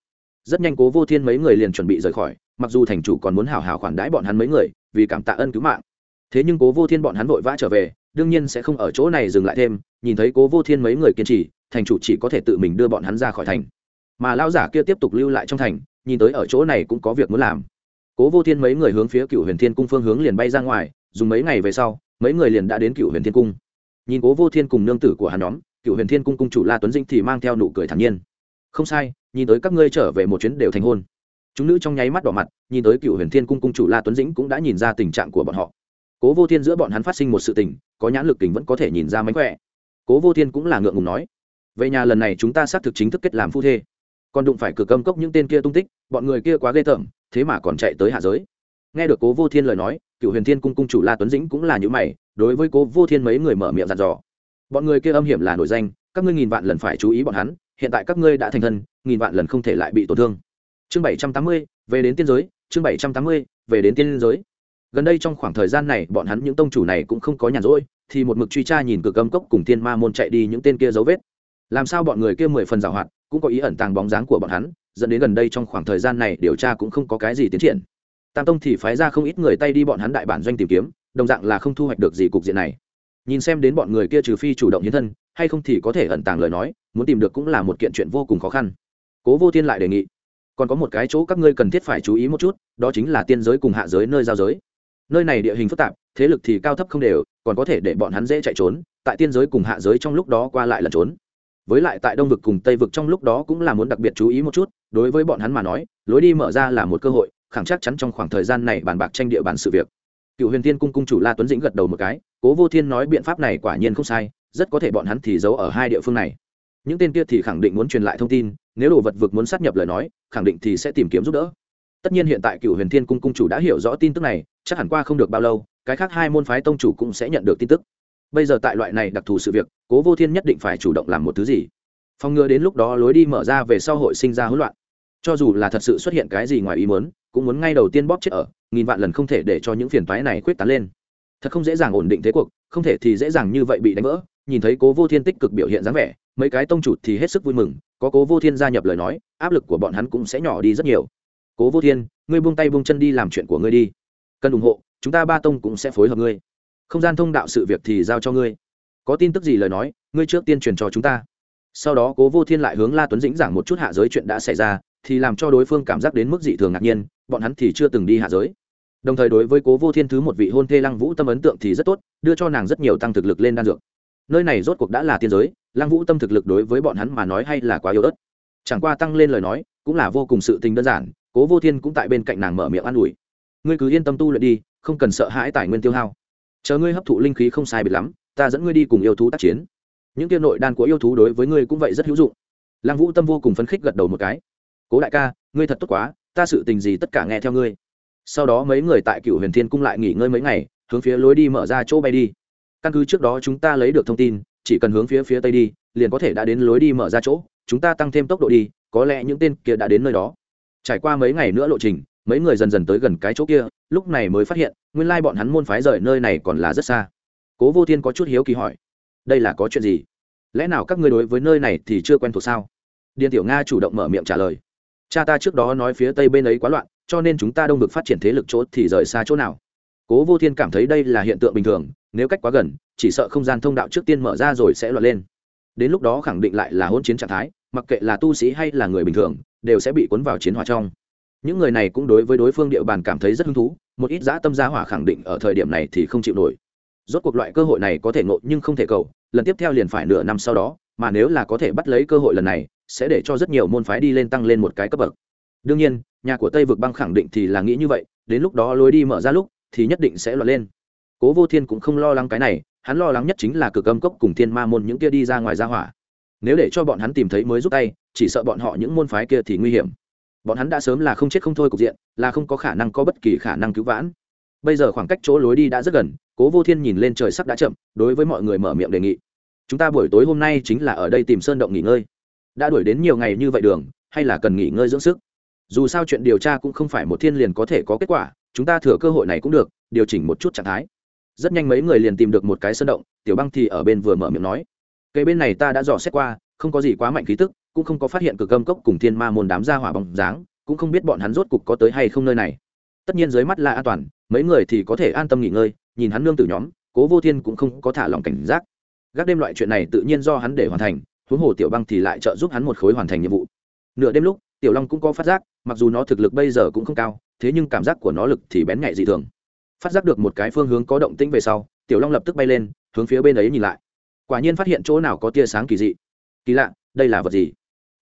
Rất nhanh cố vô thiên mấy người liền chuẩn bị rời khỏi, mặc dù thành chủ còn muốn hảo hảo khoản đãi bọn hắn mấy người, vì cảm tạ ân cứu mạng. Thế nhưng cố vô thiên bọn hắn vội vã trở về, đương nhiên sẽ không ở chỗ này dừng lại thêm, nhìn thấy cố vô thiên mấy người kiên trì, thành chủ chỉ có thể tự mình đưa bọn hắn ra khỏi thành. Mà lao giả kia tiếp tục lưu lại trong thành, nhìn tới ở chỗ này cũng có việc muốn làm. Cố vô thiên mấy người hướng phía cựu huyền thiên cung phương hướng liền bay ra ngoài, dùng mấy ngày về sau, mấy người liền đã đến cựu huyền thiên cung. Nhìn cố vô thiên cùng nương tử của hắn nhóm cựu huyền thiên cung cung chủ la tuấn dinh thì mang theo nụ cười thản nhiên. Không sai, nhìn tới các ngươi trở về một chuyến đều thành hôn. Chúng nữ trong nháy mắt đỏ mặt, nhìn tới cựu huyền thiên cung cung chủ la tuấn dĩnh cũng đã nhìn ra tình trạng của bọn họ. Cố vô thiên giữa bọn hắn phát sinh một sự tình, có nhãn lực tình vẫn có thể nhìn ra mánh khỏe. Cố vô thiên cũng là ngượng ngùng nói, về nhà lần này chúng ta xác thực chính thức kết làm phu thê. Còn đụng phải cửa âm cốc những tên kia tung tích, bọn người kia quá ghê tởm, thế mà còn chạy tới hạ giới. Nghe được cố vô thiên lời nói, cựu huyền thiên cung cung chủ la tuấn dĩnh cũng là những mày, đối với cố vô thiên mấy người mở miệng dặn dò bọn người kia âm hiểm là nổi danh, các ngươi nghìn vạn lần phải chú ý bọn hắn, hiện tại các ngươi đã thành thân, nghìn vạn lần không thể lại bị tổn thương. Chương bảy trăm tám mươi, về đến tiên giới, chương bảy trăm tám mươi, về đến tiên giới. Gần đây trong khoảng thời gian này, bọn hắn những tông chủ này cũng không có nhàn rỗi, thì một mực truy tra nhìn cực âm cốc cùng tiên ma môn chạy đi những tên kia dấu vết. Làm sao bọn người kia mười phần giảo hoạt, cũng có ý ẩn tàng bóng dáng của bọn hắn, dẫn đến gần đây trong khoảng thời gian này điều tra cũng không có cái gì tiến triển. Tam tông thì phái ra không ít người tay đi bọn hắn đại bản doanh tìm kiếm, đồng dạng là không thu hoạch được gì cục diện này nhìn xem đến bọn người kia trừ phi chủ động hiến thân, hay không thì có thể ẩn tàng lời nói, muốn tìm được cũng là một kiện chuyện vô cùng khó khăn. Cố vô thiên lại đề nghị, còn có một cái chỗ các ngươi cần thiết phải chú ý một chút, đó chính là tiên giới cùng hạ giới nơi giao giới. Nơi này địa hình phức tạp, thế lực thì cao thấp không đều, còn có thể để bọn hắn dễ chạy trốn, tại tiên giới cùng hạ giới trong lúc đó qua lại lẩn trốn. Với lại tại đông vực cùng tây vực trong lúc đó cũng là muốn đặc biệt chú ý một chút, đối với bọn hắn mà nói, lối đi mở ra là một cơ hội, khẳng chắc chắn trong khoảng thời gian này bàn bạc tranh địa bàn sự việc. Cựu huyền tiên cung cung chủ la tuấn dĩnh gật đầu một cái cố vô thiên nói biện pháp này quả nhiên không sai, rất có thể bọn hắn thì giấu ở hai địa phương này. Những tên kia thì khẳng định muốn truyền lại thông tin, nếu đồ vật vực muốn sát nhập lời nói, khẳng định thì sẽ tìm kiếm giúp đỡ. Tất nhiên hiện tại cựu huyền thiên cung cung chủ đã hiểu rõ tin tức này, chắc hẳn qua không được bao lâu, cái khác hai môn phái tông chủ cũng sẽ nhận được tin tức. Bây giờ tại loại này đặc thù sự việc, cố vô thiên nhất định phải chủ động làm một thứ gì. Phòng ngừa đến lúc đó lối đi mở ra về sau hội sinh ra hỗn loạn. Cho dù là thật sự xuất hiện cái gì ngoài ý muốn, cũng muốn ngay đầu tiên bóp chết ở, nghìn vạn lần không thể để cho những phiền toái này quyết tán lên thật không dễ dàng ổn định thế cuộc, không thể thì dễ dàng như vậy bị đánh vỡ. Nhìn thấy cố vô thiên tích cực biểu hiện dáng vẻ, mấy cái tông chủ thì hết sức vui mừng, có cố vô thiên gia nhập lời nói, áp lực của bọn hắn cũng sẽ nhỏ đi rất nhiều. Cố vô thiên, ngươi buông tay buông chân đi làm chuyện của ngươi đi. Cần ủng hộ, chúng ta ba tông cũng sẽ phối hợp ngươi. Không gian thông đạo sự việc thì giao cho ngươi. Có tin tức gì lời nói, ngươi trước tiên truyền cho chúng ta. Sau đó cố vô thiên lại hướng la tuấn dĩnh giảng một chút hạ giới chuyện đã xảy ra, thì làm cho đối phương cảm giác đến mức dị thường ngạc nhiên, bọn hắn thì chưa từng đi hạ giới đồng thời đối với cố vô thiên thứ một vị hôn thê lăng vũ tâm ấn tượng thì rất tốt, đưa cho nàng rất nhiều tăng thực lực lên đan dược. Nơi này rốt cuộc đã là tiên giới, lăng vũ tâm thực lực đối với bọn hắn mà nói hay là quá yếu ớt. Chẳng qua tăng lên lời nói, cũng là vô cùng sự tình đơn giản, cố vô thiên cũng tại bên cạnh nàng mở miệng an ủi. Ngươi cứ yên tâm tu luyện đi, không cần sợ hãi tài nguyên tiêu hao. Chờ ngươi hấp thụ linh khí không sai biệt lắm, ta dẫn ngươi đi cùng yêu thú tác chiến. Những tiêu nội đan của yêu thú đối với ngươi cũng vậy rất hữu dụng. Lăng vũ tâm vô cùng phấn khích gật đầu một cái. Cố đại ca, ngươi thật tốt quá, ta sự tình gì tất cả nghe theo ngươi sau đó mấy người tại cựu huyền thiên cung lại nghỉ ngơi mấy ngày, hướng phía lối đi mở ra chỗ bay đi. Căn cứ trước đó chúng ta lấy được thông tin, chỉ cần hướng phía phía tây đi, liền có thể đã đến lối đi mở ra chỗ, chúng ta tăng thêm tốc độ đi, có lẽ những tên kia đã đến nơi đó. Trải qua mấy ngày nữa lộ trình, mấy người dần dần tới gần cái chỗ kia, lúc này mới phát hiện, nguyên lai bọn hắn môn phái rời nơi này còn là rất xa. Cố vô thiên có chút hiếu kỳ hỏi, đây là có chuyện gì? Lẽ nào các ngươi đối với nơi này thì chưa quen thuộc sao? Điền tiểu nga chủ động mở miệng trả lời, cha ta trước đó nói phía tây bên ấy quá loạn cho nên chúng ta đông vực phát triển thế lực chỗ thì rời xa chỗ nào? Cố vô thiên cảm thấy đây là hiện tượng bình thường, nếu cách quá gần, chỉ sợ không gian thông đạo trước tiên mở ra rồi sẽ loạn lên. Đến lúc đó khẳng định lại là hôn chiến trạng thái, mặc kệ là tu sĩ hay là người bình thường, đều sẽ bị cuốn vào chiến hỏa trong. Những người này cũng đối với đối phương địa bàn cảm thấy rất hứng thú, một ít dã tâm gia hỏa khẳng định ở thời điểm này thì không chịu nổi. Rốt cuộc loại cơ hội này có thể ngộ nhưng không thể cầu, lần tiếp theo liền phải nửa năm sau đó, mà nếu là có thể bắt lấy cơ hội lần này, sẽ để cho rất nhiều môn phái đi lên tăng lên một cái cấp bậc đương nhiên, nhà của tây vực băng khẳng định thì là nghĩ như vậy, đến lúc đó lối đi mở ra lúc, thì nhất định sẽ lọt lên. Cố vô thiên cũng không lo lắng cái này, hắn lo lắng nhất chính là cực âm cốc cùng thiên ma môn những kia đi ra ngoài ra hỏa. Nếu để cho bọn hắn tìm thấy mới giúp tay, chỉ sợ bọn họ những môn phái kia thì nguy hiểm. Bọn hắn đã sớm là không chết không thôi cục diện, là không có khả năng có bất kỳ khả năng cứu vãn. Bây giờ khoảng cách chỗ lối đi đã rất gần, cố vô thiên nhìn lên trời sắc đã chậm, đối với mọi người mở miệng đề nghị. Chúng ta buổi tối hôm nay chính là ở đây tìm sơn động nghỉ ngơi. Đã đuổi đến nhiều ngày như vậy đường, hay là cần nghỉ ngơi dưỡng sức? Dù sao chuyện điều tra cũng không phải một thiên liền có thể có kết quả, chúng ta thừa cơ hội này cũng được, điều chỉnh một chút trạng thái. Rất nhanh mấy người liền tìm được một cái sơn động, tiểu băng thì ở bên vừa mở miệng nói cây bên này ta đã dò xét qua, không có gì quá mạnh khí tức, cũng không có phát hiện cực âm cốc cùng thiên ma môn đám ra hỏa bóng dáng, cũng không biết bọn hắn rốt cục có tới hay không nơi này. Tất nhiên dưới mắt là an toàn, mấy người thì có thể an tâm nghỉ ngơi, nhìn hắn nương tử nhóm, cố vô thiên cũng không có thả lòng cảnh giác. Gác đêm loại chuyện này tự nhiên do hắn để hoàn thành, huống hồ tiểu băng thì lại trợ giúp hắn một khối hoàn thành nhiệm vụ. Nửa đêm lúc, tiểu long cũng có phát giác mặc dù nó thực lực bây giờ cũng không cao, thế nhưng cảm giác của nó lực thì bén nhạy dị thường. Phát giác được một cái phương hướng có động tĩnh về sau, tiểu long lập tức bay lên, hướng phía bên ấy nhìn lại. Quả nhiên phát hiện chỗ nào có tia sáng kỳ dị. Kỳ lạ, đây là vật gì?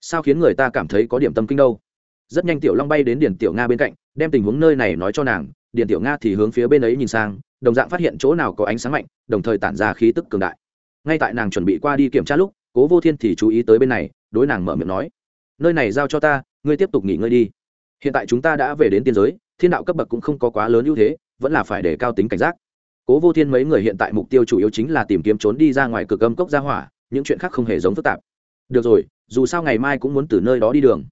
Sao khiến người ta cảm thấy có điểm tâm kinh đâu? Rất nhanh tiểu long bay đến điển tiểu nga bên cạnh, đem tình huống nơi này nói cho nàng. Điển tiểu nga thì hướng phía bên ấy nhìn sang, đồng dạng phát hiện chỗ nào có ánh sáng mạnh, đồng thời tản ra khí tức cường đại. Ngay tại nàng chuẩn bị qua đi kiểm tra lúc, cố vô thiên thì chú ý tới bên này, đối nàng mở miệng nói nơi này giao cho ta, ngươi tiếp tục nghỉ ngơi đi. Hiện tại chúng ta đã về đến tiên giới, thiên đạo cấp bậc cũng không có quá lớn ưu thế, vẫn là phải để cao tính cảnh giác. Cố vô thiên mấy người hiện tại mục tiêu chủ yếu chính là tìm kiếm trốn đi ra ngoài cực âm cốc ra hỏa, những chuyện khác không hề giống phức tạp. Được rồi, dù sao ngày mai cũng muốn từ nơi đó đi đường.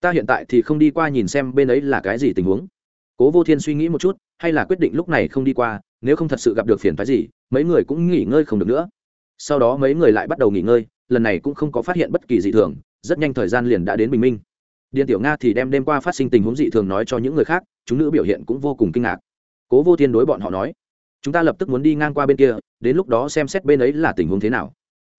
Ta hiện tại thì không đi qua nhìn xem bên ấy là cái gì tình huống. Cố vô thiên suy nghĩ một chút, hay là quyết định lúc này không đi qua, nếu không thật sự gặp được phiền phái gì, mấy người cũng nghỉ ngơi không được nữa. Sau đó mấy người lại bắt đầu nghỉ ngơi, lần này cũng không có phát hiện bất kỳ gì thường rất nhanh thời gian liền đã đến bình minh. Điện tiểu nga thì đem đêm qua phát sinh tình huống dị thường nói cho những người khác, chúng nữ biểu hiện cũng vô cùng kinh ngạc. Cố vô thiên đối bọn họ nói, chúng ta lập tức muốn đi ngang qua bên kia, đến lúc đó xem xét bên ấy là tình huống thế nào.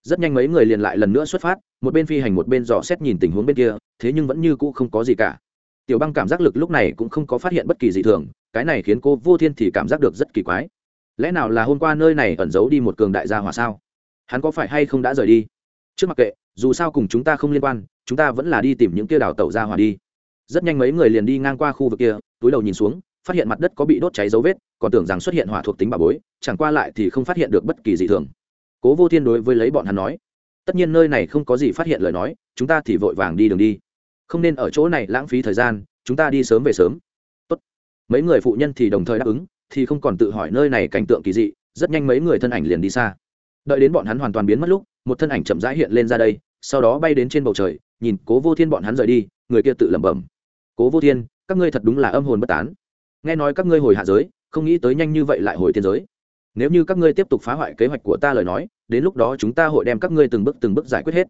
Rất nhanh mấy người liền lại lần nữa xuất phát, một bên phi hành một bên dò xét nhìn tình huống bên kia, thế nhưng vẫn như cũ không có gì cả. Tiểu băng cảm giác lực lúc này cũng không có phát hiện bất kỳ dị thường, cái này khiến cô vô thiên thì cảm giác được rất kỳ quái. Lẽ nào là hôm qua nơi này ẩn giấu đi một cường đại gia hỏa sao? Hắn có phải hay không đã rời đi? Trước mặc kệ dù sao cùng chúng ta không liên quan, chúng ta vẫn là đi tìm những kia đào tẩu ra hỏa đi. Rất nhanh mấy người liền đi ngang qua khu vực kia, túi đầu nhìn xuống, phát hiện mặt đất có bị đốt cháy dấu vết, còn tưởng rằng xuất hiện hỏa thuộc tính bà bối, chẳng qua lại thì không phát hiện được bất kỳ gì thường. Cố vô thiên đối với lấy bọn hắn nói, tất nhiên nơi này không có gì phát hiện lời nói, chúng ta thì vội vàng đi đường đi. Không nên ở chỗ này lãng phí thời gian, chúng ta đi sớm về sớm. Tốt. mấy người phụ nhân thì đồng thời đáp ứng, thì không còn tự hỏi nơi này cảnh tượng kỳ dị, rất nhanh mấy người thân ảnh liền đi xa. Đợi đến bọn hắn hoàn toàn biến mất lúc một thân ảnh chậm rãi hiện lên ra đây, sau đó bay đến trên bầu trời, nhìn cố vô thiên bọn hắn rời đi, người kia tự lẩm bẩm, cố vô thiên, các ngươi thật đúng là âm hồn bất tán. Nghe nói các ngươi hồi hạ giới, không nghĩ tới nhanh như vậy lại hồi tiên giới. Nếu như các ngươi tiếp tục phá hoại kế hoạch của ta lời nói, đến lúc đó chúng ta hội đem các ngươi từng bước từng bước giải quyết hết.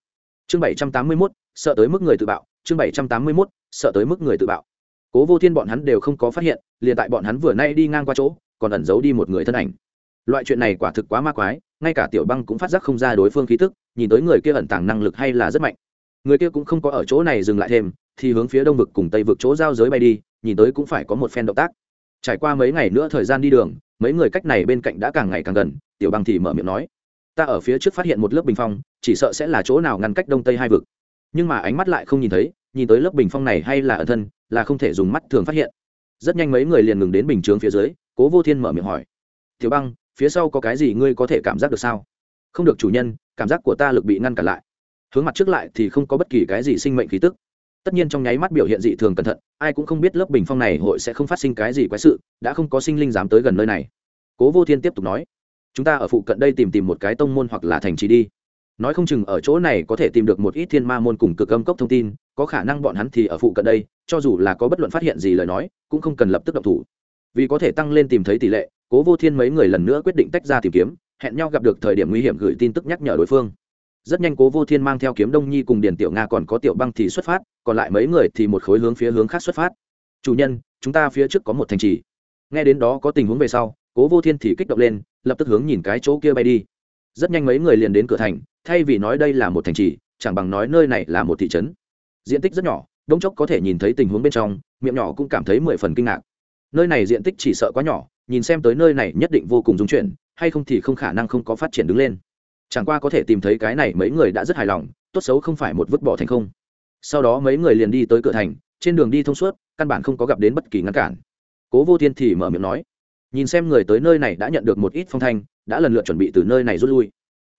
Chương bảy trăm tám mươi mốt, sợ tới mức người tự bạo. Chương bảy trăm tám mươi mốt, sợ tới mức người tự bạo. Cố vô thiên bọn hắn đều không có phát hiện, liền tại bọn hắn vừa nay đi ngang qua chỗ, còn ẩn giấu đi một người thân ảnh. Loại chuyện này quả thực quá ma quái ngay cả tiểu băng cũng phát giác không ra đối phương khí tức, nhìn tới người kia ẩn tàng năng lực hay là rất mạnh. Người kia cũng không có ở chỗ này dừng lại thêm, thì hướng phía đông vực cùng tây vực chỗ giao giới bay đi, nhìn tới cũng phải có một phen động tác. Trải qua mấy ngày nữa thời gian đi đường, mấy người cách này bên cạnh đã càng ngày càng gần, tiểu băng thì mở miệng nói, ta ở phía trước phát hiện một lớp bình phong, chỉ sợ sẽ là chỗ nào ngăn cách đông tây hai vực. Nhưng mà ánh mắt lại không nhìn thấy, nhìn tới lớp bình phong này hay là ở thân, là không thể dùng mắt thường phát hiện. Rất nhanh mấy người liền ngừng đến bình chướng phía dưới, cố vô thiên mở miệng hỏi, tiểu băng phía sau có cái gì ngươi có thể cảm giác được sao? Không được chủ nhân, cảm giác của ta lực bị ngăn cản lại. Hướng mặt trước lại thì không có bất kỳ cái gì sinh mệnh khí tức. Tất nhiên trong nháy mắt biểu hiện dị thường cẩn thận, ai cũng không biết lớp bình phong này hội sẽ không phát sinh cái gì quái sự, đã không có sinh linh dám tới gần nơi này. Cố vô thiên tiếp tục nói, chúng ta ở phụ cận đây tìm tìm một cái tông môn hoặc là thành trì đi. Nói không chừng ở chỗ này có thể tìm được một ít thiên ma môn cùng cực âm cốc thông tin, có khả năng bọn hắn thì ở phụ cận đây, cho dù là có bất luận phát hiện gì lời nói, cũng không cần lập tức động thủ. Vì có thể tăng lên tìm thấy tỷ lệ cố vô thiên mấy người lần nữa quyết định tách ra tìm kiếm, hẹn nhau gặp được thời điểm nguy hiểm gửi tin tức nhắc nhở đối phương. Rất nhanh cố vô thiên mang theo kiếm đông nhi cùng điền tiểu nga còn có tiểu băng thì xuất phát, còn lại mấy người thì một khối hướng phía hướng khác xuất phát. Chủ nhân, chúng ta phía trước có một thành trì. Nghe đến đó có tình huống về sau, cố vô thiên thì kích động lên, lập tức hướng nhìn cái chỗ kia bay đi. Rất nhanh mấy người liền đến cửa thành, thay vì nói đây là một thành trì, chẳng bằng nói nơi này là một thị trấn. Diện tích rất nhỏ, đông chốc có thể nhìn thấy tình huống bên trong, miệng nhỏ cũng cảm thấy mười phần kinh ngạc. Nơi này diện tích chỉ sợ quá nhỏ nhìn xem tới nơi này nhất định vô cùng dung chuyển, hay không thì không khả năng không có phát triển đứng lên. Chẳng qua có thể tìm thấy cái này mấy người đã rất hài lòng, tốt xấu không phải một vứt bỏ thành không. Sau đó mấy người liền đi tới cửa thành, trên đường đi thông suốt, căn bản không có gặp đến bất kỳ ngăn cản. Cố vô thiên thì mở miệng nói, nhìn xem người tới nơi này đã nhận được một ít phong thanh, đã lần lượt chuẩn bị từ nơi này rút lui.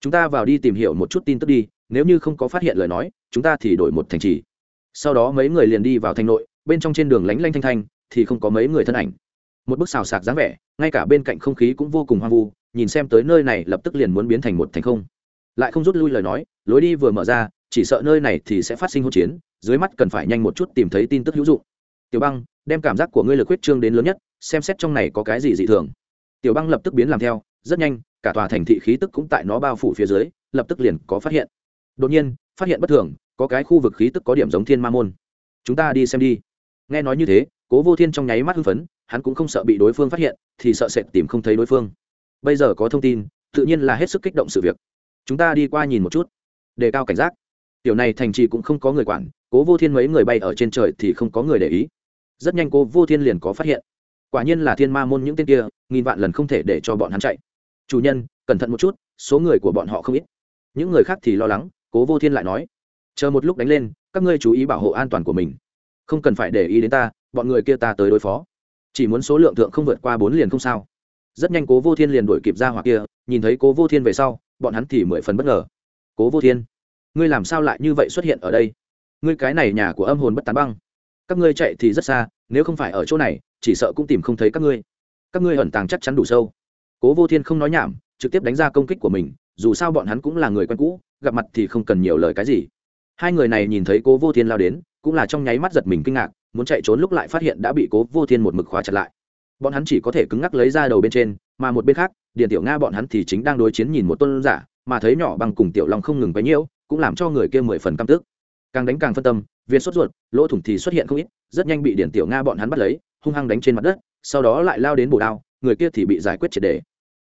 Chúng ta vào đi tìm hiểu một chút tin tức đi, nếu như không có phát hiện lời nói, chúng ta thì đổi một thành trì. Sau đó mấy người liền đi vào thành nội, bên trong trên đường lánh lanh thanh thanh, thì không có mấy người thân ảnh một bức xào sạc dáng vẻ, ngay cả bên cạnh không khí cũng vô cùng hoang vu, nhìn xem tới nơi này lập tức liền muốn biến thành một thành không. Lại không rút lui lời nói, lối đi vừa mở ra, chỉ sợ nơi này thì sẽ phát sinh hỗn chiến, dưới mắt cần phải nhanh một chút tìm thấy tin tức hữu dụng. Tiểu băng, đem cảm giác của ngươi lực huyết trương đến lớn nhất, xem xét trong này có cái gì dị thường. Tiểu băng lập tức biến làm theo, rất nhanh, cả tòa thành thị khí tức cũng tại nó bao phủ phía dưới, lập tức liền có phát hiện. Đột nhiên, phát hiện bất thường, có cái khu vực khí tức có điểm giống thiên ma môn. Chúng ta đi xem đi. Nghe nói như thế, cố vô thiên trong nháy mắt hưng phấn hắn cũng không sợ bị đối phương phát hiện, thì sợ sệt tìm không thấy đối phương. Bây giờ có thông tin, tự nhiên là hết sức kích động sự việc. Chúng ta đi qua nhìn một chút. Đề cao cảnh giác. Tiểu này thành trì cũng không có người quản, cố vô thiên mấy người bay ở trên trời thì không có người để ý. Rất nhanh cố vô thiên liền có phát hiện. Quả nhiên là thiên ma môn những tên kia, nghìn vạn lần không thể để cho bọn hắn chạy. Chủ nhân, cẩn thận một chút, số người của bọn họ không ít. Những người khác thì lo lắng, cố vô thiên lại nói. Chờ một lúc đánh lên, các ngươi chú ý bảo hộ an toàn của mình. Không cần phải để ý đến ta, bọn người kia ta tới đối phó chỉ muốn số lượng thượng không vượt qua bốn liền không sao. Rất nhanh cố vô thiên liền đuổi kịp ra hoặc kia, nhìn thấy cố vô thiên về sau, bọn hắn thì mười phần bất ngờ. Cố vô thiên, ngươi làm sao lại như vậy xuất hiện ở đây? Ngươi cái này nhà của âm hồn bất tán băng. Các ngươi chạy thì rất xa, nếu không phải ở chỗ này, chỉ sợ cũng tìm không thấy các ngươi. Các ngươi ẩn tàng chắc chắn đủ sâu. Cố vô thiên không nói nhảm, trực tiếp đánh ra công kích của mình, dù sao bọn hắn cũng là người quen cũ, gặp mặt thì không cần nhiều lời cái gì. Hai người này nhìn thấy cố vô thiên lao đến, cũng là trong nháy mắt giật mình kinh ngạc muốn chạy trốn lúc lại phát hiện đã bị cố vô thiên một mực khóa chặt lại. Bọn hắn chỉ có thể cứng ngắc lấy ra đầu bên trên, mà một bên khác điện tiểu nga bọn hắn thì chính đang đối chiến nhìn một tôn giả, mà thấy nhỏ bằng cùng tiểu long không ngừng bấy nhiêu cũng làm cho người kia mười phần căm tức. Càng đánh càng phân tâm viên sốt ruột, lỗ thủng thì xuất hiện không ít, rất nhanh bị điện tiểu nga bọn hắn bắt lấy, hung hăng đánh trên mặt đất, sau đó lại lao đến bổ đao, người kia thì bị giải quyết triệt đề.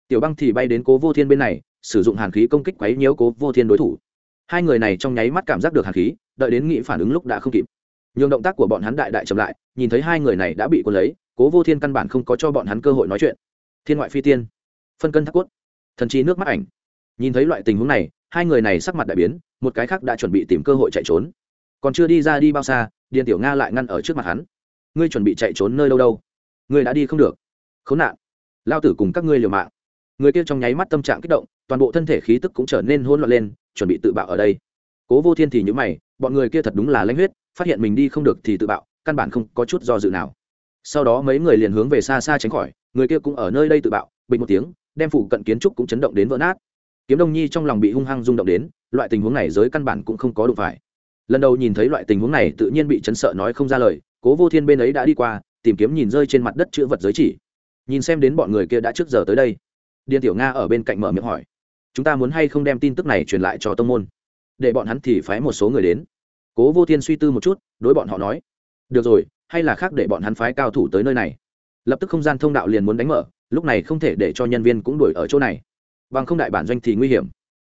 Tiểu băng thì bay đến cố vô thiên bên này, sử dụng hàn khí công kích quấy nhiễu cố vô thiên đối thủ. Hai người này trong nháy mắt cảm giác được hàn khí, đợi đến nghĩ phản ứng lúc đã không kịp nhường động tác của bọn hắn đại đại chậm lại, nhìn thấy hai người này đã bị quân lấy, cố vô thiên căn bản không có cho bọn hắn cơ hội nói chuyện. Thiên ngoại phi tiên. Phân cân thác cốt. Thần chi nước mắt ảnh. Nhìn thấy loại tình huống này, hai người này sắc mặt đại biến, một cái khác đã chuẩn bị tìm cơ hội chạy trốn. Còn chưa đi ra đi bao xa, điền tiểu nga lại ngăn ở trước mặt hắn. Ngươi chuẩn bị chạy trốn nơi đâu đâu? Ngươi đã đi không được. Khốn nạn. Lao tử cùng các ngươi liều mạng. Người kia trong nháy mắt tâm trạng kích động, toàn bộ thân thể khí tức cũng trở nên hỗn loạn lên, chuẩn bị tự bạo ở đây cố vô thiên thì nhữ mày, bọn người kia thật đúng là lãnh huyết, phát hiện mình đi không được thì tự bạo, căn bản không có chút do dự nào. Sau đó mấy người liền hướng về xa xa tránh khỏi, người kia cũng ở nơi đây tự bạo, bình một tiếng, đem phủ cận kiến trúc cũng chấn động đến vỡ nát. Kiếm đông nhi trong lòng bị hung hăng rung động đến, loại tình huống này giới căn bản cũng không có đụng phải. Lần đầu nhìn thấy loại tình huống này tự nhiên bị chấn sợ nói không ra lời, cố vô thiên bên ấy đã đi qua, tìm kiếm nhìn rơi trên mặt đất chữ vật giới chỉ. Nhìn xem đến bọn người kia đã trước giờ tới đây. Điền tiểu nga ở bên cạnh mở miệng hỏi, chúng ta muốn hay không đem tin tức này truyền lại cho tông môn? Để bọn hắn thì phái một số người đến. Cố vô thiên suy tư một chút, đối bọn họ nói, được rồi, hay là khác để bọn hắn phái cao thủ tới nơi này. Lập tức không gian thông đạo liền muốn đánh mở, lúc này không thể để cho nhân viên cũng đuổi ở chỗ này. Bằng không đại bản doanh thì nguy hiểm.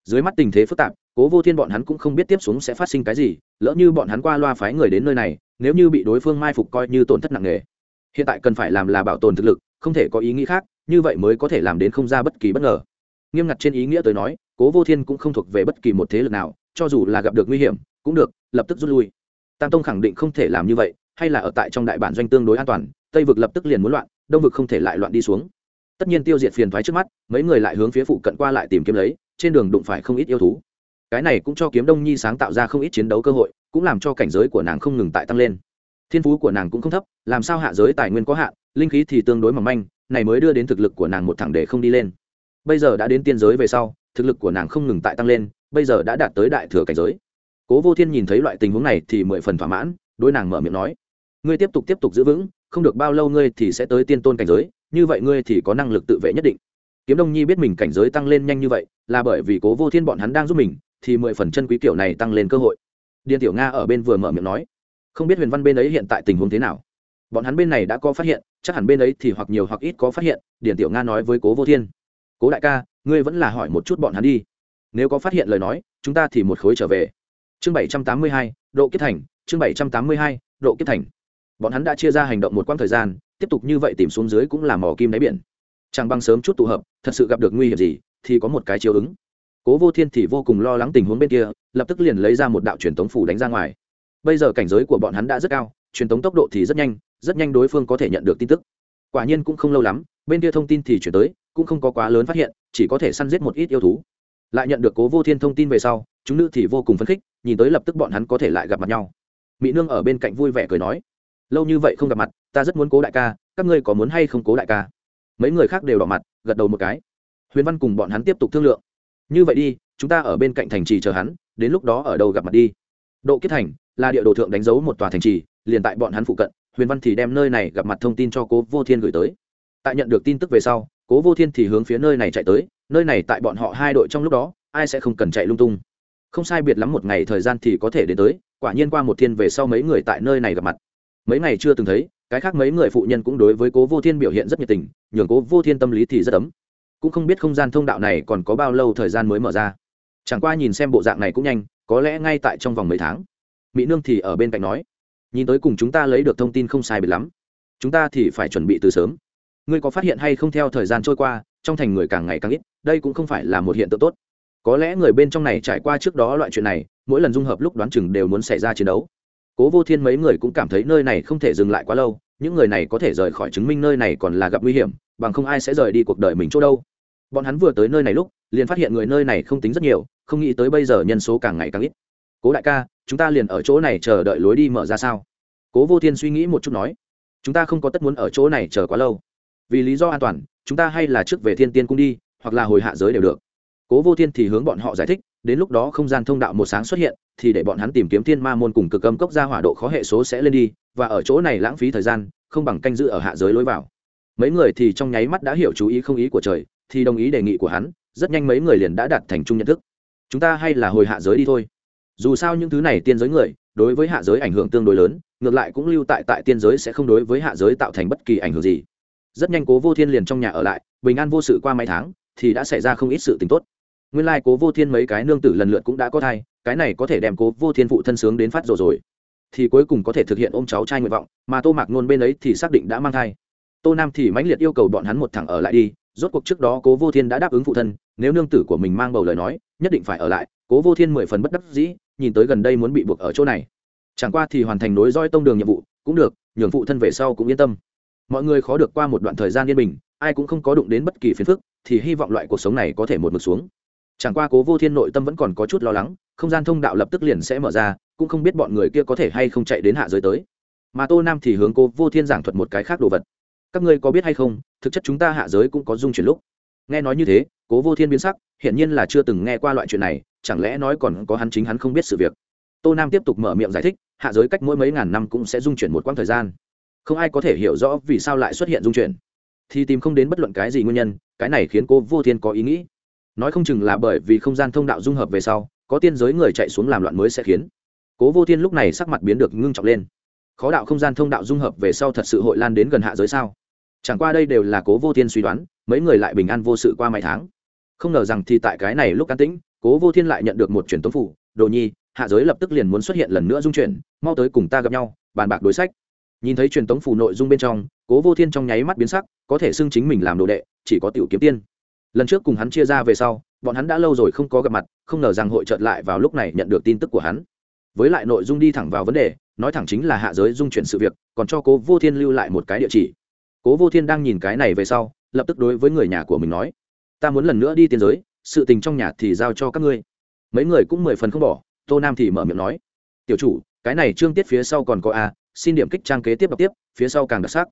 Dưới mắt tình thế phức tạp, cố vô thiên bọn hắn cũng không biết tiếp xuống sẽ phát sinh cái gì, lỡ như bọn hắn qua loa phái người đến nơi này, nếu như bị đối phương mai phục coi như tổn thất nặng nề. Hiện tại cần phải làm là bảo tồn thực lực, không thể có ý nghĩ khác, như vậy mới có thể làm đến không ra bất kỳ bất ngờ. Nghiêm ngặt trên ý nghĩa tới nói, cố vô thiên cũng không thuộc về bất kỳ một thế lực nào cho dù là gặp được nguy hiểm, cũng được, lập tức rút lui. Tam tông khẳng định không thể làm như vậy, hay là ở tại trong đại bản doanh tương đối an toàn, tây vực lập tức liền muốn loạn, đông vực không thể lại loạn đi xuống. Tất nhiên tiêu diệt phiền thoái trước mắt, mấy người lại hướng phía phụ cận qua lại tìm kiếm lấy, trên đường đụng phải không ít yêu thú. Cái này cũng cho kiếm đông nhi sáng tạo ra không ít chiến đấu cơ hội, cũng làm cho cảnh giới của nàng không ngừng tại tăng lên. Thiên phú của nàng cũng không thấp, làm sao hạ giới tài nguyên có hạn, linh khí thì tương đối mỏng manh, này mới đưa đến thực lực của nàng một thẳng để không đi lên. Bây giờ đã đến tiên giới về sau thực lực của nàng không ngừng tại tăng lên, bây giờ đã đạt tới đại thừa cảnh giới. Cố vô thiên nhìn thấy loại tình huống này thì mười phần thỏa mãn đôi nàng mở miệng nói, ngươi tiếp tục tiếp tục giữ vững, không được bao lâu ngươi thì sẽ tới tiên tôn cảnh giới, như vậy ngươi thì có năng lực tự vệ nhất định. Kiếm đông nhi biết mình cảnh giới tăng lên nhanh như vậy, là bởi vì cố vô thiên bọn hắn đang giúp mình, thì mười phần chân quý kiểu này tăng lên cơ hội. Điền tiểu nga ở bên vừa mở miệng nói, không biết huyền văn bên ấy hiện tại tình huống thế nào? Bọn hắn bên này đã có phát hiện, chắc hẳn bên ấy thì hoặc nhiều hoặc ít có phát hiện, điền tiểu nga nói với cố vô thiên. Cố đại ca ngươi vẫn là hỏi một chút bọn hắn đi. Nếu có phát hiện lời nói, chúng ta thì một khối trở về. Chương bảy trăm tám mươi hai, độ kiếp thành, chương bảy trăm tám mươi hai, độ kiếp thành. Bọn hắn đã chia ra hành động một quãng thời gian, tiếp tục như vậy tìm xuống dưới cũng là mỏ kim đáy biển. Chẳng bằng sớm chút tụ hợp, thật sự gặp được nguy hiểm gì, thì có một cái chiếu ứng. Cố vô thiên thì vô cùng lo lắng tình huống bên kia, lập tức liền lấy ra một đạo truyền tống phủ đánh ra ngoài. Bây giờ cảnh giới của bọn hắn đã rất cao, truyền tống tốc độ thì rất nhanh rất nhanh đối phương có thể nhận được tin tức. Quả nhiên cũng không lâu lắm, bên kia thông tin thì chuyển tới cũng không có quá lớn phát hiện, chỉ có thể săn giết một ít yêu thú. Lại nhận được cố vô thiên thông tin về sau, chúng nữ thì vô cùng phấn khích, nhìn tới lập tức bọn hắn có thể lại gặp mặt nhau. Mỹ nương ở bên cạnh vui vẻ cười nói, lâu như vậy không gặp mặt, ta rất muốn cố đại ca, các ngươi có muốn hay không cố đại ca? Mấy người khác đều đỏ mặt, gật đầu một cái. Huyền văn cùng bọn hắn tiếp tục thương lượng. Như vậy đi, chúng ta ở bên cạnh thành trì chờ hắn, đến lúc đó ở đâu gặp mặt đi? Độ kiếp thành là địa đồ thượng đánh dấu một tòa thành trì, liền tại bọn hắn phụ cận, huyền văn thì đem nơi này gặp mặt thông tin cho cố vô thiên gửi tới. Tại nhận được tin tức về sau cố vô thiên thì hướng phía nơi này chạy tới, nơi này tại bọn họ hai đội trong lúc đó, ai sẽ không cần chạy lung tung. Không sai biệt lắm một ngày thời gian thì có thể đến tới, quả nhiên qua một thiên về sau mấy người tại nơi này gặp mặt. Mấy ngày chưa từng thấy, cái khác mấy người phụ nhân cũng đối với cố vô thiên biểu hiện rất nhiệt tình, nhường cố vô thiên tâm lý thì rất ấm. Cũng không biết không gian thông đạo này còn có bao lâu thời gian mới mở ra. Chẳng qua nhìn xem bộ dạng này cũng nhanh, có lẽ ngay tại trong vòng mấy tháng. Mỹ nương thì ở bên cạnh nói, nhìn tới cùng chúng ta lấy được thông tin không sai biệt lắm. Chúng ta thì phải chuẩn bị từ sớm ngươi có phát hiện hay không theo thời gian trôi qua, trong thành người càng ngày càng ít, đây cũng không phải là một hiện tượng tốt. Có lẽ người bên trong này trải qua trước đó loại chuyện này, mỗi lần dung hợp lúc đoán chừng đều muốn xảy ra chiến đấu. Cố vô thiên mấy người cũng cảm thấy nơi này không thể dừng lại quá lâu, những người này có thể rời khỏi chứng minh nơi này còn là gặp nguy hiểm, bằng không ai sẽ rời đi cuộc đời mình chỗ đâu. Bọn hắn vừa tới nơi này lúc, liền phát hiện người nơi này không tính rất nhiều, không nghĩ tới bây giờ nhân số càng ngày càng ít. Cố đại ca, chúng ta liền ở chỗ này chờ đợi lối đi mở ra sao? Cố vô thiên suy nghĩ một chút nói. Chúng ta không có tất muốn ở chỗ này chờ quá lâu vì lý do an toàn, chúng ta hay là trước về thiên tiên cung đi, hoặc là hồi hạ giới đều được. Cố vô thiên thì hướng bọn họ giải thích, đến lúc đó không gian thông đạo một sáng xuất hiện, thì để bọn hắn tìm kiếm thiên ma môn cùng cực âm cốc ra hỏa độ khó hệ số sẽ lên đi, và ở chỗ này lãng phí thời gian, không bằng canh giữ ở hạ giới lối vào. Mấy người thì trong nháy mắt đã hiểu chú ý không ý của trời, thì đồng ý đề nghị của hắn, rất nhanh mấy người liền đã đạt thành chung nhận thức. Chúng ta hay là hồi hạ giới đi thôi. Dù sao những thứ này tiên giới người, đối với hạ giới ảnh hưởng tương đối lớn, ngược lại cũng lưu tại tại tiên giới sẽ không đối với hạ giới tạo thành bất kỳ ảnh hưởng gì rất nhanh cố vô thiên liền trong nhà ở lại, bình an vô sự qua mấy tháng, thì đã xảy ra không ít sự t ì n h tốt. Nguyên lai、like、cố vô thiên mấy cái nương tử lần lượt cũng đã có thai, cái này có thể đem cố vô thiên phụ thân sướng đến phát rồi rồi. Thì cuối cùng có thể thực hiện ôm cháu trai nguyện vọng, mà tô mạc nôn bên ấy thì xác định đã mang thai. Tô nam thì mãnh liệt yêu cầu bọn hắn một thẳng ở lại đi, rốt cuộc trước đó cố vô thiên đã đáp ứng phụ thân, nếu nương tử của mình mang bầu lời nói, nhất định phải ở lại, cố vô thiên mười phần bất đắc dĩ, nhìn tới gần đây muốn bị buộc ở chỗ này. Chẳng qua thì hoàn thành nối roi tông đường nhiệm vụ, cũng được, nhường phụ thân về sau cũng yên tâm mọi người khó được qua một đoạn thời gian yên bình, ai cũng không có đụng đến bất kỳ phiền phức, thì hy vọng loại cuộc sống này có thể một mực xuống. Chẳng qua cố vô thiên nội tâm vẫn còn có chút lo lắng, không gian thông đạo lập tức liền sẽ mở ra, cũng không biết bọn người kia có thể hay không chạy đến hạ giới tới. Mà tô nam thì hướng cố vô thiên giảng thuật một cái khác đồ vật. Các ngươi có biết hay không, thực chất chúng ta hạ giới cũng có dung chuyển lúc. Nghe nói như thế, cố vô thiên biến sắc, hiển nhiên là chưa từng nghe qua loại chuyện này, chẳng lẽ nói còn có hắn chính hắn không biết sự việc. Tô nam tiếp tục mở miệng giải thích, hạ giới cách mỗi mấy ngàn năm cũng sẽ dung chuyển một quãng thời gian không ai có thể hiểu rõ vì sao lại xuất hiện dung chuyển. Thì tìm không đến bất luận cái gì nguyên nhân, cái này khiến cô vô thiên có ý nghĩ. Nói không chừng là bởi vì không gian thông đạo dung hợp về sau, có tiên giới người chạy xuống làm loạn mới sẽ khiến cố vô thiên lúc này sắc mặt biến được ngưng trọng lên. Khó đạo không gian thông đạo dung hợp về sau thật sự hội lan đến gần hạ giới sao? Chẳng qua đây đều là cố vô thiên suy đoán, mấy người lại bình an vô sự qua mấy tháng. Không ngờ rằng thì tại cái này lúc an tĩnh, cố vô thiên lại nhận được một truyền tống phủ. Đồ nhi, hạ giới lập tức liền muốn xuất hiện lần nữa dung chuyển, mau tới cùng ta gặp nhau, bàn bạc đối sách nhìn thấy truyền tống phủ nội dung bên trong, cố vô thiên trong nháy mắt biến sắc, có thể xưng chính mình làm đồ đệ, chỉ có tiểu kiếm tiên. Lần trước cùng hắn chia ra về sau, bọn hắn đã lâu rồi không có gặp mặt, không ngờ rằng hội trợt lại vào lúc này nhận được tin tức của hắn. Với lại nội dung đi thẳng vào vấn đề, nói thẳng chính là hạ giới dung chuyển sự việc, còn cho cố vô thiên lưu lại một cái địa chỉ. Cố vô thiên đang nhìn cái này về sau, lập tức đối với người nhà của mình nói, ta muốn lần nữa đi tiên giới, sự tình trong nhà thì giao cho các ngươi. Mấy người cũng mười phần không bỏ, tô nam thì mở miệng nói, tiểu chủ, cái này trương tiết phía sau còn có a xin điểm kích trang kế tiếp đọc tiếp, phía sau càng đặc sắc.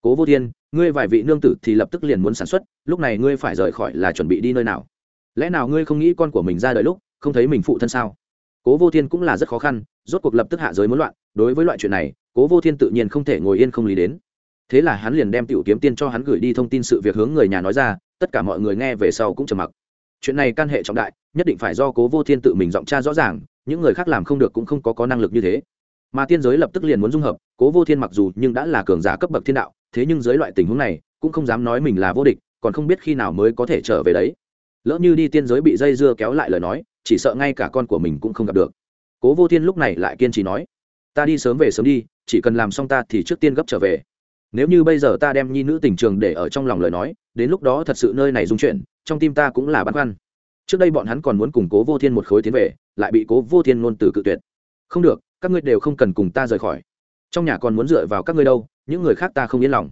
Cố vô thiên, ngươi vài vị nương tử thì lập tức liền muốn sản xuất, lúc này ngươi phải rời khỏi là chuẩn bị đi nơi nào? Lẽ nào ngươi không nghĩ con của mình ra đời lúc, không thấy mình phụ thân sao? Cố vô thiên cũng là rất khó khăn, rốt cuộc lập tức hạ giới muốn loạn, đối với loại chuyện này, cố vô thiên tự nhiên không thể ngồi yên không lý đến. Thế là hắn liền đem tiểu kiếm tiên cho hắn gửi đi thông tin sự việc hướng người nhà nói ra, tất cả mọi người nghe về sau cũng trầm mặc. Chuyện này can hệ trọng đại, nhất định phải do cố vô thiên tự mình giọng tra rõ ràng, những người khác làm không được cũng không có có năng lực như thế mà tiên giới lập tức liền muốn dung hợp, cố vô thiên mặc dù nhưng đã là cường giả cấp bậc thiên đạo, thế nhưng dưới loại tình huống này, cũng không dám nói mình là vô địch, còn không biết khi nào mới có thể trở về đấy. Lỡ như đi tiên giới bị dây dưa kéo lại lời nói, chỉ sợ ngay cả con của mình cũng không gặp được. Cố vô thiên lúc này lại kiên trì nói, ta đi sớm về sớm đi, chỉ cần làm xong ta thì trước tiên gấp trở về. Nếu như bây giờ ta đem nhi nữ tình trường để ở trong lòng lời nói, đến lúc đó thật sự nơi này dung chuyển trong tim ta cũng là băn khoăn. Trước đây bọn hắn còn muốn cùng cố vô thiên một khối tiến về, lại bị cố vô thiên ngôn từ cự tuyệt. Không được các ngươi đều không cần cùng ta rời khỏi. Trong nhà còn muốn dựa vào các ngươi đâu, những người khác ta không yên lòng.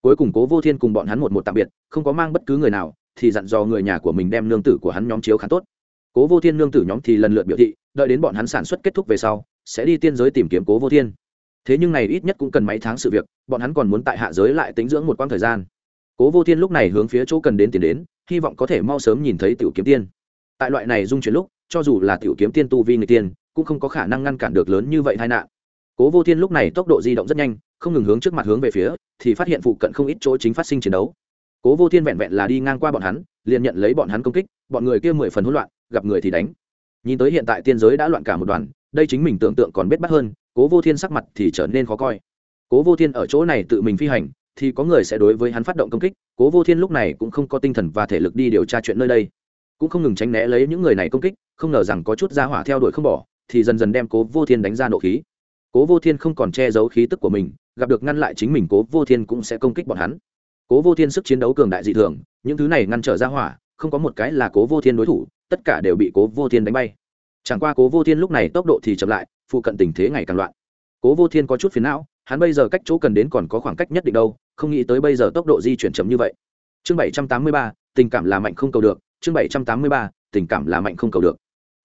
Cuối cùng cố vô thiên cùng bọn hắn một một tạm biệt, không có mang bất cứ người nào, thì dặn dò người nhà của mình đem nương tử của hắn nhóm chiếu khá tốt. Cố vô thiên nương tử nhóm thì lần lượt biểu thị, đợi đến bọn hắn sản xuất kết thúc về sau, sẽ đi tiên giới tìm kiếm cố vô thiên. Thế nhưng này ít nhất cũng cần mấy tháng sự việc, bọn hắn còn muốn tại hạ giới lại tính dưỡng một quãng thời gian. Cố vô thiên lúc này hướng phía chỗ cần đến tiền đến, hy vọng có thể mau sớm nhìn thấy tiểu kiếm tiên. Tại loại này dung chuyển lúc, cho dù là tiểu kiếm tiên tu vi người tiên cũng không có khả năng ngăn cản được lớn như vậy tai nạn. Cố vô thiên lúc này tốc độ di động rất nhanh, không ngừng hướng trước mặt hướng về phía, thì phát hiện phụ cận không ít chỗ chính phát sinh chiến đấu. Cố vô thiên vẹn vẹn là đi ngang qua bọn hắn, liền nhận lấy bọn hắn công kích, bọn người kia mười phần hỗn loạn, gặp người thì đánh. Nhìn tới hiện tại tiên giới đã loạn cả một đoàn, đây chính mình tưởng tượng còn biết bắt hơn, cố vô thiên sắc mặt thì trở nên khó coi. Cố vô thiên ở chỗ này tự mình phi hành, thì có người sẽ đối với hắn phát động công kích, cố vô thiên lúc này cũng không có tinh thần và thể lực đi điều tra chuyện nơi đây. Cũng không ngừng tránh né lấy những người này công kích, không ngờ rằng có chút ra hỏa theo đuổi không bỏ thì dần dần đem cố vô thiên đánh ra nộ khí. Cố vô thiên không còn che giấu khí tức của mình, gặp được ngăn lại chính mình cố vô thiên cũng sẽ công kích bọn hắn. Cố vô thiên sức chiến đấu cường đại dị thường, những thứ này ngăn trở ra hỏa, không có một cái là cố vô thiên đối thủ, tất cả đều bị cố vô thiên đánh bay. Chẳng qua cố vô thiên lúc này tốc độ thì chậm lại, phụ cận tình thế ngày càng loạn. Cố vô thiên có chút phiền não, hắn bây giờ cách chỗ cần đến còn có khoảng cách nhất định đâu, không nghĩ tới bây giờ tốc độ di chuyển chậm như vậy. Chương bảy trăm tám mươi ba, tình cảm là mạnh không cầu được, chương bảy trăm tám mươi ba, tình cảm là mạnh không cầu được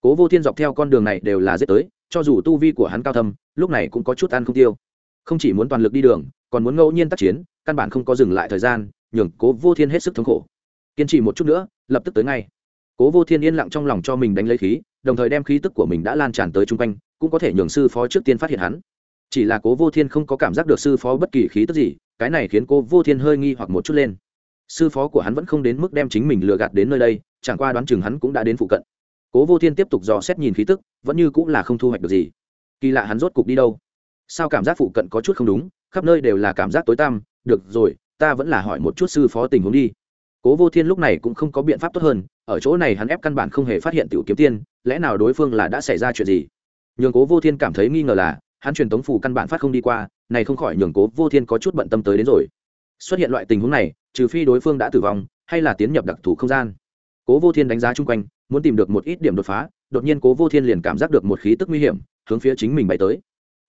cố vô thiên dọc theo con đường này đều là dết tới, cho dù tu vi của hắn cao thâm, lúc này cũng có chút ăn không tiêu. Không chỉ muốn toàn lực đi đường, còn muốn ngẫu nhiên tác chiến, căn bản không có dừng lại thời gian, nhường cố vô thiên hết sức thống khổ. Kiên trì một chút nữa, lập tức tới ngay. Cố vô thiên yên lặng trong lòng cho mình đánh lấy khí, đồng thời đem khí tức của mình đã lan tràn tới chung quanh, cũng có thể nhường sư phó trước tiên phát hiện hắn. Chỉ là cố vô thiên không có cảm giác được sư phó bất kỳ khí tức gì, cái này khiến cố vô thiên hơi nghi hoặc một chút lên. Sư phó của hắn vẫn không đến mức đem chính mình lừa gạt đến nơi đây, chẳng qua đoán chừng hắn cũng đã đến phụ cận cố vô thiên tiếp tục dò xét nhìn khí tức, vẫn như cũng là không thu hoạch được gì. Kỳ lạ hắn rốt cục đi đâu? Sao cảm giác phụ cận có chút không đúng, khắp nơi đều là cảm giác tối tăm, được rồi, ta vẫn là hỏi một chút sư phó tình huống đi. Cố vô thiên lúc này cũng không có biện pháp tốt hơn, ở chỗ này hắn ép căn bản không hề phát hiện tiểu kiếm tiên, lẽ nào đối phương là đã xảy ra chuyện gì? Nhường cố vô thiên cảm thấy nghi ngờ là, hắn truyền tống phủ căn bản phát không đi qua, này không khỏi nhường cố vô thiên có chút bận tâm tới đến rồi. Xuất hiện loại tình huống này, trừ phi đối phương đã tử vong, hay là tiến nhập đặc thù không gian cố vô thiên đánh giá chung quanh, muốn tìm được một ít điểm đột phá, đột nhiên cố vô thiên liền cảm giác được một khí tức nguy hiểm, hướng phía chính mình bay tới.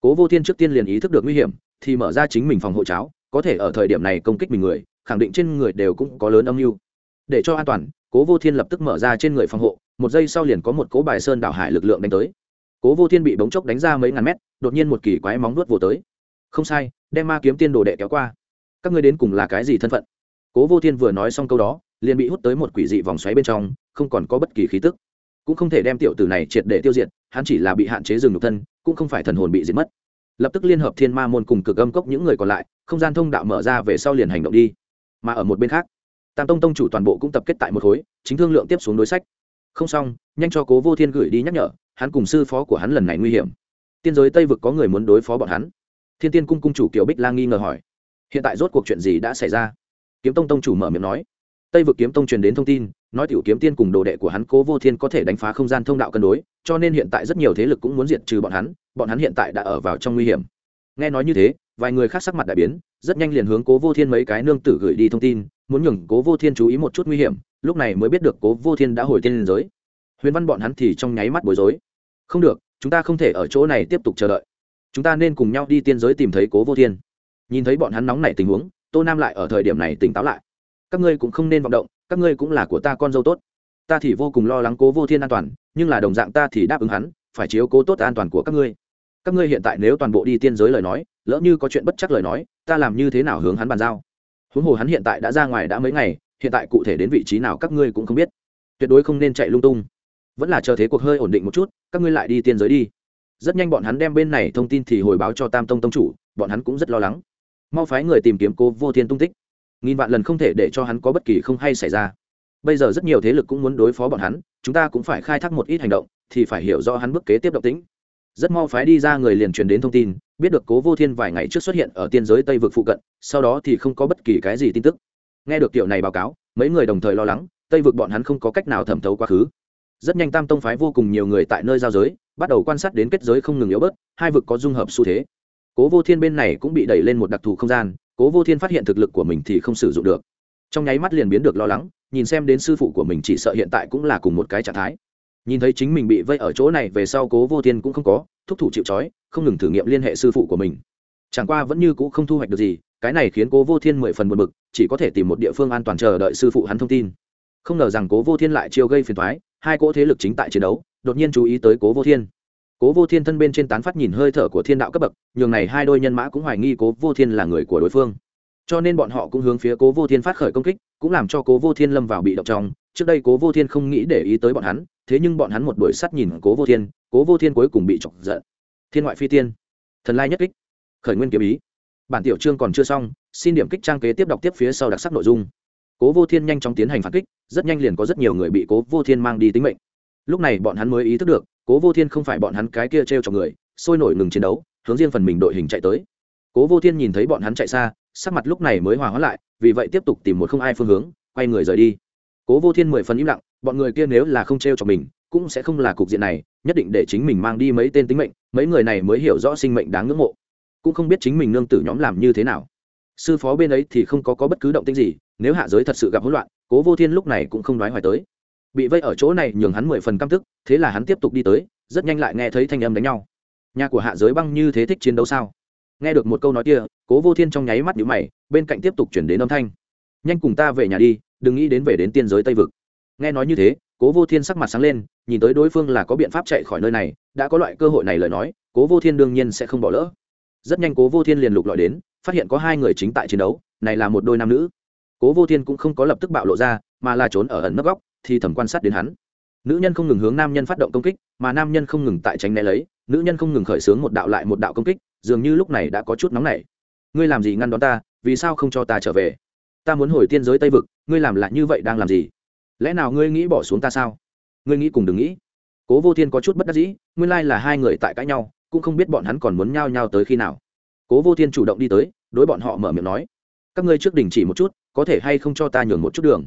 Cố vô thiên trước tiên liền ý thức được nguy hiểm, thì mở ra chính mình phòng hộ cháo, có thể ở thời điểm này công kích mình người, khẳng định trên người đều cũng có lớn âm mưu. Để cho an toàn, cố vô thiên lập tức mở ra trên người phòng hộ, một giây sau liền có một cố bài sơn đảo hải lực lượng đánh tới. Cố vô thiên bị bóng chốc đánh ra mấy ngàn mét, đột nhiên một kỳ quái móng nuốt vô tới. Không sai, đem ma kiếm tiên đồ đệ kéo qua. Các ngươi đến cùng là cái gì thân phận? Cố vô thiên vừa nói xong câu đó liền bị hút tới một quỷ dị vòng xoáy bên trong, không còn có bất kỳ khí tức. Cũng không thể đem tiểu tử này triệt để tiêu diệt, hắn chỉ là bị hạn chế dừng nhục thân, cũng không phải thần hồn bị diệt mất. Lập tức liên hợp thiên ma môn cùng cực âm cốc những người còn lại, không gian thông đạo mở ra về sau liền hành động đi. Mà ở một bên khác, tam tông tông chủ toàn bộ cũng tập kết tại một khối, chính thương lượng tiếp xuống đối sách. Không xong, nhanh cho cố vô thiên gửi đi nhắc nhở, hắn cùng sư phó của hắn lần này nguy hiểm. Tiên giới tây vực có người muốn đối phó bọn hắn. Thiên tiên cung cung chủ kiều bích lang nghi ngờ hỏi, hiện tại rốt cuộc chuyện gì đã xảy ra? Kiếm tông tông chủ mở miệng nói tây vực kiếm tông truyền đến thông tin, nói tiểu kiếm tiên cùng đồ đệ của hắn cố vô thiên có thể đánh phá không gian thông đạo cân đối, cho nên hiện tại rất nhiều thế lực cũng muốn diệt trừ bọn hắn bọn hắn hiện tại đã ở vào trong nguy hiểm. Nghe nói như thế, vài người khác sắc mặt đại biến, rất nhanh liền hướng cố vô thiên mấy cái nương tử gửi đi thông tin, muốn nhường cố vô thiên chú ý một chút nguy hiểm, lúc này mới biết được cố vô thiên đã hồi tiên liên giới. Huyền văn bọn hắn thì trong nháy mắt bối rối. Không được, chúng ta không thể ở chỗ này tiếp tục chờ đợi. Chúng ta nên cùng nhau đi tiên giới tìm thấy cố vô thiên. Nhìn thấy bọn hắn nóng nảy tình huống, tô nam lại ở thời điểm này tỉnh táo lại các ngươi cũng không nên vọng động, các ngươi cũng là của ta con dâu tốt. Ta thì vô cùng lo lắng cố vô thiên an toàn, nhưng là đồng dạng ta thì đáp ứng hắn, phải chiếu cố tốt an toàn của các ngươi. Các ngươi hiện tại nếu toàn bộ đi tiên giới lời nói, lỡ như có chuyện bất chắc lời nói, ta làm như thế nào hướng hắn bàn giao? Huống hồ hắn hiện tại đã ra ngoài đã mấy ngày, hiện tại cụ thể đến vị trí nào các ngươi cũng không biết. Tuyệt đối không nên chạy lung tung. Vẫn là chờ thế cuộc hơi ổn định một chút, các ngươi lại đi tiên giới đi. Rất nhanh bọn hắn đem bên này thông tin thì hồi báo cho tam tông tông chủ, bọn hắn cũng rất lo lắng. Mau phái người tìm kiếm cố vô thiên tung tích nghìn vạn lần không thể để cho hắn có bất kỳ không hay xảy ra. Bây giờ rất nhiều thế lực cũng muốn đối phó bọn hắn, chúng ta cũng phải khai thác một ít hành động, thì phải hiểu rõ hắn bước kế tiếp động tĩnh. Rất mau phái đi ra người liền truyền đến thông tin, biết được cố vô thiên vài ngày trước xuất hiện ở tiên giới tây vực phụ cận, sau đó thì không có bất kỳ cái gì tin tức. Nghe được kiểu này báo cáo, mấy người đồng thời lo lắng, tây vực bọn hắn không có cách nào thẩm thấu quá khứ. Rất nhanh tam tông phái vô cùng nhiều người tại nơi giao giới, bắt đầu quan sát đến kết giới không ngừng yếu bớt, hai vực có dung hợp xu thế. Cố vô thiên bên này cũng bị đẩy lên một đặc thù không gian cố vô thiên phát hiện thực lực của mình thì không sử dụng được. Trong nháy mắt liền biến được lo lắng, nhìn xem đến sư phụ của mình chỉ sợ hiện tại cũng là cùng một cái trạng thái. Nhìn thấy chính mình bị vây ở chỗ này về sau cố vô thiên cũng không có, thúc thủ chịu trói, không ngừng thử nghiệm liên hệ sư phụ của mình. Chẳng qua vẫn như c ũ không thu hoạch được gì, cái này khiến cố vô thiên mười phần một bực, chỉ có thể tìm một địa phương an toàn chờ đợi sư phụ hắn thông tin. Không ngờ rằng cố vô thiên lại chiêu gây phiền thoái hai cỗ thế lực chính tại chiến đấu, đột nhiên chú ý tới cố vô thiên cố vô thiên thân bên trên tán phát nhìn hơi thở của thiên đạo cấp bậc, nhường này hai đôi nhân mã cũng hoài nghi cố vô thiên là người của đối phương. Cho nên bọn họ cũng hướng phía cố vô thiên phát khởi công kích, cũng làm cho cố vô thiên lâm vào bị động trong. Trước đây cố vô thiên không nghĩ để ý tới bọn hắn, thế nhưng bọn hắn một đuổi sắt nhìn cố vô thiên, cố vô thiên cuối cùng bị chọc giận. Thiên ngoại phi tiên. Thần lai nhất kích. Khởi nguyên kiếm ý. Bản tiểu chương còn chưa xong, xin điểm kích trang kế tiếp đọc tiếp phía sau đặc sắc nội dung. Cố vô thiên nhanh chóng tiến hành phản kích, rất nhanh liền có rất nhiều người bị cố vô thiên mang đi tính mệnh. Lúc này bọn hắn mới ý thức được cố vô thiên không phải bọn hắn cái kia t r e o cho người sôi nổi ngừng chiến đấu hướng riêng phần mình đội hình chạy tới. Cố vô thiên nhìn thấy bọn hắn chạy xa sắc mặt lúc này mới hòa hóa lại vì vậy tiếp tục tìm một không ai phương hướng quay người rời đi. Cố vô thiên mười phần im lặng bọn người kia nếu là không t r e o cho mình cũng sẽ không là cục diện này nhất định để chính mình mang đi mấy tên tính mệnh mấy người này mới hiểu rõ sinh mệnh đáng ngưỡng mộ. Cũng không biết chính mình nương tử nhóm làm như thế nào. Sư phó bên ấy thì không có, có bất cứ động tích gì nếu hạ giới thật sự gặp hỗn loạn cố vô thiên lúc này cũng không nói hoài tới bị vây ở chỗ này nhường hắn mười phần căm tức, thế là hắn tiếp tục đi tới, rất nhanh lại nghe thấy thanh âm đánh nhau. Nhà của hạ giới băng như thế thích chiến đấu sao? Nghe được một câu nói kia, cố vô thiên trong nháy mắt nhũ mày, bên cạnh tiếp tục chuyển đến âm thanh. Nhanh cùng ta về nhà đi, đừng nghĩ đến về đến tiên giới tây vực. Nghe nói như thế, cố vô thiên sắc mặt sáng lên, nhìn tới đối phương là có biện pháp chạy khỏi nơi này, đã có loại cơ hội này lời nói, cố vô thiên đương nhiên sẽ không bỏ lỡ. Rất nhanh cố vô thiên liền lục lọi đến, phát hiện có hai người chính tại chiến đấu, này là một đôi nam nữ. Cố vô thiên cũng không có lập tức bạo lộ ra, mà là trốn ở ẩn nấp góc thì thầm quan sát đến hắn. Nữ nhân không ngừng hướng nam nhân phát động công kích, mà nam nhân không ngừng tại tránh né lấy, nữ nhân không ngừng khởi xướng một đạo lại một đạo công kích, dường như lúc này đã có chút nóng nảy. Ngươi làm gì ngăn đón ta, vì sao không cho ta trở về? Ta muốn hồi tiên giới tây vực, ngươi làm lại như vậy đang làm gì? Lẽ nào ngươi nghĩ bỏ xuống ta sao? Ngươi nghĩ cùng đừng nghĩ. Cố vô thiên có chút bất đắc dĩ, nguyên lai là hai người tại cãi nhau, cũng không biết bọn hắn còn muốn nhao nhao tới khi nào. Cố vô thiên chủ động đi tới, đối bọn họ mở miệng nói, các ngươi trước đình chỉ một chút, có thể hay không cho ta nhường một chút đường?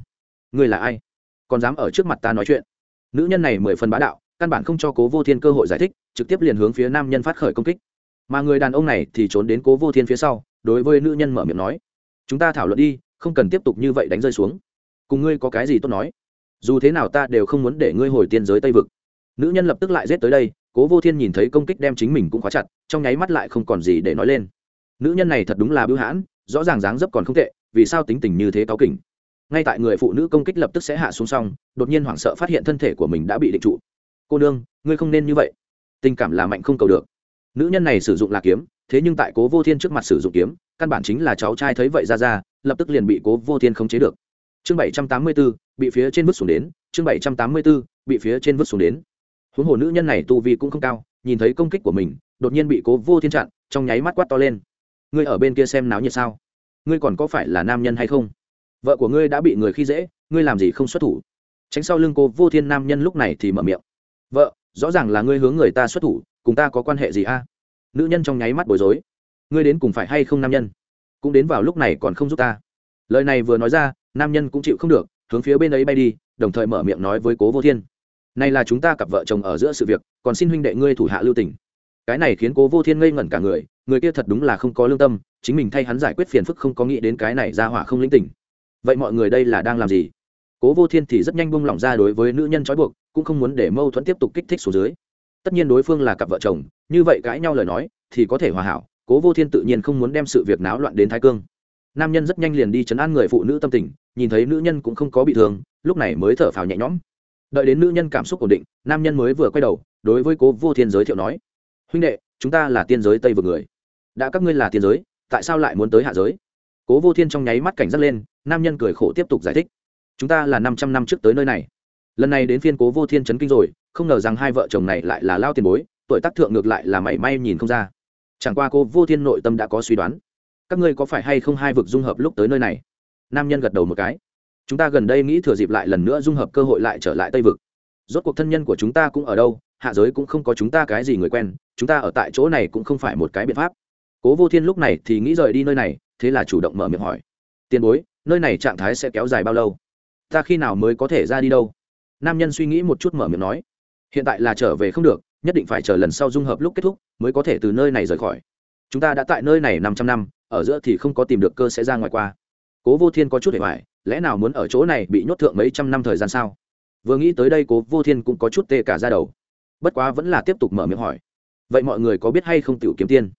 Ngươi là ai? Còn dám ở trước mặt ta nói chuyện. Nữ nhân này mười phần bá đạo, căn bản không cho cố vô thiên cơ hội giải thích, trực tiếp liền hướng phía nam nhân phát khởi công kích. Mà người đàn ông này thì trốn đến cố vô thiên phía sau, đối với nữ nhân mở miệng nói, chúng ta thảo luận đi, không cần tiếp tục như vậy đánh rơi xuống. Cùng ngươi có cái gì tốt nói? Dù thế nào ta đều không muốn để ngươi hồi tiên giới tây vực. Nữ nhân lập tức lại rết tới đây, cố vô thiên nhìn thấy công kích đem chính mình cũng khóa chặt, trong nháy mắt lại không còn gì để nói lên. Nữ nhân này thật đúng là bưu hãn, rõ ràng dáng dấp còn không tệ, vì sao tính tình như thế cáo kỉnh? Ngay tại người phụ nữ công kích lập tức sẽ hạ xuống xong đột nhiên hoảng sợ phát hiện thân thể của mình đã bị định trụ. Cô nương, ngươi không nên như vậy. Tình cảm là mạnh không cầu được. Nữ nhân này sử dụng là kiếm, thế nhưng tại cố vô thiên trước mặt sử dụng kiếm, căn bản chính là cháu trai thấy vậy ra ra, lập tức liền bị cố vô thiên khống chế được. Chương bảy trăm tám mươi b ố bị phía trên vứt xuống đến, chương bảy trăm tám mươi b ố bị phía trên vứt xuống đến. Huống hồ nữ nhân này tu vi cũng không cao, nhìn thấy công kích của mình, đột nhiên bị cố vô thiên chặn, trong nháy mắt quát to lên. Ngươi ở bên kia xem náo nhiệt sao? Ngươi còn có phải là nam nhân hay không? Vợ của ngươi đã bị người khi dễ, ngươi làm gì không xuất thủ? Tránh sau lưng cô vô thiên nam nhân lúc này thì mở miệng. Vợ, rõ ràng là ngươi hướng người ta xuất thủ, cùng ta có quan hệ gì a? Nữ nhân trong nháy mắt bối rối. Ngươi đến cùng phải hay không nam nhân? Cũng đến vào lúc này còn không giúp ta. Lời này vừa nói ra, nam nhân cũng chịu không được, hướng phía bên ấy bay đi, đồng thời mở miệng nói với cố vô thiên. Này là chúng ta cặp vợ chồng ở giữa sự việc, còn xin huynh đệ ngươi thủ hạ lưu tình. Cái này khiến cố vô thiên ngây ngẩn cả người người kia thật đúng là không có lương tâm, chính mình thay hắn giải quyết phiền phức không có nghĩ đến cái này ra hỏa không linh tỉnh vậy mọi người đây là đang làm gì? Cố vô thiên thì rất nhanh bung lỏng ra đối với nữ nhân trói buộc, cũng không muốn để mâu thuẫn tiếp tục kích thích xuống dưới. Tất nhiên đối phương là cặp vợ chồng, như vậy cãi nhau lời nói thì có thể hòa hảo, cố vô thiên tự nhiên không muốn đem sự việc náo loạn đến thái cương. Nam nhân rất nhanh liền đi chấn an người phụ nữ tâm tình, nhìn thấy nữ nhân cũng không có bị thương, lúc này mới thở phào nhẹ nhõm. Đợi đến nữ nhân cảm xúc ổn định, nam nhân mới vừa quay đầu, đối với cố vô thiên giới thiệu nói, huynh đệ, chúng ta là tiên giới tây vực người. Đã các ngươi là tiên giới, tại sao lại muốn tới hạ giới? Cố vô thiên trong nháy mắt cảnh giác lên nam nhân cười khổ tiếp tục giải thích. Chúng ta là năm trăm năm trước tới nơi này. Lần này đến phiên cố vô thiên chấn kinh rồi, không ngờ rằng hai vợ chồng này lại là lao tiền bối, tuổi tác thượng ngược lại là mảy may nhìn không ra. Chẳng qua cô vô thiên nội tâm đã có suy đoán. Các ngươi có phải hay không hai vực dung hợp lúc tới nơi này? Nam nhân gật đầu một cái. Chúng ta gần đây nghĩ thừa dịp lại lần nữa dung hợp cơ hội lại trở lại tây vực. Rốt cuộc thân nhân của chúng ta cũng ở đâu, hạ giới cũng không có chúng ta cái gì người quen, chúng ta ở tại chỗ này cũng không phải một cái biện pháp. Cố vô thiên lúc này thì nghĩ rời đi nơi này, thế là chủ động mở miệng hỏi. Tiền bối nơi này trạng thái sẽ kéo dài bao lâu? Ta khi nào mới có thể ra đi đâu? Nam nhân suy nghĩ một chút mở miệng nói. Hiện tại là trở về không được, nhất định phải chờ lần sau dung hợp lúc kết thúc mới có thể từ nơi này rời khỏi. Chúng ta đã tại nơi này năm trăm năm, ở giữa thì không có tìm được cơ sẽ ra ngoài qua. Cố vô thiên có chút để hoài, lẽ nào muốn ở chỗ này bị nhốt thượng mấy trăm năm thời gian sao? Vừa nghĩ tới đây cố vô thiên cũng có chút tê cả ra đầu. Bất quá vẫn là tiếp tục mở miệng hỏi. Vậy mọi người có biết hay không tiểu kiếm tiên?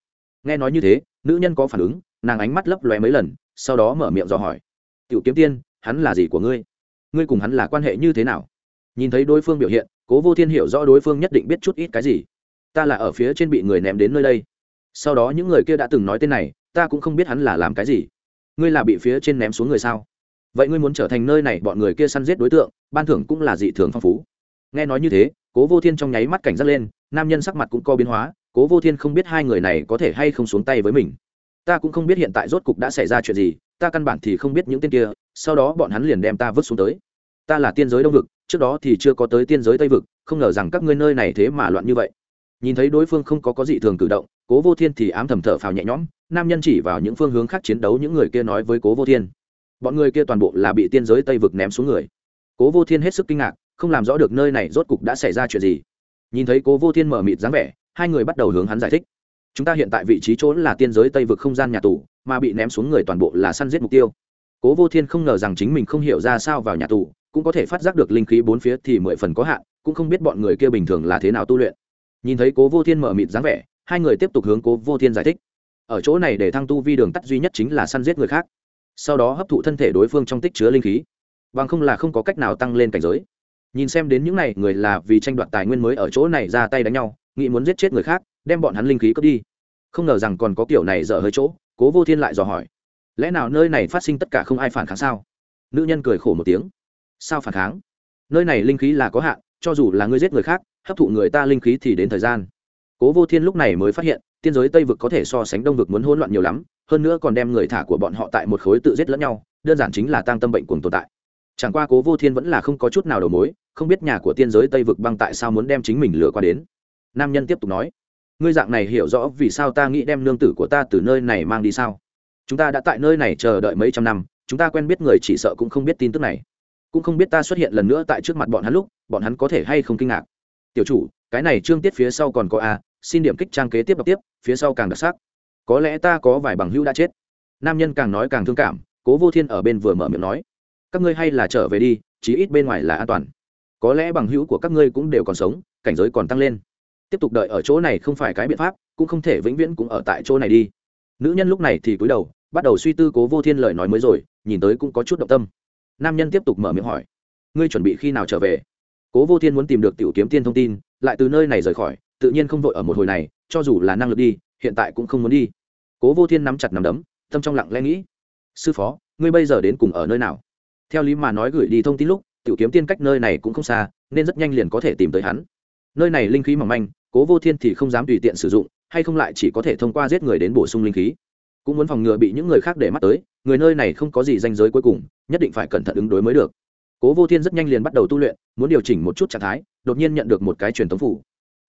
Nghe nói như thế, nữ nhân có phản ứng, nàng ánh mắt lấp lóe mấy lần, sau đó mở miệng dò hỏi tiểu kiếm tiên, hắn là gì của ngươi? Ngươi cùng hắn là quan hệ như thế nào? Nhìn thấy đối phương biểu hiện, cố vô thiên hiểu rõ đối phương nhất định biết chút ít cái gì. Ta là ở phía trên bị người ném đến nơi đây. Sau đó những người kia đã từng nói tên này, ta cũng không biết hắn là làm cái gì. Ngươi là bị phía trên ném xuống người sao? Vậy ngươi muốn trở thành nơi này bọn người kia săn giết đối tượng, ban thưởng cũng là dị thường phong phú. Nghe nói như thế, cố vô thiên trong nháy mắt cảnh giác lên, nam nhân sắc mặt cũng co biến hóa, cố vô thiên không biết hai người này có thể hay không xuống tay với mình. Ta cũng không biết hiện tại rốt cục đã xảy ra chuyện gì ta căn bản thì không biết những tên kia, sau đó bọn hắn liền đem ta vứt xuống tới. Ta là tiên giới đông vực, trước đó thì chưa có tới tiên giới tây vực, không ngờ rằng các ngươi nơi này thế mà loạn như vậy. Nhìn thấy đối phương không có có gì thường cử động, cố vô thiên thì ám thầm thở phào nhẹ nhõm, nam nhân chỉ vào những phương hướng khác chiến đấu những người kia nói với cố vô thiên. Bọn người kia toàn bộ là bị tiên giới tây vực ném xuống người. Cố vô thiên hết sức kinh ngạc, không làm rõ được nơi này rốt cục đã xảy ra chuyện gì. Nhìn thấy cố vô thiên mở mịt dáng vẻ, hai người bắt đầu hướng hắn giải thích chúng ta hiện tại vị trí chỗ là tiên giới tây vực không gian nhà tù, mà bị ném xuống người toàn bộ là săn giết mục tiêu. Cố vô thiên không ngờ rằng chính mình không hiểu ra sao vào nhà tù, cũng có thể phát giác được linh khí bốn phía thì mười phần có hạn, cũng không biết bọn người kia bình thường là thế nào tu luyện. Nhìn thấy cố vô thiên mở mịt dáng vẻ, hai người tiếp tục hướng cố vô thiên giải thích. Ở chỗ này để thăng tu vi đường tắt duy nhất chính là săn giết người khác. Sau đó hấp thụ thân thể đối phương trong tích chứa linh khí. Bằng không là không có cách nào tăng lên cảnh giới. Nhìn xem đến những này, người là vì tranh đoạt tài nguyên mới ở chỗ này ra tay đánh nhau, nghĩ muốn giết chết người khác đem bọn hắn linh khí cướp đi. Không ngờ rằng còn có kiểu này dở hơi chỗ, cố vô thiên lại dò hỏi, lẽ nào nơi này phát sinh tất cả không ai phản kháng sao? Nữ nhân cười khổ một tiếng, sao phản kháng? Nơi này linh khí là có hạn, cho dù là ngươi giết người khác, hấp thụ người ta linh khí thì đến thời gian. Cố vô thiên lúc này mới phát hiện, tiên giới tây vực có thể so sánh đông vực muốn hỗn loạn nhiều lắm, hơn nữa còn đem người thả của bọn họ tại một khối tự giết lẫn nhau, đơn giản chính là tăng tâm bệnh cùng tồn tại. Chẳng qua cố vô thiên vẫn là không có chút nào đầu mối, không biết nhà của tiên giới tây vực băng tại sao muốn đem chính mình lừa qua đến. Nam nhân tiếp tục nói ngươi dạng này hiểu rõ vì sao ta nghĩ đem nương tử của ta từ nơi này mang đi sao? Chúng ta đã tại nơi này chờ đợi mấy trăm năm, chúng ta quen biết người chỉ sợ cũng không biết tin tức này. Cũng không biết ta xuất hiện lần nữa tại trước mặt bọn hắn lúc, bọn hắn có thể hay không kinh ngạc. Tiểu chủ, cái này trương tiết phía sau còn có a, xin điểm kích trang kế tiếp đọc tiếp, phía sau càng đặc sắc. Có lẽ ta có vài bằng hữu đã chết. Nam nhân càng nói càng thương cảm, cố vô thiên ở bên vừa mở miệng nói, các ngươi hay là trở về đi, chí ít bên ngoài là an toàn. Có lẽ bằng hữu của các ngươi cũng đều còn sống, cảnh giới còn tăng lên tiếp tục đợi ở chỗ này không phải cái biện pháp, cũng không thể vĩnh viễn cũng ở tại chỗ này đi. Nữ nhân lúc này thì cúi đầu, bắt đầu suy tư cố vô thiên lời nói mới rồi, nhìn tới cũng có chút động tâm. Nam nhân tiếp tục mở miệng hỏi, ngươi chuẩn bị khi nào trở về? Cố vô thiên muốn tìm được tiểu kiếm tiên thông tin, lại từ nơi này rời khỏi, tự nhiên không vội ở một hồi này, cho dù là năng lực đi, hiện tại cũng không muốn đi. Cố vô thiên nắm chặt nắm đấm, tâm trong lặng lẽ nghĩ, sư phó, ngươi bây giờ đến cùng ở nơi nào? Theo lý mà nói gửi đi thông tin lúc, tiểu kiếm tiên cách nơi này cũng không xa, nên rất nhanh liền có thể tìm tới hắn. Nơi này linh khí mỏng manh cố vô thiên thì không dám tùy tiện sử dụng, hay không lại chỉ có thể thông qua giết người đến bổ sung linh khí. Cũng muốn phòng ngừa bị những người khác để mắt tới, người nơi này không có gì danh giới cuối cùng, nhất định phải cẩn thận ứng đối mới được. Cố vô thiên rất nhanh liền bắt đầu tu luyện, muốn điều chỉnh một chút trạng thái, đột nhiên nhận được một cái truyền thống phủ.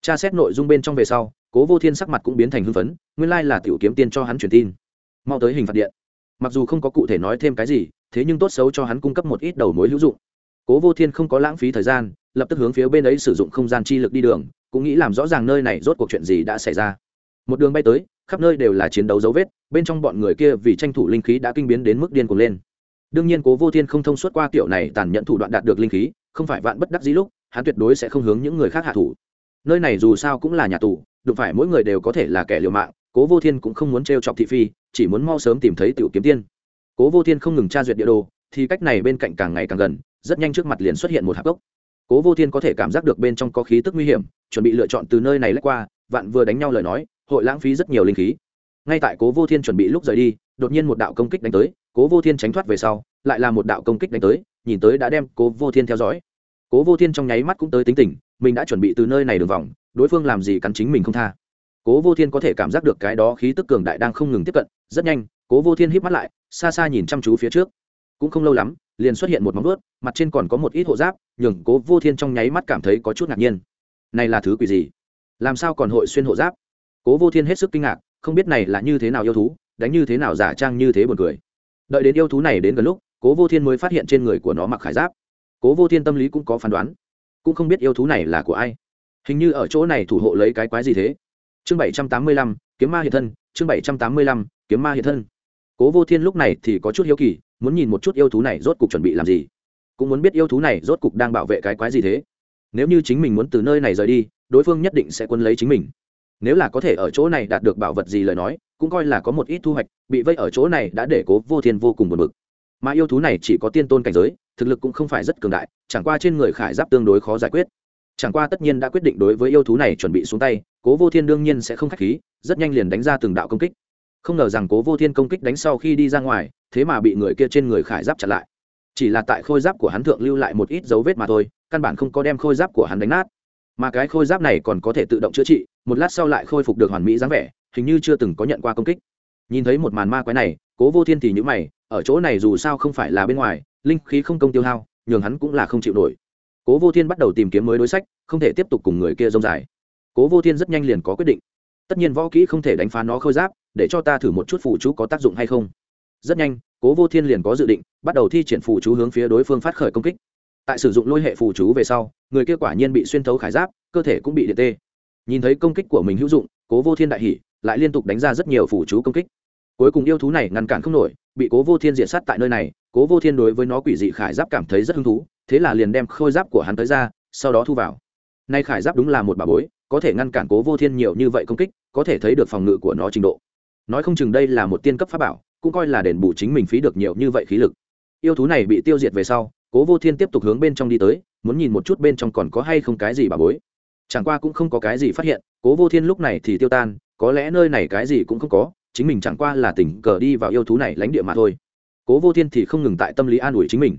Tra xét nội dung bên trong về sau, cố vô thiên sắc mặt cũng biến thành hưng phấn, nguyên lai là tiểu kiếm tiên cho hắn truyền tin. Mau tới hình phạt điện. Mặc dù không có cụ thể nói thêm cái gì, thế nhưng tốt xấu cho hắn cung cấp một ít đầu mối hữu dụng. Cố vô thiên không có lãng phí thời gian, lập tức hướng phía bên ấy sử dụng không gian chi lực đi đường cũng nghĩ làm rõ ràng nơi này rốt cuộc chuyện gì đã xảy ra. Một đường bay tới, khắp nơi đều là chiến đấu dấu vết, bên trong bọn người kia vì tranh thủ linh khí đã kinh biến đến mức điên cuồng lên. Đương nhiên cố vô thiên không thông suốt qua kiểu này tàn nhẫn thủ đoạn đạt được linh khí, không phải vạn bất đắc dĩ lúc, hắn tuyệt đối sẽ không hướng những người khác hạ thủ. Nơi này dù sao cũng là nhà tù, đụng phải mỗi người đều có thể là kẻ liều mạng, cố vô thiên cũng không muốn t chọc thị phi, chỉ muốn mau sớm tìm thấy tiểu kiếm tiên. Cố vô thiên không ngừng tra duyệt địa đồ, thì cách này bên cạnh càng ngày càng gần, rất nhanh trước mặt liền xuất hiện một hạp gốc. Cố vô thiên có thể cảm giác được bên trong có khí tức nguy hiểm chuẩn bị lựa chọn từ nơi này lách qua, vạn vừa đánh nhau lời nói, hội lãng phí rất nhiều linh khí. Ngay tại cố vô thiên chuẩn bị lúc rời đi, đột nhiên một đạo công kích đánh tới, cố vô thiên tránh thoát về sau, lại là một đạo công kích đánh tới, nhìn tới đã đem cố vô thiên theo dõi. Cố vô thiên trong nháy mắt cũng tới tính tình, mình đã chuẩn bị từ nơi này đường vòng, đối phương làm gì cắn chính mình không tha. Cố vô thiên có thể cảm giác được cái đó khí tức cường đại đang không ngừng tiếp cận, rất nhanh, cố vô thiên híp mắt lại, xa xa nhìn chăm chú phía trước. Cũng không lâu lắm, liền xuất hiện một móng vuốt, mặt trên còn có một ít hộ giáp, nhường cố vô thiên trong nháy mắt cảm thấy có chút ngạc nhiên này là thứ quỷ gì? Làm sao còn hội xuyên hộ giáp? Cố vô thiên hết sức kinh ngạc, không biết này là như thế nào yêu thú, đánh như thế nào giả trang như thế buồn cười. Đợi đến yêu thú này đến gần lúc, cố vô thiên mới phát hiện trên người của nó mặc khải giáp. Cố vô thiên tâm lý cũng có phán đoán, cũng không biết yêu thú này là của ai. Hình như ở chỗ này thủ hộ lấy cái quái gì thế? Chương bảy trăm tám mươi lăm, kiếm ma hiện thân, chương bảy trăm tám mươi lăm, kiếm ma hiện thân. Cố vô thiên lúc này thì có chút hiếu kỳ, muốn nhìn một chút yêu thú này rốt cục chuẩn bị làm gì. Cũng muốn biết yêu thú này rốt cục đang bảo vệ cái quái gì thế nếu như chính mình muốn từ nơi này rời đi, đối phương nhất định sẽ quân lấy chính mình. Nếu là có thể ở chỗ này đạt được bảo vật gì lời nói, cũng coi là có một ít thu hoạch, bị vây ở chỗ này đã để cố vô thiên vô cùng buồn bực. Mà yêu thú này chỉ có tiên tôn cảnh giới, thực lực cũng không phải rất cường đại, chẳng qua trên người khải giáp tương đối khó giải quyết. Chẳng qua tất nhiên đã quyết định đối với yêu thú này chuẩn bị xuống tay, cố vô thiên đương nhiên sẽ không k h á c h khí, rất nhanh liền đánh ra từng đạo công kích. Không ngờ rằng cố vô thiên công kích đánh sau khi đi ra ngoài, thế mà bị người kia trên người khải giáp chặn lại. Chỉ là tại khôi giáp của hắn thượng lưu lại một ít dấu vết mà thôi căn bản không có đem khôi giáp của hắn đánh nát. Mà cái khôi giáp này còn có thể tự động chữa trị, một lát sau lại khôi phục được hoàn mỹ dáng vẻ, hình như chưa từng có nhận qua công kích. Nhìn thấy một màn ma quái này, cố vô thiên thì nhữ mày, ở chỗ này dù sao không phải là bên ngoài, linh khí không công tiêu hao, nhường hắn cũng là không chịu nổi. Cố vô thiên bắt đầu tìm kiếm mới đối sách, không thể tiếp tục cùng người kia rông dài. Cố vô thiên rất nhanh liền có quyết định. Tất nhiên võ kỹ không thể đánh phá nó khôi giáp, để cho ta thử một chút phụ chú có tác dụng hay không. Rất nhanh, cố vô thiên liền có dự định, bắt đầu thi triển phụ chú hướng phía đối phương phát khởi công kích tại sử dụng lôi hệ phù chú về sau, người kia quả nhiên bị xuyên thấu khải giáp, cơ thể cũng bị điện tê. Nhìn thấy công kích của mình hữu dụng, cố vô thiên đại hỷ lại liên tục đánh ra rất nhiều phù chú công kích. Cuối cùng yêu thú này ngăn cản không nổi, bị cố vô thiên diệt sát tại nơi này, cố vô thiên đối với nó quỷ dị khải giáp cảm thấy rất hứng thú, thế là liền đem khôi giáp của hắn tới ra, sau đó thu vào. Nay khải giáp đúng là một bà bối, có thể ngăn cản cố vô thiên nhiều như vậy công kích, có thể thấy được phòng ngự của nó trình độ. Nói không chừng đây là một tiên cấp pháp bảo, cũng coi là đền bù chính mình phí được nhiều như vậy khí lực. Yêu thú này bị tiêu diệt về sau cố vô thiên tiếp tục hướng bên trong đi tới, muốn nhìn một chút bên trong còn có hay không cái gì bà bối. Chẳng qua cũng không có cái gì phát hiện, cố vô thiên lúc này thì tiêu tan, có lẽ nơi này cái gì cũng không có, chính mình chẳng qua là tình cờ đi vào yêu thú này lánh địa mà thôi. Cố vô thiên thì không ngừng tại tâm lý an ủi chính mình.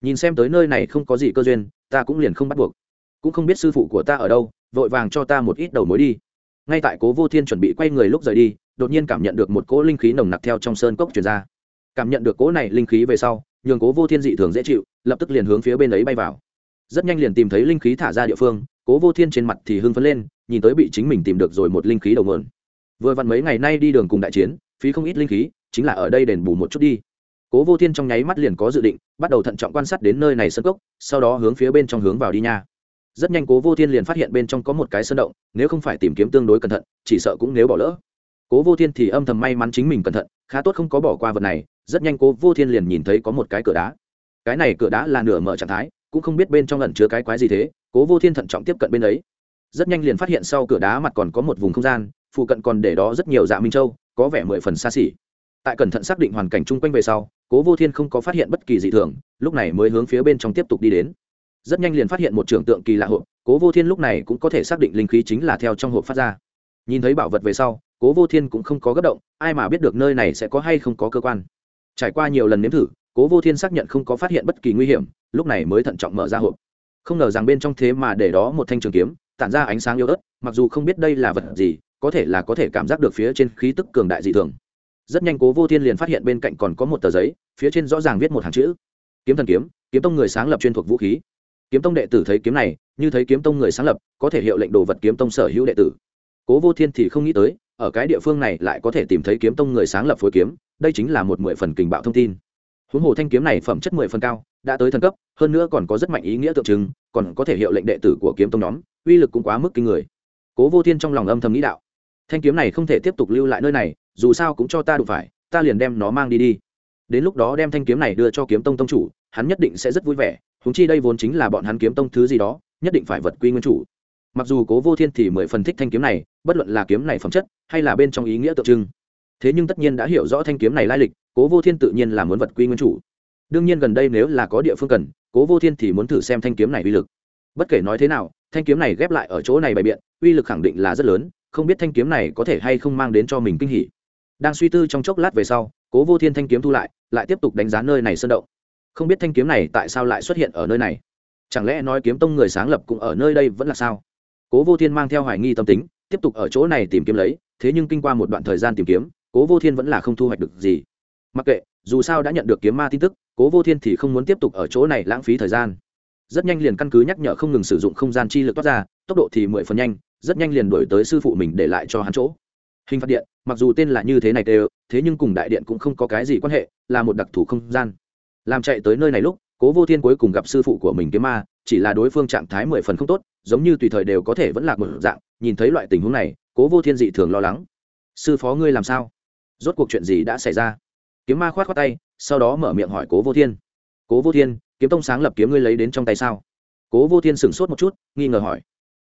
Nhìn xem tới nơi này không có gì cơ duyên, ta cũng liền không bắt buộc. Cũng không biết sư phụ của ta ở đâu, vội vàng cho ta một ít đầu mối đi. Ngay tại cố vô thiên chuẩn bị quay người lúc rời đi, đột nhiên cảm nhận được một cỗ linh khí nồng nặc theo trong sơn cốc truyền ra. Cảm nhận được cỗ này linh khí về sau, nhường cố vô thiên dị thường dễ chịu lập tức liền hướng phía bên ấy bay vào. Rất nhanh liền tìm thấy linh khí thả ra địa phương, cố vô thiên trên mặt thì hưng phấn lên, nhìn tới bị chính mình tìm được rồi một linh khí đầu mượn vừa vặn mấy ngày nay đi đường cùng đại chiến, phí không ít linh khí, chính là ở đây đền bù một chút đi. Cố vô thiên trong nháy mắt liền có dự định, bắt đầu thận trọng quan sát đến nơi này sân cốc, sau đó hướng phía bên trong hướng vào đi nha. Rất nhanh cố vô thiên liền phát hiện bên trong có một cái sơn động, nếu không phải tìm kiếm tương đối cẩn thận, chỉ sợ cũng nếu bỏ lỡ. Cố vô thiên thì âm thầm may mắn chính mình cẩn thận, khá tốt không có bỏ qua vật này, rất nhanh cố vô thiên liền nhìn thấy có một cái cửa đá cái này cửa đá là nửa mở trạng thái, cũng không biết bên trong lần chứa cái quái gì thế, cố vô thiên thận trọng tiếp cận bên ấy. Rất nhanh liền phát hiện sau cửa đá mặt còn có một vùng không gian, phụ cận còn để đó rất nhiều dạ minh châu, có vẻ mười phần xa xỉ. Tại cẩn thận xác định hoàn cảnh chung quanh về sau, cố vô thiên không có phát hiện bất kỳ dị thường, lúc này mới hướng phía bên trong tiếp tục đi đến. Rất nhanh liền phát hiện một trưởng tượng kỳ lạ hộp, cố vô thiên lúc này cũng có thể xác định linh khí chính là theo trong hộp phát ra. Nhìn thấy bảo vật về sau, cố vô thiên cũng không có gấp động, ai mà biết được nơi này sẽ có hay không có cơ quan. Trải qua nhiều lần nếm thử cố vô thiên xác nhận không có phát hiện bất kỳ nguy hiểm, lúc này mới thận trọng mở ra hộp. Không ngờ rằng bên trong thế mà để đó một thanh trường kiếm, tản ra ánh sáng yếu ớt, mặc dù không biết đây là vật gì, có thể là có thể cảm giác được phía trên khí tức cường đại dị thường. Rất nhanh cố vô thiên liền phát hiện bên cạnh còn có một tờ giấy, phía trên rõ ràng viết một hàng chữ. Kiếm thần kiếm kiếm tông người sáng lập chuyên thuộc vũ khí. Kiếm tông đệ tử thấy kiếm này, như thấy kiếm tông người sáng lập, có thể hiệu lệnh đồ vật kiếm tông sở hữu đệ tử. Cố vô thiên thì không nghĩ tới, ở cái địa phương này lại có thể tìm thấy kiếm tông người sáng lập phối kiếm, đây chính là một mười phần kình bạo thông tin huống hồ thanh kiếm này phẩm chất mười phần cao, đã tới thần cấp, hơn nữa còn có rất mạnh ý nghĩa tượng trưng, còn có thể hiệu lệnh đệ tử của kiếm tông nhóm, uy lực cũng quá mức kinh người. Cố vô thiên trong lòng âm thầm nghĩ đạo, thanh kiếm này không thể tiếp tục lưu lại nơi này, dù sao cũng cho ta đủ phải, ta liền đem nó mang đi đi. Đến lúc đó đem thanh kiếm này đưa cho kiếm tông tông chủ, hắn nhất định sẽ rất vui vẻ húng chi đây vốn chính là bọn hắn kiếm tông thứ gì đó, nhất định phải vật quy nguyên chủ. Mặc dù cố vô thiên thì mười phần thích thanh kiếm này, bất luận là kiếm này phẩm chất, hay là bên trong ý nghĩa tượng trưng thế nhưng tất nhiên đã hiểu rõ thanh kiếm này lai lịch, cố vô thiên tự nhiên là muốn vật quy nguyên chủ. Đương nhiên gần đây nếu là có địa phương cần, cố vô thiên thì muốn thử xem thanh kiếm này uy lực. Bất kể nói thế nào, thanh kiếm này ghép lại ở chỗ này bày biện, uy lực khẳng định là rất lớn, không biết thanh kiếm này có thể hay không mang đến cho mình kinh hỉ. Đang suy tư trong chốc lát về sau, cố vô thiên thanh kiếm thu lại lại tiếp tục đánh giá nơi này sơn động. Không biết thanh kiếm này tại sao lại xuất hiện ở nơi này? Chẳng lẽ nói kiếm tông người sáng lập cũng ở nơi đây vẫn là sao? Cố vô thiên mang theo hoài nghi tâm tính, tiếp tục ở chỗ này tìm kiếm lấy, thế nhưng kinh qua một đoạn thời gian tìm kiếm cố vô thiên vẫn là không thu hoạch được gì. Mặc kệ, dù sao đã nhận được kiếm ma tin tức, cố vô thiên thì không muốn tiếp tục ở chỗ này lãng phí thời gian. Rất nhanh liền căn cứ nhắc nhở không ngừng sử dụng không gian chi lực toát ra, tốc độ thì mười phần nhanh, rất nhanh liền đổi tới sư phụ mình để lại cho hắn chỗ. Hình phạt điện, mặc dù tên là như thế này đều, thế nhưng cùng đại điện cũng không có cái gì quan hệ, là một đặc thù không gian. Làm chạy tới nơi này lúc, cố vô thiên cuối cùng gặp sư phụ của mình kiếm ma, chỉ là đối phương trạng thái mười phần không tốt, giống như tùy thời đều có thể vẫn lạc một dạng, nhìn thấy loại tình huống này, cố vô thiên dị thường lo lắng. Sư phó ngươi làm sao? Rốt cuộc chuyện gì đã xảy ra? Kiếm ma khoát khoát tay, sau đó mở miệng hỏi cố vô thiên. Cố vô thiên, kiếm tông sáng lập kiếm ngươi lấy đến trong tay sao? Cố vô thiên sửng sốt một chút, nghi ngờ hỏi.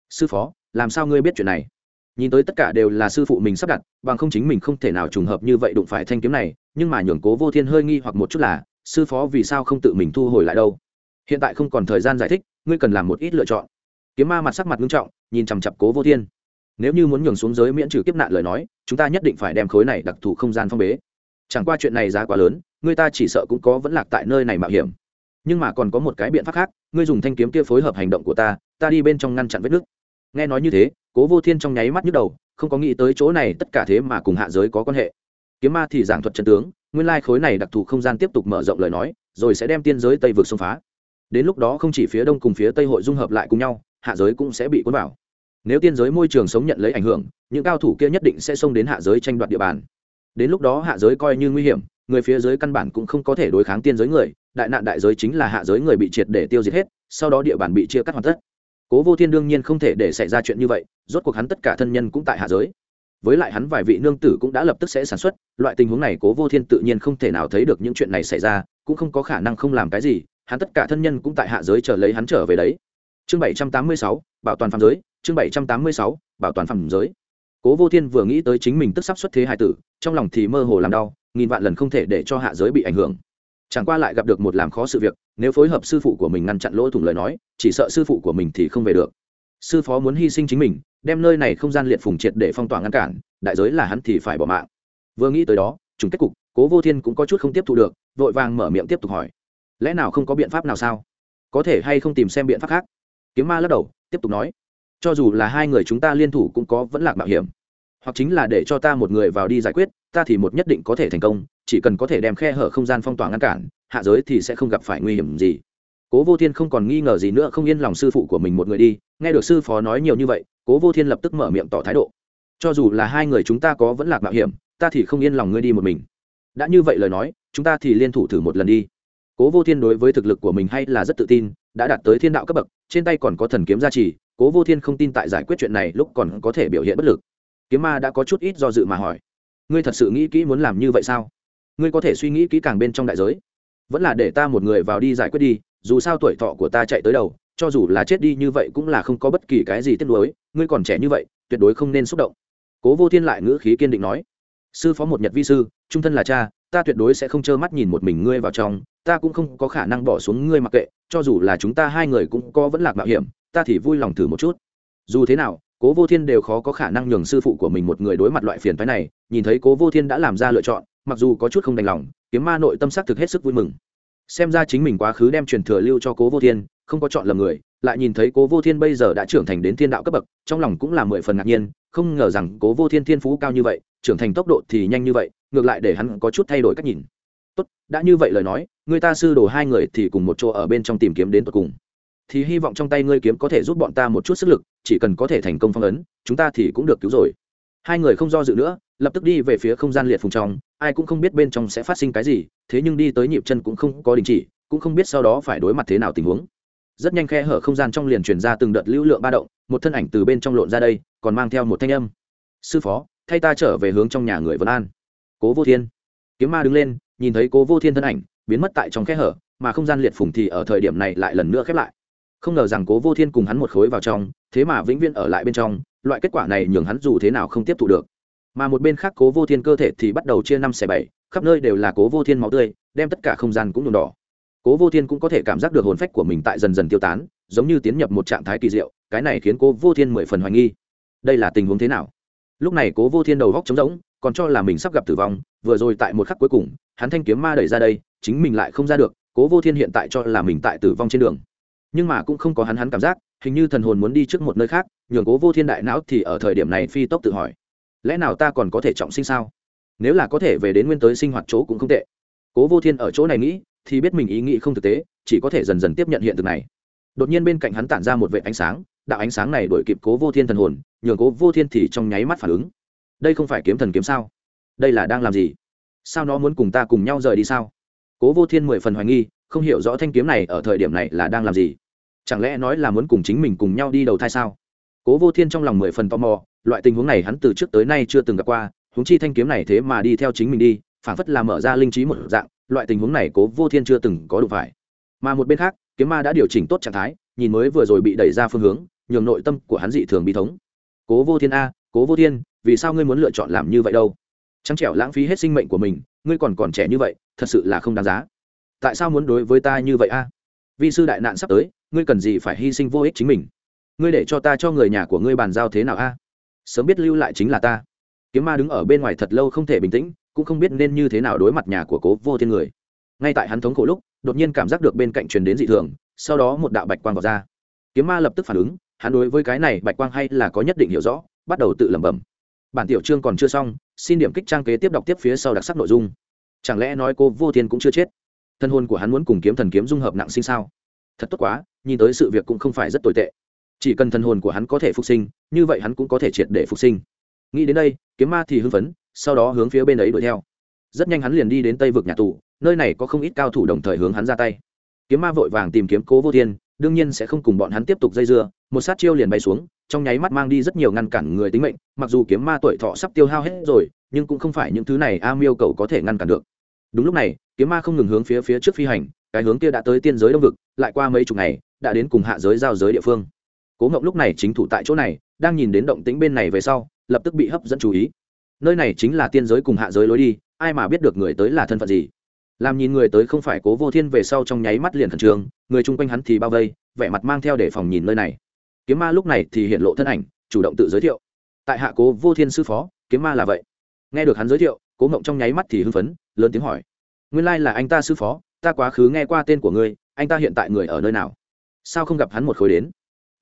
Sư phó, làm sao ngươi biết chuyện này? Nhìn tới tất cả đều là sư phụ mình sắp đặt, bằng không chính mình không thể nào trùng hợp như vậy đụng phải thanh kiếm này, nhưng mà nhường cố vô thiên hơi nghi hoặc một chút là, sư phó vì sao không tự mình thu hồi lại đâu? Hiện tại không còn thời gian giải thích, ngươi cần làm một ít lựa chọn. Kiếm ma mặt sắc mặt nghiêm trọng, nhìn chằm chặp cố vô thiên nếu như muốn nhường xuống giới miễn trừ kiếp nạn lời nói, chúng ta nhất định phải đem khối này đặc thù không gian phong bế. Chẳng qua chuyện này giá quá lớn, người ta chỉ sợ cũng có vẫn lạc tại nơi này mạo hiểm. Nhưng mà còn có một cái biện pháp khác, ngươi dùng thanh kiếm kia phối hợp hành động của ta ta đi bên trong ngăn chặn vết nước nghe nói như thế, cố vô thiên trong nháy mắt nhức đầu, không có nghĩ tới chỗ này tất cả thế mà cùng hạ giới có quan hệ. Kiếm ma thì giảng thuật chân tướng, nguyên lai khối này đặc thù không gian tiếp tục mở rộng lời nói, rồi sẽ đem tiên giới tây vượt xông phá. Đến lúc đó không chỉ phía đông cùng phía tây hội dung hợp lại cùng nhau, hạ giới cũng sẽ bị cuốn vào nếu tiên giới môi trường sống nhận lấy ảnh hưởng, những cao thủ kia nhất định sẽ xông đến hạ giới tranh đoạt địa bàn. Đến lúc đó hạ giới coi như nguy hiểm, người phía dưới căn bản cũng không có thể đối kháng tiên giới người, đại nạn đại giới chính là hạ giới người bị triệt để tiêu diệt hết, sau đó địa bàn bị chia cắt hoàn tất. Cố vô thiên đương nhiên không thể để xảy ra chuyện như vậy, rốt cuộc hắn tất cả thân nhân cũng tại hạ giới. Với lại hắn vài vị nương tử cũng đã lập tức sẽ sản xuất, loại tình huống này cố vô thiên tự nhiên không thể nào thấy được những chuyện này xảy ra, cũng không có khả năng không làm cái gì, hắn tất cả thân nhân cũng tại hạ giới chờ lấy hắn trở về đấy chương bảy trăm tám mươi sáu, bảo toàn phạm giới, chương bảy trăm tám mươi sáu, bảo toàn phạm giới. Cố vô thiên vừa nghĩ tới chính mình tức sắp xuất thế hài tử, trong lòng thì mơ hồ làm đau, nghìn vạn lần không thể để cho hạ giới bị ảnh hưởng. Chẳng qua lại gặp được một làm khó sự việc, nếu phối hợp sư phụ của mình ngăn chặn lỗ thủng lời nói, chỉ sợ sư phụ của mình thì không về được. Sư phó muốn hy sinh chính mình, đem nơi này không gian liệt phùng triệt để phong tỏa ngăn cản, đại giới là hắn thì phải bỏ mạng. Vừa nghĩ tới đó chúng kết cục, cố vô thiên cũng có chút không tiếp thu được, vội vàng mở miệng tiếp tục hỏi. Lẽ nào không có biện pháp nào sao? Có thể hay không tìm xem biện pháp khác? Kiếm ma lắc đầu, tiếp tục nói, cho dù là hai người chúng ta liên thủ cũng có vẫn lạc mạo hiểm. Hoặc chính là để cho ta một người vào đi giải quyết, ta thì một nhất định có thể thành công, chỉ cần có thể đem khe hở không gian phong tỏa ngăn cản, hạ giới thì sẽ không gặp phải nguy hiểm gì. Cố vô thiên không còn nghi ngờ gì nữa, không yên lòng sư phụ của mình một người đi. Nghe được sư phó nói nhiều như vậy, cố vô thiên lập tức mở miệng tỏ thái độ, cho dù là hai người chúng ta có vẫn lạc mạo hiểm, ta thì không yên lòng ngươi đi một mình. Đã như vậy lời nói, chúng ta thì liên thủ thử một lần đi. Cố vô thiên đối với thực lực của mình hay là rất tự tin đã đạt tới thiên đạo cấp bậc, trên tay còn có thần kiếm gia trì, cố vô thiên không tin tại giải quyết chuyện này lúc còn có thể biểu hiện bất lực. Kiếm ma đã có chút ít do dự mà hỏi, ngươi thật sự nghĩ kỹ muốn làm như vậy sao? Ngươi có thể suy nghĩ kỹ càng bên trong đại giới. Vẫn là để ta một người vào đi giải quyết đi, dù sao tuổi thọ của ta chạy tới đầu, cho dù là chết đi như vậy cũng là không có bất kỳ cái gì tiếc nuối, ngươi còn trẻ như vậy, tuyệt đối không nên xúc động. Cố vô thiên lại ngữ khí kiên định nói, sư phó một nhật vi sư, trung thân là cha ta tuyệt đối sẽ không trơ mắt nhìn một mình ngươi vào trong, ta cũng không có khả năng bỏ xuống ngươi mặc kệ, cho dù là chúng ta hai người cũng có vẫn lạc mạo hiểm, ta thì vui lòng thử một chút. Dù thế nào, cố vô thiên đều khó có khả năng nhường sư phụ của mình một người đối mặt loại phiền phái này, nhìn thấy cố vô thiên đã làm ra lựa chọn, mặc dù có chút không đành lòng, kiếm ma nội tâm sắc thực hết sức vui mừng. Xem ra chính mình quá khứ đem truyền thừa lưu cho cố vô thiên, không có chọn lầm người, lại nhìn thấy cố vô thiên bây giờ đã trưởng thành đến thiên đạo cấp bậc, trong lòng cũng là mười phần ngạc nhiên, không ngờ rằng cố vô thiên thiên phú cao như vậy, trưởng thành tốc độ thì nhanh như vậy ngược lại để hắn có chút thay đổi cách nhìn. Tốt, đã như vậy lời nói, người ta sư đồ hai người thì cùng một chỗ ở bên trong tìm kiếm đến tận cùng. Thì hy vọng trong tay ngươi kiếm có thể giúp bọn ta một chút sức lực, chỉ cần có thể thành công phong ấn, chúng ta thì cũng được cứu rồi. Hai người không do dự nữa, lập tức đi về phía không gian liệt phùng trong, ai cũng không biết bên trong sẽ phát sinh cái gì, thế nhưng đi tới nhịp chân cũng không có đình chỉ, cũng không biết sau đó phải đối mặt thế nào tình huống. Rất nhanh khe hở không gian trong liền truyền ra từng đợt lưu lượng ba động, một thân ảnh từ bên trong lộn ra đây, còn mang theo một thanh âm. Sư phó, thay ta trở về hướng trong nhà người vân an cố vô thiên. Kiếm ma đứng lên, nhìn thấy cố vô thiên thân ảnh, biến mất tại trong khe hở, mà không gian liệt phùng thì ở thời điểm này lại lần nữa khép lại. Không ngờ rằng cố vô thiên cùng hắn một khối vào trong, thế mà vĩnh viễn ở lại bên trong, loại kết quả này nhường hắn dù thế nào không tiếp thu được. Mà một bên khác cố vô thiên cơ thể thì bắt đầu chia năm xẻ bảy, khắp nơi đều là cố vô thiên máu tươi, đem tất cả không gian cũng nhuộm đỏ. Cố vô thiên cũng có thể cảm giác được hồn phách của mình tại dần dần tiêu tán, giống như tiến nhập một trạng thái kỳ diệu, cái này khiến cố vô thiên mười phần hoài nghi. Đây là tình huống thế nào? Lúc này cố vô thiên đầu góc trống rỗng còn cho là mình sắp gặp tử vong, vừa rồi tại một khắc cuối cùng, hắn thanh kiếm ma đẩy ra đây, chính mình lại không ra được, cố vô thiên hiện tại cho là mình tại tử vong trên đường. Nhưng mà cũng không có hắn hắn cảm giác, hình như thần hồn muốn đi trước một nơi khác, nhường cố vô thiên đại não thì ở thời điểm này phi tốc tự hỏi, lẽ nào ta còn có thể trọng sinh sao? Nếu là có thể về đến nguyên tới sinh hoạt chỗ cũng không tệ. Cố vô thiên ở chỗ này nghĩ, thì biết mình ý nghĩ không thực tế, chỉ có thể dần dần tiếp nhận hiện thực này. Đột nhiên bên cạnh hắn tản ra một vệ ánh sáng, đạo ánh sáng này đổi kịp cố vô thiên thần hồn, nhường cố vô thiên thì trong nháy mắt phản ứng đây không phải kiếm thần kiếm sao? Đây là đang làm gì? Sao nó muốn cùng ta cùng nhau rời đi sao? Cố vô thiên mười phần hoài nghi, không hiểu rõ thanh kiếm này ở thời điểm này là đang làm gì. Chẳng lẽ nói là muốn cùng chính mình cùng nhau đi đầu thai sao? Cố vô thiên trong lòng mười phần tò mò, loại tình huống này hắn từ trước tới nay chưa từng gặp qua, huống chi thanh kiếm này thế mà đi theo chính mình đi phản phất là mở ra linh trí một dạng, loại tình huống này cố vô thiên chưa từng có đủ phải. Mà một bên khác, kiếm ma đã điều chỉnh tốt trạng thái, nhìn mới vừa rồi bị đẩy ra phương hướng, nhường nội tâm của hắn dị thường bị thống. Cố vô thiên a, cố vô thiên vì sao ngươi muốn lựa chọn làm như vậy đâu? Trắng trẻo lãng phí hết sinh mệnh của mình, ngươi còn còn trẻ như vậy, thật sự là không đáng giá. Tại sao muốn đối với ta như vậy a? Vì sư đại nạn sắp tới, ngươi cần gì phải hy sinh vô ích chính mình? Ngươi để cho ta cho người nhà của ngươi bàn giao thế nào a? Sớm biết lưu lại chính là ta. Kiếm ma đứng ở bên ngoài thật lâu không thể bình tĩnh, cũng không biết nên như thế nào đối mặt nhà của cố vô thiên người. Ngay tại hắn thống khổ lúc, đột nhiên cảm giác được bên cạnh truyền đến dị thường, sau đó một đạo bạch quang vào ra. Kiếm ma lập tức phản ứng, hắn đối với cái này bạch quang hay là có nhất định hiểu rõ, bắt đầu tự lẩm bẩm bản tiểu chương còn chưa xong, xin điểm kích trang kế tiếp đọc tiếp phía sau đặc sắc nội dung. Chẳng lẽ nói cô vô thiên cũng chưa chết? Thân hôn của hắn muốn cùng kiếm thần kiếm dung hợp nặng sinh sao? Thật tốt quá, nhìn tới sự việc cũng không phải rất tồi tệ. Chỉ cần thân hồn của hắn có thể phục sinh, như vậy hắn cũng có thể triệt để phục sinh. Nghĩ đến đây, kiếm ma thì hưng phấn, sau đó hướng phía bên ấy đuổi theo. Rất nhanh hắn liền đi đến tây vực nhà tù, nơi này có không ít cao thủ đồng thời hướng hắn ra tay. Kiếm ma vội vàng tìm kiếm cố vô thiên, đương nhiên sẽ không cùng bọn hắn tiếp tục dây dưa, một sát chiêu liền bay xuống trong nháy mắt mang đi rất nhiều ngăn cản người tính mệnh, mặc dù kiếm ma tuổi thọ sắp tiêu hao hết rồi, nhưng cũng không phải những thứ này a miêu cầu có thể ngăn cản được. Đúng lúc này, kiếm ma không ngừng hướng phía phía trước phi hành, cái hướng kia đã tới tiên giới đông vực, lại qua mấy chục ngày, đã đến cùng hạ giới giao giới địa phương. Cố ngộng lúc này chính thủ tại chỗ này, đang nhìn đến động tĩnh bên này về sau, lập tức bị hấp dẫn chú ý. Nơi này chính là tiên giới cùng hạ giới lối đi, ai mà biết được người tới là thân phận gì. Làm nhìn người tới không phải cố vô thiên về sau trong nháy mắt liền khẩn trương, người chung quanh hắn thì bao vây, vẻ mặt mang theo để phòng nhìn nơi này kiếm ma lúc này thì hiện lộ thân ảnh, chủ động tự giới thiệu. Tại hạ cố vô thiên sư phó, kiếm ma là vậy. Nghe được hắn giới thiệu, cố ngộng trong nháy mắt thì hưng phấn, lớn tiếng hỏi. Nguyên lai là anh ta sư phó, ta quá khứ nghe qua tên của ngươi, anh ta hiện tại người ở nơi nào? Sao không gặp hắn một khối đến?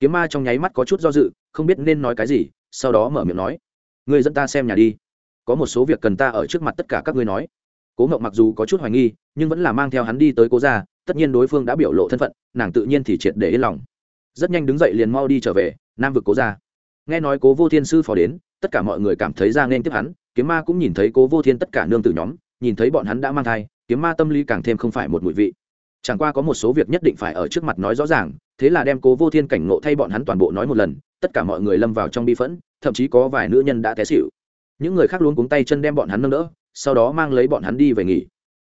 Kiếm ma trong nháy mắt có chút do dự, không biết nên nói cái gì, sau đó mở miệng nói. Ngươi dẫn ta xem nhà đi. Có một số việc cần ta ở trước mặt tất cả các ngươi nói. Cố ngộng mặc dù có chút hoài nghi, nhưng vẫn là mang theo hắn đi tới cố gia, tất nhiên đối phương đã biểu lộ thân phận, nàng tự nhiên thì triệt để yên lòng rất nhanh đứng dậy liền mau đi trở về, nam vực cố gia. Nghe nói cố vô thiên sư phó đến, tất cả mọi người cảm thấy ra nên tiếp hắn, kiếm ma cũng nhìn thấy cố vô thiên tất cả nương tử nhóm, nhìn thấy bọn hắn đã mang thai, kiếm ma tâm lý càng thêm không phải một mùi vị. Chẳng qua có một số việc nhất định phải ở trước mặt nói rõ ràng, thế là đem cố vô thiên cảnh ngộ thay bọn hắn toàn bộ nói một lần, tất cả mọi người lâm vào trong bi phẫn, thậm chí có vài nữ nhân đã té xịu những người khác luôn cuống tay chân đem bọn hắn nâng đỡ, sau đó mang lấy bọn hắn đi về nghỉ.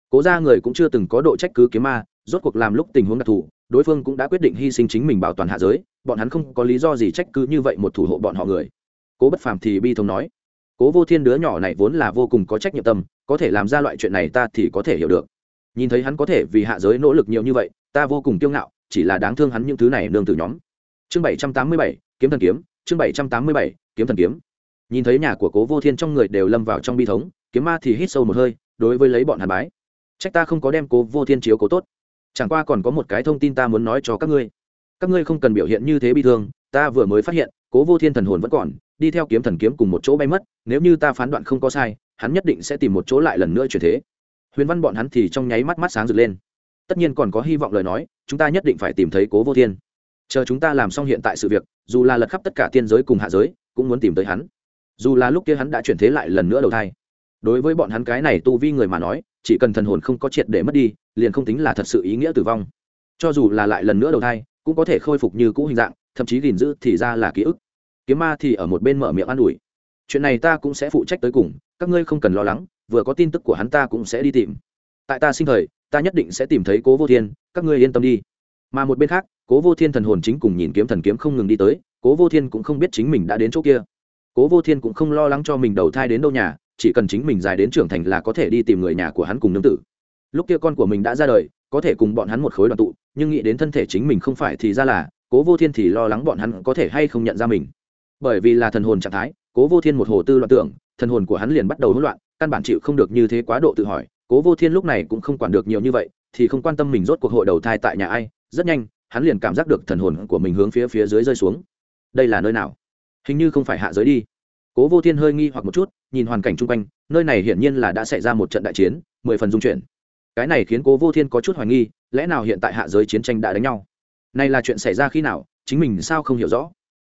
Cố ra người cũng chưa từng có độ trách cứ kiếm ma, rốt cuộc làm lúc tình huống đặc thù đối phương cũng đã quyết định hy sinh chính mình bảo toàn hạ giới, bọn hắn không có lý do gì trách cứ như vậy một thủ hộ bọn họ người. Cố bất phàm thì bi thông nói, cố vô thiên đứa nhỏ này vốn là vô cùng có trách nhiệm tâm, có thể làm ra loại chuyện này ta thì có thể hiểu được. Nhìn thấy hắn có thể vì hạ giới nỗ lực nhiều như vậy, ta vô cùng kiêu ngạo, chỉ là đáng thương hắn những thứ này nương từ nhóm. Chương bảy trăm tám mươi bảy, kiếm thần kiếm, chương bảy trăm tám mươi bảy, kiếm thần kiếm. Nhìn thấy nhà của cố vô thiên trong người đều lâm vào trong bi thống, kiếm ma thì hít sâu một hơi, đối với lấy bọn hàn bái, trách ta không có đem cố vô thiên chiếu cố tốt chẳng qua còn có một cái thông tin ta muốn nói cho các ngươi. Các ngươi không cần biểu hiện như thế bi thương, ta vừa mới phát hiện, cố vô thiên thần hồn vẫn còn, đi theo kiếm thần kiếm cùng một chỗ bay mất, nếu như ta phán đoạn không có sai, hắn nhất định sẽ tìm một chỗ lại lần nữa chuyển thế. Huyền văn bọn hắn thì trong nháy mắt mắt sáng rực lên. Tất nhiên còn có hy vọng lời nói, chúng ta nhất định phải tìm thấy cố vô thiên. Chờ chúng ta làm xong hiện tại sự việc, dù là lật khắp tất cả tiên giới cùng hạ giới, cũng muốn tìm tới hắn. Dù là lúc kia hắn đã chuyển thế lại lần nữa đầu thai. Đối với bọn hắn cái này tu vi người mà nói chỉ cần thần hồn không có triệt để mất đi, liền không tính là thật sự ý nghĩa tử vong. Cho dù là lại lần nữa đầu thai, cũng có thể khôi phục như cũ hình dạng, thậm chí gìn giữ thì ra là ký ức. Kiếm ma thì ở một bên mở miệng an ủi. Chuyện này ta cũng sẽ phụ trách tới cùng, các ngươi không cần lo lắng, vừa có tin tức của hắn ta cũng sẽ đi tìm. Tại ta sinh thời, ta nhất định sẽ tìm thấy cố vô thiên, các ngươi yên tâm đi. Mà một bên khác, cố vô thiên thần hồn chính cùng nhìn kiếm thần kiếm không ngừng đi tới, cố vô thiên cũng không biết chính mình đã đến chỗ kia. Cố vô thiên cũng không lo lắng cho mình đầu thai đến đâu nhà chỉ cần chính mình dài đến trưởng thành là có thể đi tìm người nhà của hắn cùng nương tử. Lúc kia con của mình đã ra đời, có thể cùng bọn hắn một khối đoàn tụ, nhưng nghĩ đến thân thể chính mình không phải thì ra là, cố vô thiên thì lo lắng bọn hắn có thể hay không nhận ra mình. Bởi vì là thần hồn trạng thái, cố vô thiên một hồ tư loạn tưởng, thần hồn của hắn liền bắt đầu hỗn loạn, căn bản chịu không được như thế quá độ tự hỏi. Cố vô thiên lúc này cũng không quản được nhiều như vậy, thì không quan tâm mình rốt cuộc hội đầu thai tại nhà ai, rất nhanh, hắn liền cảm giác được thần hồn của mình hướng phía phía dưới rơi xuống. Đây là nơi nào? Hình như không phải hạ giới đi cố vô thiên hơi nghi hoặc một chút, nhìn hoàn cảnh chung quanh, nơi này hiển nhiên là đã xảy ra một trận đại chiến, mười phần dung chuyển. Cái này khiến cố vô thiên có chút hoài nghi, lẽ nào hiện tại hạ giới chiến tranh đã đánh nhau? Này là chuyện xảy ra khi nào, chính mình sao không hiểu rõ?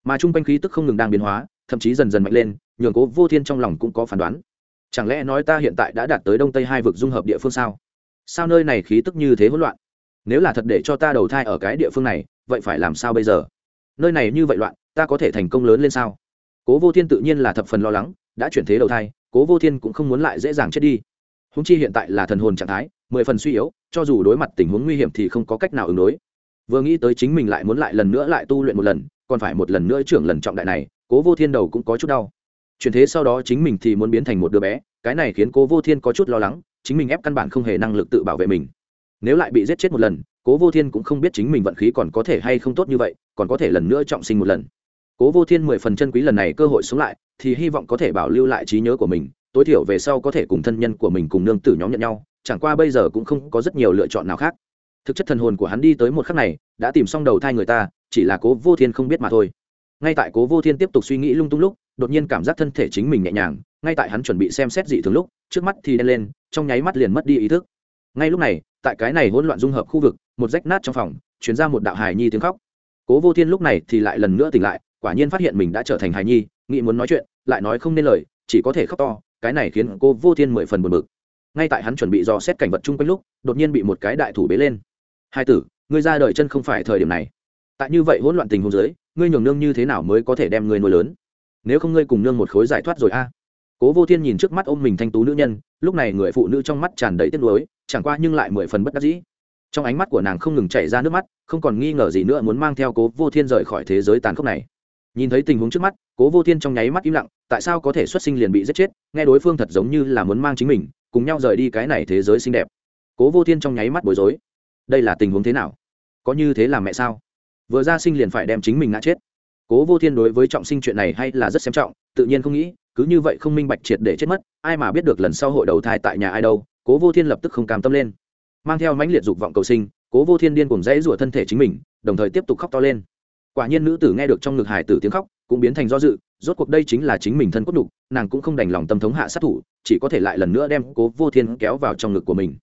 Mà chung quanh khí tức không ngừng đang biến hóa, thậm chí dần dần mạnh lên, nhường cố vô thiên trong lòng cũng có phán đoán. Chẳng lẽ nói ta hiện tại đã đạt tới đông tây hai vực dung hợp địa phương sao? Sao nơi này khí tức như thế hỗn loạn? Nếu là thật để cho ta đầu thai ở cái địa phương này, vậy phải làm sao bây giờ? Nơi này như vậy loạn, ta có thể thành công lớn lên sao? Cố vô thiên tự nhiên là thập phần lo lắng, đã chuyển thế đầu thai, cố vô thiên cũng không muốn lại dễ dàng chết đi. Húng chi hiện tại là thần hồn trạng thái, mười phần suy yếu, cho dù đối mặt tình huống nguy hiểm thì không có cách nào ứng đối. Vừa nghĩ tới chính mình lại muốn lại lần nữa lại tu luyện một lần, còn phải một lần nữa trưởng lần trọng đại này, cố vô thiên đầu cũng có chút đau. Chuyển thế sau đó chính mình thì muốn biến thành một đứa bé, cái này khiến cố vô thiên có chút lo lắng, chính mình ép căn bản không hề năng lực tự bảo vệ mình. Nếu lại bị giết chết một lần, cố vô thiên cũng không biết chính mình vận khí còn có thể hay không tốt như vậy, còn có thể lần nữa trọng sinh một lần cố vô thiên mười phần chân quý lần này cơ hội sống lại, thì hy vọng có thể bảo lưu lại trí nhớ của mình, tối thiểu về sau có thể cùng thân nhân của mình cùng nương tử nhóm nhận nhau, chẳng qua bây giờ cũng không có rất nhiều lựa chọn nào khác. Thực chất thần hồn của hắn đi tới một khắc này, đã tìm xong đầu thai người ta, chỉ là cố vô thiên không biết mà thôi. Ngay tại cố vô thiên tiếp tục suy nghĩ lung tung lúc, đột nhiên cảm giác thân thể chính mình nhẹ nhàng, ngay tại hắn chuẩn bị xem xét dị thường lúc, trước mắt thì đen lên, trong nháy mắt liền mất đi ý thức. Ngay lúc này, tại cái này hỗn loạn dung hợp khu vực, một rách nát trong phòng chuyển ra một đạo hài nhi tiếng khóc. Cố vô thiên lúc này thì lại lần nữa tỉnh lại quả nhiên phát hiện mình đã trở thành hài nhi nghĩ muốn nói chuyện lại nói không nên lời chỉ có thể khóc to cái này khiến cô vô thiên mười phần buồn bực. Ngay tại hắn chuẩn bị dò xét cảnh vật chung quanh lúc đột nhiên bị một cái đại thủ bế lên. Hai tử ngươi ra đời chân không phải thời điểm này. Tại như vậy hỗn loạn tình hôn giới, ngươi nhường nương như thế nào mới có thể đem ngươi nuôi lớn? Nếu không ngươi cùng nương một khối giải thoát rồi a. À. Cố vô thiên nhìn trước mắt ôm mình thanh tú nữ nhân lúc này người phụ nữ trong mắt tràn đầy tiếc nuối chẳng qua nhưng lại mười phần bất đắc dĩ. Trong ánh mắt của nàng không ngừng chảy ra nước mắt không còn nghi ngờ gì nữa muốn mang theo cố vô thiên rời khỏi thế giới tàn khốc này nhìn thấy tình huống trước mắt, cố vô thiên trong nháy mắt im lặng, tại sao có thể xuất sinh liền bị giết chết? Nghe đối phương thật giống như là muốn mang chính mình, cùng nhau rời đi cái này thế giới xinh đẹp. Cố vô thiên trong nháy mắt bối rối. Đây là tình huống thế nào? Có như thế là mẹ sao? Vừa ra sinh liền phải đem chính mình ngã chết. Cố vô thiên đối với trọng sinh chuyện này hay là rất xem trọng, tự nhiên không nghĩ, cứ như vậy không minh bạch triệt để chết mất, ai mà biết được lần sau hội đầu thai tại nhà ai đâu. Cố vô thiên lập tức không cam tâm lên. Mang theo mãnh liệt dục vọng cầu sinh, cố vô thiên điên cùng dãy rủa thân thể chính mình, đồng thời tiếp tục khóc to lên quả nhiên nữ tử nghe được trong ngực hải tử tiếng khóc, cũng biến thành do dự, rốt cuộc đây chính là chính mình thân cốt đục nàng cũng không đành lòng tâm thống hạ sát thủ, chỉ có thể lại lần nữa đem cố vô thiên kéo vào trong ngực của mình.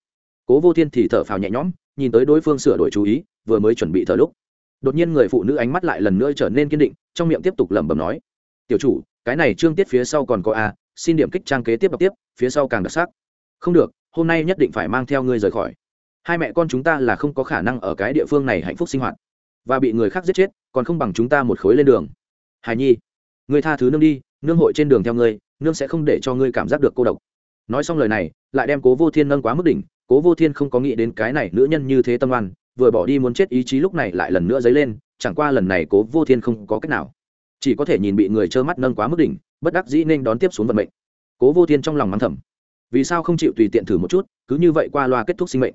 Cố vô thiên thì thở phào nhẹ nhõm, nhìn tới đối phương sửa đổi chú ý, vừa mới chuẩn bị thở lúc. Đột nhiên người phụ nữ ánh mắt lại lần nữa trở nên kiên định, trong miệng tiếp tục lẩm bẩm nói, tiểu chủ, cái này trương tiết phía sau còn có a, xin điểm kích trang kế tiếp đọc tiếp, phía sau càng đặc sắc. Không được, hôm nay nhất định phải mang theo ngươi rời khỏi. Hai mẹ con chúng ta là không có khả năng ở cái địa phương này hạnh phúc sinh hoạt và bị người khác giết chết, còn không bằng chúng ta một khối lên đường. Hài nhi, người tha thứ nương đi, nương hội trên đường theo ngươi, nương sẽ không để cho ngươi cảm giác được cô độc. Nói xong lời này, lại đem cố vô thiên nâng quá mức đỉnh, cố vô thiên không có nghĩ đến cái này nữ nhân như thế tâm oan, vừa bỏ đi muốn chết ý chí lúc này lại lần nữa dấy lên, chẳng qua lần này cố vô thiên không có cách nào. Chỉ có thể nhìn bị người trơ mắt nâng quá mức đỉnh, bất đắc dĩ nên đón tiếp xuống vận mệnh. Cố vô thiên trong lòng mắng thầm. Vì sao không chịu tùy tiện thử một chút, cứ như vậy qua loa kết thúc sinh mệnh.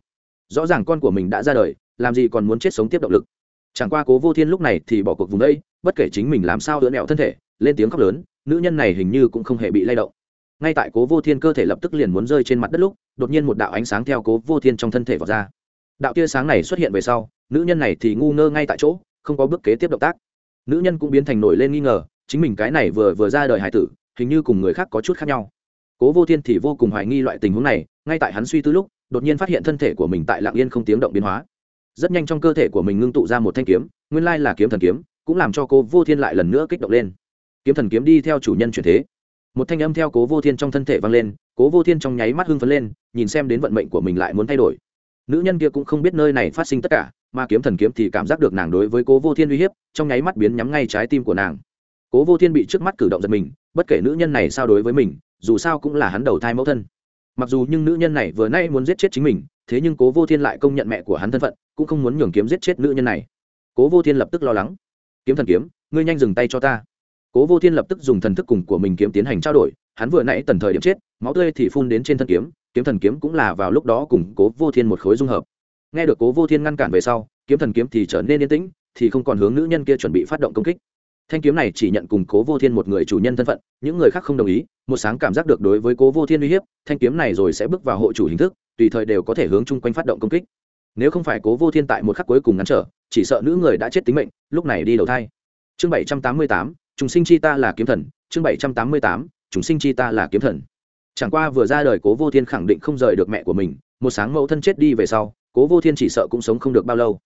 Rõ ràng con của mình đã ra đời, làm gì còn muốn chết sống tiếp động lực chẳng qua cố vô thiên lúc này thì bỏ cuộc vùng đây, bất kể chính mình làm sao đỡ nẹo thân thể, lên tiếng khóc lớn, nữ nhân này hình như cũng không hề bị lay động. Ngay tại cố vô thiên cơ thể lập tức liền muốn rơi trên mặt đất lúc, đột nhiên một đạo ánh sáng theo cố vô thiên trong thân thể vào ra. Đạo tia sáng này xuất hiện về sau, nữ nhân này thì ngu ngơ ngay tại chỗ, không có bước kế tiếp động tác. Nữ nhân cũng biến thành nổi lên nghi ngờ, chính mình cái này vừa vừa ra đời hải tử, hình như cùng người khác có chút khác nhau. Cố vô thiên thì vô cùng hoài nghi loại tình huống này, ngay tại hắn suy tư lúc, đột nhiên phát hiện thân thể của mình tại lạng yên không tiếng động biến hóa rất nhanh trong cơ thể của mình ngưng tụ ra một thanh kiếm, nguyên lai là kiếm thần kiếm, cũng làm cho cô vô thiên lại lần nữa kích động lên. Kiếm thần kiếm đi theo chủ nhân chuyển thế. Một thanh âm theo cố vô thiên trong thân thể vang lên, cố vô thiên trong nháy mắt hưng phấn lên, nhìn xem đến vận mệnh của mình lại muốn thay đổi. Nữ nhân kia cũng không biết nơi này phát sinh tất cả, mà kiếm thần kiếm thì cảm giác được nàng đối với cố vô thiên uy hiếp, trong nháy mắt biến nhắm ngay trái tim của nàng. Cố vô thiên bị trước mắt cử động giật mình, bất kể nữ nhân này sao đối với mình, dù sao cũng là hắn đầu thai mẫu thân. Mặc dù nhưng nữ nhân này vừa nay muốn giết chết chính mình thế nhưng cố vô thiên lại công nhận mẹ của hắn thân phận, cũng không muốn nhường kiếm giết chết nữ nhân này. Cố vô thiên lập tức lo lắng. Kiếm thần kiếm, ngươi nhanh dừng tay cho ta. Cố vô thiên lập tức dùng thần thức cùng của mình kiếm tiến hành trao đổi. Hắn vừa nãy tần thời điểm chết, máu tươi thì phun đến trên thân kiếm. Kiếm thần kiếm cũng là vào lúc đó cùng cố vô thiên một khối dung hợp. Nghe được cố vô thiên ngăn cản về sau, kiếm thần kiếm thì trở nên yên tĩnh, thì không còn hướng nữ nhân kia chuẩn bị phát động công kích. Thanh kiếm này chỉ nhận cùng cố vô thiên một người chủ nhân thân phận, những người khác không đồng ý. Một sáng cảm giác được đối với cố vô thiên uy hiếp, thanh kiếm này rồi sẽ bước vào hộ chủ hình thức tùy thời đều có thể hướng chung quanh phát động công kích. Nếu không phải cố vô thiên tại một khắc cuối cùng ngăn trở, chỉ sợ nữ người đã chết tính mệnh, lúc này đi đầu thai. Chương bảy trăm tám mươi tám chúng sinh chi ta là kiếm thần. Chương bảy trăm tám mươi tám chúng sinh chi ta là kiếm thần. Chẳng qua vừa ra đời cố vô thiên khẳng định không rời được mẹ của mình, một sáng mẫu thân chết đi về sau, cố vô thiên chỉ sợ cũng sống không được bao lâu.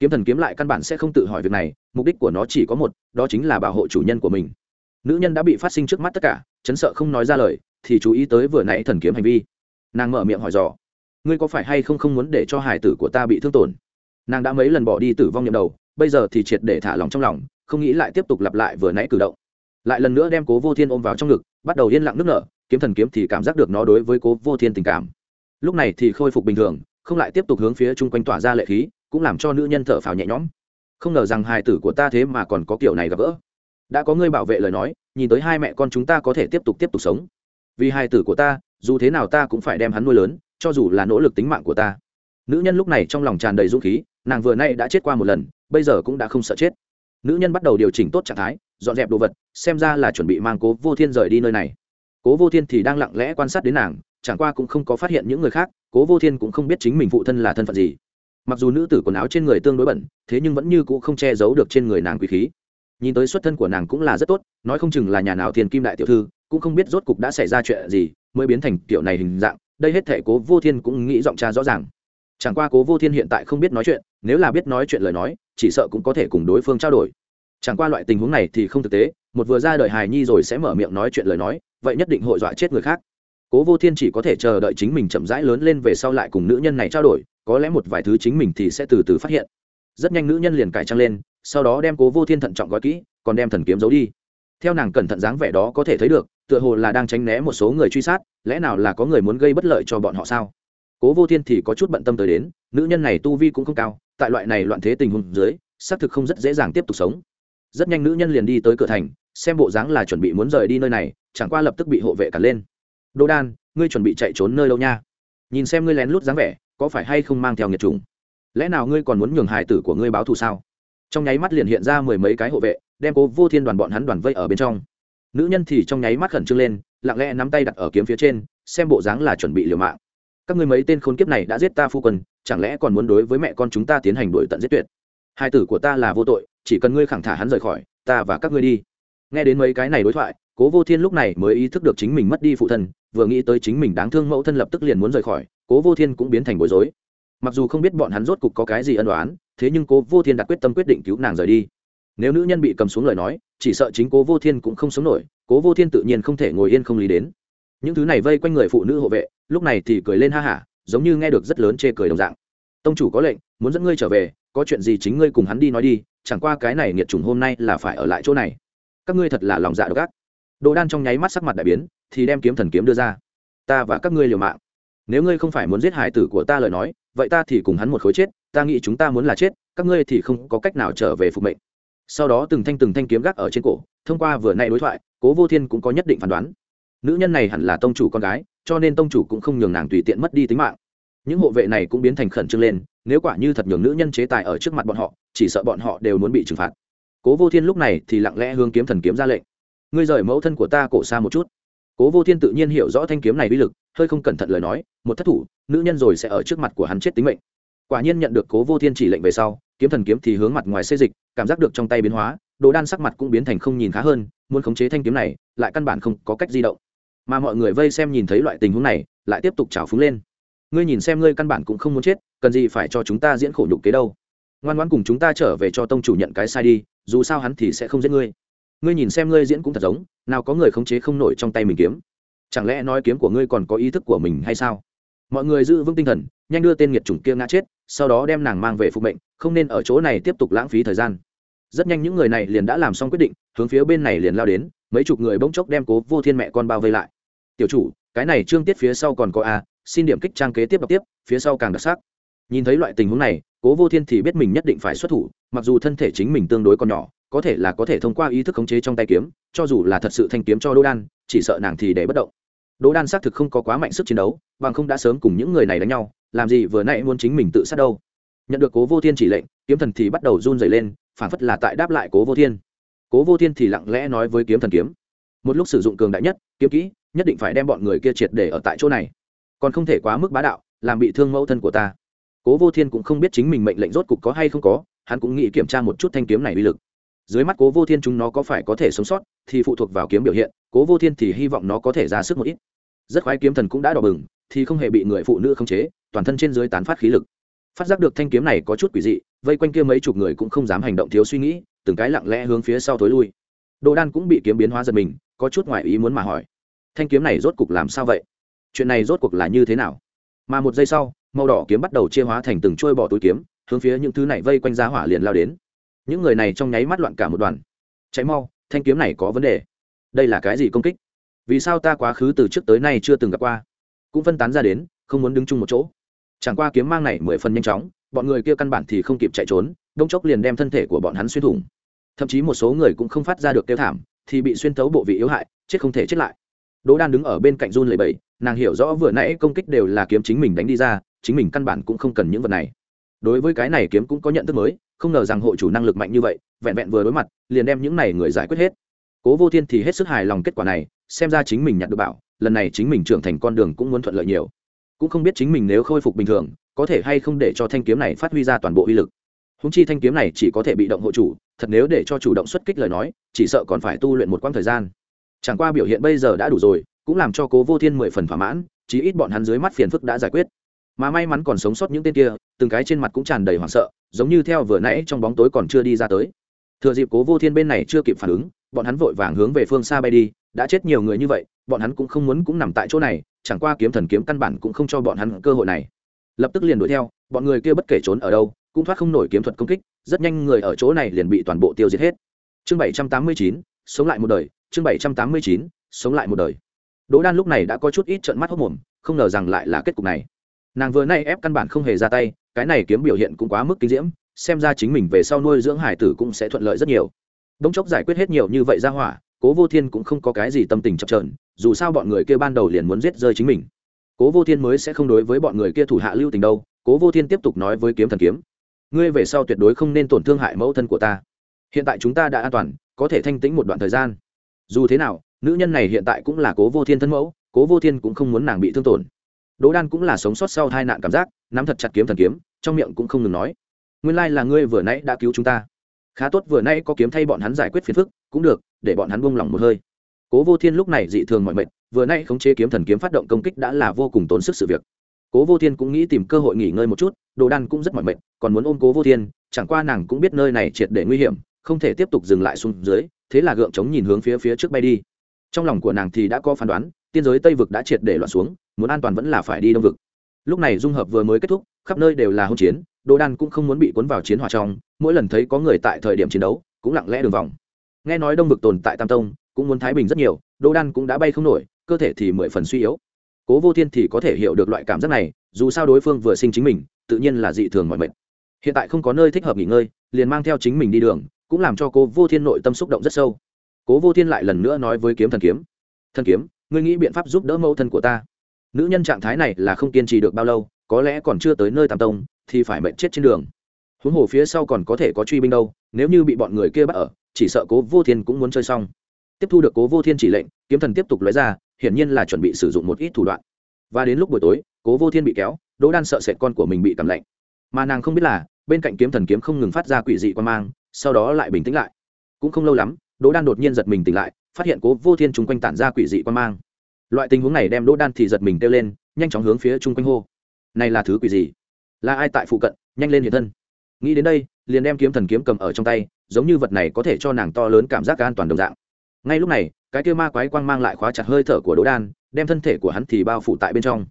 Kiếm thần kiếm lại căn bản sẽ không tự hỏi việc này, mục đích của nó chỉ có một, đó chính là bảo hộ chủ nhân của mình. Nữ nhân đã bị phát sinh trước mắt tất cả, chấn sợ không nói ra lời, thì chú ý tới vừa nãy thần kiếm hành vi. Nàng mở miệng hỏi dò ngươi có phải hay không không muốn để cho hải tử của ta bị thương tổn? Nàng đã mấy lần bỏ đi tử vong nhậm đầu, bây giờ thì triệt để thả lòng trong lòng, không nghĩ lại tiếp tục lặp lại vừa nãy cử động. Lại lần nữa đem cố vô thiên ôm vào trong ngực, bắt đầu yên lặng nước nở, kiếm thần kiếm thì cảm giác được nó đối với cố vô thiên tình cảm. Lúc này thì khôi phục bình thường, không lại tiếp tục hướng phía chung quanh tỏa ra lệ khí, cũng làm cho nữ nhân thở phào nhẹ nhõm. Không ngờ rằng hài tử của ta thế mà còn có kiểu này gặp gỡ. Đã có ngươi bảo vệ lời nói, nhìn tới hai mẹ con chúng ta có thể tiếp tục tiếp tục sống. Vì hài tử của ta, dù thế nào ta cũng phải đem hắn nuôi lớn cho dù là nỗ lực tính mạng của ta. Nữ nhân lúc này trong lòng tràn đầy dũng khí, nàng vừa nay đã chết qua một lần, bây giờ cũng đã không sợ chết. Nữ nhân bắt đầu điều chỉnh tốt trạng thái, dọn dẹp đồ vật, xem ra là chuẩn bị mang cố vô thiên rời đi nơi này. Cố vô thiên thì đang lặng lẽ quan sát đến nàng, chẳng qua cũng không có phát hiện những người khác, cố vô thiên cũng không biết chính mình phụ thân là thân phận gì. Mặc dù nữ tử quần áo trên người tương đối bẩn, thế nhưng vẫn như c ũ không che giấu được trên người nàng quý khí. Nhìn tới xuất thân của nàng cũng là rất tốt, nói không chừng là nhà nào thiền kim đại tiểu thư, cũng không biết rốt cục đã xảy ra chuyện gì, mới biến thành kiểu này hình dạng đây hết thể cố vô thiên cũng nghĩ giọng cha rõ ràng. Chẳng qua cố vô thiên hiện tại không biết nói chuyện, nếu là biết nói chuyện lời nói, chỉ sợ cũng có thể cùng đối phương trao đổi. Chẳng qua loại tình huống này thì không thực tế, một vừa ra đời hài nhi rồi sẽ mở miệng nói chuyện lời nói, vậy nhất định hội dọa chết người khác. Cố vô thiên chỉ có thể chờ đợi chính mình chậm rãi lớn lên về sau lại cùng nữ nhân này trao đổi, có lẽ một vài thứ chính mình thì sẽ từ từ phát hiện. Rất nhanh nữ nhân liền cải trang lên, sau đó đem cố vô thiên thận trọng gói kỹ, còn đem thần kiếm giấu đi theo nàng cẩn thận dáng vẻ đó có thể thấy được, tựa hồ là đang tránh né một số người truy sát, lẽ nào là có người muốn gây bất lợi cho bọn họ sao? Cố vô thiên thì có chút bận tâm tới đến, nữ nhân này tu vi cũng không cao, tại loại này loạn thế tình huống dưới, xác thực không rất dễ dàng tiếp tục sống. Rất nhanh nữ nhân liền đi tới cửa thành, xem bộ dáng là chuẩn bị muốn rời đi nơi này, chẳng qua lập tức bị hộ vệ cả lên. Đô đan, ngươi chuẩn bị chạy trốn nơi đâu nha? Nhìn xem ngươi lén lút dáng vẻ, có phải hay không mang theo nhiệt trùng? Lẽ nào ngươi còn muốn nhường hài tử của ngươi báo thù sao? Trong nháy mắt liền hiện ra mười mấy cái hộ vệ đem cố vô thiên đoàn bọn hắn đoàn vây ở bên trong. Nữ nhân thì trong nháy mắt khẩn trương lên, lặng lẽ nắm tay đặt ở kiếm phía trên, xem bộ dáng là chuẩn bị liều mạng. Các ngươi mấy tên khốn kiếp này đã giết ta phu quân, chẳng lẽ còn muốn đối với mẹ con chúng ta tiến hành đuổi tận giết tuyệt? Hai tử của ta là vô tội, chỉ cần ngươi khẳng thả hắn rời khỏi, ta và các ngươi đi. Nghe đến mấy cái này đối thoại, cố vô thiên lúc này mới ý thức được chính mình mất đi phụ thân, vừa nghĩ tới chính mình đáng thương mẫu thân lập tức liền muốn rời khỏi, cố vô thiên cũng biến thành bối rối. Mặc dù không biết bọn hắn rốt cục có cái gì ân đoán thế nhưng cố vô thiên đã quyết tâm quyết định cứu nàng rời đi nếu nữ nhân bị cầm xuống lời nói, chỉ sợ chính cố vô thiên cũng không sống nổi, cố vô thiên tự nhiên không thể ngồi yên không lý đến. Những thứ này vây quanh người phụ nữ hộ vệ, lúc này thì cười lên ha hả, giống như nghe được rất lớn chê cười đồng dạng. Tông chủ có lệnh, muốn dẫn ngươi trở về, có chuyện gì chính ngươi cùng hắn đi nói đi, chẳng qua cái này nghiệt trùng hôm nay là phải ở lại chỗ này. Các ngươi thật là lòng dạ độc ác. Đồ đan trong nháy mắt sắc mặt đại biến, thì đem kiếm thần kiếm đưa ra. Ta và các ngươi liều mạng. Nếu ngươi không phải muốn giết hải tử của ta lời nói, vậy ta thì cùng hắn một khối chết, ta nghĩ chúng ta muốn là chết, các ngươi thì không có cách nào trở về phục mệnh sau đó từng thanh từng thanh kiếm gác ở trên cổ, thông qua vừa nay đối thoại, cố vô thiên cũng có nhất định phán đoán. Nữ nhân này hẳn là tông chủ con gái, cho nên tông chủ cũng không nhường nàng tùy tiện mất đi tính mạng. Những hộ vệ này cũng biến thành khẩn trương lên, nếu quả như thật nhường nữ nhân chế tài ở trước mặt bọn họ, chỉ sợ bọn họ đều muốn bị trừng phạt. Cố vô thiên lúc này thì lặng lẽ hướng kiếm thần kiếm ra lệnh. Ngươi rời mẫu thân của ta cổ xa một chút. Cố vô thiên tự nhiên hiểu rõ thanh kiếm này uy lực, hơi không cẩn thận lời nói, một thất thủ, nữ nhân rồi sẽ ở trước mặt của hắn chết tính mệnh quả nhiên nhận được cố vô thiên chỉ lệnh về sau, kiếm thần kiếm thì hướng mặt ngoài xây dịch, cảm giác được trong tay biến hóa, đồ đan sắc mặt cũng biến thành không nhìn khá hơn, muốn khống chế thanh kiếm này, lại căn bản không có cách di động. Mà mọi người vây xem nhìn thấy loại tình huống này, lại tiếp tục trào phúng lên. Ngươi nhìn xem ngươi căn bản cũng không muốn chết, cần gì phải cho chúng ta diễn khổ nhục kế đâu? Ngoan ngoãn cùng chúng ta trở về cho tông chủ nhận cái sai đi, dù sao hắn thì sẽ không giết ngươi. Ngươi nhìn xem ngươi diễn cũng thật giống, nào có người khống chế không nổi trong tay mình kiếm. Chẳng lẽ nói kiếm của ngươi còn có ý thức của mình hay sao? Mọi người giữ vững tinh thần, nhanh đưa tên nghiệt chủng kia ngã chết sau đó đem nàng mang về phục mệnh, không nên ở chỗ này tiếp tục lãng phí thời gian. Rất nhanh những người này liền đã làm xong quyết định, hướng phía bên này liền lao đến, mấy chục người bỗng chốc đem cố vô thiên mẹ con bao vây lại. Tiểu chủ, cái này trương tiết phía sau còn có a, xin điểm kích trang kế tiếp đọc tiếp, phía sau càng đặc sắc. Nhìn thấy loại tình huống này, cố vô thiên thì biết mình nhất định phải xuất thủ, mặc dù thân thể chính mình tương đối còn nhỏ, có thể là có thể thông qua ý thức khống chế trong tay kiếm, cho dù là thật sự thanh kiếm cho đỗ đan, chỉ sợ nàng thì để bất động. Đỗ đan xác thực không có quá mạnh sức chiến đấu, bằng không đã sớm cùng những người này đánh nhau làm gì vừa nãy muốn chính mình tự sát đâu? Nhận được cố vô thiên chỉ lệnh, kiếm thần thì bắt đầu run dày lên, phản phất là tại đáp lại cố vô thiên. Cố vô thiên thì lặng lẽ nói với kiếm thần kiếm, một lúc sử dụng cường đại nhất, kiếm kỹ, nhất định phải đem bọn người kia triệt để ở tại chỗ này. Còn không thể quá mức bá đạo, làm bị thương mẫu thân của ta. Cố vô thiên cũng không biết chính mình mệnh lệnh rốt cục có hay không có, hắn cũng nghĩ kiểm tra một chút thanh kiếm này uy lực. Dưới mắt cố vô thiên chúng nó có phải có thể sống sót, thì phụ thuộc vào kiếm biểu hiện, cố vô thiên thì hy vọng nó có thể ra sức một ít. Rất khoái kiếm thần cũng đã đỏ bừng thì không hề bị người phụ nữ khống chế, toàn thân trên dưới tán phát khí lực. Phát giác được thanh kiếm này có chút quỷ dị, vây quanh kia mấy chục người cũng không dám hành động thiếu suy nghĩ, từng cái lặng lẽ hướng phía sau tối lui. Đồ đan cũng bị kiếm biến hóa giật mình, có chút ngoài ý muốn mà hỏi, thanh kiếm này rốt cục làm sao vậy? Chuyện này rốt cuộc là như thế nào? Mà một giây sau, màu đỏ kiếm bắt đầu chia hóa thành từng trôi bỏ túi kiếm, hướng phía những thứ này vây quanh giá hỏa liền lao đến. Những người này trong nháy mắt loạn cả một đoàn. Cháy mau, thanh kiếm này có vấn đề. Đây là cái gì công kích? Vì sao ta quá khứ từ trước tới nay chưa từng gặp qua? Cũng phân tán ra đến, không muốn đứng chung một chỗ. Chẳng qua kiếm mang này mười phần nhanh chóng, bọn người kia căn bản thì không kịp chạy trốn, đông chốc liền đem thân thể của bọn hắn xuyên thủng. Thậm chí một số người cũng không phát ra được kêu thảm, thì bị xuyên thấu bộ vị yếu hại, chết không thể chết lại. Đỗ đan đứng ở bên cạnh run lầy bẫy nàng hiểu rõ vừa nãy công kích đều là kiếm chính mình đánh đi ra, chính mình căn bản cũng không cần những vật này. Đối với cái này kiếm cũng có nhận thức mới, không ngờ rằng hộ chủ năng lực mạnh như vậy, vẹn vẹn vừa đối mặt, liền đem những này người giải quyết hết. Cố vô thiên thì hết sức hài lòng kết quả này, xem ra chính mình nhận được bảo lần này chính mình trưởng thành con đường cũng muốn thuận lợi nhiều. Cũng không biết chính mình nếu khôi phục bình thường, có thể hay không để cho thanh kiếm này phát huy ra toàn bộ uy lực. Húng chi thanh kiếm này chỉ có thể bị động hộ chủ, thật nếu để cho chủ động xuất kích lời nói, chỉ sợ còn phải tu luyện một quãng thời gian. Chẳng qua biểu hiện bây giờ đã đủ rồi, cũng làm cho cố vô thiên mười phần thỏa mãn, chí ít bọn hắn dưới mắt phiền phức đã giải quyết. Mà may mắn còn sống sót những tên kia, từng cái trên mặt cũng tràn đầy hoảng sợ, giống như theo vừa nãy trong bóng tối còn chưa đi ra tới. Thừa dịp cố vô thiên bên này chưa kịp phản ứng, bọn hắn vội vàng hướng về phương xa bay đi đã chết nhiều người như vậy, bọn hắn cũng không muốn cũng nằm tại chỗ này, chẳng qua kiếm thần kiếm căn bản cũng không cho bọn hắn cơ hội này. Lập tức liền đuổi theo, bọn người kia bất kể trốn ở đâu, cũng thoát không nổi kiếm thuật công kích, rất nhanh người ở chỗ này liền bị toàn bộ tiêu diệt hết. Chương bảy trăm tám mươi chín, sống lại một đời, chương bảy trăm tám mươi chín, sống lại một đời. Đỗ đan lúc này đã có chút ít trận mắt hốc mồm, không ngờ rằng lại là kết cục này. Nàng vừa nay ép căn bản không hề ra tay, cái này kiếm biểu hiện cũng quá mức kinh diễm, xem ra chính mình về sau nuôi dưỡng hải tử cũng sẽ thuận lợi rất nhiều. Đống chốc giải quyết hết nhiều như vậy ra hỏa cố vô thiên cũng không có cái gì tâm tình chập trờn dù sao bọn người kia ban đầu liền muốn giết rơi chính mình. Cố vô thiên mới sẽ không đối với bọn người kia thủ hạ lưu tình đâu, cố vô thiên tiếp tục nói với kiếm thần kiếm, ngươi về sau tuyệt đối không nên tổn thương hại mẫu thân của ta. Hiện tại chúng ta đã an toàn, có thể thanh tĩnh một đoạn thời gian. Dù thế nào, nữ nhân này hiện tại cũng là cố vô thiên thân mẫu, cố vô thiên cũng không muốn nàng bị thương tổn. Đỗ đan cũng là sống sót sau hai nạn cảm giác, nắm thật chặt kiếm thần kiếm, trong miệng cũng không ngừng nói, nguyên lai là ngươi vừa nãy đã cứu chúng ta. Khá tốt vừa nãy có kiếm thay bọn hắn giải quyết phiền phức cũng được, để bọn hắn buông lỏng một hơi. Cố vô thiên lúc này dị thường mọi mệt, vừa nãy khống chế kiếm thần kiếm phát động công kích đã là vô cùng tốn sức sự việc. Cố vô thiên cũng nghĩ tìm cơ hội nghỉ ngơi một chút, đồ đan cũng rất mỏi mệt, còn muốn ôm cố vô thiên, chẳng qua nàng cũng biết nơi này triệt để nguy hiểm, không thể tiếp tục dừng lại xuống dưới, thế là gượng chống nhìn hướng phía phía trước bay đi. Trong lòng của nàng thì đã có phán đoán, tiên giới tây vực đã triệt để loạn xuống, muốn an toàn vẫn là phải đi đông vực. Lúc này dung hợp vừa mới kết thúc, khắp nơi đều là hỗn chiến, đồ đan cũng không muốn bị cuốn vào chiến hỏa trong, mỗi lần thấy có người tại thời điểm chiến đấu, cũng lặng lẽ đường vòng nghe nói đông vực tồn tại tam tông, cũng muốn thái bình rất nhiều đô đan cũng đã bay không nổi, cơ thể thì mười phần suy yếu. Cố vô thiên thì có thể hiểu được loại cảm giác này, dù sao đối phương vừa sinh chính mình, tự nhiên là dị thường mọi mệt. Hiện tại không có nơi thích hợp nghỉ ngơi, liền mang theo chính mình đi đường, cũng làm cho cố vô thiên nội tâm xúc động rất sâu. Cố vô thiên lại lần nữa nói với kiếm thần kiếm thần kiếm, ngươi nghĩ biện pháp giúp đỡ mẫu thân của ta? Nữ nhân trạng thái này là không kiên trì được bao lâu, có lẽ còn chưa tới nơi tam tông, thì phải mệnh chết trên đường. Huống hồ phía sau còn có thể có truy binh đâu, nếu như bị bọn người kia bắt ở chỉ sợ cố vô thiên cũng muốn chơi xong. Tiếp thu được cố vô thiên chỉ lệnh, kiếm thần tiếp tục lóe ra, hiển nhiên là chuẩn bị sử dụng một ít thủ đoạn. Và đến lúc buổi tối, cố vô thiên bị kéo, đỗ đan sợ sệt con của mình bị cảm lạnh. Mà nàng không biết là, bên cạnh kiếm thần kiếm không ngừng phát ra quỷ dị quan mang, sau đó lại bình tĩnh lại. Cũng không lâu lắm, đỗ đan đột nhiên giật mình tỉnh lại, phát hiện cố vô thiên chung quanh tản ra quỷ dị quan mang. Loại tình huống này đem đỗ đan thì giật mình kêu lên, nhanh chóng hướng phía chung quanh hô. Này là thứ quỷ gì? Là ai tại phụ cận, nhanh lên hiện thân. Nghĩ đến đây, liền đem kiếm thần kiếm cầm ở trong tay giống như vật này có thể cho nàng to lớn cảm giác an toàn đồng dạng. Ngay lúc này, cái kia ma quái quang mang lại khóa chặt hơi thở của đỗ đan, đem thân thể của hắn thì bao phủ tại bên trong.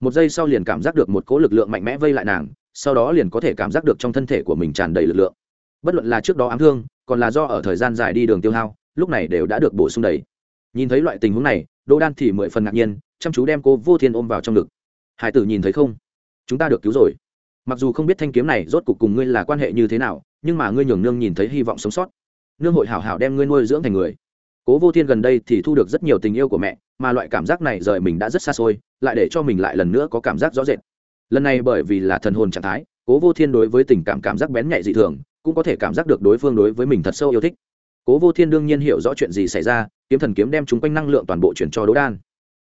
Một giây sau liền cảm giác được một cỗ lực lượng mạnh mẽ vây lại nàng, sau đó liền có thể cảm giác được trong thân thể của mình tràn đầy lực lượng. Bất luận là trước đó ám thương, còn là do ở thời gian dài đi đường tiêu hao, lúc này đều đã được bổ sung đầy. Nhìn thấy loại tình huống này, đỗ đan thì mười phần ngạc nhiên, chăm chú đem cô vô thiên ôm vào trong ngực. Hải tử nhìn thấy không? Chúng ta được cứu rồi. Mặc dù không biết thanh kiếm này rốt cuộc cùng ngươi là quan hệ như thế nào nhưng mà ngươi nhường nương nhìn thấy hy vọng sống sót. Nương hội hảo hảo đem ngươi nuôi dưỡng thành người. Cố vô thiên gần đây thì thu được rất nhiều tình yêu của mẹ, mà loại cảm giác này rời mình đã rất xa xôi, lại để cho mình lại lần nữa có cảm giác rõ rệt. Lần này bởi vì là thần hồn trạng thái, cố vô thiên đối với tình cảm cảm giác bén nhạy dị thường, cũng có thể cảm giác được đối phương đối với mình thật sâu yêu thích. Cố vô thiên đương nhiên hiểu rõ chuyện gì xảy ra, kiếm thần kiếm đem chúng quanh năng lượng toàn bộ chuyển cho đỗ đan.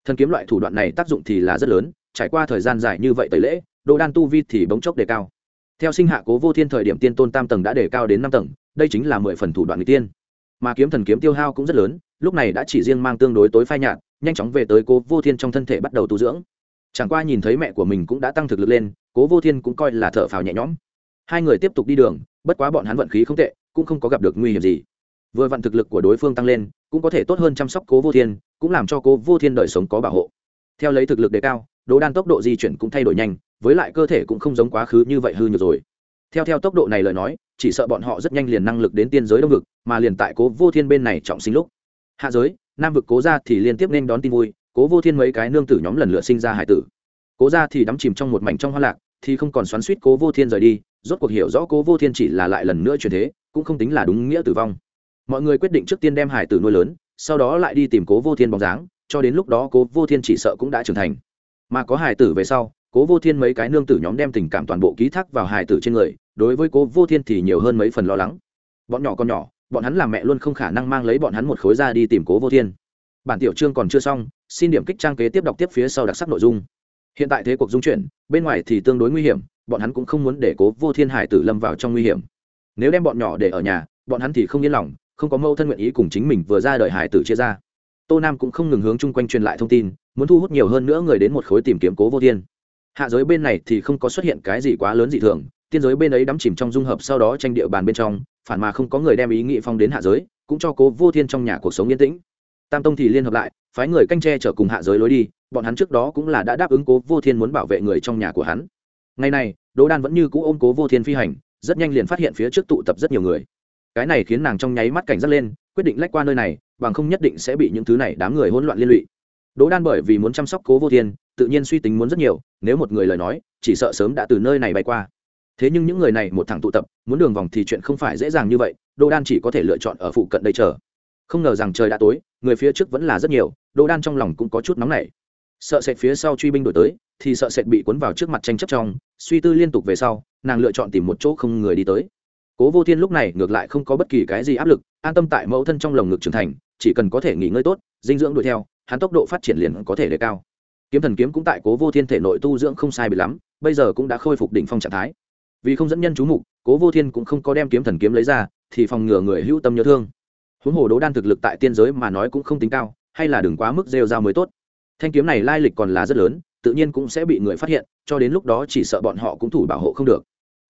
Thần kiếm loại thủ đoạn này tác dụng thì là rất lớn, trải qua thời gian dài như vậy tẩy lễ, đỗ đan tu vi thì bỗng chốc đề cao theo sinh hạ cố vô thiên thời điểm tiên tôn tam tầng đã đề cao đến năm tầng, đây chính là mười phần thủ đoạn người tiên. Mà kiếm thần kiếm tiêu hao cũng rất lớn, lúc này đã chỉ riêng mang tương đối tối phai nhạt, nhanh chóng về tới cố vô thiên trong thân thể bắt đầu tu dưỡng. Chẳng qua nhìn thấy mẹ của mình cũng đã tăng thực lực lên, cố vô thiên cũng coi là thở phào nhẹ nhõm. Hai người tiếp tục đi đường, bất quá bọn hắn vận khí không tệ, cũng không có gặp được nguy hiểm gì. Vừa vặn thực lực của đối phương tăng lên, cũng có thể tốt hơn chăm sóc cố vô thiên, cũng làm cho cố vô thiên đời sống có bảo hộ. Theo lấy thực lực đề cao, đồ đan tốc độ di chuyển cũng thay đổi nhanh với lại cơ thể cũng không giống quá khứ như vậy hư nhược rồi. Theo theo tốc độ này lời nói, chỉ sợ bọn họ rất nhanh liền năng lực đến tiên giới đông vực, mà liền tại cố vô thiên bên này trọng sinh lúc. Hạ giới, nam vực cố ra thì liên tiếp nên đón tin vui, cố vô thiên mấy cái nương tử nhóm lần lượt sinh ra hải tử. Cố ra thì đắm chìm trong một mảnh trong hoa lạc, thì không còn xoắn suýt cố vô thiên rời đi, rốt cuộc hiểu rõ cố vô thiên chỉ là lại lần nữa chuyển thế, cũng không tính là đúng nghĩa tử vong. Mọi người quyết định trước tiên đem hải tử nuôi lớn, sau đó lại đi tìm cố vô thiên bóng dáng, cho đến lúc đó cố vô thiên chỉ sợ cũng đã trưởng thành. Mà có hải tử về sau cố vô thiên mấy cái nương tử nhóm đem tình cảm toàn bộ ký thác vào hải tử trên người, đối với cố vô thiên thì nhiều hơn mấy phần lo lắng. Bọn nhỏ con nhỏ, bọn hắn làm mẹ luôn không khả năng mang lấy bọn hắn một khối ra đi tìm cố vô thiên. Bản tiểu chương còn chưa xong, xin điểm kích trang kế tiếp đọc tiếp phía sau đặc sắc nội dung. Hiện tại thế cuộc dung chuyển, bên ngoài thì tương đối nguy hiểm, bọn hắn cũng không muốn để cố vô thiên hải tử lâm vào trong nguy hiểm. Nếu đem bọn nhỏ để ở nhà, bọn hắn thì không yên lòng, không có mâu thân nguyện ý cùng chính mình vừa ra đời hải tử chia ra. Tô nam cũng không ngừng hướng chung quanh truyền lại thông tin, muốn thu hút nhiều hơn nữa người đến một khối tìm kiếm cố vô thiên hạ giới bên này thì không có xuất hiện cái gì quá lớn dị thường, tiên giới bên ấy đắm chìm trong dung hợp sau đó tranh địa bàn bên trong, phản mà không có người đem ý nghị phong đến hạ giới, cũng cho cố vô thiên trong nhà cuộc sống yên tĩnh. Tam tông thì liên hợp lại, phái người canh tre chở cùng hạ giới lối đi, bọn hắn trước đó cũng là đã đáp ứng cố vô thiên muốn bảo vệ người trong nhà của hắn. Ngày này, đỗ đan vẫn như cũ ôm cố vô thiên phi hành, rất nhanh liền phát hiện phía trước tụ tập rất nhiều người. Cái này khiến nàng trong nháy mắt cảnh giác lên, quyết định lách qua nơi này, bằng không nhất định sẽ bị những thứ này đám người hỗn loạn liên lụy. Đỗ đan bởi vì muốn chăm sóc cố vô thiên tự nhiên suy tính muốn rất nhiều, nếu một người lời nói, chỉ sợ sớm đã từ nơi này bay qua. Thế nhưng những người này một thằng tụ tập, muốn đường vòng thì chuyện không phải dễ dàng như vậy, Đô đan chỉ có thể lựa chọn ở phụ cận đây chờ. Không ngờ rằng trời đã tối, người phía trước vẫn là rất nhiều, Đô đan trong lòng cũng có chút nóng nảy. Sợ sệt phía sau truy binh đổi tới, thì sợ sệt bị cuốn vào trước mặt tranh chấp trong, suy tư liên tục về sau, nàng lựa chọn tìm một chỗ không người đi tới. Cố vô thiên lúc này ngược lại không có bất kỳ cái gì áp lực, an tâm tại mẫu thân trong lồng ngực trưởng thành, chỉ cần có thể nghỉ ngơi tốt, dinh dưỡng đuổi theo, hắn tốc độ phát triển liền có thể đề cao kiếm thần kiếm cũng tại cố vô thiên thể nội tu dưỡng không sai bị lắm, bây giờ cũng đã khôi phục đỉnh phong trạng thái. Vì không dẫn nhân chú mục, cố vô thiên cũng không có đem kiếm thần kiếm lấy ra, thì phòng ngừa người hữu tâm nhớ thương. Huống hồ đố đan thực lực tại tiên giới mà nói cũng không tính cao, hay là đừng quá mức rêu dao mới tốt. Thanh kiếm này lai lịch còn là rất lớn, tự nhiên cũng sẽ bị người phát hiện, cho đến lúc đó chỉ sợ bọn họ cũng thủ bảo hộ không được.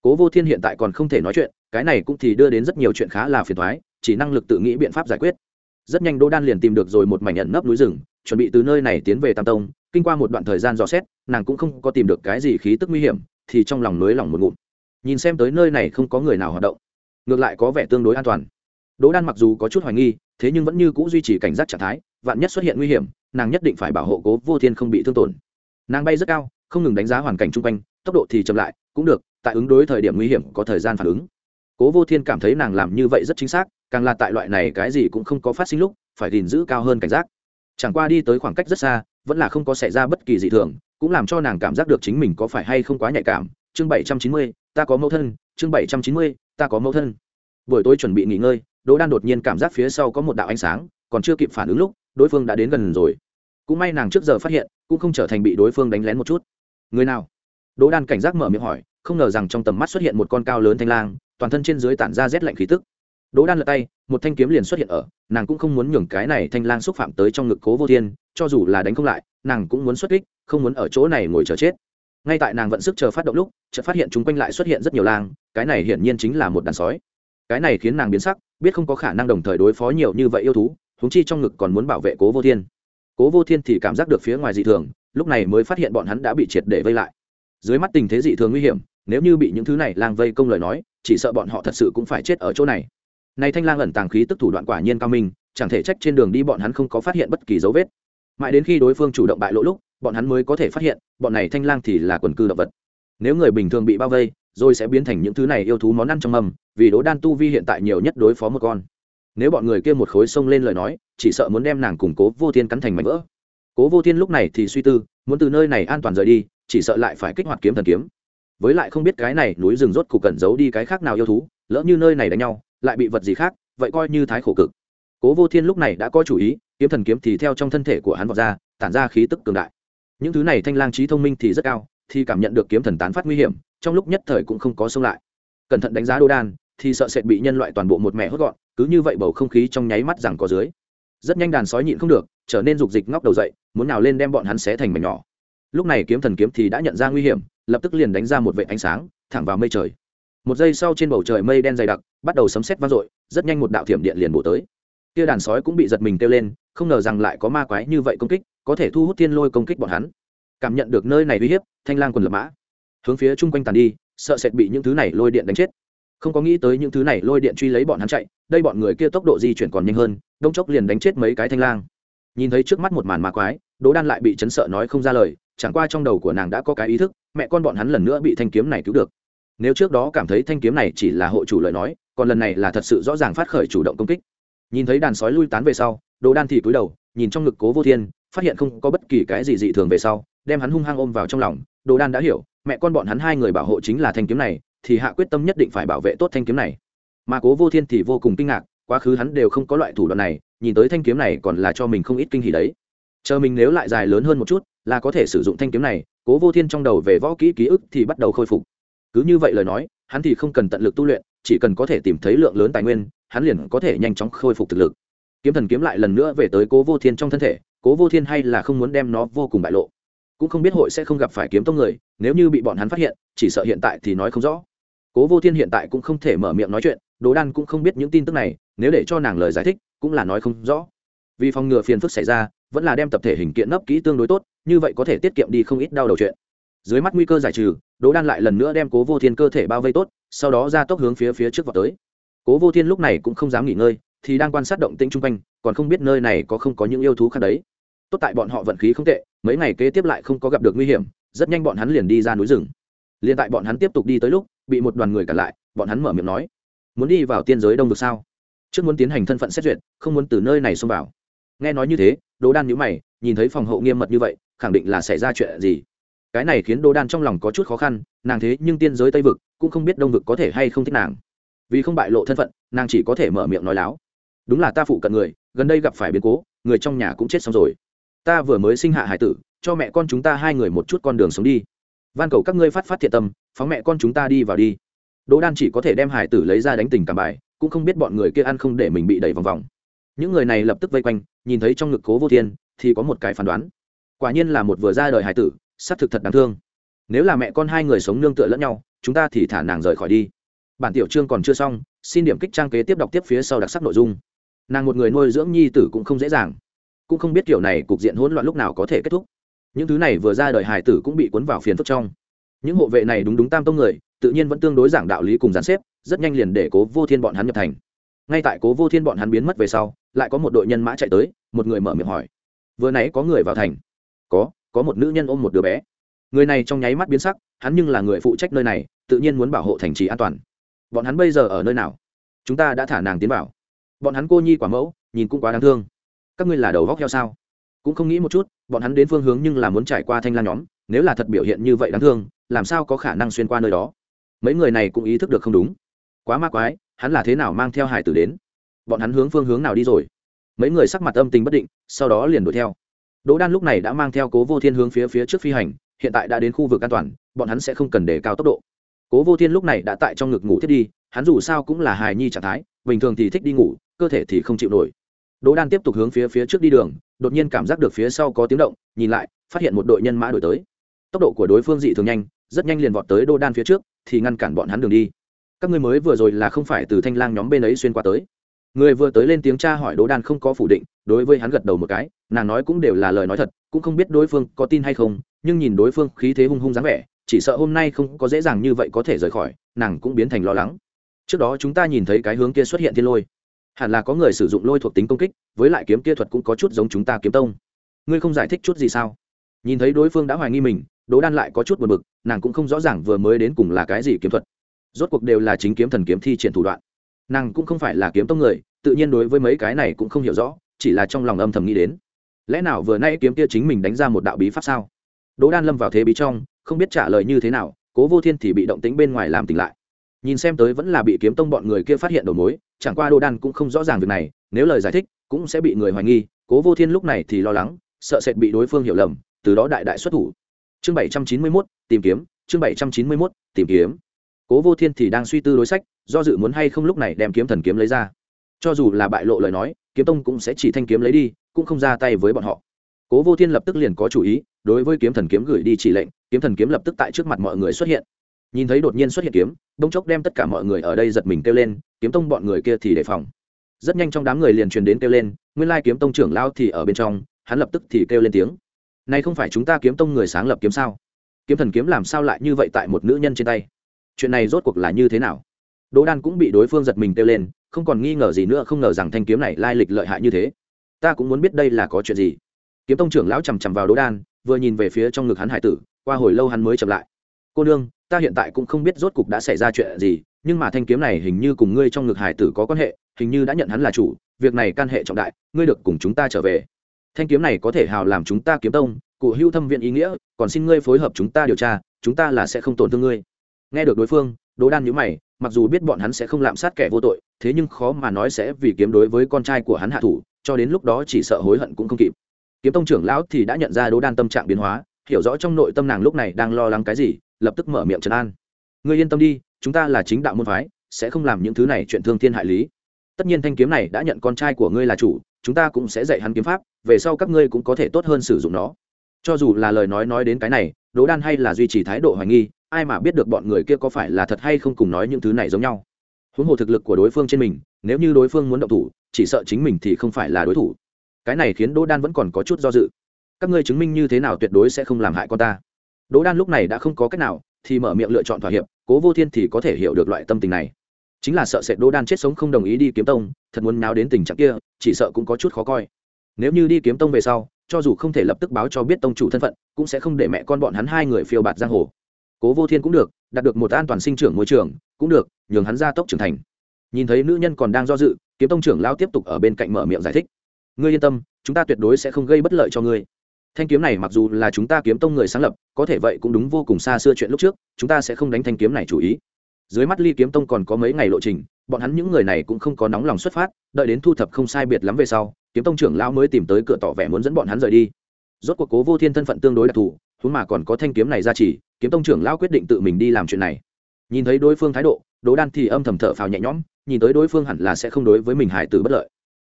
Cố vô thiên hiện tại còn không thể nói chuyện, cái này cũng thì đưa đến rất nhiều chuyện khá là phiền thoái chỉ năng lực tự nghĩ biện pháp giải quyết. Rất nhanh đỗ đan liền tìm được rồi một mảnh nhận nấp núi rừng, chuẩn bị từ nơi này tiến về tam tông kinh qua một đoạn thời gian dò xét, nàng cũng không có tìm được cái gì khí tức nguy hiểm, thì trong lòng nới lòng một ngụm. Nhìn xem tới nơi này không có người nào hoạt động, ngược lại có vẻ tương đối an toàn. Đỗ đan mặc dù có chút hoài nghi, thế nhưng vẫn như c ũ duy trì cảnh giác trạng thái, vạn nhất xuất hiện nguy hiểm, nàng nhất định phải bảo hộ cố vô thiên không bị thương tổn. Nàng bay rất cao, không ngừng đánh giá hoàn cảnh chung quanh, tốc độ thì chậm lại, cũng được, tại ứng đối thời điểm nguy hiểm có thời gian phản ứng. Cố vô thiên cảm thấy nàng làm như vậy rất chính xác, càng là tại loại này cái gì cũng không có phát sinh lúc, phải gìn giữ cao hơn cảnh giác. Chẳng qua đi tới khoảng cách rất xa vẫn là không có xảy ra bất kỳ dị thường, cũng làm cho nàng cảm giác được chính mình có phải hay không quá nhạy cảm. Chương bảy trăm chín mươi, ta có mẫu thân. Chương bảy trăm chín mươi, ta có mẫu thân. Buổi tối chuẩn bị nghỉ ngơi, đỗ đan đột nhiên cảm giác phía sau có một đạo ánh sáng, còn chưa kịp phản ứng lúc, đối phương đã đến gần rồi. Cũng may nàng trước giờ phát hiện, cũng không trở thành bị đối phương đánh lén một chút. Người nào? Đỗ đan cảnh giác mở miệng hỏi, không ngờ rằng trong tầm mắt xuất hiện một con cao lớn thanh lang, toàn thân trên dưới tản ra rét lạnh khí tức đỗ đan lật tay, một thanh kiếm liền xuất hiện ở, nàng cũng không muốn nhường cái này thanh lang xúc phạm tới trong ngực cố vô thiên, cho dù là đánh không lại, nàng cũng muốn xuất kích, không muốn ở chỗ này ngồi chờ chết. Ngay tại nàng vận sức chờ phát động lúc, chợt phát hiện chúng quanh lại xuất hiện rất nhiều lang, cái này hiển nhiên chính là một đàn sói. Cái này khiến nàng biến sắc, biết không có khả năng đồng thời đối phó nhiều như vậy yêu thú húng chi trong ngực còn muốn bảo vệ cố vô thiên. Cố vô thiên thì cảm giác được phía ngoài dị thường, lúc này mới phát hiện bọn hắn đã bị triệt để vây lại. Dưới mắt tình thế dị thường nguy hiểm, nếu như bị những thứ này lang vây công lời nói, chỉ sợ bọn họ thật sự cũng phải chết ở chỗ này này thanh lang ẩn tàng khí tức thủ đoạn quả nhiên cao minh, chẳng thể trách trên đường đi bọn hắn không có phát hiện bất kỳ dấu vết. Mãi đến khi đối phương chủ động bại lộ lúc, bọn hắn mới có thể phát hiện, bọn này thanh lang thì là quần cư động vật. Nếu người bình thường bị bao vây, rồi sẽ biến thành những thứ này yêu thú món ăn trong mầm, vì đố đan tu vi hiện tại nhiều nhất đối phó một con. Nếu bọn người kia một khối sông lên lời nói, chỉ sợ muốn đem nàng củng cố vô thiên cắn thành mảnh vỡ. Cố vô thiên lúc này thì suy tư, muốn từ nơi này an toàn rời đi, chỉ sợ lại phải kích hoạt kiếm thần kiếm. Với lại không biết cái này núi rừng rốt cục cẩn giấu đi cái khác nào yêu thú, lỡ như nơi này đánh nhau lại bị vật gì khác, vậy coi như thái khổ cực. Cố vô thiên lúc này đã có chủ ý, kiếm thần kiếm thì theo trong thân thể của hắn vọt ra, tản ra khí tức cường đại. Những thứ này thanh lang trí thông minh thì rất cao, thì cảm nhận được kiếm thần tán phát nguy hiểm, trong lúc nhất thời cũng không có xông lại. Cẩn thận đánh giá đô đan, thì sợ sẽ bị nhân loại toàn bộ một mẹ hốt gọn, cứ như vậy bầu không khí trong nháy mắt rằng có dưới. Rất nhanh đàn sói nhịn không được, trở nên rục dịch ngóc đầu dậy, muốn nào lên đem bọn hắn xé thành mảnh nhỏ. Lúc này kiếm thần kiếm thì đã nhận ra nguy hiểm, lập tức liền đánh ra một vệ ánh sáng, thẳng vào mây trời một giây sau trên bầu trời mây đen dày đặc, bắt đầu sấm sét vang dội, rất nhanh một đạo thiểm điện liền bổ tới. Kia đàn sói cũng bị giật mình kêu lên, không ngờ rằng lại có ma quái như vậy công kích, có thể thu hút thiên lôi công kích bọn hắn. Cảm nhận được nơi này uy hiếp, thanh lang quần lập mã, hướng phía chung quanh tàn đi, sợ sệt bị những thứ này lôi điện đánh chết. Không có nghĩ tới những thứ này lôi điện truy lấy bọn hắn chạy, đây bọn người kia tốc độ di chuyển còn nhanh hơn, đông chốc liền đánh chết mấy cái thanh lang. Nhìn thấy trước mắt một màn ma quái, đỗ đan lại bị chấn sợ nói không ra lời, chẳng qua trong đầu của nàng đã có cái ý thức, mẹ con bọn hắn lần nữa bị thanh kiếm này cứu được nếu trước đó cảm thấy thanh kiếm này chỉ là hộ chủ lời nói, còn lần này là thật sự rõ ràng phát khởi chủ động công kích. Nhìn thấy đàn sói lui tán về sau, đồ đan thì cúi đầu, nhìn trong ngực cố vô thiên, phát hiện không có bất kỳ cái gì dị thường về sau, đem hắn hung hăng ôm vào trong lòng. Đồ đan đã hiểu, mẹ con bọn hắn hai người bảo hộ chính là thanh kiếm này, thì hạ quyết tâm nhất định phải bảo vệ tốt thanh kiếm này. Mà cố vô thiên thì vô cùng kinh ngạc, quá khứ hắn đều không có loại thủ đoạn này, nhìn tới thanh kiếm này còn là cho mình không ít kinh hỉ đấy. Chờ mình nếu lại dài lớn hơn một chút, là có thể sử dụng thanh kiếm này, cố vô thiên trong đầu về võ kỹ ký ức thì bắt đầu khôi phục cứ như vậy lời nói, hắn thì không cần tận lực tu luyện, chỉ cần có thể tìm thấy lượng lớn tài nguyên, hắn liền có thể nhanh chóng khôi phục thực lực. Kiếm thần kiếm lại lần nữa về tới cố vô thiên trong thân thể, cố vô thiên hay là không muốn đem nó vô cùng bại lộ. Cũng không biết hội sẽ không gặp phải kiếm tông người, nếu như bị bọn hắn phát hiện, chỉ sợ hiện tại thì nói không rõ. Cố vô thiên hiện tại cũng không thể mở miệng nói chuyện, đồ đan cũng không biết những tin tức này, nếu để cho nàng lời giải thích, cũng là nói không rõ. Vì phòng ngừa phiền phức xảy ra, vẫn là đem tập thể hình kiện nấp kỹ tương đối tốt, như vậy có thể tiết kiệm đi không ít đau đầu chuyện. Dưới mắt nguy cơ giải trừ đỗ đan lại lần nữa đem cố vô thiên cơ thể bao vây tốt, sau đó ra tốc hướng phía phía trước vào tới. Cố vô thiên lúc này cũng không dám nghỉ ngơi, thì đang quan sát động tĩnh chung quanh, còn không biết nơi này có không có những yêu thú khác đấy. Tốt tại bọn họ vận khí không tệ, mấy ngày kế tiếp lại không có gặp được nguy hiểm, rất nhanh bọn hắn liền đi ra núi rừng. Liền tại bọn hắn tiếp tục đi tới lúc, bị một đoàn người cản lại, bọn hắn mở miệng nói, muốn đi vào tiên giới đông được sao? Trước muốn tiến hành thân phận xét duyệt, không muốn từ nơi này xông vào. Nghe nói như thế, đỗ đan nhíu mày, nhìn thấy phòng hậu nghiêm mật như vậy, khẳng định là xảy ra chuyện gì cái này khiến đỗ đan trong lòng có chút khó khăn, nàng thế nhưng tiên giới tây vực, cũng không biết đông vực có thể hay không thích nàng. Vì không bại lộ thân phận, nàng chỉ có thể mở miệng nói láo. Đúng là ta phụ cận người, gần đây gặp phải biến cố, người trong nhà cũng chết xong rồi. Ta vừa mới sinh hạ hải tử, cho mẹ con chúng ta hai người một chút con đường sống đi. Van cầu các ngươi phát phát thiện tâm, phóng mẹ con chúng ta đi vào đi. Đỗ đan chỉ có thể đem hải tử lấy ra đánh tình cảm bài, cũng không biết bọn người kia ăn không để mình bị đẩy vòng vòng. Những người này lập tức vây quanh, nhìn thấy trong ngực cố vô thiên, thì có một cái phán đoán. Quả nhiên là một vừa ra đời hải tử xác thực thật đáng thương. Nếu là mẹ con hai người sống nương tựa lẫn nhau, chúng ta thì thả nàng rời khỏi đi. Bản tiểu chương còn chưa xong, xin điểm kích trang kế tiếp đọc tiếp phía sau đặc sắc nội dung. Nàng một người nuôi dưỡng nhi tử cũng không dễ dàng. Cũng không biết kiểu này cục diện hỗn loạn lúc nào có thể kết thúc. Những thứ này vừa ra đời hải tử cũng bị cuốn vào phiền phức trong. Những hộ vệ này đúng đúng tam tông người, tự nhiên vẫn tương đối giảng đạo lý cùng gián xếp, rất nhanh liền để cố vô thiên bọn hắn nhập thành. Ngay tại cố vô thiên bọn hắn biến mất về sau, lại có một đội nhân mã chạy tới, một người mở miệng hỏi. Vừa nãy có người vào thành? Có có một nữ nhân ôm một đứa bé. Người này trong nháy mắt biến sắc, hắn nhưng là người phụ trách nơi này, tự nhiên muốn bảo hộ thành trì an toàn. Bọn hắn bây giờ ở nơi nào? Chúng ta đã thả nàng tiến vào. Bọn hắn cô nhi quả mẫu, nhìn cũng quá đáng thương. Các ngươi là đầu góc heo sao? Cũng không nghĩ một chút, bọn hắn đến phương hướng nhưng là muốn trải qua thanh lan nhóm, nếu là thật biểu hiện như vậy đáng thương, làm sao có khả năng xuyên qua nơi đó? Mấy người này cũng ý thức được không đúng. Quá ma quái, hắn là thế nào mang theo hải tử đến? Bọn hắn hướng phương hướng nào đi rồi? Mấy người sắc mặt âm tình bất định, sau đó liền đuổi theo đỗ đan lúc này đã mang theo cố vô thiên hướng phía phía trước phi hành, hiện tại đã đến khu vực an toàn, bọn hắn sẽ không cần đề cao tốc độ. Cố vô thiên lúc này đã tại trong ngực ngủ thiết đi, hắn dù sao cũng là hài nhi trạng thái, bình thường thì thích đi ngủ, cơ thể thì không chịu nổi. Đỗ đan tiếp tục hướng phía phía trước đi đường, đột nhiên cảm giác được phía sau có tiếng động, nhìn lại, phát hiện một đội nhân mã đuổi tới. Tốc độ của đối phương dị thường nhanh, rất nhanh liền vọt tới đỗ đan phía trước, thì ngăn cản bọn hắn đường đi. Các ngươi mới vừa rồi là không phải từ thanh lang nhóm bên ấy xuyên qua tới người vừa tới lên tiếng tra hỏi đỗ đan không có phủ định, đối với hắn gật đầu một cái, nàng nói cũng đều là lời nói thật, cũng không biết đối phương có tin hay không, nhưng nhìn đối phương khí thế hung hung dáng vẻ, chỉ sợ hôm nay không có dễ dàng như vậy có thể rời khỏi, nàng cũng biến thành lo lắng. Trước đó chúng ta nhìn thấy cái hướng kia xuất hiện thiên lôi. Hẳn là có người sử dụng lôi thuộc tính công kích, với lại kiếm kia thuật cũng có chút giống chúng ta kiếm tông. Ngươi không giải thích chút gì sao? Nhìn thấy đối phương đã hoài nghi mình, đỗ đan lại có chút buồn bực, nàng cũng không rõ ràng vừa mới đến cùng là cái gì kiếm thuật. Rốt cuộc đều là chính kiếm thần kiếm thi triển thủ đoạn nàng cũng không phải là kiếm tông người, tự nhiên đối với mấy cái này cũng không hiểu rõ, chỉ là trong lòng âm thầm nghĩ đến. Lẽ nào vừa nay kiếm kia chính mình đánh ra một đạo bí pháp sao? Đỗ đan lâm vào thế bí trong, không biết trả lời như thế nào, cố vô thiên thì bị động tính bên ngoài làm tỉnh lại. Nhìn xem tới vẫn là bị kiếm tông bọn người kia phát hiện đầu mối, chẳng qua đỗ đan cũng không rõ ràng việc này, nếu lời giải thích, cũng sẽ bị người hoài nghi, cố vô thiên lúc này thì lo lắng, sợ sệt bị đối phương hiểu lầm, từ đó đại đại xuất thủ. Chương bảy trăm chín mươi mốt, tìm kiếm, chương bảy trăm chín mươi mốt, tìm kiếm cố vô thiên thì đang suy tư đối sách, do dự muốn hay không lúc này đem kiếm thần kiếm lấy ra. Cho dù là bại lộ lời nói, kiếm tông cũng sẽ chỉ thanh kiếm lấy đi, cũng không ra tay với bọn họ. Cố vô thiên lập tức liền có chủ ý, đối với kiếm thần kiếm gửi đi chỉ lệnh, kiếm thần kiếm lập tức tại trước mặt mọi người xuất hiện. Nhìn thấy đột nhiên xuất hiện kiếm đông chốc đem tất cả mọi người ở đây giật mình kêu lên, kiếm tông bọn người kia thì đề phòng. Rất nhanh trong đám người liền truyền đến kêu lên, nguyên lai kiếm tông trưởng lao thì ở bên trong, hắn lập tức thì kêu lên tiếng. Này không phải chúng ta kiếm tông người sáng lập kiếm sao? Kiếm thần kiếm làm sao lại như vậy tại một nữ nhân trên tay? Chuyện này rốt cuộc là như thế nào? Đỗ đan cũng bị đối phương giật mình kêu lên, không còn nghi ngờ gì nữa, không ngờ rằng thanh kiếm này lai lịch lợi hại như thế. Ta cũng muốn biết đây là có chuyện gì. Kiếm tông trưởng lão chằm chằm vào đỗ đan, vừa nhìn về phía trong ngực hắn hải tử, qua hồi lâu hắn mới chậm lại. Cô nương, ta hiện tại cũng không biết rốt cục đã xảy ra chuyện gì, nhưng mà thanh kiếm này hình như cùng ngươi trong ngực hải tử có quan hệ, hình như đã nhận hắn là chủ, việc này can hệ trọng đại, ngươi được cùng chúng ta trở về. Thanh kiếm này có thể hào làm chúng ta kiếm tông, cụ hưu thâm viện ý nghĩa, còn xin ngươi phối hợp chúng ta điều tra, chúng ta là sẽ không tổn thương ngươi nghe được đối phương, đỗ đan nhữ mày, mặc dù biết bọn hắn sẽ không lạm sát kẻ vô tội, thế nhưng khó mà nói sẽ vì kiếm đối với con trai của hắn hạ thủ, cho đến lúc đó chỉ sợ hối hận cũng không kịp. Kiếm tông trưởng lão thì đã nhận ra đỗ đan tâm trạng biến hóa, hiểu rõ trong nội tâm nàng lúc này đang lo lắng cái gì, lập tức mở miệng trấn an. Ngươi yên tâm đi, chúng ta là chính đạo môn phái, sẽ không làm những thứ này chuyện thương thiên hại lý. Tất nhiên thanh kiếm này đã nhận con trai của ngươi là chủ, chúng ta cũng sẽ dạy hắn kiếm pháp, về sau các ngươi cũng có thể tốt hơn sử dụng nó. Cho dù là lời nói nói đến cái này, đỗ đan hay là duy trì thái độ hoài nghi ai mà biết được bọn người kia có phải là thật hay không cùng nói những thứ này giống nhau. Huống hồ thực lực của đối phương trên mình, nếu như đối phương muốn động thủ, chỉ sợ chính mình thì không phải là đối thủ. Cái này khiến đỗ đan vẫn còn có chút do dự. Các ngươi chứng minh như thế nào tuyệt đối sẽ không làm hại con ta. Đỗ đan lúc này đã không có cách nào, thì mở miệng lựa chọn thỏa hiệp, cố vô thiên thì có thể hiểu được loại tâm tình này. Chính là sợ sệt đỗ đan chết sống không đồng ý đi kiếm tông, thật muốn náo đến tình trạng kia, chỉ sợ cũng có chút khó coi. Nếu như đi kiếm tông về sau, cho dù không thể lập tức báo cho biết tông chủ thân phận, cũng sẽ không để mẹ con bọn hắn hai người phiêu bạt giang hồ cố vô thiên cũng được, đạt được một an toàn sinh trưởng môi trường, cũng được, nhường hắn ra tốc trưởng thành. Nhìn thấy nữ nhân còn đang do dự, kiếm tông trưởng lao tiếp tục ở bên cạnh mở miệng giải thích. Ngươi yên tâm, chúng ta tuyệt đối sẽ không gây bất lợi cho ngươi. Thanh kiếm này mặc dù là chúng ta kiếm tông người sáng lập, có thể vậy cũng đúng vô cùng xa xưa chuyện lúc trước, chúng ta sẽ không đánh thanh kiếm này chủ ý. Dưới mắt ly kiếm tông còn có mấy ngày lộ trình, bọn hắn những người này cũng không có nóng lòng xuất phát, đợi đến thu thập không sai biệt lắm về sau, kiếm tông trưởng lão mới tìm tới cửa tỏ vẻ muốn dẫn bọn hắn rời đi. Rốt cuộc cố vô thiên thân phận tương đối đặc thù huống mà còn có thanh kiếm này ra chỉ, kiếm tông trưởng lão quyết định tự mình đi làm chuyện này. Nhìn thấy đối phương thái độ, đỗ đan thì âm thầm thở phào nhẹ nhõm, nhìn tới đối phương hẳn là sẽ không đối với mình hải tử bất lợi.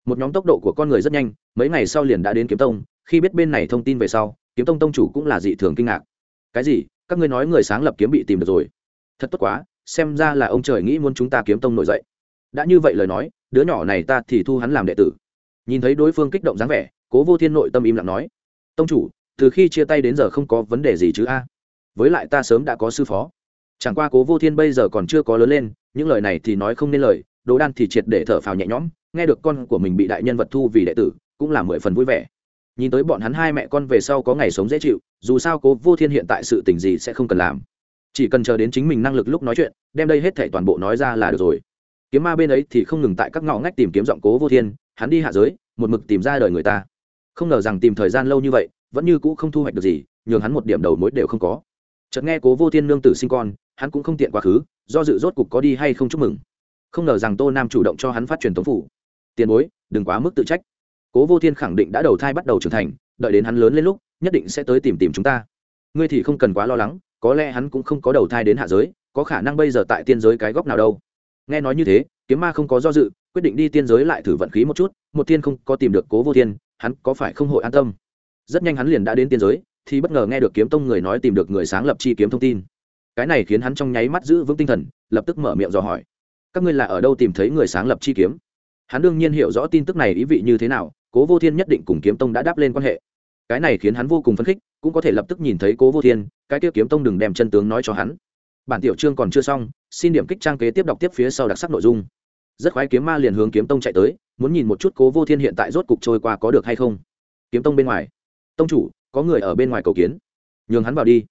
Một nhóm tốc độ của con người rất nhanh, mấy ngày sau liền đã đến kiếm tông, khi biết bên này thông tin về sau, kiếm tông tông chủ cũng là dị thường kinh ngạc. Cái gì? Các ngươi nói người sáng lập kiếm bị tìm được rồi? Thật tốt quá, xem ra là ông trời nghĩ muốn chúng ta kiếm tông nổi dậy. Đã như vậy lời nói, đứa nhỏ này ta thì thu hắn làm đệ tử. Nhìn thấy đối phương kích động dáng vẻ, cố vô thiên nội tâm im lặng nói, tông chủ từ khi chia tay đến giờ không có vấn đề gì chứ a. Với lại ta sớm đã có sư phó. Chẳng qua cố vô thiên bây giờ còn chưa có lớn lên, những lời này thì nói không nên lời, đồ đan thì triệt để thở phào nhẹ nhõm, nghe được con của mình bị đại nhân vật thu vì đệ tử, cũng là mười phần vui vẻ. Nhìn tới bọn hắn hai mẹ con về sau có ngày sống dễ chịu, dù sao cố vô thiên hiện tại sự tình gì sẽ không cần làm. Chỉ cần chờ đến chính mình năng lực lúc nói chuyện, đem đây hết thể toàn bộ nói ra là được rồi. Kiếm ma bên ấy thì không ngừng tại các ngõ ngách tìm kiếm giọng cố vô thiên, hắn đi hạ giới, một mực tìm ra đời người ta. Không ngờ rằng tìm thời gian lâu như vậy vẫn như cũ không thu hoạch được gì, nhường hắn một điểm đầu mối đều không có. Chợt nghe cố vô thiên nương tử sinh con, hắn cũng không tiện quá khứ, do dự rốt cục có đi hay không chúc mừng. Không ngờ rằng tô nam chủ động cho hắn phát truyền tống phủ. Tiền bối, đừng quá mức tự trách. Cố vô thiên khẳng định đã đầu thai bắt đầu trưởng thành, đợi đến hắn lớn lên lúc, nhất định sẽ tới tìm tìm chúng ta. Ngươi thì không cần quá lo lắng, có lẽ hắn cũng không có đầu thai đến hạ giới, có khả năng bây giờ tại tiên giới cái góc nào đâu. Nghe nói như thế, kiếm ma không có do dự, quyết định đi tiên giới lại thử vận khí một chút, một thiên không có tìm được cố vô thiên, hắn có phải không hội an tâm? Rất nhanh hắn liền đã đến tiên giới, thì bất ngờ nghe được kiếm tông người nói tìm được người sáng lập chi kiếm thông tin. Cái này khiến hắn trong nháy mắt giữ vững tinh thần, lập tức mở miệng dò hỏi. Các ngươi là ở đâu tìm thấy người sáng lập chi kiếm? Hắn đương nhiên hiểu rõ tin tức này ý vị như thế nào, cố vô thiên nhất định cùng kiếm tông đã đáp lên quan hệ. Cái này khiến hắn vô cùng phấn khích, cũng có thể lập tức nhìn thấy cố vô thiên, cái kia kiếm tông đừng đem chân tướng nói cho hắn. Bản tiểu chương còn chưa xong, xin điểm kích trang kế tiếp đọc tiếp phía sau đặc sắc nội dung. Rất khoái kiếm ma liền hướng kiếm tông chạy tới, muốn nhìn một chút cố vô thiên hiện tại rốt cục trôi qua có được hay không. Kiếm tông bên ngoài tông chủ, có người ở bên ngoài cầu kiến. Nhường hắn vào đi.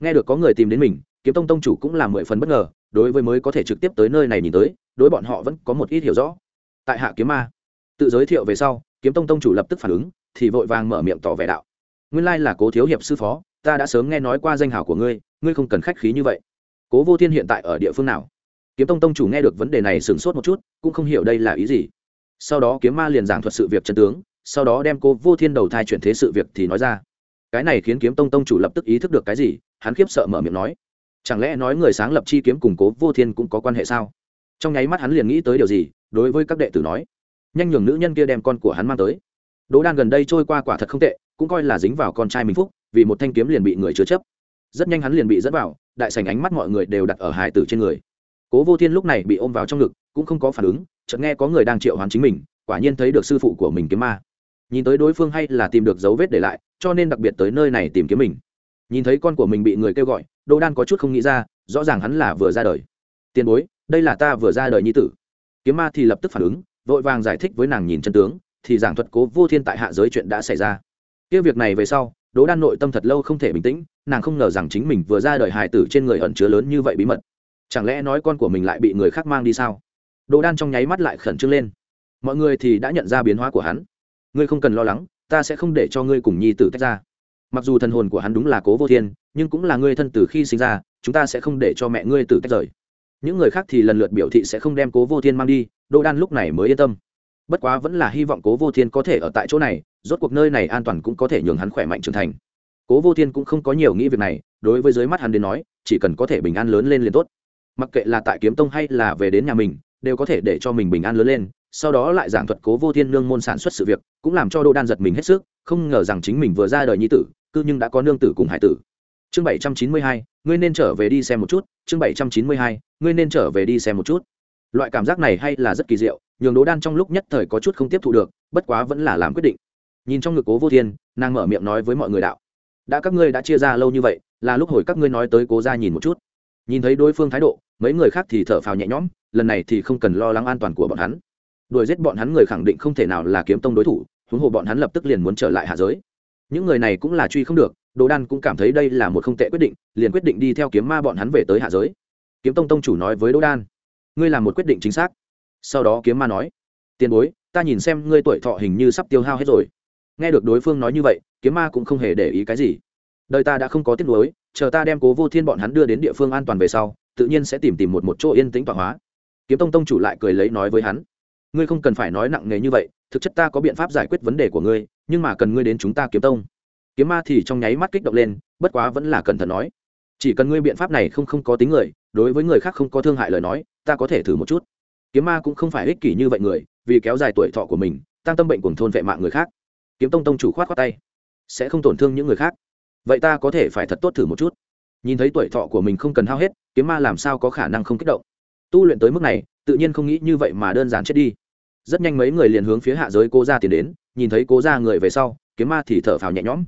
Nghe được có người tìm đến mình, kiếm tông tông chủ cũng là mười phần bất ngờ, đối với mới có thể trực tiếp tới nơi này nhìn tới, đối bọn họ vẫn có một ít hiểu rõ. Tại hạ kiếm ma, tự giới thiệu về sau, kiếm tông tông chủ lập tức phản ứng, thì vội vàng mở miệng tỏ vẻ đạo. Nguyên lai là cố thiếu hiệp sư phó, ta đã sớm nghe nói qua danh hào của ngươi ngươi không cần khách khí như vậy. Cố vô thiên hiện tại ở địa phương nào? Kiếm tông tông chủ nghe được vấn đề này sửng sốt một chút, cũng không hiểu đây là ý gì. Sau đó kiếm ma liền giảng thuật sự việc chân tướng sau đó đem cô vô thiên đầu thai chuyển thế sự việc thì nói ra. Cái này khiến kiếm tông tông chủ lập tức ý thức được cái gì, hắn khiếp sợ mở miệng nói. Chẳng lẽ nói người sáng lập chi kiếm cùng cố vô thiên cũng có quan hệ sao? Trong nháy mắt hắn liền nghĩ tới điều gì, đối với các đệ tử nói. Nhanh nhường nữ nhân kia đem con của hắn mang tới. Đỗ đan gần đây trôi qua quả thật không tệ, cũng coi là dính vào con trai mình phúc, vì một thanh kiếm liền bị người chứa chấp. Rất nhanh hắn liền bị dẫn vào, đại sành ánh mắt mọi người đều đặt ở hải tử trên người. Cố vô thiên lúc này bị ôm vào trong ngực, cũng không có phản ứng, chợt nghe có người đang triệu hoán chính mình, quả nhiên thấy được sư phụ của mình kiếm ma nhìn tới đối phương hay là tìm được dấu vết để lại, cho nên đặc biệt tới nơi này tìm kiếm mình. Nhìn thấy con của mình bị người kêu gọi, đỗ đan có chút không nghĩ ra, rõ ràng hắn là vừa ra đời. Tiền bối, đây là ta vừa ra đời nhi tử. Kiếm ma thì lập tức phản ứng, vội vàng giải thích với nàng nhìn chân tướng, thì giảng thuật cố vô thiên tại hạ giới chuyện đã xảy ra. Kia việc này về sau, đỗ đan nội tâm thật lâu không thể bình tĩnh, nàng không ngờ rằng chính mình vừa ra đời hài tử trên người ẩn chứa lớn như vậy bí mật. Chẳng lẽ nói con của mình lại bị người khác mang đi sao? Đỗ đan trong nháy mắt lại khẩn trương lên. Mọi người thì đã nhận ra biến hóa của hắn ngươi không cần lo lắng, ta sẽ không để cho ngươi cùng nhi tử tách ra. Mặc dù thần hồn của hắn đúng là cố vô thiên, nhưng cũng là ngươi thân từ khi sinh ra, chúng ta sẽ không để cho mẹ ngươi tử tách rời. Những người khác thì lần lượt biểu thị sẽ không đem cố vô thiên mang đi, đỗ đan lúc này mới yên tâm. Bất quá vẫn là hy vọng cố vô thiên có thể ở tại chỗ này, rốt cuộc nơi này an toàn cũng có thể nhường hắn khỏe mạnh trưởng thành. Cố vô thiên cũng không có nhiều nghĩ việc này, đối với dưới mắt hắn đến nói, chỉ cần có thể bình an lớn lên liền tốt. Mặc kệ là tại kiếm tông hay là về đến nhà mình, đều có thể để cho mình bình an lớn lên sau đó lại giảng thuật cố vô thiên nương môn sản xuất sự việc, cũng làm cho đô đan giật mình hết sức, không ngờ rằng chính mình vừa ra đời nhi tử, cư nhưng đã có nương tử cùng hải tử. Chương bảy trăm chín mươi hai, ngươi nên trở về đi xem một chút, chương bảy trăm chín mươi hai, ngươi nên trở về đi xem một chút. Loại cảm giác này hay là rất kỳ diệu, nhường đố đan trong lúc nhất thời có chút không tiếp thu được, bất quá vẫn là làm quyết định. Nhìn trong ngực cố vô thiên, nàng mở miệng nói với mọi người đạo, đã các ngươi đã chia ra lâu như vậy, là lúc hồi các ngươi nói tới cố ra nhìn một chút. Nhìn thấy đối phương thái độ, mấy người khác thì thở phào nhẹ nhõm, lần này thì không cần lo lắng an toàn của bọn hắn đuổi giết bọn hắn người khẳng định không thể nào là kiếm tông đối thủ, huống hồ bọn hắn lập tức liền muốn trở lại hạ giới. Những người này cũng là truy không được, đồ đan cũng cảm thấy đây là một không tệ quyết định, liền quyết định đi theo kiếm ma bọn hắn về tới hạ giới. Kiếm tông tông chủ nói với đỗ đan, ngươi làm một quyết định chính xác. Sau đó kiếm ma nói, tiền bối, ta nhìn xem ngươi tuổi thọ hình như sắp tiêu hao hết rồi. Nghe được đối phương nói như vậy, kiếm ma cũng không hề để ý cái gì. Đời ta đã không có tiếc nuối, chờ ta đem cố vô thiên bọn hắn đưa đến địa phương an toàn về sau, tự nhiên sẽ tìm tìm một một chỗ yên tĩnh tọa hóa. Kiếm tông tông chủ lại cười lấy nói với hắn ngươi không cần phải nói nặng nề như vậy, thực chất ta có biện pháp giải quyết vấn đề của ngươi, nhưng mà cần ngươi đến chúng ta kiếm tông. Kiếm ma thì trong nháy mắt kích động lên, bất quá vẫn là cẩn thận nói, chỉ cần ngươi biện pháp này không không có tính người, đối với người khác không có thương hại lời nói, ta có thể thử một chút. Kiếm ma cũng không phải ích kỷ như vậy người, vì kéo dài tuổi thọ của mình, tăng tâm bệnh cùng thôn vệ mạng người khác. Kiếm tông tông chủ khoát khoát tay, sẽ không tổn thương những người khác. Vậy ta có thể phải thật tốt thử một chút. Nhìn thấy tuổi thọ của mình không cần hao hết, kiếm ma làm sao có khả năng không kích động. Tu luyện tới mức này, tự nhiên không nghĩ như vậy mà đơn giản chết đi rất nhanh mấy người liền hướng phía hạ giới cố ra tiến đến, nhìn thấy cố ra người về sau, kiếm ma thì thở phào nhẹ nhõm.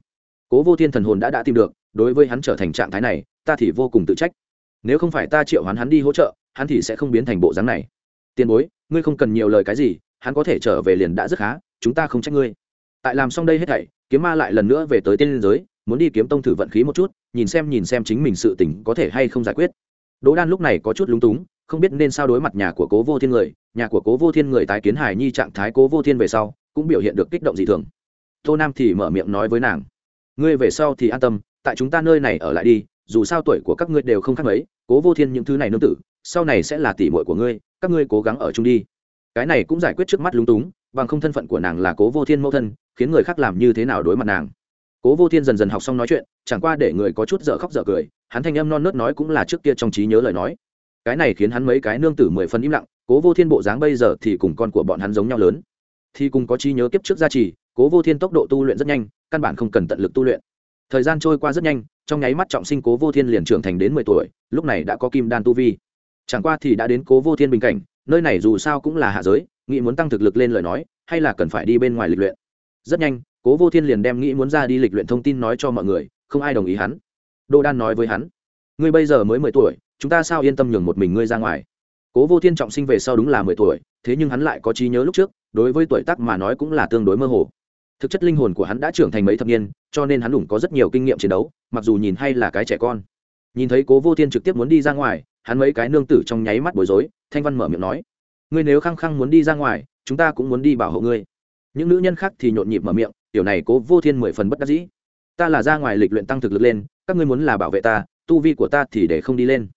Cố vô thiên thần hồn đã đã tìm được, đối với hắn trở thành trạng thái này, ta thì vô cùng tự trách. Nếu không phải ta triệu hắn hắn đi hỗ trợ, hắn thì sẽ không biến thành bộ dáng này. Tiền bối, ngươi không cần nhiều lời cái gì, hắn có thể trở về liền đã rất khá, chúng ta không trách ngươi. Tại làm xong đây hết thảy, kiếm ma lại lần nữa về tới tiên liên giới, muốn đi kiếm tông thử vận khí một chút, nhìn xem nhìn xem chính mình sự tình có thể hay không giải quyết. Đỗ đan lúc này có chút lúng túng không biết nên sao đối mặt nhà của cố vô thiên người, nhà của cố vô thiên người tái kiến hải nhi trạng thái cố vô thiên về sau, cũng biểu hiện được kích động dị thường. Tô nam thì mở miệng nói với nàng, ngươi về sau thì an tâm, tại chúng ta nơi này ở lại đi, dù sao tuổi của các ngươi đều không khác mấy, cố vô thiên những thứ này nương tử, sau này sẽ là tỷ muội của ngươi, các ngươi cố gắng ở chung đi. Cái này cũng giải quyết trước mắt lúng túng, bằng không thân phận của nàng là cố vô thiên mẫu thân, khiến người khác làm như thế nào đối mặt nàng. Cố vô thiên dần dần học xong nói chuyện, chẳng qua để người có chút dở khóc dở cười, hắn thanh âm non nớt nói cũng là trước kia trong trí nhớ lời nói cái này khiến hắn mấy cái nương tử mười phần im lặng, cố vô thiên bộ dáng bây giờ thì cùng con của bọn hắn giống nhau lớn. Thì cùng có trí nhớ kiếp trước gia trì, cố vô thiên tốc độ tu luyện rất nhanh, căn bản không cần tận lực tu luyện. Thời gian trôi qua rất nhanh, trong nháy mắt trọng sinh cố vô thiên liền trưởng thành đến mười tuổi, lúc này đã có kim đan tu vi. Chẳng qua thì đã đến cố vô thiên bình cảnh, nơi này dù sao cũng là hạ giới, nghĩ muốn tăng thực lực lên lời nói, hay là cần phải đi bên ngoài lịch luyện. Rất nhanh, cố vô thiên liền đem nghĩ muốn ra đi lịch luyện thông tin nói cho mọi người, không ai đồng ý hắn. Đô đan nói với hắn, ngươi bây giờ mới mười tuổi chúng ta sao yên tâm nhường một mình ngươi ra ngoài? Cố vô thiên trọng sinh về sau đúng là mười tuổi, thế nhưng hắn lại có trí nhớ lúc trước, đối với tuổi tác mà nói cũng là tương đối mơ hồ. Thực chất linh hồn của hắn đã trưởng thành mấy thập niên, cho nên hắn đủng có rất nhiều kinh nghiệm chiến đấu, mặc dù nhìn hay là cái trẻ con. Nhìn thấy cố vô thiên trực tiếp muốn đi ra ngoài, hắn mấy cái nương tử trong nháy mắt bối rối, thanh văn mở miệng nói, ngươi nếu khăng khăng muốn đi ra ngoài, chúng ta cũng muốn đi bảo hộ ngươi. Những nữ nhân khác thì nhộn nhịp mở miệng, tiểu này cố vô thiên mười phần bất đắc dĩ. Ta là ra ngoài lịch luyện tăng thực lực lên, các ngươi muốn là bảo vệ ta, tu vi của ta thì để không đi lên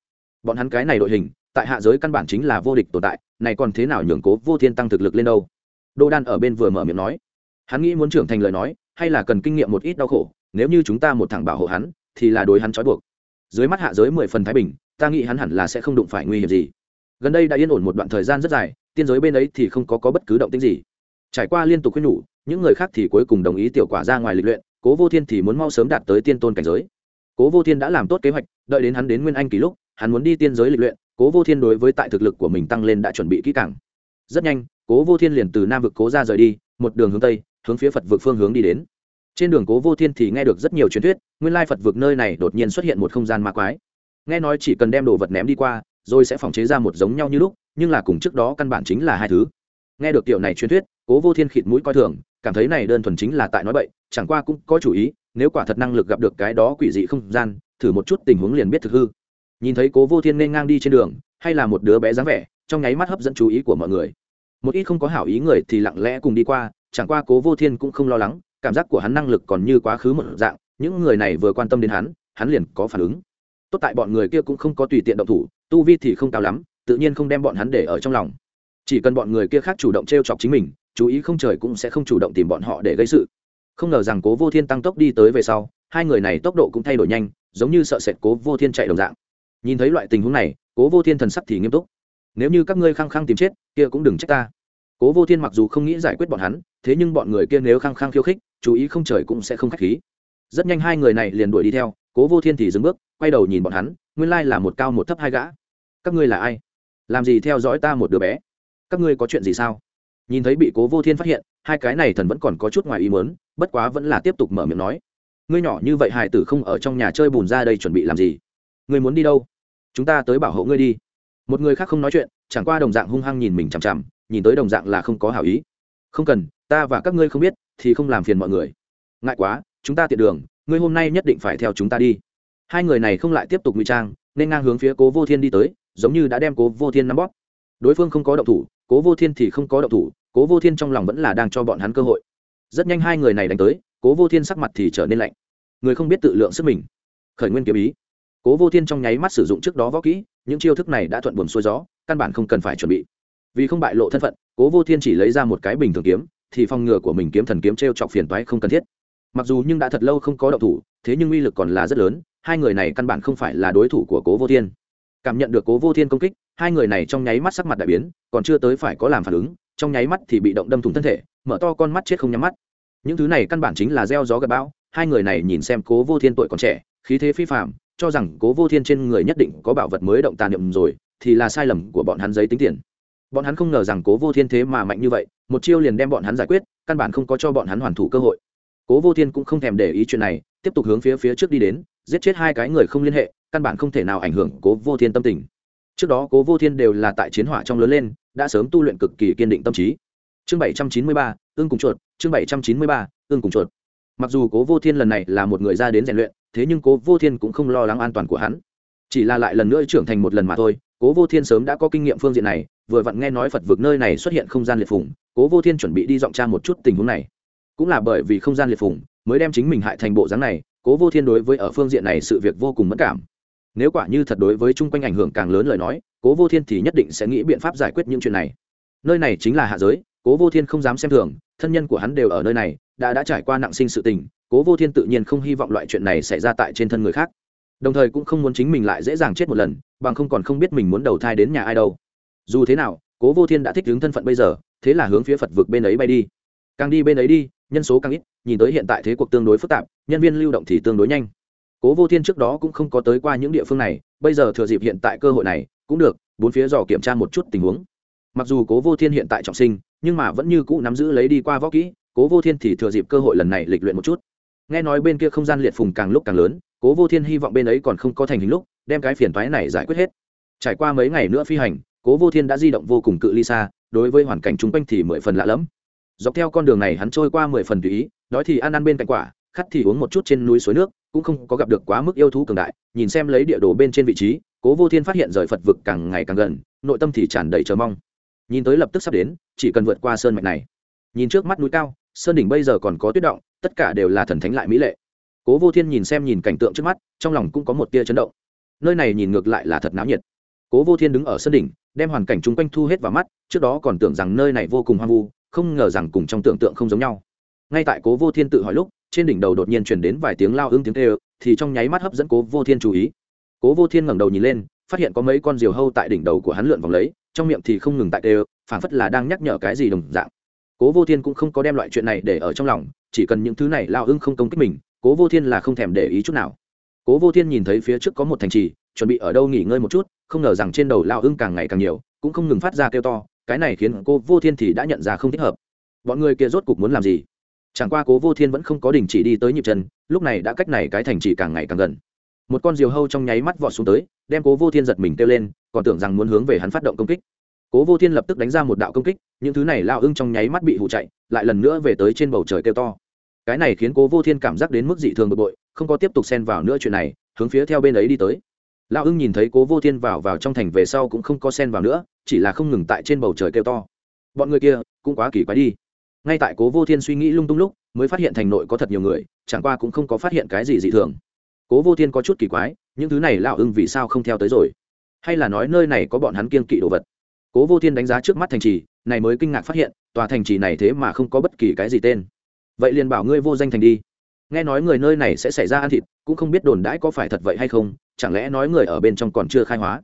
bọn hắn cái này đội hình tại hạ giới căn bản chính là vô địch tồn tại này còn thế nào nhường cố vô thiên tăng thực lực lên đâu? Đô đan ở bên vừa mở miệng nói. Hắn nghĩ muốn trưởng thành lời nói hay là cần kinh nghiệm một ít đau khổ nếu như chúng ta một thằng bảo hộ hắn thì là đối hắn trói buộc. Dưới mắt hạ giới mười phần thái bình ta nghĩ hắn hẳn là sẽ không đụng phải nguy hiểm gì. Gần đây đã yên ổn một đoạn thời gian rất dài tiên giới bên ấy thì không có, có bất cứ động tĩnh gì. Trải qua liên tục khuyên nhủ những người khác thì cuối cùng đồng ý tiểu quả ra ngoài lịch luyện cố vô thiên thì muốn mau sớm đạt tới tiên tôn cảnh giới. Cố vô thiên đã làm tốt kế hoạch đợi đến hắn đến nguyên anh kỳ lúc hắn muốn đi tiên giới lịch luyện, cố vô thiên đối với tại thực lực của mình tăng lên đã chuẩn bị kỹ càng. Rất nhanh, cố vô thiên liền từ nam vực cố ra rời đi, một đường hướng tây, hướng phía phật vực phương hướng đi đến. Trên đường cố vô thiên thì nghe được rất nhiều truyền thuyết, nguyên lai phật vực nơi này đột nhiên xuất hiện một không gian ma quái. Nghe nói chỉ cần đem đồ vật ném đi qua, rồi sẽ phòng chế ra một giống nhau như lúc, nhưng là cùng trước đó căn bản chính là hai thứ. Nghe được tiểu này truyền thuyết, cố vô thiên khịt mũi coi thường, cảm thấy này đơn thuần chính là tại nói bậy, chẳng qua cũng có chủ ý, nếu quả thật năng lực gặp được cái đó quỷ dị không gian, thử một chút tình huống liền biết thực hư nhìn thấy cố vô thiên nên ngang đi trên đường, hay là một đứa bé dáng vẻ, trong nháy mắt hấp dẫn chú ý của mọi người. Một ít không có hảo ý người thì lặng lẽ cùng đi qua, chẳng qua cố vô thiên cũng không lo lắng, cảm giác của hắn năng lực còn như quá khứ một dạng, những người này vừa quan tâm đến hắn hắn liền có phản ứng. Tốt tại bọn người kia cũng không có tùy tiện động thủ, tu vi thì không cao lắm, tự nhiên không đem bọn hắn để ở trong lòng. Chỉ cần bọn người kia khác chủ động t r e o chọc chính mình, chú ý không trời cũng sẽ không chủ động tìm bọn họ để gây sự. Không ngờ rằng cố vô thiên tăng tốc đi tới về sau, hai người này tốc độ cũng thay đổi nhanh, giống như sợ sệt cố vô thiên chạy đồng dạng nhìn thấy loại tình huống này, cố vô thiên thần sắc thì nghiêm túc. Nếu như các ngươi khăng khăng tìm chết, kia cũng đừng trách ta. Cố vô thiên mặc dù không nghĩ giải quyết bọn hắn, thế nhưng bọn người kia nếu khăng khăng khiêu khích, chú ý không trời cũng sẽ không k h á c h khí. Rất nhanh hai người này liền đuổi đi theo, cố vô thiên thì dừng bước, quay đầu nhìn bọn hắn, nguyên lai là một cao một thấp hai gã. Các ngươi là ai? Làm gì theo dõi ta một đứa bé? Các ngươi có chuyện gì sao? Nhìn thấy bị cố vô thiên phát hiện, hai cái này thần vẫn còn có chút ngoài ý mớn bất quá vẫn là tiếp tục mở miệng nói. Ngươi nhỏ như vậy hải tử không ở trong nhà chơi bùn ra đây chuẩn bị làm gì? Ngươi muốn đi đâu? Chúng ta tới bảo hộ ngươi đi. Một người khác không nói chuyện, chẳng qua đồng dạng hung hăng nhìn mình chằm chằm, nhìn tới đồng dạng là không có hảo ý. Không cần, ta và các ngươi không biết, thì không làm phiền mọi người. Ngại quá, chúng ta tiện đường, ngươi hôm nay nhất định phải theo chúng ta đi. Hai người này không lại tiếp tục ngụy trang, nên ngang hướng phía cố vô thiên đi tới, giống như đã đem cố vô thiên nắm bóp. Đối phương không có động thủ, cố vô thiên thì không có động thủ, cố vô thiên trong lòng vẫn là đang cho bọn hắn cơ hội. Rất nhanh hai người này đánh tới, cố vô thiên sắc mặt thì trở nên lạnh. Người không biết tự lượng sức mình. Khởi nguyên kiếm ý cố vô thiên trong nháy mắt sử dụng trước đó võ kỹ, những chiêu thức này đã thuận buồm xuôi gió, căn bản không cần phải chuẩn bị. Vì không bại lộ thân phận, cố vô thiên chỉ lấy ra một cái bình thường kiếm, thì phòng ngừa của mình kiếm thần kiếm t r e o chọc phiền toái không cần thiết. Mặc dù nhưng đã thật lâu không có động thủ, thế nhưng uy lực còn là rất lớn, hai người này căn bản không phải là đối thủ của cố vô thiên. Cảm nhận được cố vô thiên công kích, hai người này trong nháy mắt sắc mặt đại biến, còn chưa tới phải có làm phản ứng, trong nháy mắt thì bị động đâm thủng thân thể, mở to con mắt chết không nhắm mắt. Những thứ này căn bản chính là gieo gió gặp bão, hai người này nhìn xem cố vô thiên tuổi còn trẻ, khí thế phi phạm cho rằng cố vô thiên trên người nhất định có bảo vật mới động tàn niệm rồi, thì là sai lầm của bọn hắn giấy tính tiền. Bọn hắn không ngờ rằng cố vô thiên thế mà mạnh như vậy, một chiêu liền đem bọn hắn giải quyết, căn bản không có cho bọn hắn hoàn thủ cơ hội. Cố vô thiên cũng không thèm để ý chuyện này, tiếp tục hướng phía phía trước đi đến, giết chết hai cái người không liên hệ, căn bản không thể nào ảnh hưởng cố vô thiên tâm tình. Trước đó cố vô thiên đều là tại chiến hỏa trong lớn lên, đã sớm tu luyện cực kỳ kiên định tâm trí. Chương bảy trăm chín mươi ba, ương cùng chuột, chương bảy trăm chín mươi ba, ương cùng chuột. Mặc dù cố vô thiên lần này là một người ra đến rèn luyện thế nhưng cố vô thiên cũng không lo lắng an toàn của hắn. Chỉ là lại lần nữa trưởng thành một lần mà thôi, cố vô thiên sớm đã có kinh nghiệm phương diện này, vừa vặn nghe nói phật vực nơi này xuất hiện không gian liệt phủng cố vô thiên chuẩn bị đi dọn tra một chút tình huống này. Cũng là bởi vì không gian liệt phủng mới đem chính mình hại thành bộ dáng này, cố vô thiên đối với ở phương diện này sự việc vô cùng mất cảm. Nếu quả như thật đối với chung quanh ảnh hưởng càng lớn lời nói, cố vô thiên thì nhất định sẽ nghĩ biện pháp giải quyết những chuyện này. Nơi này chính là hạ giới, cố vô thiên không dám xem thường, thân nhân của hắn đều ở nơi này, đã đã trải qua nặng sinh sự tình cố vô thiên tự nhiên không hy vọng loại chuyện này xảy ra tại trên thân người khác. Đồng thời cũng không muốn chính mình lại dễ dàng chết một lần, bằng không còn không biết mình muốn đầu thai đến nhà ai đâu. Dù thế nào, cố vô thiên đã thích hướng thân phận bây giờ, thế là hướng phía phật vực bên ấy bay đi. Càng đi bên ấy đi, nhân số càng ít, nhìn tới hiện tại thế cuộc tương đối phức tạp, nhân viên lưu động thì tương đối nhanh. Cố vô thiên trước đó cũng không có tới qua những địa phương này, bây giờ thừa dịp hiện tại cơ hội này, cũng được, bốn phía dò kiểm tra một chút tình huống. Mặc dù cố vô thiên hiện tại trọng sinh, nhưng mà vẫn như cũ nắm giữ lấy đi qua võ kỹ, cố vô thiên thì thừa dịp cơ hội lần này lịch luyện một chút nghe nói bên kia không gian liệt phùng càng lúc càng lớn, cố vô thiên hy vọng bên ấy còn không có thành hình lúc, đem cái phiền toái này giải quyết hết. Trải qua mấy ngày nữa phi hành, cố vô thiên đã di động vô cùng cự ly xa, đối với hoàn cảnh chung quanh thì mười phần lạ lẫm. Dọc theo con đường này hắn trôi qua mười phần tùy ý, đói thì ăn ăn bên cạnh quả khắt thì uống một chút trên núi suối nước, cũng không có gặp được quá mức yêu thú cường đại. Nhìn xem lấy địa đồ bên trên vị trí, cố vô thiên phát hiện rời phật vực càng ngày càng gần, nội tâm thì tràn đầy chờ mong. Nhìn tới lập tức sắp đến, chỉ cần vượt qua sơn mạch này nhìn trước mắt núi cao, sơn đỉnh bây giờ còn có tuyết động, tất cả đều là thần thánh lại mỹ lệ. Cố vô thiên nhìn xem nhìn cảnh tượng trước mắt, trong lòng cũng có một tia chấn động. Nơi này nhìn ngược lại là thật náo nhiệt. Cố vô thiên đứng ở sơn đỉnh, đem hoàn cảnh chung quanh thu hết vào mắt, trước đó còn tưởng rằng nơi này vô cùng hoang vu, không ngờ rằng cùng trong tưởng tượng không giống nhau. Ngay tại cố vô thiên tự hỏi lúc, trên đỉnh đầu đột nhiên chuyển đến vài tiếng lao ưng tiếng kêu, thì trong nháy mắt hấp dẫn cố vô thiên chú ý. Cố vô thiên ngẩng đầu nhìn lên, phát hiện có mấy con diều hâu tại đỉnh đầu của hắn lượn vòng lấy, trong miệng thì không ngừng tại kêu, phảng phất là đang nhắc nhở cái gì đồng dạng cố vô thiên cũng không có đem loại chuyện này để ở trong lòng, chỉ cần những thứ này lao ưng không công kích mình, cố vô thiên là không thèm để ý chút nào. Cố vô thiên nhìn thấy phía trước có một thành trì, chuẩn bị ở đâu nghỉ ngơi một chút, không ngờ rằng trên đầu lao ưng càng ngày càng nhiều, cũng không ngừng phát ra kêu to, cái này khiến cô vô thiên thì đã nhận ra không thích hợp. Bọn người kia rốt cục muốn làm gì? Chẳng qua cố vô thiên vẫn không có đình chỉ đi tới nhịp chân, lúc này đã cách này cái thành trì càng ngày càng gần. Một con diều hâu trong nháy mắt vọt xuống tới, đem cố vô thiên giật mình kêu lên, còn tưởng rằng muốn hướng về hắn phát động công kích. Cố vô thiên lập tức đánh ra một đạo công kích những thứ này lao ưng trong nháy mắt bị hụ chạy, lại lần nữa về tới trên bầu trời kêu to. Cái này khiến cố vô thiên cảm giác đến mức dị thường bực bội, không có tiếp tục xen vào nữa chuyện này, hướng phía theo bên ấy đi tới. Lao ưng nhìn thấy cố vô thiên vào vào trong thành về sau cũng không có xen vào nữa, chỉ là không ngừng tại trên bầu trời kêu to. Bọn người kia cũng quá kỳ quái đi. Ngay tại cố vô thiên suy nghĩ lung tung lúc, mới phát hiện thành nội có thật nhiều người, chẳng qua cũng không có phát hiện cái gì dị thường. Cố vô thiên có chút kỳ quái, những thứ này lao ưng vì sao không theo tới rồi? Hay là nói nơi này có bọn hắn kiên kỵ đồ vật? Cố vô thiên đánh giá trước mắt thành trì này mới kinh ngạc phát hiện, tòa thành trì này thế mà không có bất kỳ cái gì tên. Vậy liền bảo ngươi vô danh thành đi. Nghe nói người nơi này sẽ xảy ra ăn thịt, cũng không biết đồn đãi có phải thật vậy hay không, chẳng lẽ nói người ở bên trong còn chưa khai hóa?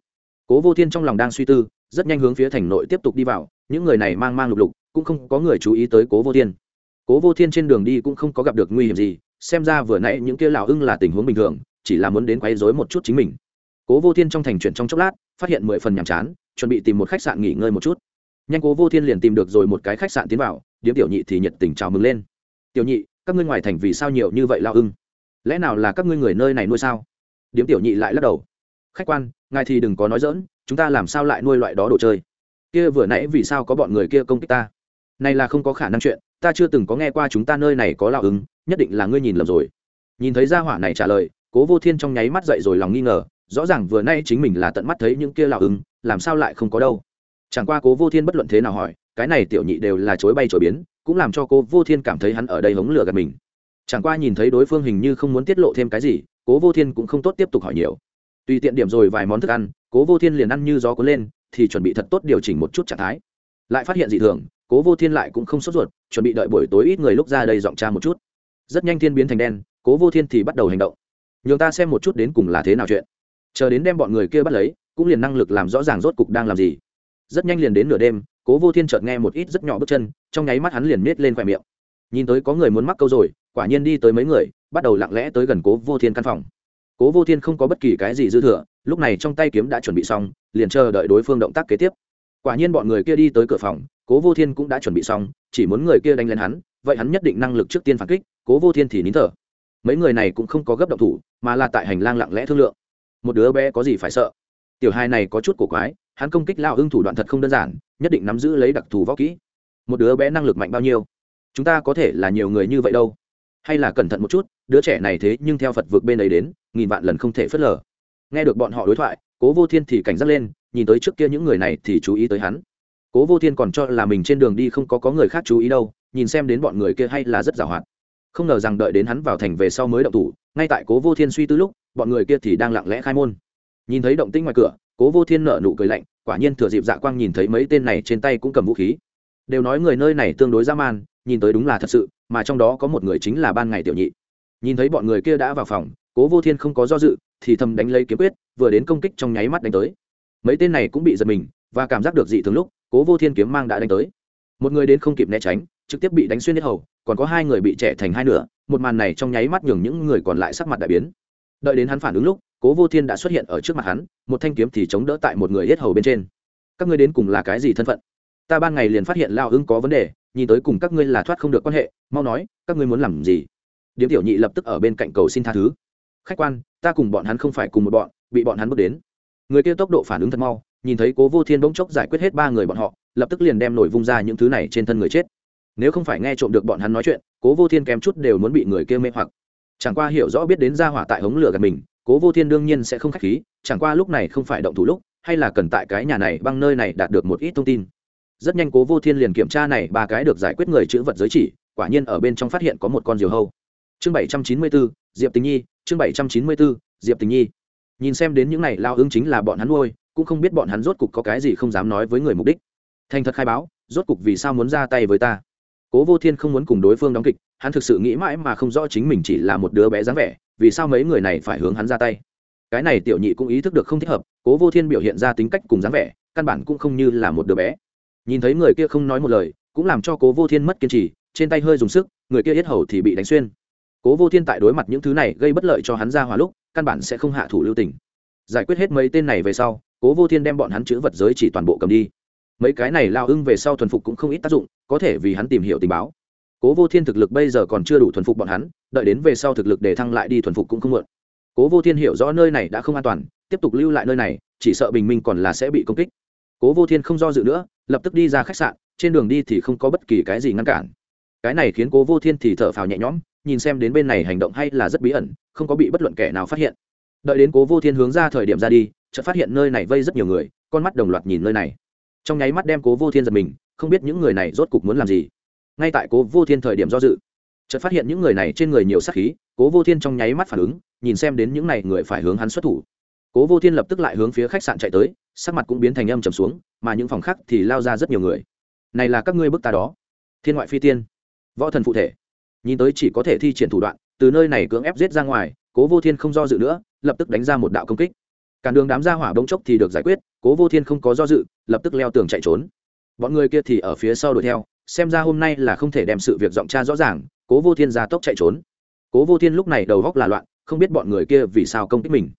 Cố vô thiên trong lòng đang suy tư, rất nhanh hướng phía thành nội tiếp tục đi vào, những người này mang mang lục lục, cũng không có người chú ý tới cố vô thiên. Cố vô thiên trên đường đi cũng không có gặp được nguy hiểm gì, xem ra vừa nãy những kia lão ưng là tình huống bình thường, chỉ là muốn đến quấy rối một chút chính mình. Cố vô thiên trong thành chuyển trong chốc lát, phát hiện mười phần nhàm chán, chuẩn bị tìm một khách sạn nghỉ ngơi một chút nhanh cố vô thiên liền tìm được rồi một cái khách sạn tiến vào, điếm tiểu nhị thì nhiệt tình chào mừng lên. Tiểu nhị, các ngươi ngoài thành vì sao nhiều như vậy lao ưng? Lẽ nào là các ngươi người nơi này nuôi sao? Điếm tiểu nhị lại lắc đầu. Khách quan, ngài thì đừng có nói dỡn chúng ta làm sao lại nuôi loại đó đồ chơi? Kia vừa nãy vì sao có bọn người kia công kích ta? Này là không có khả năng chuyện, ta chưa từng có nghe qua chúng ta nơi này có lao ứng nhất định là ngươi nhìn lầm rồi. Nhìn thấy gia hỏa này trả lời, cố vô thiên trong nháy mắt dậy rồi lòng nghi ngờ, rõ ràng vừa nay chính mình là tận mắt thấy những kia lao ứng làm sao lại không có đâu? Chẳng qua cố vô thiên bất luận thế nào hỏi, cái này tiểu nhị đều là chối bay chối biến, cũng làm cho cố vô thiên cảm thấy hắn ở đây hống lửa gạt mình. Chẳng qua nhìn thấy đối phương hình như không muốn tiết lộ thêm cái gì, cố vô thiên cũng không tốt tiếp tục hỏi nhiều. Tùy tiện điểm rồi vài món thức ăn, cố vô thiên liền ăn như gió cuốn lên, thì chuẩn bị thật tốt điều chỉnh một chút trạng thái. Lại phát hiện dị thường, cố vô thiên lại cũng không sốt ruột, chuẩn bị đợi buổi tối ít người lúc ra đây dọn tra một chút. Rất nhanh thiên biến thành đen, cố vô thiên thì bắt đầu hành động. Nhường ta xem một chút đến cùng là thế nào chuyện. Chờ đến đem bọn người kia bắt lấy, cũng liền năng lực làm rõ ràng rốt cục đang làm gì rất nhanh liền đến nửa đêm, cố vô thiên chợt nghe một ít rất nhỏ bước chân, trong nháy mắt hắn liền miết lên khoe miệng. Nhìn tới có người muốn mắc câu rồi, quả nhiên đi tới mấy người, bắt đầu lặng lẽ tới gần cố vô thiên căn phòng. Cố vô thiên không có bất kỳ cái gì dư thừa, lúc này trong tay kiếm đã chuẩn bị xong, liền chờ đợi đối phương động tác kế tiếp. Quả nhiên bọn người kia đi tới cửa phòng, cố vô thiên cũng đã chuẩn bị xong, chỉ muốn người kia đánh lên hắn, vậy hắn nhất định năng lực trước tiên phản kích, cố vô thiên thì nín thở. Mấy người này cũng không có gấp động thủ, mà là tại hành lang lặng lẽ thương lượng. Một đứa bé có gì phải sợ? Tiểu hai này có chút cổ quái hắn công kích lao hưng thủ đoạn thật không đơn giản, nhất định nắm giữ lấy đặc thù võ kỹ. Một đứa bé năng lực mạnh bao nhiêu? Chúng ta có thể là nhiều người như vậy đâu. Hay là cẩn thận một chút, đứa trẻ này thế nhưng theo phật vượt bên ấy đến, nghìn vạn lần không thể phớt lờ. Nghe được bọn họ đối thoại, cố vô thiên thì cảnh giác lên, nhìn tới trước kia những người này thì chú ý tới hắn. Cố vô thiên còn cho là mình trên đường đi không có có người khác chú ý đâu, nhìn xem đến bọn người kia hay là rất giàu hoạt. Không ngờ rằng đợi đến hắn vào thành về sau mới động thủ, ngay tại cố vô thiên suy tư lúc, bọn người kia thì đang lặng lẽ khai môn. Nhìn thấy động tĩnh ngoài cửa cố vô thiên nợ nụ cười lạnh, quả nhiên thừa dịp dạ quang nhìn thấy mấy tên này trên tay cũng cầm vũ khí. Đều nói người nơi này tương đối dã man, nhìn tới đúng là thật sự, mà trong đó có một người chính là ban ngày tiểu nhị. Nhìn thấy bọn người kia đã vào phòng, cố vô thiên không có do dự, thì thầm đánh lấy kiếm quyết, vừa đến công kích trong nháy mắt đánh tới. Mấy tên này cũng bị giật mình, và cảm giác được dị thường lúc, cố vô thiên kiếm mang đã đánh tới. Một người đến không kịp né tránh, trực tiếp bị đánh xuyên hết hầu, còn có hai người bị trẻ thành hai nửa, một màn này trong nháy mắt nhường những người còn lại sắc mặt đại biến. Đợi đến hắn phản ứng lúc cố vô thiên đã xuất hiện ở trước mặt hắn, một thanh kiếm thì chống đỡ tại một người hết hầu bên trên. Các ngươi đến cùng là cái gì thân phận? Ta ban ngày liền phát hiện lao Hưng có vấn đề, nhìn tới cùng các ngươi là thoát không được quan hệ, mau nói, các ngươi muốn làm gì? Điếm tiểu nhị lập tức ở bên cạnh cầu xin tha thứ. Khách quan, ta cùng bọn hắn không phải cùng một bọn, bị bọn hắn bước đến. Người kia tốc độ phản ứng thật mau, nhìn thấy cố vô thiên bỗng chốc giải quyết hết ba người bọn họ, lập tức liền đem nổi vung ra những thứ này trên thân người chết. Nếu không phải nghe trộm được bọn hắn nói chuyện, cố vô thiên kém chút đều muốn bị người kia mê hoặc. Chẳng qua hiểu rõ biết đến ra hỏa tại hống lửa gần mình cố vô thiên đương nhiên sẽ không k h á c h khí, chẳng qua lúc này không phải động thủ lúc, hay là cần tại cái nhà này băng nơi này đạt được một ít thông tin. Rất nhanh cố vô thiên liền kiểm tra này, ba cái được giải quyết người chữ vật giới chỉ, quả nhiên ở bên trong phát hiện có một con diều hâu. Chương bảy trăm chín mươi bốn diệp tình nhi, chương bảy trăm chín mươi bốn diệp tình nhi. Nhìn xem đến những này, lao ứng chính là bọn hắn nuôi, cũng không biết bọn hắn rốt cục có cái gì không dám nói với người mục đích. Thành thật khai báo, rốt cục vì sao muốn ra tay với ta? Cố vô thiên không muốn cùng đối phương đóng kịch, hắn thực sự nghĩ mãi mà không rõ chính mình chỉ là một đứa bé dáng vẻ vì sao mấy người này phải hướng hắn ra tay? Cái này tiểu nhị cũng ý thức được không thích hợp, cố vô thiên biểu hiện ra tính cách cùng dáng vẻ, căn bản cũng không như là một đứa bé. Nhìn thấy người kia không nói một lời, cũng làm cho cố vô thiên mất kiên trì, trên tay hơi dùng sức, người kia yết hầu thì bị đánh xuyên. Cố vô thiên tại đối mặt những thứ này gây bất lợi cho hắn ra hòa lúc, căn bản sẽ không hạ thủ lưu tình. Giải quyết hết mấy tên này về sau, cố vô thiên đem bọn hắn chữ vật giới chỉ toàn bộ cầm đi. Mấy cái này lao ưng về sau thuần phục cũng không ít tác dụng, có thể vì hắn tìm hiểu tình báo cố vô thiên thực lực bây giờ còn chưa đủ thuần phục bọn hắn, đợi đến về sau thực lực để thăng lại đi thuần phục cũng không muộn. Cố vô thiên hiểu rõ nơi này đã không an toàn, tiếp tục lưu lại nơi này, chỉ sợ bình minh còn là sẽ bị công kích. Cố vô thiên không do dự nữa, lập tức đi ra khách sạn, trên đường đi thì không có bất kỳ cái gì ngăn cản. Cái này khiến cố vô thiên thì thở phào nhẹ nhõm, nhìn xem đến bên này hành động hay là rất bí ẩn, không có bị bất luận kẻ nào phát hiện. Đợi đến cố vô thiên hướng ra thời điểm ra đi, chợt phát hiện nơi này vây rất nhiều người, con mắt đồng loạt nhìn nơi này. Trong nháy mắt đem cố vô thiên giật mình, không biết những người này rốt cục muốn làm gì ngay tại cố vô thiên thời điểm do dự. Chợt phát hiện những người này trên người nhiều sát khí, cố vô thiên trong nháy mắt phản ứng, nhìn xem đến những này người phải hướng hắn xuất thủ. Cố vô thiên lập tức lại hướng phía khách sạn chạy tới, sắc mặt cũng biến thành âm trầm xuống, mà những phòng khác thì lao ra rất nhiều người. Này là các ngươi bức ta đó. Thiên ngoại phi tiên. Võ thần phụ thể. Nhìn tới chỉ có thể thi triển thủ đoạn, từ nơi này cưỡng ép giết ra ngoài, cố vô thiên không do dự nữa, lập tức đánh ra một đạo công kích. Cản đường đám ra hỏa bông chốc thì được giải quyết, cố vô thiên không có do dự, lập tức leo tường chạy trốn. Bọn người kia thì ở phía sau đuổi theo xem ra hôm nay là không thể đem sự việc giọng tra rõ ràng, cố vô thiên ra tốc chạy trốn. Cố vô thiên lúc này đầu góc là loạn, không biết bọn người kia vì sao công kích mình.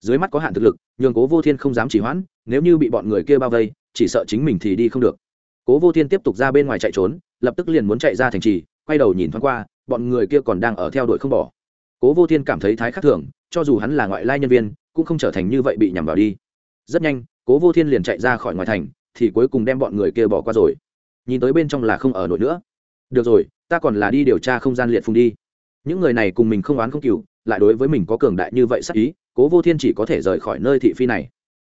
Dưới mắt có hạn thực lực, nhường cố vô thiên không dám chỉ hoãn, nếu như bị bọn người kia bao vây, chỉ sợ chính mình thì đi không được. Cố vô thiên tiếp tục ra bên ngoài chạy trốn, lập tức liền muốn chạy ra thành trì, quay đầu nhìn thoáng qua, bọn người kia còn đang ở theo đuổi không bỏ. Cố vô thiên cảm thấy thái khắc thường, cho dù hắn là ngoại lai nhân viên, cũng không trở thành như vậy bị nhằm vào đi. Rất nhanh, cố vô thiên liền chạy ra khỏi ngoài thành, thì cuối cùng đem bọn người kia bỏ qua rồi nhìn tới bên trong là không ở nổi nữa. Được rồi, ta còn là đi điều tra không gian liệt phùng đi. Những người này cùng mình không oán không cừu, lại đối với mình có cường đại như vậy sắc ý, cố vô thiên chỉ có thể rời khỏi nơi thị phi này.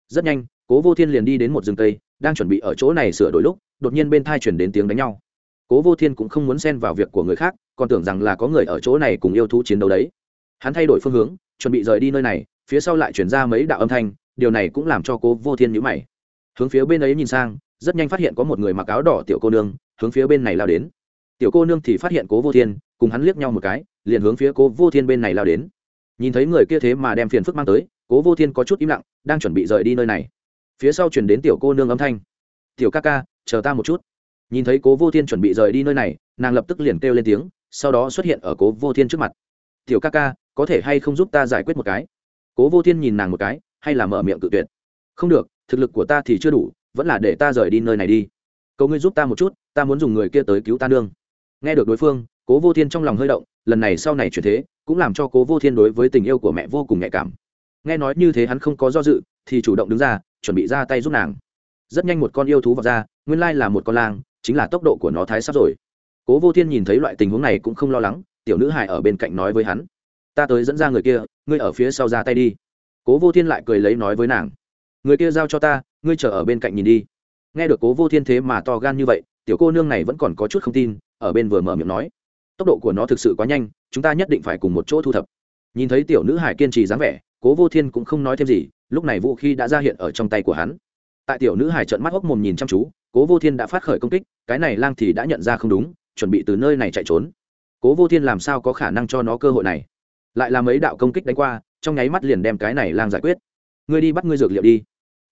Rất nhanh, cố vô thiên liền đi đến một rừng cây, đang chuẩn bị ở chỗ này sửa đổi lúc, đột nhiên bên thai chuyển đến tiếng đánh nhau. Cố vô thiên cũng không muốn xen vào việc của người khác, còn tưởng rằng là có người ở chỗ này cùng yêu thú chiến đấu đấy. Hắn thay đổi phương hướng, chuẩn bị rời đi nơi này, phía sau lại chuyển ra mấy đạo âm thanh, điều này cũng làm cho cố vô thiên nhữ mày. Hướng phía bên ấy nhìn sang rất nhanh phát hiện có một người mặc áo đỏ tiểu cô nương hướng phía bên này lao đến. Tiểu cô nương thì phát hiện cố vô thiên, cùng hắn liếc nhau một cái, liền hướng phía cố vô thiên bên này lao đến. Nhìn thấy người kia thế mà đem phiền phức mang tới, cố vô thiên có chút im lặng, đang chuẩn bị rời đi nơi này. Phía sau chuyển đến tiểu cô nương âm thanh. Tiểu ca ca, chờ ta một chút. Nhìn thấy cố vô thiên chuẩn bị rời đi nơi này, nàng lập tức liền kêu lên tiếng, sau đó xuất hiện ở cố vô thiên trước mặt. Tiểu ca ca, có thể hay không giúp ta giải quyết một cái? Cố vô thiên nhìn nàng một cái, hay là mở miệng cự tuyệt. Không được, thực lực của ta thì chưa đủ vẫn là để ta rời đi nơi này đi. Cầu ngươi giúp ta một chút, ta muốn dùng người kia tới cứu ta nương. Nghe được đối phương, cố vô thiên trong lòng hơi động, lần này sau này chuyển thế, cũng làm cho cố vô thiên đối với tình yêu của mẹ vô cùng nhạy cảm. Nghe nói như thế hắn không có do dự, thì chủ động đứng ra, chuẩn bị ra tay giúp nàng. Rất nhanh một con yêu thú vào ra, nguyên lai là một con lang, chính là tốc độ của nó thái sắp rồi. Cố vô thiên nhìn thấy loại tình huống này cũng không lo lắng, tiểu nữ hài ở bên cạnh nói với hắn, ta tới dẫn ra người kia, ngươi ở phía sau ra tay đi. Cố vô thiên lại cười lấy nói với nàng, người kia giao cho ta ngươi chờ ở bên cạnh nhìn đi. Nghe được cố vô thiên thế mà to gan như vậy, tiểu cô nương này vẫn còn có chút không tin, ở bên vừa mở miệng nói, tốc độ của nó thực sự quá nhanh, chúng ta nhất định phải cùng một chỗ thu thập. Nhìn thấy tiểu nữ hải kiên trì dáng vẻ, cố vô thiên cũng không nói thêm gì, lúc này vũ khí đã ra hiện ở trong tay của hắn. Tại tiểu nữ hải trợn mắt hốc mồm nhìn chăm chú, cố vô thiên đã phát khởi công kích, cái này lang thì đã nhận ra không đúng, chuẩn bị từ nơi này chạy trốn. Cố vô thiên làm sao có khả năng cho nó cơ hội này? Lại làm mấy đạo công kích đánh qua, trong nháy mắt liền đem cái này lang giải quyết. Ngươi đi bắt ngươi dược liệu đi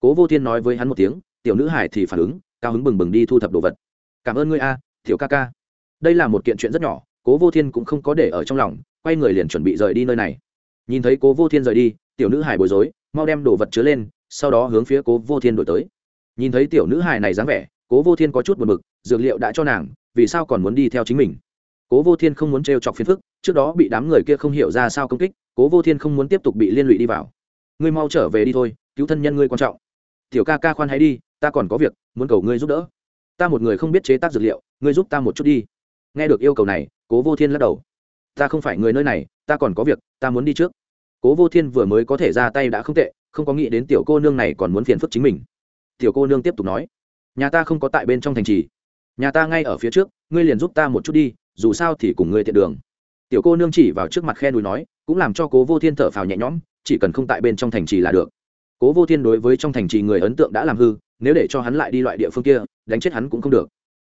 cố vô thiên nói với hắn một tiếng, tiểu nữ hải thì phản ứng, cao hứng bừng bừng đi thu thập đồ vật. Cảm ơn ngươi a, tiểu ca ca. Đây là một kiện chuyện rất nhỏ, cố vô thiên cũng không có để ở trong lòng, quay người liền chuẩn bị rời đi nơi này. Nhìn thấy cố vô thiên rời đi, tiểu nữ hải bối rối, mau đem đồ vật chứa lên, sau đó hướng phía cố vô thiên đổi tới. Nhìn thấy tiểu nữ hải này dáng vẻ, cố vô thiên có chút buồn b ự c dược liệu đã cho nàng, vì sao còn muốn đi theo chính mình? Cố vô thiên không muốn t r e o chọc phiền phức, trước đó bị đám người kia không hiểu ra sao công kích, cố vô thiên không muốn tiếp tục bị liên lụy đi vào. Ngươi mau trở về đi thôi, cứu thân nhân ngươi quan trọng tiểu ca ca khoan hãy đi, ta còn có việc, muốn cầu ngươi giúp đỡ. Ta một người không biết chế tác dược liệu, ngươi giúp ta một chút đi. Nghe được yêu cầu này, cố vô thiên lắc đầu. Ta không phải người nơi này, ta còn có việc, ta muốn đi trước. Cố vô thiên vừa mới có thể ra tay đã không tệ, không có nghĩ đến tiểu cô nương này còn muốn phiền phức chính mình. Tiểu cô nương tiếp tục nói, nhà ta không có tại bên trong thành trì. Nhà ta ngay ở phía trước, ngươi liền giúp ta một chút đi, dù sao thì cùng ngươi tiện đường. Tiểu cô nương chỉ vào trước mặt khe núi nói, cũng làm cho cố vô thiên thở phào nhẹ nhõm, chỉ cần không tại bên trong thành trì là được cố vô thiên đối với trong thành trì người ấn tượng đã làm hư, nếu để cho hắn lại đi loại địa phương kia, đánh chết hắn cũng không được.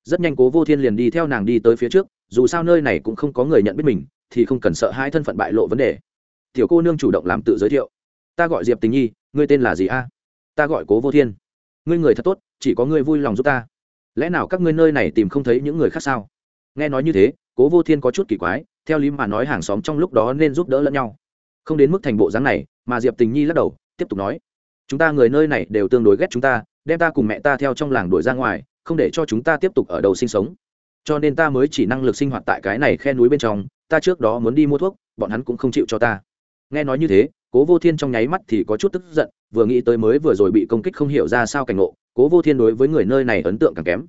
Rất nhanh cố vô thiên liền đi theo nàng đi tới phía trước, dù sao nơi này cũng không có người nhận biết mình, thì không cần sợ hai thân phận bại lộ vấn đề. Tiểu cô nương chủ động làm tự giới thiệu. Ta gọi diệp tình nhi, ngươi tên là gì a? Ta gọi cố vô thiên. Ngươi người thật tốt, chỉ có ngươi vui lòng giúp ta. Lẽ nào các ngươi nơi này tìm không thấy những người khác sao? Nghe nói như thế, cố vô thiên có chút kỳ quái, theo lý mà nói hàng xóm trong lúc đó nên giúp đỡ lẫn nhau. Không đến mức thành bộ dáng này, mà diệp tình nhi lắc đầu, tiếp tục nói chúng ta người nơi này đều tương đối ghét chúng ta, đem ta cùng mẹ ta theo trong làng đuổi ra ngoài, không để cho chúng ta tiếp tục ở đầu sinh sống. Cho nên ta mới chỉ năng lực sinh hoạt tại cái này khe núi bên trong, ta trước đó muốn đi mua thuốc, bọn hắn cũng không chịu cho ta. Nghe nói như thế, cố vô thiên trong nháy mắt thì có chút tức giận, vừa nghĩ tới mới vừa rồi bị công kích không hiểu ra sao cảnh ngộ, cố vô thiên đối với người nơi này ấn tượng càng kém.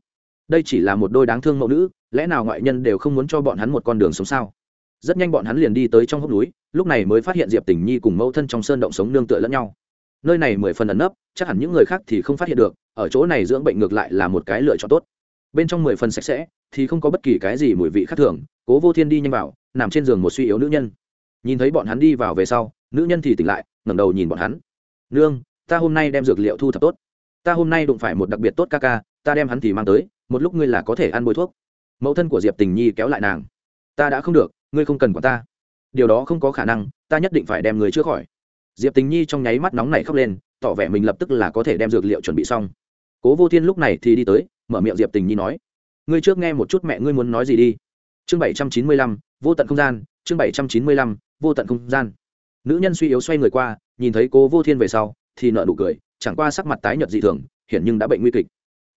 Đây chỉ là một đôi đáng thương mẫu nữ, lẽ nào ngoại nhân đều không muốn cho bọn hắn một con đường sống sao? Rất nhanh bọn hắn liền đi tới trong hốc núi, lúc này mới phát hiện diệp tình nhi cùng mẫu thân trong sơn động sống nương tựa lẫn nhau nơi này mười phần ẩn nấp, chắc hẳn những người khác thì không phát hiện được, ở chỗ này dưỡng bệnh ngược lại là một cái lựa chọn tốt. Bên trong mười phần sạch sẽ, thì không có bất kỳ cái gì mùi vị khác thường, cố vô thiên đi nhanh vào, nằm trên giường một suy yếu nữ nhân. Nhìn thấy bọn hắn đi vào về sau, nữ nhân thì tỉnh lại, ngẩng đầu nhìn bọn hắn. Nương, ta hôm nay đem dược liệu thu thập tốt. Ta hôm nay đụng phải một đặc biệt tốt ca ca, ta đem hắn thì mang tới, một lúc ngươi là có thể ăn bôi thuốc. Mẫu thân của diệp tình nhi kéo lại nàng. Ta đã không được, ngươi không cần quản ta. Điều đó không có khả năng, ta nhất định phải đem người chữa khỏi diệp tình nhi trong nháy mắt nóng này khóc lên tỏ vẻ mình lập tức là có thể đem dược liệu chuẩn bị xong cố vô thiên lúc này thì đi tới mở miệng diệp tình nhi nói ngươi trước nghe một chút mẹ ngươi muốn nói gì đi chương bảy trăm chín mươi lăm, vô tận không gian chương bảy trăm chín mươi lăm, vô tận không gian nữ nhân suy yếu xoay người qua nhìn thấy cố vô thiên về sau thì nợ nụ cười chẳng qua sắc mặt tái nhợt dị thường hiển nhưng đã bệnh nguy kịch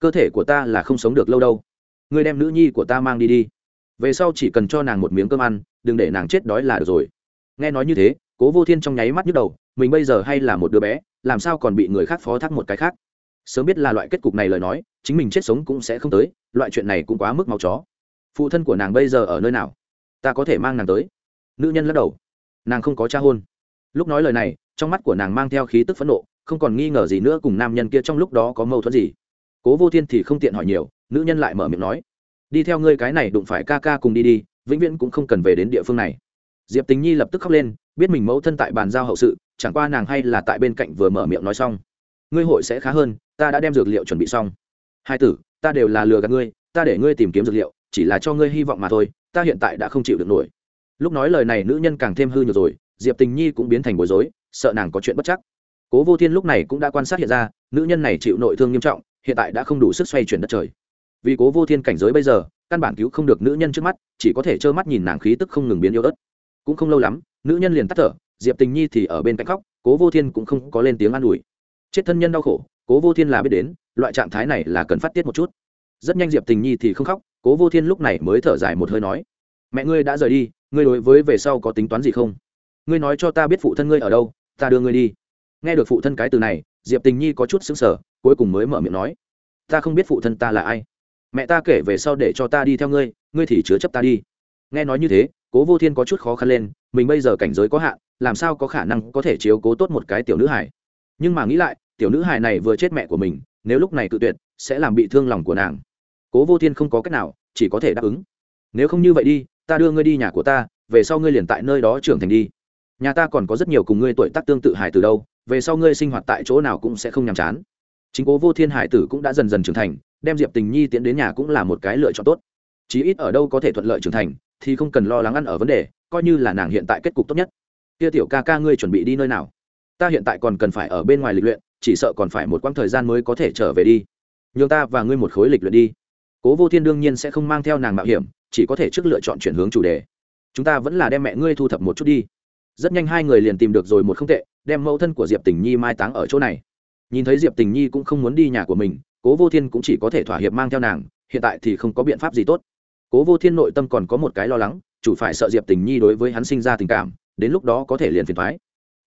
cơ thể của ta là không sống được lâu đâu ngươi đem nữ nhi của ta mang đi đi về sau chỉ cần cho nàng một miếng cơm ăn đừng để nàng chết đói là được rồi nghe nói như thế, cố vô thiên trong nháy mắt nhức đầu, mình bây giờ hay là một đứa bé, làm sao còn bị người khác phó thác một cái khác? Sớm biết là loại kết cục này lời nói, chính mình chết sống cũng sẽ không tới, loại chuyện này cũng quá mức máu chó. Phụ thân của nàng bây giờ ở nơi nào? Ta có thể mang nàng tới. Nữ nhân lắc đầu. Nàng không có cha hôn. Lúc nói lời này, trong mắt của nàng mang theo khí tức phẫn nộ, không còn nghi ngờ gì nữa cùng nam nhân kia trong lúc đó có mâu thuẫn gì. Cố vô thiên thì không tiện hỏi nhiều, nữ nhân lại mở miệng nói, đi theo ngươi cái này đụng phải ca ca cùng đi đi, vĩnh viễn cũng không cần về đến địa phương này diệp tình nhi lập tức khóc lên, biết mình mẫu thân tại bàn giao hậu sự, chẳng qua nàng hay là tại bên cạnh vừa mở miệng nói xong. Ngươi hội sẽ khá hơn, ta đã đem dược liệu chuẩn bị xong. Hai tử, ta đều là lừa gạt ngươi, ta để ngươi tìm kiếm dược liệu, chỉ là cho ngươi hy vọng mà thôi, ta hiện tại đã không chịu được nổi. Lúc nói lời này nữ nhân càng thêm hư nhiều rồi, diệp tình nhi cũng biến thành bối rối, sợ nàng có chuyện bất chắc. Cố vô thiên lúc này cũng đã quan sát hiện ra, nữ nhân này chịu nội thương nghiêm trọng, hiện tại đã không đủ sức xoay chuyển đất trời. Vì cố vô thiên cảnh giới bây giờ, căn bản cứu không được nữ nhân trước mắt, chỉ có thể trơ mắt nhìn nàng khí tức không ngừng biến yếu ớt cũng không lâu lắm, nữ nhân liền tắt thở, diệp tình nhi thì ở bên cạnh khóc, cố vô thiên cũng không có lên tiếng an ủi. Chết thân nhân đau khổ, cố vô thiên là biết đến, loại trạng thái này là cần phát tiết một chút. Rất nhanh diệp tình nhi thì không khóc, cố vô thiên lúc này mới thở dài một hơi nói, mẹ ngươi đã rời đi, ngươi đối với về sau có tính toán gì không? Ngươi nói cho ta biết phụ thân ngươi ở đâu, ta đưa ngươi đi. Nghe được phụ thân cái từ này, diệp tình nhi có chút xứng sở cuối cùng mới mở miệng nói, ta không biết phụ thân ta là ai. Mẹ ta kể về sau để cho ta đi theo ngươi ngươi thì chứa chấp ta đi nghe nói như thế, cố vô thiên có chút khó khăn lên, mình bây giờ cảnh giới có hạn, làm sao có khả năng có thể chiếu cố tốt một cái tiểu nữ hải nhưng mà nghĩ lại, tiểu nữ hải này vừa chết mẹ của mình, nếu lúc này cự tuyệt, sẽ làm bị thương lòng của nàng. Cố vô thiên không có cách nào, chỉ có thể đáp ứng. Nếu không như vậy đi, ta đưa ngươi đi nhà của ta, về sau ngươi liền tại nơi đó trưởng thành đi. Nhà ta còn có rất nhiều cùng ngươi tuổi tác tương tự hải từ đâu, về sau ngươi sinh hoạt tại chỗ nào cũng sẽ không nhàm chán. Chính cố vô thiên hải tử cũng đã dần dần trưởng thành, đem diệp tình nhi tiến đến nhà cũng là một cái lựa chọn tốt. Chí ít ở đâu có thể thuận lợi trưởng thành thì không cần lo lắng ăn ở vấn đề, coi như là nàng hiện tại kết cục tốt nhất. Kia tiểu ca ca ngươi chuẩn bị đi nơi nào? Ta hiện tại còn cần phải ở bên ngoài lịch luyện, chỉ sợ còn phải một quãng thời gian mới có thể trở về đi. Nhường ta và ngươi một khối lịch luyện đi. Cố vô thiên đương nhiên sẽ không mang theo nàng mạo hiểm, chỉ có thể trước lựa chọn chuyển hướng chủ đề. Chúng ta vẫn là đem mẹ ngươi thu thập một chút đi. Rất nhanh hai người liền tìm được rồi một không tệ, đem mẫu thân của diệp tình nhi mai táng ở chỗ này. Nhìn thấy diệp tình nhi cũng không muốn đi nhà của mình, cố vô thiên cũng chỉ có thể thỏa hiệp mang theo nàng, hiện tại thì không có biện pháp gì tốt cố vô thiên nội tâm còn có một cái lo lắng, chủ phải sợ diệp tình nhi đối với hắn sinh ra tình cảm, đến lúc đó có thể liền phiền thoái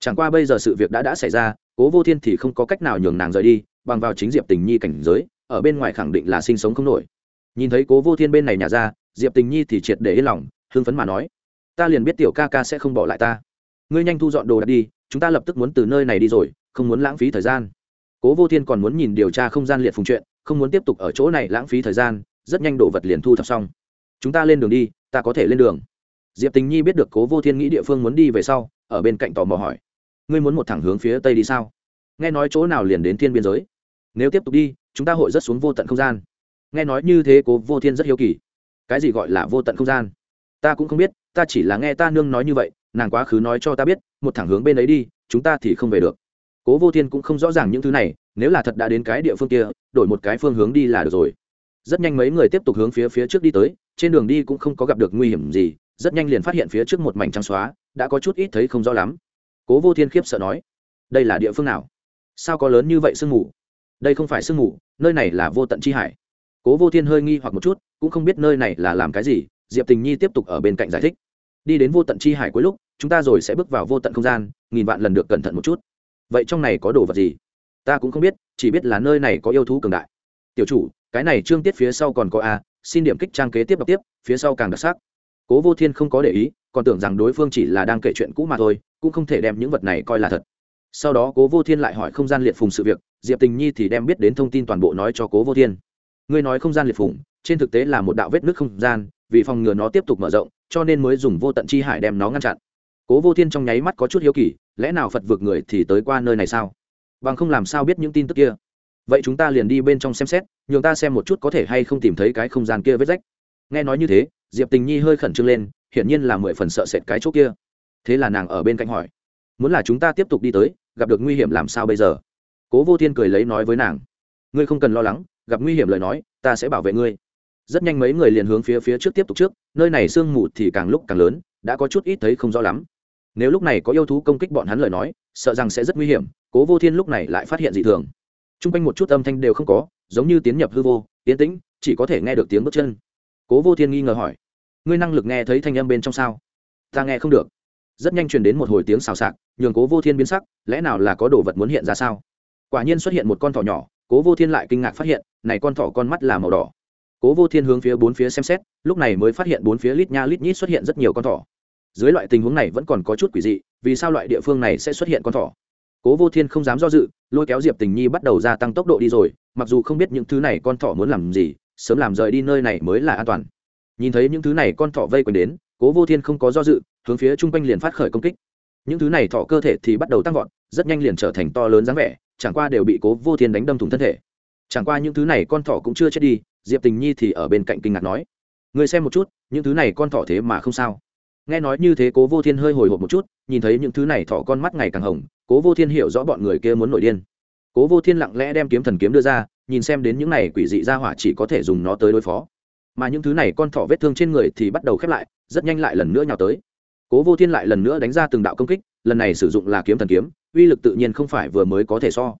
chẳng qua bây giờ sự việc đã đã xảy ra, cố vô thiên thì không có cách nào nhường nàng rời đi, bằng vào chính diệp tình nhi cảnh giới, ở bên ngoài khẳng định là sinh sống không nổi. Nhìn thấy cố vô thiên bên này nhà ra, diệp tình nhi thì triệt để yên lòng, hưng phấn mà nói, ta liền biết tiểu ca ca sẽ không bỏ lại ta. Ngươi nhanh thu dọn đồ đạc đi, chúng ta lập tức muốn từ nơi này đi rồi, không muốn lãng phí thời gian. Cố vô thiên còn muốn nhìn điều tra không gian liệt phùng chuyện, không muốn tiếp tục ở chỗ này lãng phí thời gian, rất nhanh đồ vật liền thu thập xong chúng ta lên đường đi, ta có thể lên đường. Diệp tình nhi biết được cố vô thiên nghĩ địa phương muốn đi về sau, ở bên cạnh tò mò hỏi. Ngươi muốn một thẳng hướng phía tây đi sao? Nghe nói chỗ nào liền đến thiên biên giới? Nếu tiếp tục đi, chúng ta hội rất xuống vô tận không gian. Nghe nói như thế cố vô thiên rất hiếu kỳ. Cái gì gọi là vô tận không gian? Ta cũng không biết, ta chỉ là nghe ta nương nói như vậy, nàng quá khứ nói cho ta biết, một thẳng hướng bên ấy đi, chúng ta thì không về được. Cố vô thiên cũng không rõ ràng những thứ này, nếu là thật đã đến cái địa phương kia, đổi một cái phương hướng đi là được rồi. Rất nhanh mấy người tiếp tục hướng phía phía trước đi tới trên đường đi cũng không có gặp được nguy hiểm gì, rất nhanh liền phát hiện phía trước một mảnh trắng xóa, đã có chút ít thấy không rõ lắm. Cố vô thiên khiếp sợ nói, đây là địa phương nào? Sao có lớn như vậy sương mù? Đây không phải sương mù, nơi này là vô tận chi hải. Cố vô thiên hơi nghi hoặc một chút, cũng không biết nơi này là làm cái gì, diệp tình nhi tiếp tục ở bên cạnh giải thích, đi đến vô tận chi hải cuối lúc, chúng ta rồi sẽ bước vào vô tận không gian, nghìn vạn lần được cẩn thận một chút. Vậy trong này có đồ vật gì? Ta cũng không biết, chỉ biết là nơi này có yêu thú cường đại. Tiểu chủ, cái này trương tiết phía sau còn có a xin điểm kích trang kế tiếp đọc tiếp, phía sau càng đặc sắc. Cố vô thiên không có để ý, còn tưởng rằng đối phương chỉ là đang kể chuyện cũ mà thôi, cũng không thể đem những vật này coi là thật. Sau đó cố vô thiên lại hỏi không gian liệt phùng sự việc, diệp tình nhi thì đem biết đến thông tin toàn bộ nói cho cố vô thiên. Ngươi nói không gian liệt phùng, trên thực tế là một đạo vết nước không gian, vì phòng ngừa nó tiếp tục mở rộng, cho nên mới dùng vô tận chi hải đem nó ngăn chặn. Cố vô thiên trong nháy mắt có chút hiếu kỳ, lẽ nào phật vượt người thì tới qua nơi này sao? Bằng không làm sao biết những tin tức kia? Vậy chúng ta liền đi bên trong xem xét, nhường ta xem một chút có thể hay không tìm thấy cái không gian kia vết rách. Nghe nói như thế, diệp tình nhi hơi khẩn trương lên, hiển nhiên là mười phần sợ sệt cái chỗ kia. Thế là nàng ở bên cạnh hỏi, muốn là chúng ta tiếp tục đi tới, gặp được nguy hiểm làm sao bây giờ? Cố vô thiên cười lấy nói với nàng, ngươi không cần lo lắng, gặp nguy hiểm lời nói, ta sẽ bảo vệ ngươi. Rất nhanh mấy người liền hướng phía phía trước tiếp tục trước, nơi này sương mù thì càng lúc càng lớn, đã có chút ít thấy không rõ lắm. Nếu lúc này có yêu thú công kích bọn hắn lời nói, sợ rằng sẽ rất nguy hiểm, cố vô thiên lúc này lại phát hiện dị thường t r u n g quanh một chút âm thanh đều không có, giống như tiến nhập hư vô tiến tĩnh, chỉ có thể nghe được tiếng bước chân. Cố vô thiên nghi ngờ hỏi, ngươi năng lực nghe thấy thanh âm bên trong sao? Ta nghe không được. Rất nhanh truyền đến một hồi tiếng xào xạc, nhường cố vô thiên biến sắc, lẽ nào là có đồ vật muốn hiện ra sao? Quả nhiên xuất hiện một con thỏ nhỏ, cố vô thiên lại kinh ngạc phát hiện, này con thỏ con mắt là màu đỏ. Cố vô thiên hướng phía bốn phía xem xét, lúc này mới phát hiện bốn phía lít nha lít nhít xuất hiện rất nhiều con thỏ. Dưới loại tình huống này vẫn còn có chút quỷ dị, vì sao loại địa phương này sẽ xuất hiện con thỏ? Cố vô thiên không dám do dự, lôi kéo diệp tình nhi bắt đầu gia tăng tốc độ đi rồi, mặc dù không biết những thứ này con thỏ muốn làm gì, sớm làm rời đi nơi này mới là an toàn. Nhìn thấy những thứ này con thỏ vây quanh đến, cố vô thiên không có do dự, hướng phía chung quanh liền phát khởi công kích. Những thứ này thỏ cơ thể thì bắt đầu tăng vọt, rất nhanh liền trở thành to lớn dáng vẻ, chẳng qua đều bị cố vô thiên đánh đâm thủng thân thể. Chẳng qua những thứ này con thỏ cũng chưa chết đi, diệp tình nhi thì ở bên cạnh kinh ngạc nói người xem một chút, những thứ này con thỏ thế mà không sao. Nghe nói như thế, cố vô thiên hơi hồi hộp một chút, nhìn thấy những thứ này thỏ con mắt ngày càng hồng cố vô thiên hiểu rõ bọn người kia muốn nổi điên. Cố vô thiên lặng lẽ đem kiếm thần kiếm đưa ra, nhìn xem đến những này quỷ dị ra hỏa chỉ có thể dùng nó tới đối phó. Mà những thứ này con thỏ vết thương trên người thì bắt đầu khép lại, rất nhanh lại lần nữa nhào tới. Cố vô thiên lại lần nữa đánh ra từng đạo công kích, lần này sử dụng là kiếm thần kiếm, uy lực tự nhiên không phải vừa mới có thể so.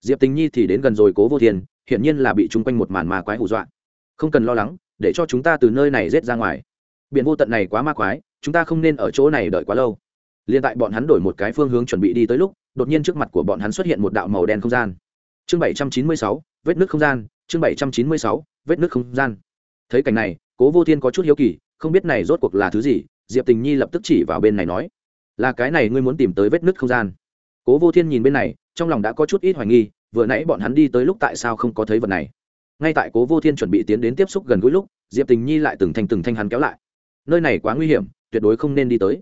Diệp tình nhi thì đến gần rồi cố vô thiên, hiển nhiên là bị chung quanh một màn ma quái hù dọa. Không cần lo lắng, để cho chúng ta từ nơi này rết ra ngoài. Biển vô tận này quá ma quái, chúng ta không nên ở chỗ này đợi quá lâu liền tại bọn hắn đổi một cái phương hướng chuẩn bị đi tới lúc, đột nhiên trước mặt của bọn hắn xuất hiện một đạo màu đen không gian. Chương bảy trăm chín mươi sáu, vết nước không gian. Chương bảy trăm chín mươi sáu, vết nước không gian. Thấy cảnh này, cố vô thiên có chút hiếu kỳ, không biết này rốt cuộc là thứ gì, diệp tình nhi lập tức chỉ vào bên này nói, là cái này ngươi muốn tìm tới vết nứt không gian. Cố vô thiên nhìn bên này, trong lòng đã có chút ít hoài nghi, vừa nãy bọn hắn đi tới lúc tại sao không có thấy vật này? Ngay tại cố vô thiên chuẩn bị tiến đến tiếp xúc gần gũi lúc, diệp tình nhi lại từng thanh từng thanh hắn kéo lại. Nơi này quá nguy hiểm, tuyệt đối không nên đi tới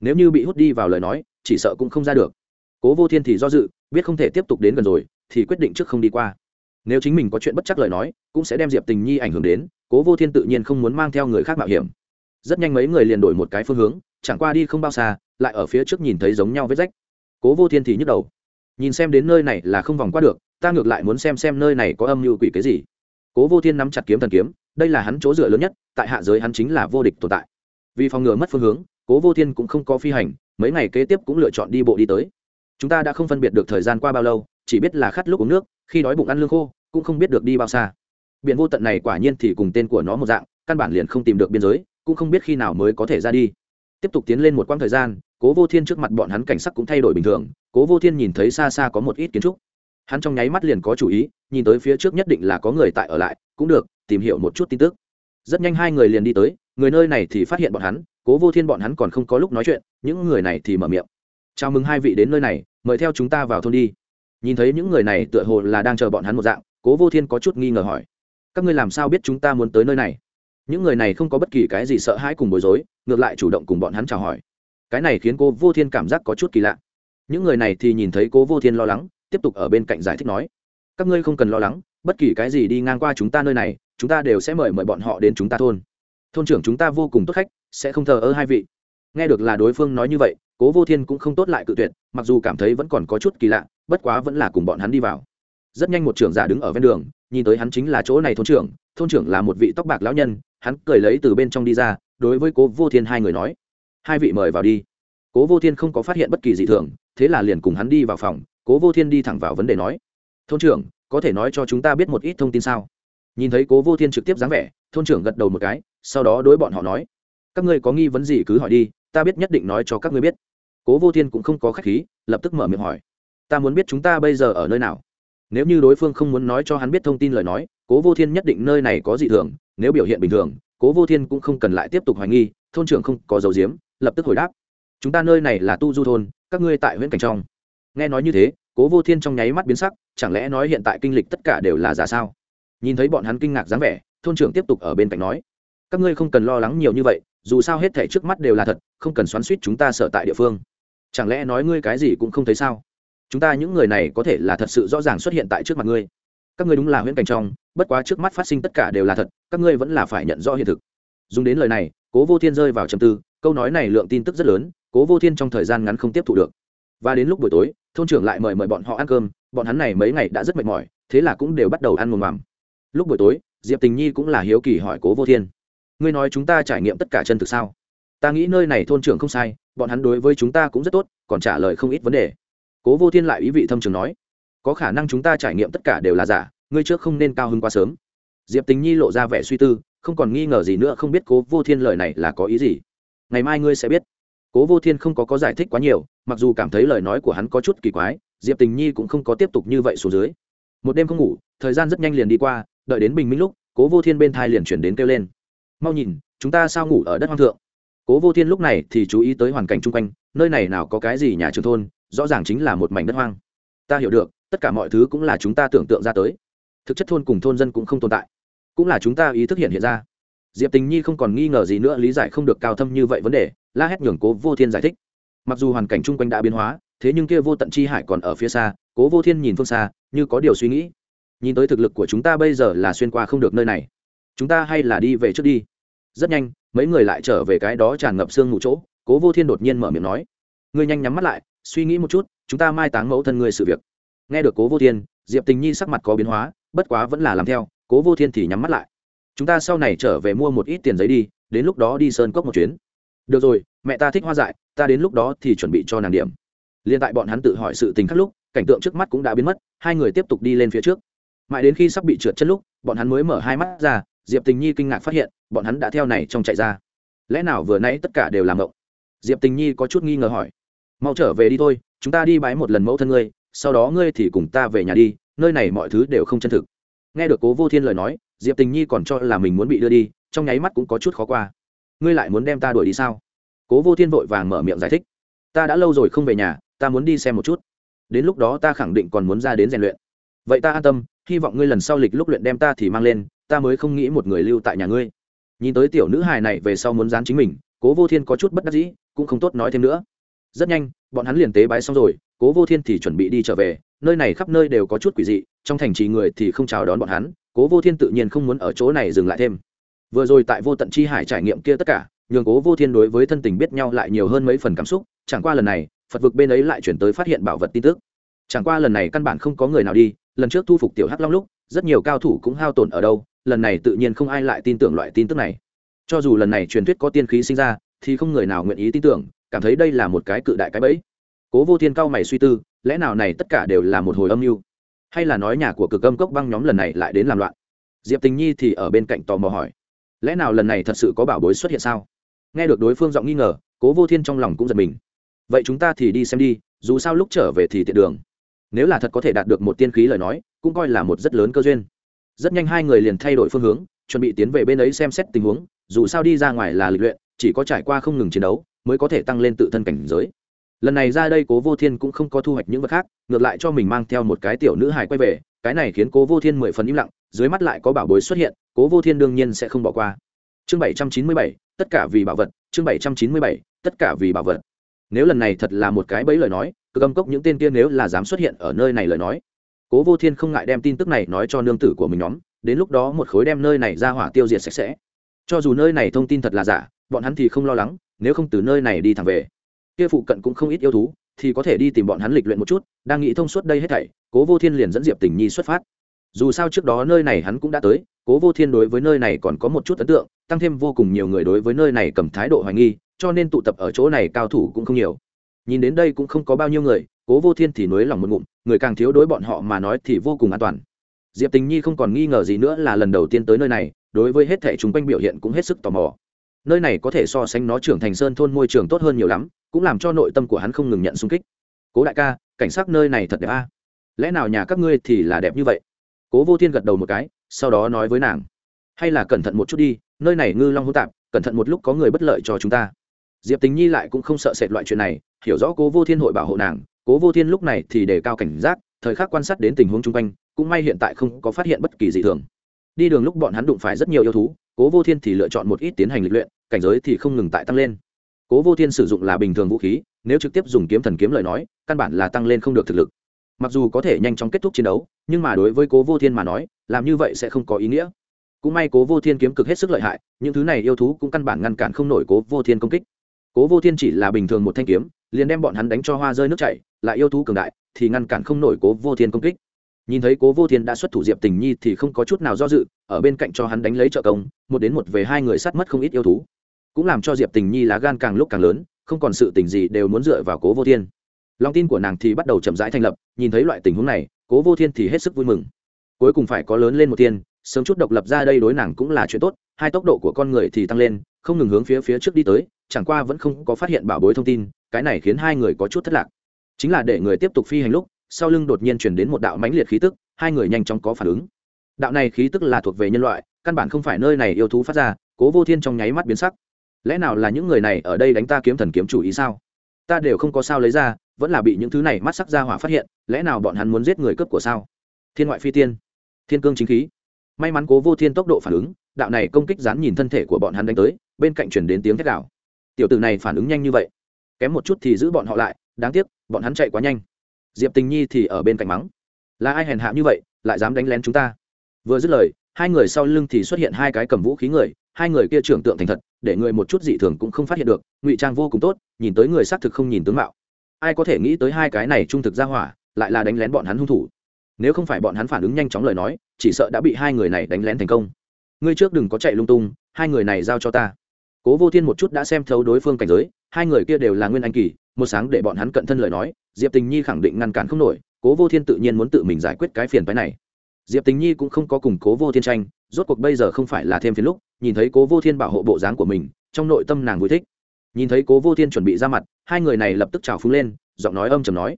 nếu như bị hút đi vào lời nói, chỉ sợ cũng không ra được. Cố vô thiên thì do dự, biết không thể tiếp tục đến gần rồi, thì quyết định trước không đi qua. Nếu chính mình có chuyện bất chắc lời nói, cũng sẽ đem diệp tình nhi ảnh hưởng đến, cố vô thiên tự nhiên không muốn mang theo người khác mạo hiểm. Rất nhanh mấy người liền đổi một cái phương hướng, chẳng qua đi không bao xa, lại ở phía trước nhìn thấy giống nhau vết rách. Cố vô thiên thì nhức đầu. Nhìn xem đến nơi này là không vòng qua được, ta ngược lại muốn xem xem nơi này có âm mưu quỷ cái gì. Cố vô thiên nắm chặt kiếm thần kiếm, đây là hắn chỗ dựa lớn nhất, tại hạ giới hắn chính là vô địch tồn tại. Vì phòng ngừa mất phương hướng cố vô thiên cũng không có phi hành, mấy ngày kế tiếp cũng lựa chọn đi bộ đi tới. Chúng ta đã không phân biệt được thời gian qua bao lâu, chỉ biết là khát lúc uống nước, khi đói bụng ăn lương khô, cũng không biết được đi bao xa. Biển vô tận này quả nhiên thì cùng tên của nó một dạng, căn bản liền không tìm được biên giới, cũng không biết khi nào mới có thể ra đi. Tiếp tục tiến lên một quãng thời gian, cố vô thiên trước mặt bọn hắn cảnh sắc cũng thay đổi bình thường, cố vô thiên nhìn thấy xa xa có một ít kiến trúc. Hắn trong nháy mắt liền có chủ ý, nhìn tới phía trước nhất định là có người tại ở lại, cũng được, tìm hiểu một chút tin tức. Rất nhanh hai người liền đi tới, người nơi này thì phát hiện bọn hắn cố vô thiên bọn hắn còn không có lúc nói chuyện, những người này thì mở miệng. Chào mừng hai vị đến nơi này, mời theo chúng ta vào thôn đi. Nhìn thấy những người này tựa hồ là đang chờ bọn hắn một dạng, cố vô thiên có chút nghi ngờ hỏi, các ngươi làm sao biết chúng ta muốn tới nơi này? Những người này không có bất kỳ cái gì sợ hãi cùng bối rối, ngược lại chủ động cùng bọn hắn chào hỏi. Cái này khiến cô vô thiên cảm giác có chút kỳ lạ. Những người này thì nhìn thấy cố vô thiên lo lắng, tiếp tục ở bên cạnh giải thích nói, các ngươi không cần lo lắng, bất kỳ cái gì đi ngang qua chúng ta nơi này, chúng ta đều sẽ mời mời bọn họ đến chúng ta thôn. Thôn trưởng chúng ta vô cùng tốt khách sẽ không thờ ơ hai vị. Nghe được là đối phương nói như vậy, cố vô thiên cũng không tốt lại cự tuyệt, mặc dù cảm thấy vẫn còn có chút kỳ lạ, bất quá vẫn là cùng bọn hắn đi vào. Rất nhanh một trưởng giả đứng ở ven đường, nhìn tới hắn chính là chỗ này thôn trưởng thôn trưởng là một vị tóc bạc lão nhân, hắn cười lấy từ bên trong đi ra, đối với cố vô thiên hai người nói, hai vị mời vào đi. Cố vô thiên không có phát hiện bất kỳ gì thường, thế là liền cùng hắn đi vào phòng, cố vô thiên đi thẳng vào vấn đề nói, thôn trưởng, có thể nói cho chúng ta biết một ít thông tin sao? Nhìn thấy cố vô thiên trực tiếp dáng vẻ, thôn trưởng gật đầu một cái, sau đó đối bọn họ nói các ngươi có nghi vấn gì cứ hỏi đi, ta biết nhất định nói cho các ngươi biết. Cố vô thiên cũng không có khách khí, lập tức mở miệng hỏi. Ta muốn biết chúng ta bây giờ ở nơi nào? Nếu như đối phương không muốn nói cho hắn biết thông tin lời nói, cố vô thiên nhất định nơi này có dị thường, nếu biểu hiện bình thường, cố vô thiên cũng không cần lại tiếp tục hoài nghi, thôn trưởng không có dấu diếm, lập tức hồi đáp. Chúng ta nơi này là tu du thôn, các ngươi tại huyện cảnh trong. Nghe nói như thế, cố vô thiên trong nháy mắt biến sắc, chẳng lẽ nói hiện tại kinh lịch tất cả đều là giả sao? Nhìn thấy bọn hắn kinh ngạc dáng vẻ, thôn trưởng tiếp tục ở bên cạnh nói. Các ngươi không cần lo lắng nhiều như vậy dù sao hết thể trước mắt đều là thật, không cần xoắn suýt chúng ta sợ tại địa phương. Chẳng lẽ nói ngươi cái gì cũng không thấy sao? Chúng ta những người này có thể là thật sự rõ ràng xuất hiện tại trước mặt ngươi. Các ngươi đúng là huyễn cảnh trong, bất quá trước mắt phát sinh tất cả đều là thật, các ngươi vẫn là phải nhận rõ hiện thực. Dùng đến lời này, cố vô thiên rơi vào trầm tư, câu nói này lượng tin tức rất lớn, cố vô thiên trong thời gian ngắn không tiếp thu được. Và đến lúc buổi tối, thôn trưởng lại mời mời bọn họ ăn cơm, bọn hắn này mấy ngày đã rất mệt mỏi, thế là cũng đều bắt đầu ăn mồm mằm lúc buổi tối, diệp tình nhi cũng là hiếu kỳ hỏi cố vô thiên ngươi nói chúng ta trải nghiệm tất cả chân thực sao? Ta nghĩ nơi này thôn trưởng không sai, bọn hắn đối với chúng ta cũng rất tốt, còn trả lời không ít vấn đề. Cố vô thiên lại ý vị thâm trường nói, có khả năng chúng ta trải nghiệm tất cả đều là giả, ngươi trước không nên cao hơn quá sớm. Diệp tình nhi lộ ra vẻ suy tư, không còn nghi ngờ gì nữa, không biết cố vô thiên lời này là có ý gì. Ngày mai ngươi sẽ biết. Cố vô thiên không có có giải thích quá nhiều, mặc dù cảm thấy lời nói của hắn có chút kỳ quái, diệp tình nhi cũng không có tiếp tục như vậy xuống dưới. Một đêm không ngủ, thời gian rất nhanh liền đi qua, đợi đến bình minh lúc, cố vô thiên bên thai liền chuyển đến kêu lên mau nhìn, chúng ta sao ngủ ở đất hoang thượng? Cố vô thiên lúc này thì chú ý tới hoàn cảnh chung quanh, nơi này nào có cái gì nhà trường thôn, rõ ràng chính là một mảnh đất hoang. Ta hiểu được, tất cả mọi thứ cũng là chúng ta tưởng tượng ra tới. Thực chất thôn cùng thôn dân cũng không tồn tại, cũng là chúng ta ý thức hiện hiện ra. Diệp tình nhi không còn nghi ngờ gì nữa, lý giải không được cao thâm như vậy vấn đề, la hét nhường cố vô thiên giải thích. Mặc dù hoàn cảnh chung quanh đã biến hóa, thế nhưng kia vô tận chi hải còn ở phía xa, cố vô thiên nhìn phương xa, như có điều suy nghĩ. Nhìn tới thực lực của chúng ta bây giờ là xuyên qua không được nơi này chúng ta hay là đi về trước đi. Rất nhanh, mấy người lại trở về cái đó tràn ngập sương mù chỗ, cố vô thiên đột nhiên mở miệng nói. Ngươi nhanh nhắm mắt lại, suy nghĩ một chút, chúng ta mai táng mẫu thân ngươi sự việc. Nghe được cố vô thiên, diệp tình nhi sắc mặt có biến hóa, bất quá vẫn là làm theo, cố vô thiên thì nhắm mắt lại. Chúng ta sau này trở về mua một ít tiền giấy đi, đến lúc đó đi sơn cốc một chuyến. Được rồi, mẹ ta thích hoa dại, ta đến lúc đó thì chuẩn bị cho nàng điểm. Liên tại bọn hắn tự hỏi sự tình khắc lúc, cảnh tượng trước mắt cũng đã biến mất, hai người tiếp tục đi lên phía trước. Mãi đến khi sắp bị trượt chân lúc, bọn hắn mới mở hai mắt ra diệp tình nhi kinh ngạc phát hiện, bọn hắn đã theo này trong chạy ra. Lẽ nào vừa nãy tất cả đều làm ngộng? Diệp tình nhi có chút nghi ngờ hỏi. Mau trở về đi thôi, chúng ta đi bái một lần mẫu thân ngươi, sau đó ngươi thì cùng ta về nhà đi, nơi này mọi thứ đều không chân thực. Nghe được cố vô thiên lời nói, diệp tình nhi còn cho là mình muốn bị đưa đi, trong nháy mắt cũng có chút khó qua. Ngươi lại muốn đem ta đuổi đi sao? Cố vô thiên vội vàng mở miệng giải thích. Ta đã lâu rồi không về nhà, ta muốn đi xem một chút. Đến lúc đó ta khẳng định còn muốn ra đến rèn luyện. Vậy ta an tâm, hy vọng ngươi lần sau lịch lúc luyện đem ta thì mang lên ta mới không nghĩ một người lưu tại nhà ngươi. Nhìn tới tiểu nữ hài này về sau muốn dán chính mình, cố vô thiên có chút bất đắc dĩ, cũng không tốt nói thêm nữa. Rất nhanh, bọn hắn liền tế bái xong rồi, cố vô thiên thì chuẩn bị đi trở về, nơi này khắp nơi đều có chút quỷ dị, trong thành trì người thì không chào đón bọn hắn, cố vô thiên tự nhiên không muốn ở chỗ này dừng lại thêm. Vừa rồi tại vô tận chi hải trải nghiệm kia tất cả, nhường cố vô thiên đối với thân tình biết nhau lại nhiều hơn mấy phần cảm xúc, chẳng qua lần này, phật vực bên ấy lại chuyển tới phát hiện bảo vật tin tức. Chẳng qua lần này căn bản không có người nào đi, lần trước thu phục tiểu hắc long lúc, rất nhiều cao thủ cũng hao tổn ở đâu lần này tự nhiên không ai lại tin tưởng loại tin tức này. Cho dù lần này truyền thuyết có tiên khí sinh ra, thì không người nào nguyện ý tin tưởng, cảm thấy đây là một cái cự đại cái bẫy. Cố vô thiên cao mày suy tư, lẽ nào này tất cả đều là một hồi âm mưu? Hay là nói nhà của cực âm cốc băng nhóm lần này lại đến làm loạn? Diệp tình nhi thì ở bên cạnh tò mò hỏi, lẽ nào lần này thật sự có bảo bối xuất hiện sao? Nghe được đối phương giọng nghi ngờ, cố vô thiên trong lòng cũng giật mình. Vậy chúng ta thì đi xem đi, dù sao lúc trở về thì tiện đường. Nếu là thật có thể đạt được một tiên khí lời nói, cũng coi là một rất lớn cơ duyên rất nhanh hai người liền thay đổi phương hướng, chuẩn bị tiến về bên ấy xem xét tình huống, dù sao đi ra ngoài là lịch luyện, chỉ có trải qua không ngừng chiến đấu mới có thể tăng lên tự thân cảnh giới. Lần này ra đây cố vô thiên cũng không có thu hoạch những vật khác, ngược lại cho mình mang theo một cái tiểu nữ hài quay về, cái này khiến cố vô thiên mười phần im lặng, dưới mắt lại có bảo bối xuất hiện, cố vô thiên đương nhiên sẽ không bỏ qua. Chương bảy trăm chín mươi bảy, tất cả vì bảo vật, chương bảy trăm chín mươi bảy, tất cả vì bảo vật. Nếu lần này thật là một cái bẫy lời nói cực âm cốc những tên kia nếu là dám xuất hiện ở nơi này lời nói cố vô thiên không ngại đem tin tức này nói cho nương tử của mình nhóm, đến lúc đó một khối đem nơi này ra hỏa tiêu diệt sạch sẽ. Cho dù nơi này thông tin thật là giả, bọn hắn thì không lo lắng, nếu không từ nơi này đi thẳng về. Kia phụ cận cũng không ít yêu thú, thì có thể đi tìm bọn hắn lịch luyện một chút, đang nghĩ thông suốt đây hết thảy, cố vô thiên liền dẫn diệp tình nhi xuất phát. Dù sao trước đó nơi này hắn cũng đã tới, cố vô thiên đối với nơi này còn có một chút ấn tượng, tăng thêm vô cùng nhiều người đối với nơi này cầm thái độ hoài nghi, cho nên tụ tập ở chỗ này cao thủ cũng không nhiều. Nhìn đến đây cũng không có bao nhiêu người cố vô thiên thì nới lòng một ngụm, người càng thiếu đối bọn họ mà nói thì vô cùng an toàn. Diệp tình nhi không còn nghi ngờ gì nữa là lần đầu tiên tới nơi này, đối với hết thẻ chúng quanh biểu hiện cũng hết sức tò mò. Nơi này có thể so sánh nó trưởng thành sơn thôn môi trường tốt hơn nhiều lắm, cũng làm cho nội tâm của hắn không ngừng nhận xung kích. Cố đại ca, cảnh sát nơi này thật đẹp a. Lẽ nào nhà các ngươi thì là đẹp như vậy? Cố vô thiên gật đầu một cái, sau đó nói với nàng. Hay là cẩn thận một chút đi, nơi này ngư long hỗn tạp, cẩn thận một lúc có người bất lợi cho chúng ta. Diệp tình nhi lại cũng không sợ sệt loại chuyện này, hiểu rõ cố vô thiên hội bảo hộ nàng cố vô thiên lúc này thì đề cao cảnh giác, thời khắc quan sát đến tình huống chung quanh, cũng may hiện tại không có phát hiện bất kỳ gì thường. Đi đường lúc bọn hắn đụng phải rất nhiều yêu thú, cố vô thiên thì lựa chọn một ít tiến hành lịch luyện, cảnh giới thì không ngừng tại tăng lên. Cố vô thiên sử dụng là bình thường vũ khí, nếu trực tiếp dùng kiếm thần kiếm lời nói, căn bản là tăng lên không được thực lực. Mặc dù có thể nhanh chóng kết thúc chiến đấu, nhưng mà đối với cố vô thiên mà nói, làm như vậy sẽ không có ý nghĩa. Cũng may cố vô thiên kiếm cực hết sức lợi hại, những thứ này yêu thú cũng căn bản ngăn cản không nổi cố vô thiên công kích. Cố vô thiên chỉ là bình thường một thanh kiếm, liền đem bọn hắn đánh cho hoa rơi nước chảy lại yêu thú cường đại, thì ngăn cản không nổi cố vô thiên công kích. Nhìn thấy cố vô thiên đã xuất thủ diệp tình nhi thì không có chút nào do dự, ở bên cạnh cho hắn đánh lấy trợ công, một đến một về hai người sát mất không ít yêu thú. Cũng làm cho diệp tình nhi lá gan càng lúc càng lớn, không còn sự tình gì đều muốn dựa vào cố vô thiên. Lòng tin của nàng thì bắt đầu chậm rãi thành lập, nhìn thấy loại tình huống này, cố vô thiên thì hết sức vui mừng. Cuối cùng phải có lớn lên một tiên, sớm chút độc lập ra đây đối nàng cũng là chuyện tốt, hai tốc độ của con người thì tăng lên, không ngừng hướng phía phía trước đi tới, chẳng qua vẫn không có phát hiện bảo bối thông tin, cái này khiến hai người có chút thất lạc chính là để người tiếp tục phi hành lúc, sau lưng đột nhiên chuyển đến một đạo mãnh liệt khí tức, hai người nhanh chóng có phản ứng. Đạo này khí tức là thuộc về nhân loại, căn bản không phải nơi này yêu thú phát ra, cố vô thiên trong nháy mắt biến sắc. Lẽ nào là những người này ở đây đánh ta kiếm thần kiếm chủ ý sao? Ta đều không có sao lấy ra, vẫn là bị những thứ này mắt sắc ra hỏa phát hiện, lẽ nào bọn hắn muốn giết người cướp của sao? Thiên ngoại phi tiên, thiên cương chính khí. May mắn cố vô thiên tốc độ phản ứng, đạo này công kích dán nhìn thân thể của bọn hắn đánh tới, bên cạnh chuyển đến tiếng thét đạo tiểu tử này phản ứng nhanh như vậy, kém một chút thì giữ bọn họ lại đáng tiếc, bọn hắn chạy quá nhanh. Diệp tình nhi thì ở bên cạnh mắng. Là ai hèn hạ như vậy, lại dám đánh lén chúng ta? Vừa dứt lời, hai người sau lưng thì xuất hiện hai cái cầm vũ khí người, hai người kia trưởng tượng thành thật, để người một chút dị thường cũng không phát hiện được, ngụy trang vô cùng tốt, nhìn tới người xác thực không nhìn tướng mạo. Ai có thể nghĩ tới hai cái này trung thực ra hỏa, lại là đánh lén bọn hắn hung thủ? Nếu không phải bọn hắn phản ứng nhanh chóng lời nói, chỉ sợ đã bị hai người này đánh lén thành công. Ngươi trước đừng có chạy lung tung, hai người này giao cho ta. Cố vô thiên một chút đã xem thấu đối phương cảnh giới, hai người kia đều là nguyên anh kỳ một sáng để bọn hắn cận thân lời nói, diệp tình nhi khẳng định ngăn cản không nổi, cố vô thiên tự nhiên muốn tự mình giải quyết cái phiền phái này. Diệp tình nhi cũng không có cùng cố vô thiên tranh, rốt cuộc bây giờ không phải là thêm phiền lúc, nhìn thấy cố vô thiên bảo hộ bộ dáng của mình, trong nội tâm nàng vui thích. Nhìn thấy cố vô thiên chuẩn bị ra mặt, hai người này lập tức trào phúng lên, giọng nói âm chầm nói,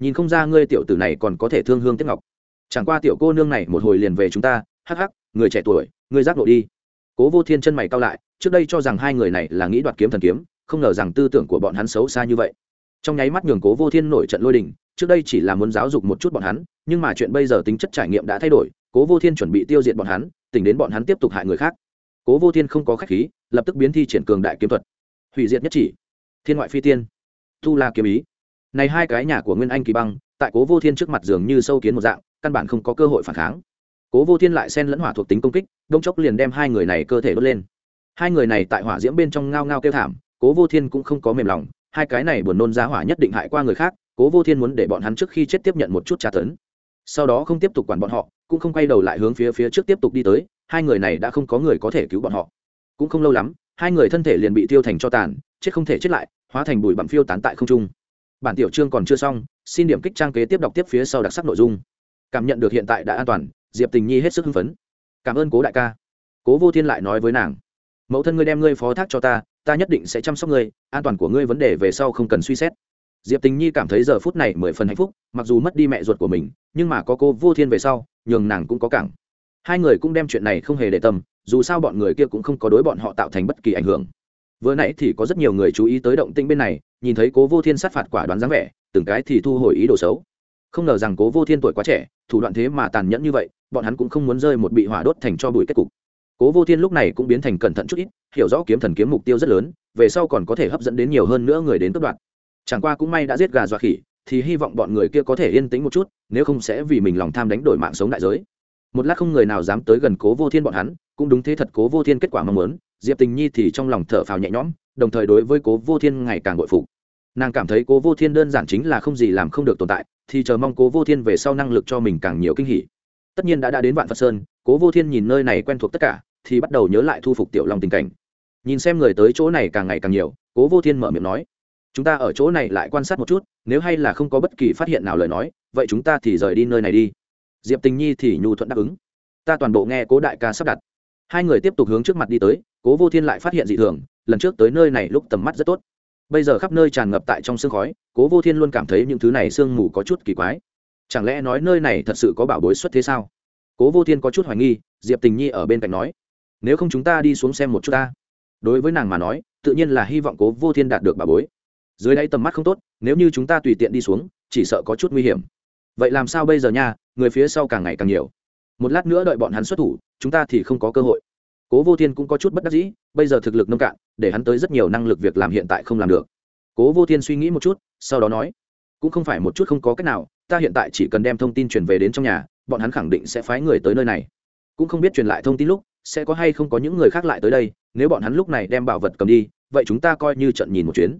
nhìn không ra ngươi tiểu tử này còn có thể thương hương tiếp ngọc. Chẳng qua tiểu cô nương này một hồi liền về chúng ta, hắc hắc, người trẻ tuổi, ngươi giác nộ đi. Cố vô thiên chân mày cao lại, trước đây cho rằng hai người này là nghĩ đoạt kiếm thần kiếm, không ngờ rằng tư tưởng của bọn hắn xấu xa như vậy trong nháy mắt nhường cố vô thiên nổi trận lôi đình, trước đây chỉ là muốn giáo dục một chút bọn hắn, nhưng mà chuyện bây giờ tính chất trải nghiệm đã thay đổi, cố vô thiên chuẩn bị tiêu diệt bọn hắn, tỉnh đến bọn hắn tiếp tục hại người khác. Cố vô thiên không có khách khí, lập tức biến thi triển cường đại kiếm thuật. Hủy diệt nhất chỉ. Thiên ngoại phi tiên. Tu la kiếm ý. Này hai cái nhà của nguyên anh kỳ băng, tại cố vô thiên trước mặt dường như sâu kiến một dạng, căn bản không có cơ hội phản kháng. Cố vô thiên lại xen lẫn hỏa thuộc tính công kích, đông chốc liền đem hai người này cơ thể đốt lên. Hai người này tại hỏa diễm bên trong ngao ngao kêu thảm, cố vô thiên cũng không có mềm lòng hai cái này buồn nôn giá hỏa nhất định hại qua người khác, cố vô thiên muốn để bọn hắn trước khi chết tiếp nhận một chút tra tấn. Sau đó không tiếp tục quản bọn họ, cũng không quay đầu lại hướng phía phía trước tiếp tục đi tới, hai người này đã không có người có thể cứu bọn họ. Cũng không lâu lắm, hai người thân thể liền bị tiêu thành cho tàn, chết không thể chết lại, hóa thành bụi bặm phiêu tán tại không trung. Bản tiểu chương còn chưa xong, xin điểm kích trang kế tiếp đọc tiếp phía sau đặc sắc nội dung. Cảm nhận được hiện tại đã an toàn, diệp tình nhi hết sức hưng phấn. Cảm ơn cố đại ca. Cố vô thiên lại nói với nàng. Mẫu thân ngươi đem ngươi phó thác cho ta ta nhất định sẽ chăm sóc ngươi, an toàn của ngươi vấn đề về sau không cần suy xét. Diệp tình nhi cảm thấy giờ phút này mười phần hạnh phúc, mặc dù mất đi mẹ ruột của mình, nhưng mà có cô vô thiên về sau, nhường nàng cũng có cảng. Hai người cũng đem chuyện này không hề để tâm, dù sao bọn người kia cũng không có đối bọn họ tạo thành bất kỳ ảnh hưởng. Vừa nãy thì có rất nhiều người chú ý tới động tĩnh bên này, nhìn thấy cố vô thiên sát phạt quả đoán dáng vẻ, từng cái thì thu hồi ý đồ xấu. Không ngờ rằng cố vô thiên tuổi quá trẻ, thủ đoạn thế mà tàn nhẫn như vậy, bọn hắn cũng không muốn rơi một bị hỏa đốt thành cho bụi kết cục. Cố vô thiên lúc này cũng biến thành cẩn thận chút ít hiểu rõ kiếm thần kiếm mục tiêu rất lớn, về sau còn có thể hấp dẫn đến nhiều hơn nữa người đến tất đoạn. Chẳng qua cũng may đã giết gà dọa khỉ, thì hy vọng bọn người kia có thể yên tĩnh một chút, nếu không sẽ vì mình lòng tham đánh đổi mạng sống đại giới. Một lát không người nào dám tới gần cố vô thiên bọn hắn, cũng đúng thế thật cố vô thiên kết quả mong muốn, diệp tình nhi thì trong lòng thở phào nhẹ nhõm, đồng thời đối với cố vô thiên ngày càng bội phục. Nàng cảm thấy cố vô thiên đơn giản chính là không gì làm không được tồn tại, thì chờ mong cố vô thiên về sau năng lực cho mình càng nhiều kinh hỉ. Tất nhiên đã đã đến vạn phật sơn, cố vô thiên nhìn nơi này quen thuộc tất cả, thì bắt đầu nhớ lại thu phục tiểu long tình cảnh nhìn xem người tới chỗ này càng ngày càng nhiều, cố vô thiên mở miệng nói, chúng ta ở chỗ này lại quan sát một chút, nếu hay là không có bất kỳ phát hiện nào lời nói, vậy chúng ta thì rời đi nơi này đi. Diệp tình nhi thì nhu thuận đáp ứng. Ta toàn bộ nghe cố đại ca sắp đặt. Hai người tiếp tục hướng trước mặt đi tới, cố vô thiên lại phát hiện dị thường, lần trước tới nơi này lúc tầm mắt rất tốt. Bây giờ khắp nơi tràn ngập tại trong sương khói, cố vô thiên luôn cảm thấy những thứ này sương mù có chút kỳ quái. Chẳng lẽ nói nơi này thật sự có bảo bối xuất thế sao? Cố vô thiên có chút hoài nghi, diệp tình nhi ở bên cạnh nói, nếu không chúng ta đi xuống xem một chút ta đối với nàng mà nói, tự nhiên là hy vọng cố vô thiên đạt được bà bối. Dưới đây tầm mắt không tốt, nếu như chúng ta tùy tiện đi xuống, chỉ sợ có chút nguy hiểm. Vậy làm sao bây giờ nha, người phía sau càng ngày càng nhiều. Một lát nữa đợi bọn hắn xuất thủ, chúng ta thì không có cơ hội. Cố vô thiên cũng có chút bất đắc dĩ, bây giờ thực lực nông cạn, để hắn tới rất nhiều năng lực việc làm hiện tại không làm được. Cố vô thiên suy nghĩ một chút, sau đó nói, cũng không phải một chút không có cách nào, ta hiện tại chỉ cần đem thông tin truyền về đến trong nhà, bọn hắn khẳng định sẽ phái người tới nơi này. Cũng không biết truyền lại thông tin lúc, sẽ có hay không có những người khác lại tới đây nếu bọn hắn lúc này đem bảo vật cầm đi, vậy chúng ta coi như trận nhìn một chuyến.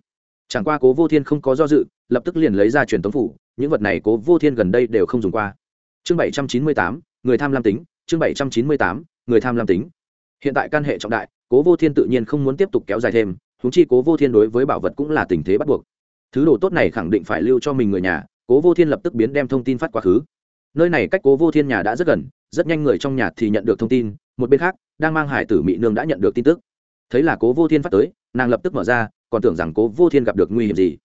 Chẳng qua cố vô thiên không có do dự, lập tức liền lấy ra truyền tống phủ, những vật này cố vô thiên gần đây đều không dùng qua. Chương bảy trăm chín mươi tám, người tham lam tính, chương bảy trăm chín mươi tám, người tham lam tính. Hiện tại căn hệ trọng đại, cố vô thiên tự nhiên không muốn tiếp tục kéo dài thêm húng chi cố vô thiên đối với bảo vật cũng là tình thế bắt buộc. Thứ đồ tốt này khẳng định phải lưu cho mình người nhà, cố vô thiên lập tức biến đem thông tin phát quá khứ. Nơi này cách cố vô thiên nhà đã rất gần, rất nhanh người trong nhà thì nhận được thông tin, một bên khác đang mang hải tử mỹ nương đã nhận được tin tức. Thấy là cố vô thiên phát tới, nàng lập tức mở ra, còn tưởng rằng cố vô thiên gặp được nguy hiểm gì.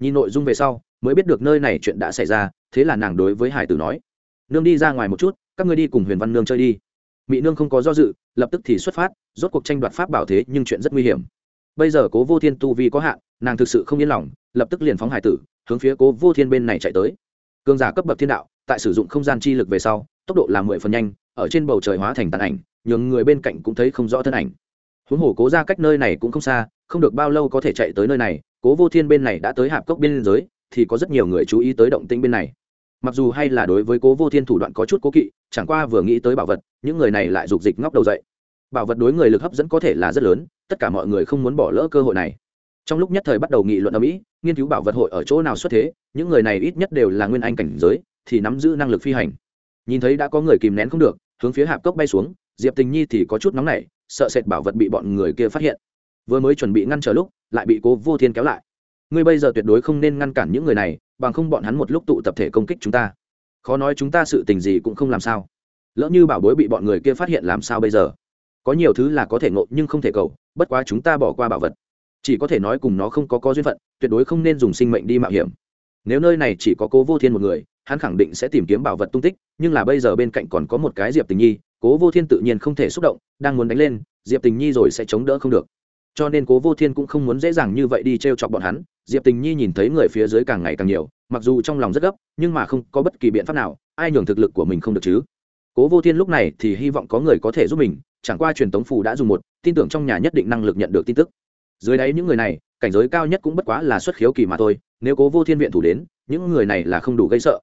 Nhìn nội dung về sau, mới biết được nơi này chuyện đã xảy ra, thế là nàng đối với hải tử nói, nương đi ra ngoài một chút, các ngươi đi cùng huyền văn nương chơi đi. Mỹ nương không có do dự, lập tức thì xuất phát, rốt cuộc tranh đoạt pháp bảo thế nhưng chuyện rất nguy hiểm. Bây giờ cố vô thiên tu vi có hạn, nàng thực sự không yên lòng, lập tức liền phóng hải tử, hướng phía cố vô thiên bên này chạy tới. Cương giả cấp bậc thiên đạo, tại sử dụng không gian chi lực về sau, tốc độ là mười phần nhanh, ở trên bầu trời hóa thành tàn ảnh nhường người bên cạnh cũng thấy không rõ thân ảnh. Huống hồ cố ra cách nơi này cũng không xa, không được bao lâu có thể chạy tới nơi này, cố vô thiên bên này đã tới hạp cốc biên giới, thì có rất nhiều người chú ý tới động tĩnh bên này. Mặc dù hay là đối với cố vô thiên thủ đoạn có chút cố kỵ, chẳng qua vừa nghĩ tới bảo vật, những người này lại rục dịch ngóc đầu dậy. Bảo vật đối người lực hấp dẫn có thể là rất lớn, tất cả mọi người không muốn bỏ lỡ cơ hội này. Trong lúc nhất thời bắt đầu nghị luận ở mỹ, nghiên cứu bảo vật hội ở chỗ nào xuất thế, những người này ít nhất đều là nguyên anh cảnh giới, thì nắm giữ năng lực phi hành. Nhìn thấy đã có người kìm nén không được, hướng phía hạp cốc bay xuống diệp tình nhi thì có chút nóng nảy, sợ sệt bảo vật bị bọn người kia phát hiện. Vừa mới chuẩn bị ngăn trở lúc, lại bị cố vô thiên kéo lại. Ngươi bây giờ tuyệt đối không nên ngăn cản những người này, bằng không bọn hắn một lúc tụ tập thể công kích chúng ta. Khó nói chúng ta sự tình gì cũng không làm sao. Lỡ như bảo bối bị bọn người kia phát hiện làm sao bây giờ? Có nhiều thứ là có thể ngộ nhưng không thể cầu, bất quá chúng ta bỏ qua bảo vật. Chỉ có thể nói cùng nó không có có duyên phận, tuyệt đối không nên dùng sinh mệnh đi mạo hiểm. Nếu nơi này chỉ có cố vô thiên một người, hắn khẳng định sẽ tìm kiếm bảo vật tung tích, nhưng là bây giờ bên cạnh còn có một cái diệp tình nhi cố vô thiên tự nhiên không thể xúc động, đang muốn đánh lên, diệp tình nhi rồi sẽ chống đỡ không được. Cho nên cố vô thiên cũng không muốn dễ dàng như vậy đi t r e o chọc bọn hắn. Diệp tình nhi nhìn thấy người phía dưới càng ngày càng nhiều, mặc dù trong lòng rất gấp, nhưng mà không có bất kỳ biện pháp nào, ai nhường thực lực của mình không được chứ? Cố vô thiên lúc này thì hy vọng có người có thể giúp mình, chẳng qua truyền tống phù đã dùng một, tin tưởng trong nhà nhất định năng lực nhận được tin tức. Dưới đáy những người này, cảnh giới cao nhất cũng bất quá là xuất khiếu kỳ mà thôi, nếu cố vô thiên viện thủ đến, những người này là không đủ gây sợ.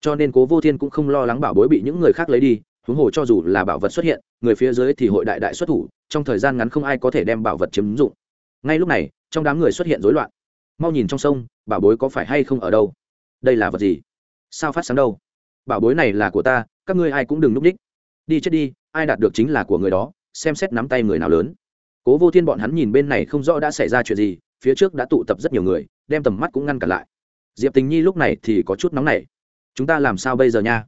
Cho nên cố vô thiên cũng không lo lắng bảo bối bị những người khác lấy đi huống hồ cho dù là bảo vật xuất hiện, người phía dưới thì hội đại đại xuất thủ, trong thời gian ngắn không ai có thể đem bảo vật chiếm dụng. Ngay lúc này, trong đám người xuất hiện rối loạn. Mau nhìn trong sông, bảo bối có phải hay không ở đâu? Đây là vật gì? Sao phát sáng đâu? Bảo bối này là của ta, các ngươi ai cũng đừng núp đích. Đi chết đi, ai đạt được chính là của người đó, xem xét nắm tay người nào lớn. Cố vô thiên bọn hắn nhìn bên này không rõ đã xảy ra chuyện gì, phía trước đã tụ tập rất nhiều người, đem tầm mắt cũng ngăn cản lại. Diệp tình nhi lúc này thì có chút nóng nảy. Chúng ta làm sao bây giờ nha?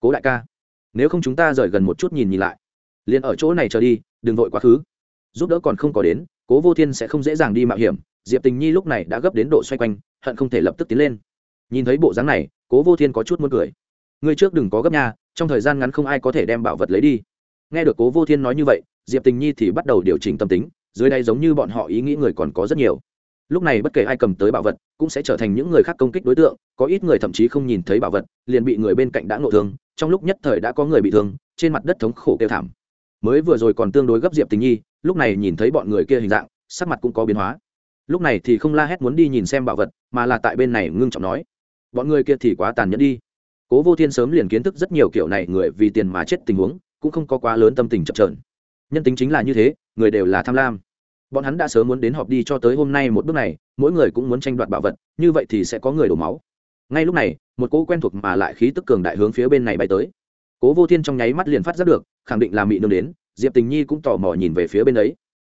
Cố đại ca nếu không chúng ta rời gần một chút nhìn nhìn lại. Liền ở chỗ này chờ đi, đừng vội quá khứ. Giúp đỡ còn không có đến, cố vô thiên sẽ không dễ dàng đi mạo hiểm. Diệp tình nhi lúc này đã gấp đến độ xoay quanh, hận không thể lập tức tiến lên. Nhìn thấy bộ dáng này, cố vô thiên có chút muốn cười. Ngươi trước đừng có gấp nha, trong thời gian ngắn không ai có thể đem bảo vật lấy đi. Nghe được cố vô thiên nói như vậy, diệp tình nhi thì bắt đầu điều chỉnh tâm tính, dưới đây giống như bọn họ ý nghĩ người còn có rất nhiều. Lúc này bất kể ai cầm tới bảo vật, cũng sẽ trở thành những người khác công kích đối tượng, có ít người thậm chí không nhìn thấy bảo vật, liền bị người bên cạnh đã ngộ thương trong lúc nhất thời đã có người bị thương, trên mặt đất thống khổ kêu thảm. Mới vừa rồi còn tương đối gấp diệp tình nhi, lúc này nhìn thấy bọn người kia hình dạng, sắc mặt cũng có biến hóa. Lúc này thì không la hét muốn đi nhìn xem bảo vật, mà là tại bên này ngưng trọng nói, bọn người kia thì quá tàn nhẫn đi. Cố vô thiên sớm liền kiến thức rất nhiều kiểu này người vì tiền mà chết tình huống, cũng không có quá lớn tâm tình chậm trợn. Nhân tính chính là như thế, người đều là tham lam. Bọn hắn đã sớm muốn đến họp đi cho tới hôm nay một bước này, mỗi người cũng muốn tranh đoạt bảo vật, như vậy thì sẽ có người đổ máu ngay lúc này, một cỗ quen thuộc mà lại khí tức cường đại hướng phía bên này bay tới. Cố vô thiên trong nháy mắt liền phát giác được, khẳng định là mỹ nương đến, diệp tình nhi cũng tò mò nhìn về phía bên ấy.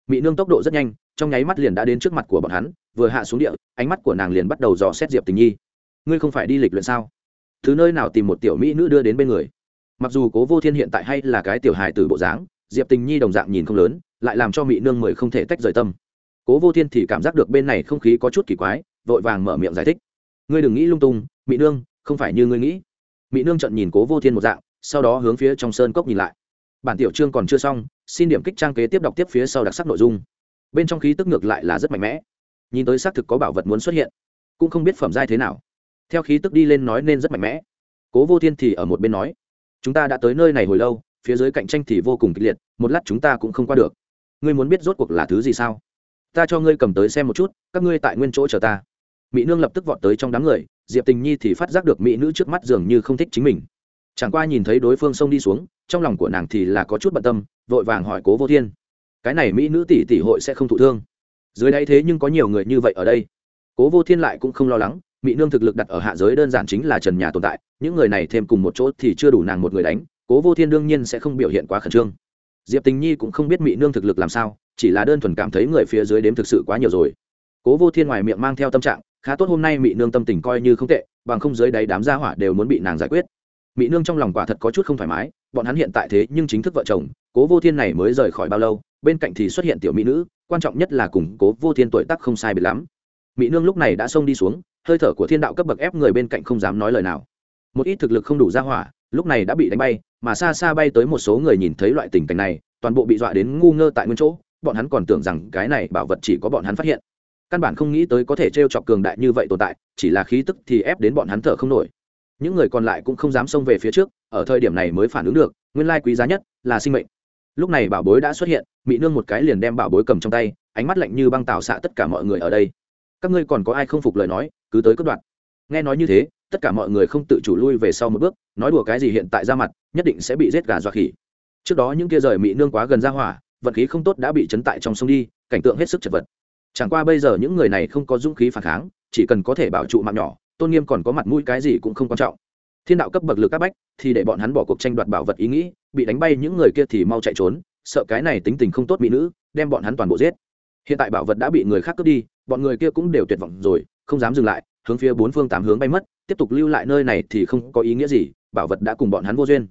Mỹ nương tốc độ rất nhanh, trong nháy mắt liền đã đến trước mặt của bọn hắn, vừa hạ xuống địa, ánh mắt của nàng liền bắt đầu dò xét diệp tình nhi. Ngươi không phải đi lịch luyện sao? Thứ nơi nào tìm một tiểu mỹ nữ đưa đến bên người? Mặc dù cố vô thiên hiện tại hay là cái tiểu hài từ bộ dáng, diệp tình nhi đồng dạng nhìn không lớn, lại làm cho mỹ nương mười không thể tách rời tâm. Cố vô thiên thì cảm giác được bên này không khí có chút kỳ quái, vội vàng mở miệng giải thích ngươi đừng nghĩ lung tung mỹ nương, không phải như ngươi nghĩ. Mỹ nương trận nhìn cố vô thiên một dạng, sau đó hướng phía trong sơn cốc nhìn lại. Bản tiểu chương còn chưa xong, xin điểm kích trang kế tiếp đọc tiếp phía sau đặc sắc nội dung. Bên trong khí tức ngược lại là rất mạnh mẽ. Nhìn tới xác thực có bảo vật muốn xuất hiện, cũng không biết phẩm giai thế nào. Theo khí tức đi lên nói nên rất mạnh mẽ. Cố vô thiên thì ở một bên nói, chúng ta đã tới nơi này hồi lâu, phía dưới cạnh tranh thì vô cùng kịch liệt, một lát chúng ta cũng không qua được. Ngươi muốn biết rốt cuộc là thứ gì sao? Ta cho ngươi cầm tới xem một chút, các ngươi tại nguyên chỗ chờ ta mỹ nương lập tức vọt tới trong đám người, diệp tình nhi thì phát giác được mỹ nữ trước mắt dường như không thích chính mình. Chẳng qua nhìn thấy đối phương xông đi xuống, trong lòng của nàng thì là có chút bận tâm, vội vàng hỏi cố vô thiên. Cái này mỹ nữ tỷ tỷ hội sẽ không thụ thương. Dưới đây thế nhưng có nhiều người như vậy ở đây. Cố vô thiên lại cũng không lo lắng, mỹ nương thực lực đặt ở hạ giới đơn giản chính là trần nhà tồn tại, những người này thêm cùng một chỗ thì chưa đủ nàng một người đánh, cố vô thiên đương nhiên sẽ không biểu hiện quá khẩn trương. Diệp tình nhi cũng không biết mỹ nương thực lực làm sao, chỉ là đơn thuần cảm thấy người phía dưới đếm thực sự quá nhiều rồi. Cố vô thiên ngoài miệng mang theo tâm trạng khá tốt hôm nay mỹ nương tâm tình coi như không tệ, bằng không dưới đáy đám gia hỏa đều muốn bị nàng giải quyết. Mỹ nương trong lòng quả thật có chút không thoải mái, bọn hắn hiện tại thế nhưng chính thức vợ chồng, cố vô thiên này mới rời khỏi bao lâu, bên cạnh thì xuất hiện tiểu mỹ nữ, quan trọng nhất là cùng cố vô thiên tuổi tác không sai biệt lắm. Mỹ nương lúc này đã xông đi xuống, hơi thở của thiên đạo cấp bậc ép người bên cạnh không dám nói lời nào. Một ít thực lực không đủ ra hỏa, lúc này đã bị đánh bay, mà xa xa bay tới một số người nhìn thấy loại tình cảnh này, toàn bộ bị dọa đến ngu ngơ tại nguyên chỗ, bọn hắn còn tưởng rằng cái này bảo vật chỉ có bọn hắn phát hiện căn bản không nghĩ tới có thể t r e o chọc cường đại như vậy tồn tại, chỉ là khí tức thì ép đến bọn hắn thở không nổi. Những người còn lại cũng không dám xông về phía trước, ở thời điểm này mới phản ứng được, nguyên lai quý giá nhất là sinh mệnh. Lúc này bảo bối đã xuất hiện mỹ nương một cái liền đem bảo bối cầm trong tay, ánh mắt lạnh như băng tạo xạ tất cả mọi người ở đây. Các ngươi còn có ai không phục lời nói, cứ tới cất đoạn nghe nói như thế, tất cả mọi người không tự chủ lui về sau một bước, nói đùa cái gì hiện tại ra mặt, nhất định sẽ bị giết gà dọa khỉ. Trước đó những kia rời mỹ nương quá gần ra hỏa vật khí không tốt đã bị chấn tại trong sông đi, cảnh tượng hết sức chật vật chẳng qua bây giờ những người này không có dũng khí phản kháng, chỉ cần có thể bảo trụ mạng nhỏ, tôn nghiêm còn có mặt mũi cái gì cũng không quan trọng. Thiên đạo cấp bậc lực các bách, thì để bọn hắn bỏ cuộc tranh đoạt bảo vật ý nghĩ, bị đánh bay những người kia thì mau chạy trốn, sợ cái này tính tình không tốt mỹ nữ, đem bọn hắn toàn bộ giết. Hiện tại bảo vật đã bị người khác cướp đi, bọn người kia cũng đều tuyệt vọng rồi, không dám dừng lại, hướng phía bốn phương tám hướng bay mất, tiếp tục lưu lại nơi này thì không có ý nghĩa gì, bảo vật đã cùng bọn hắn vô duyên.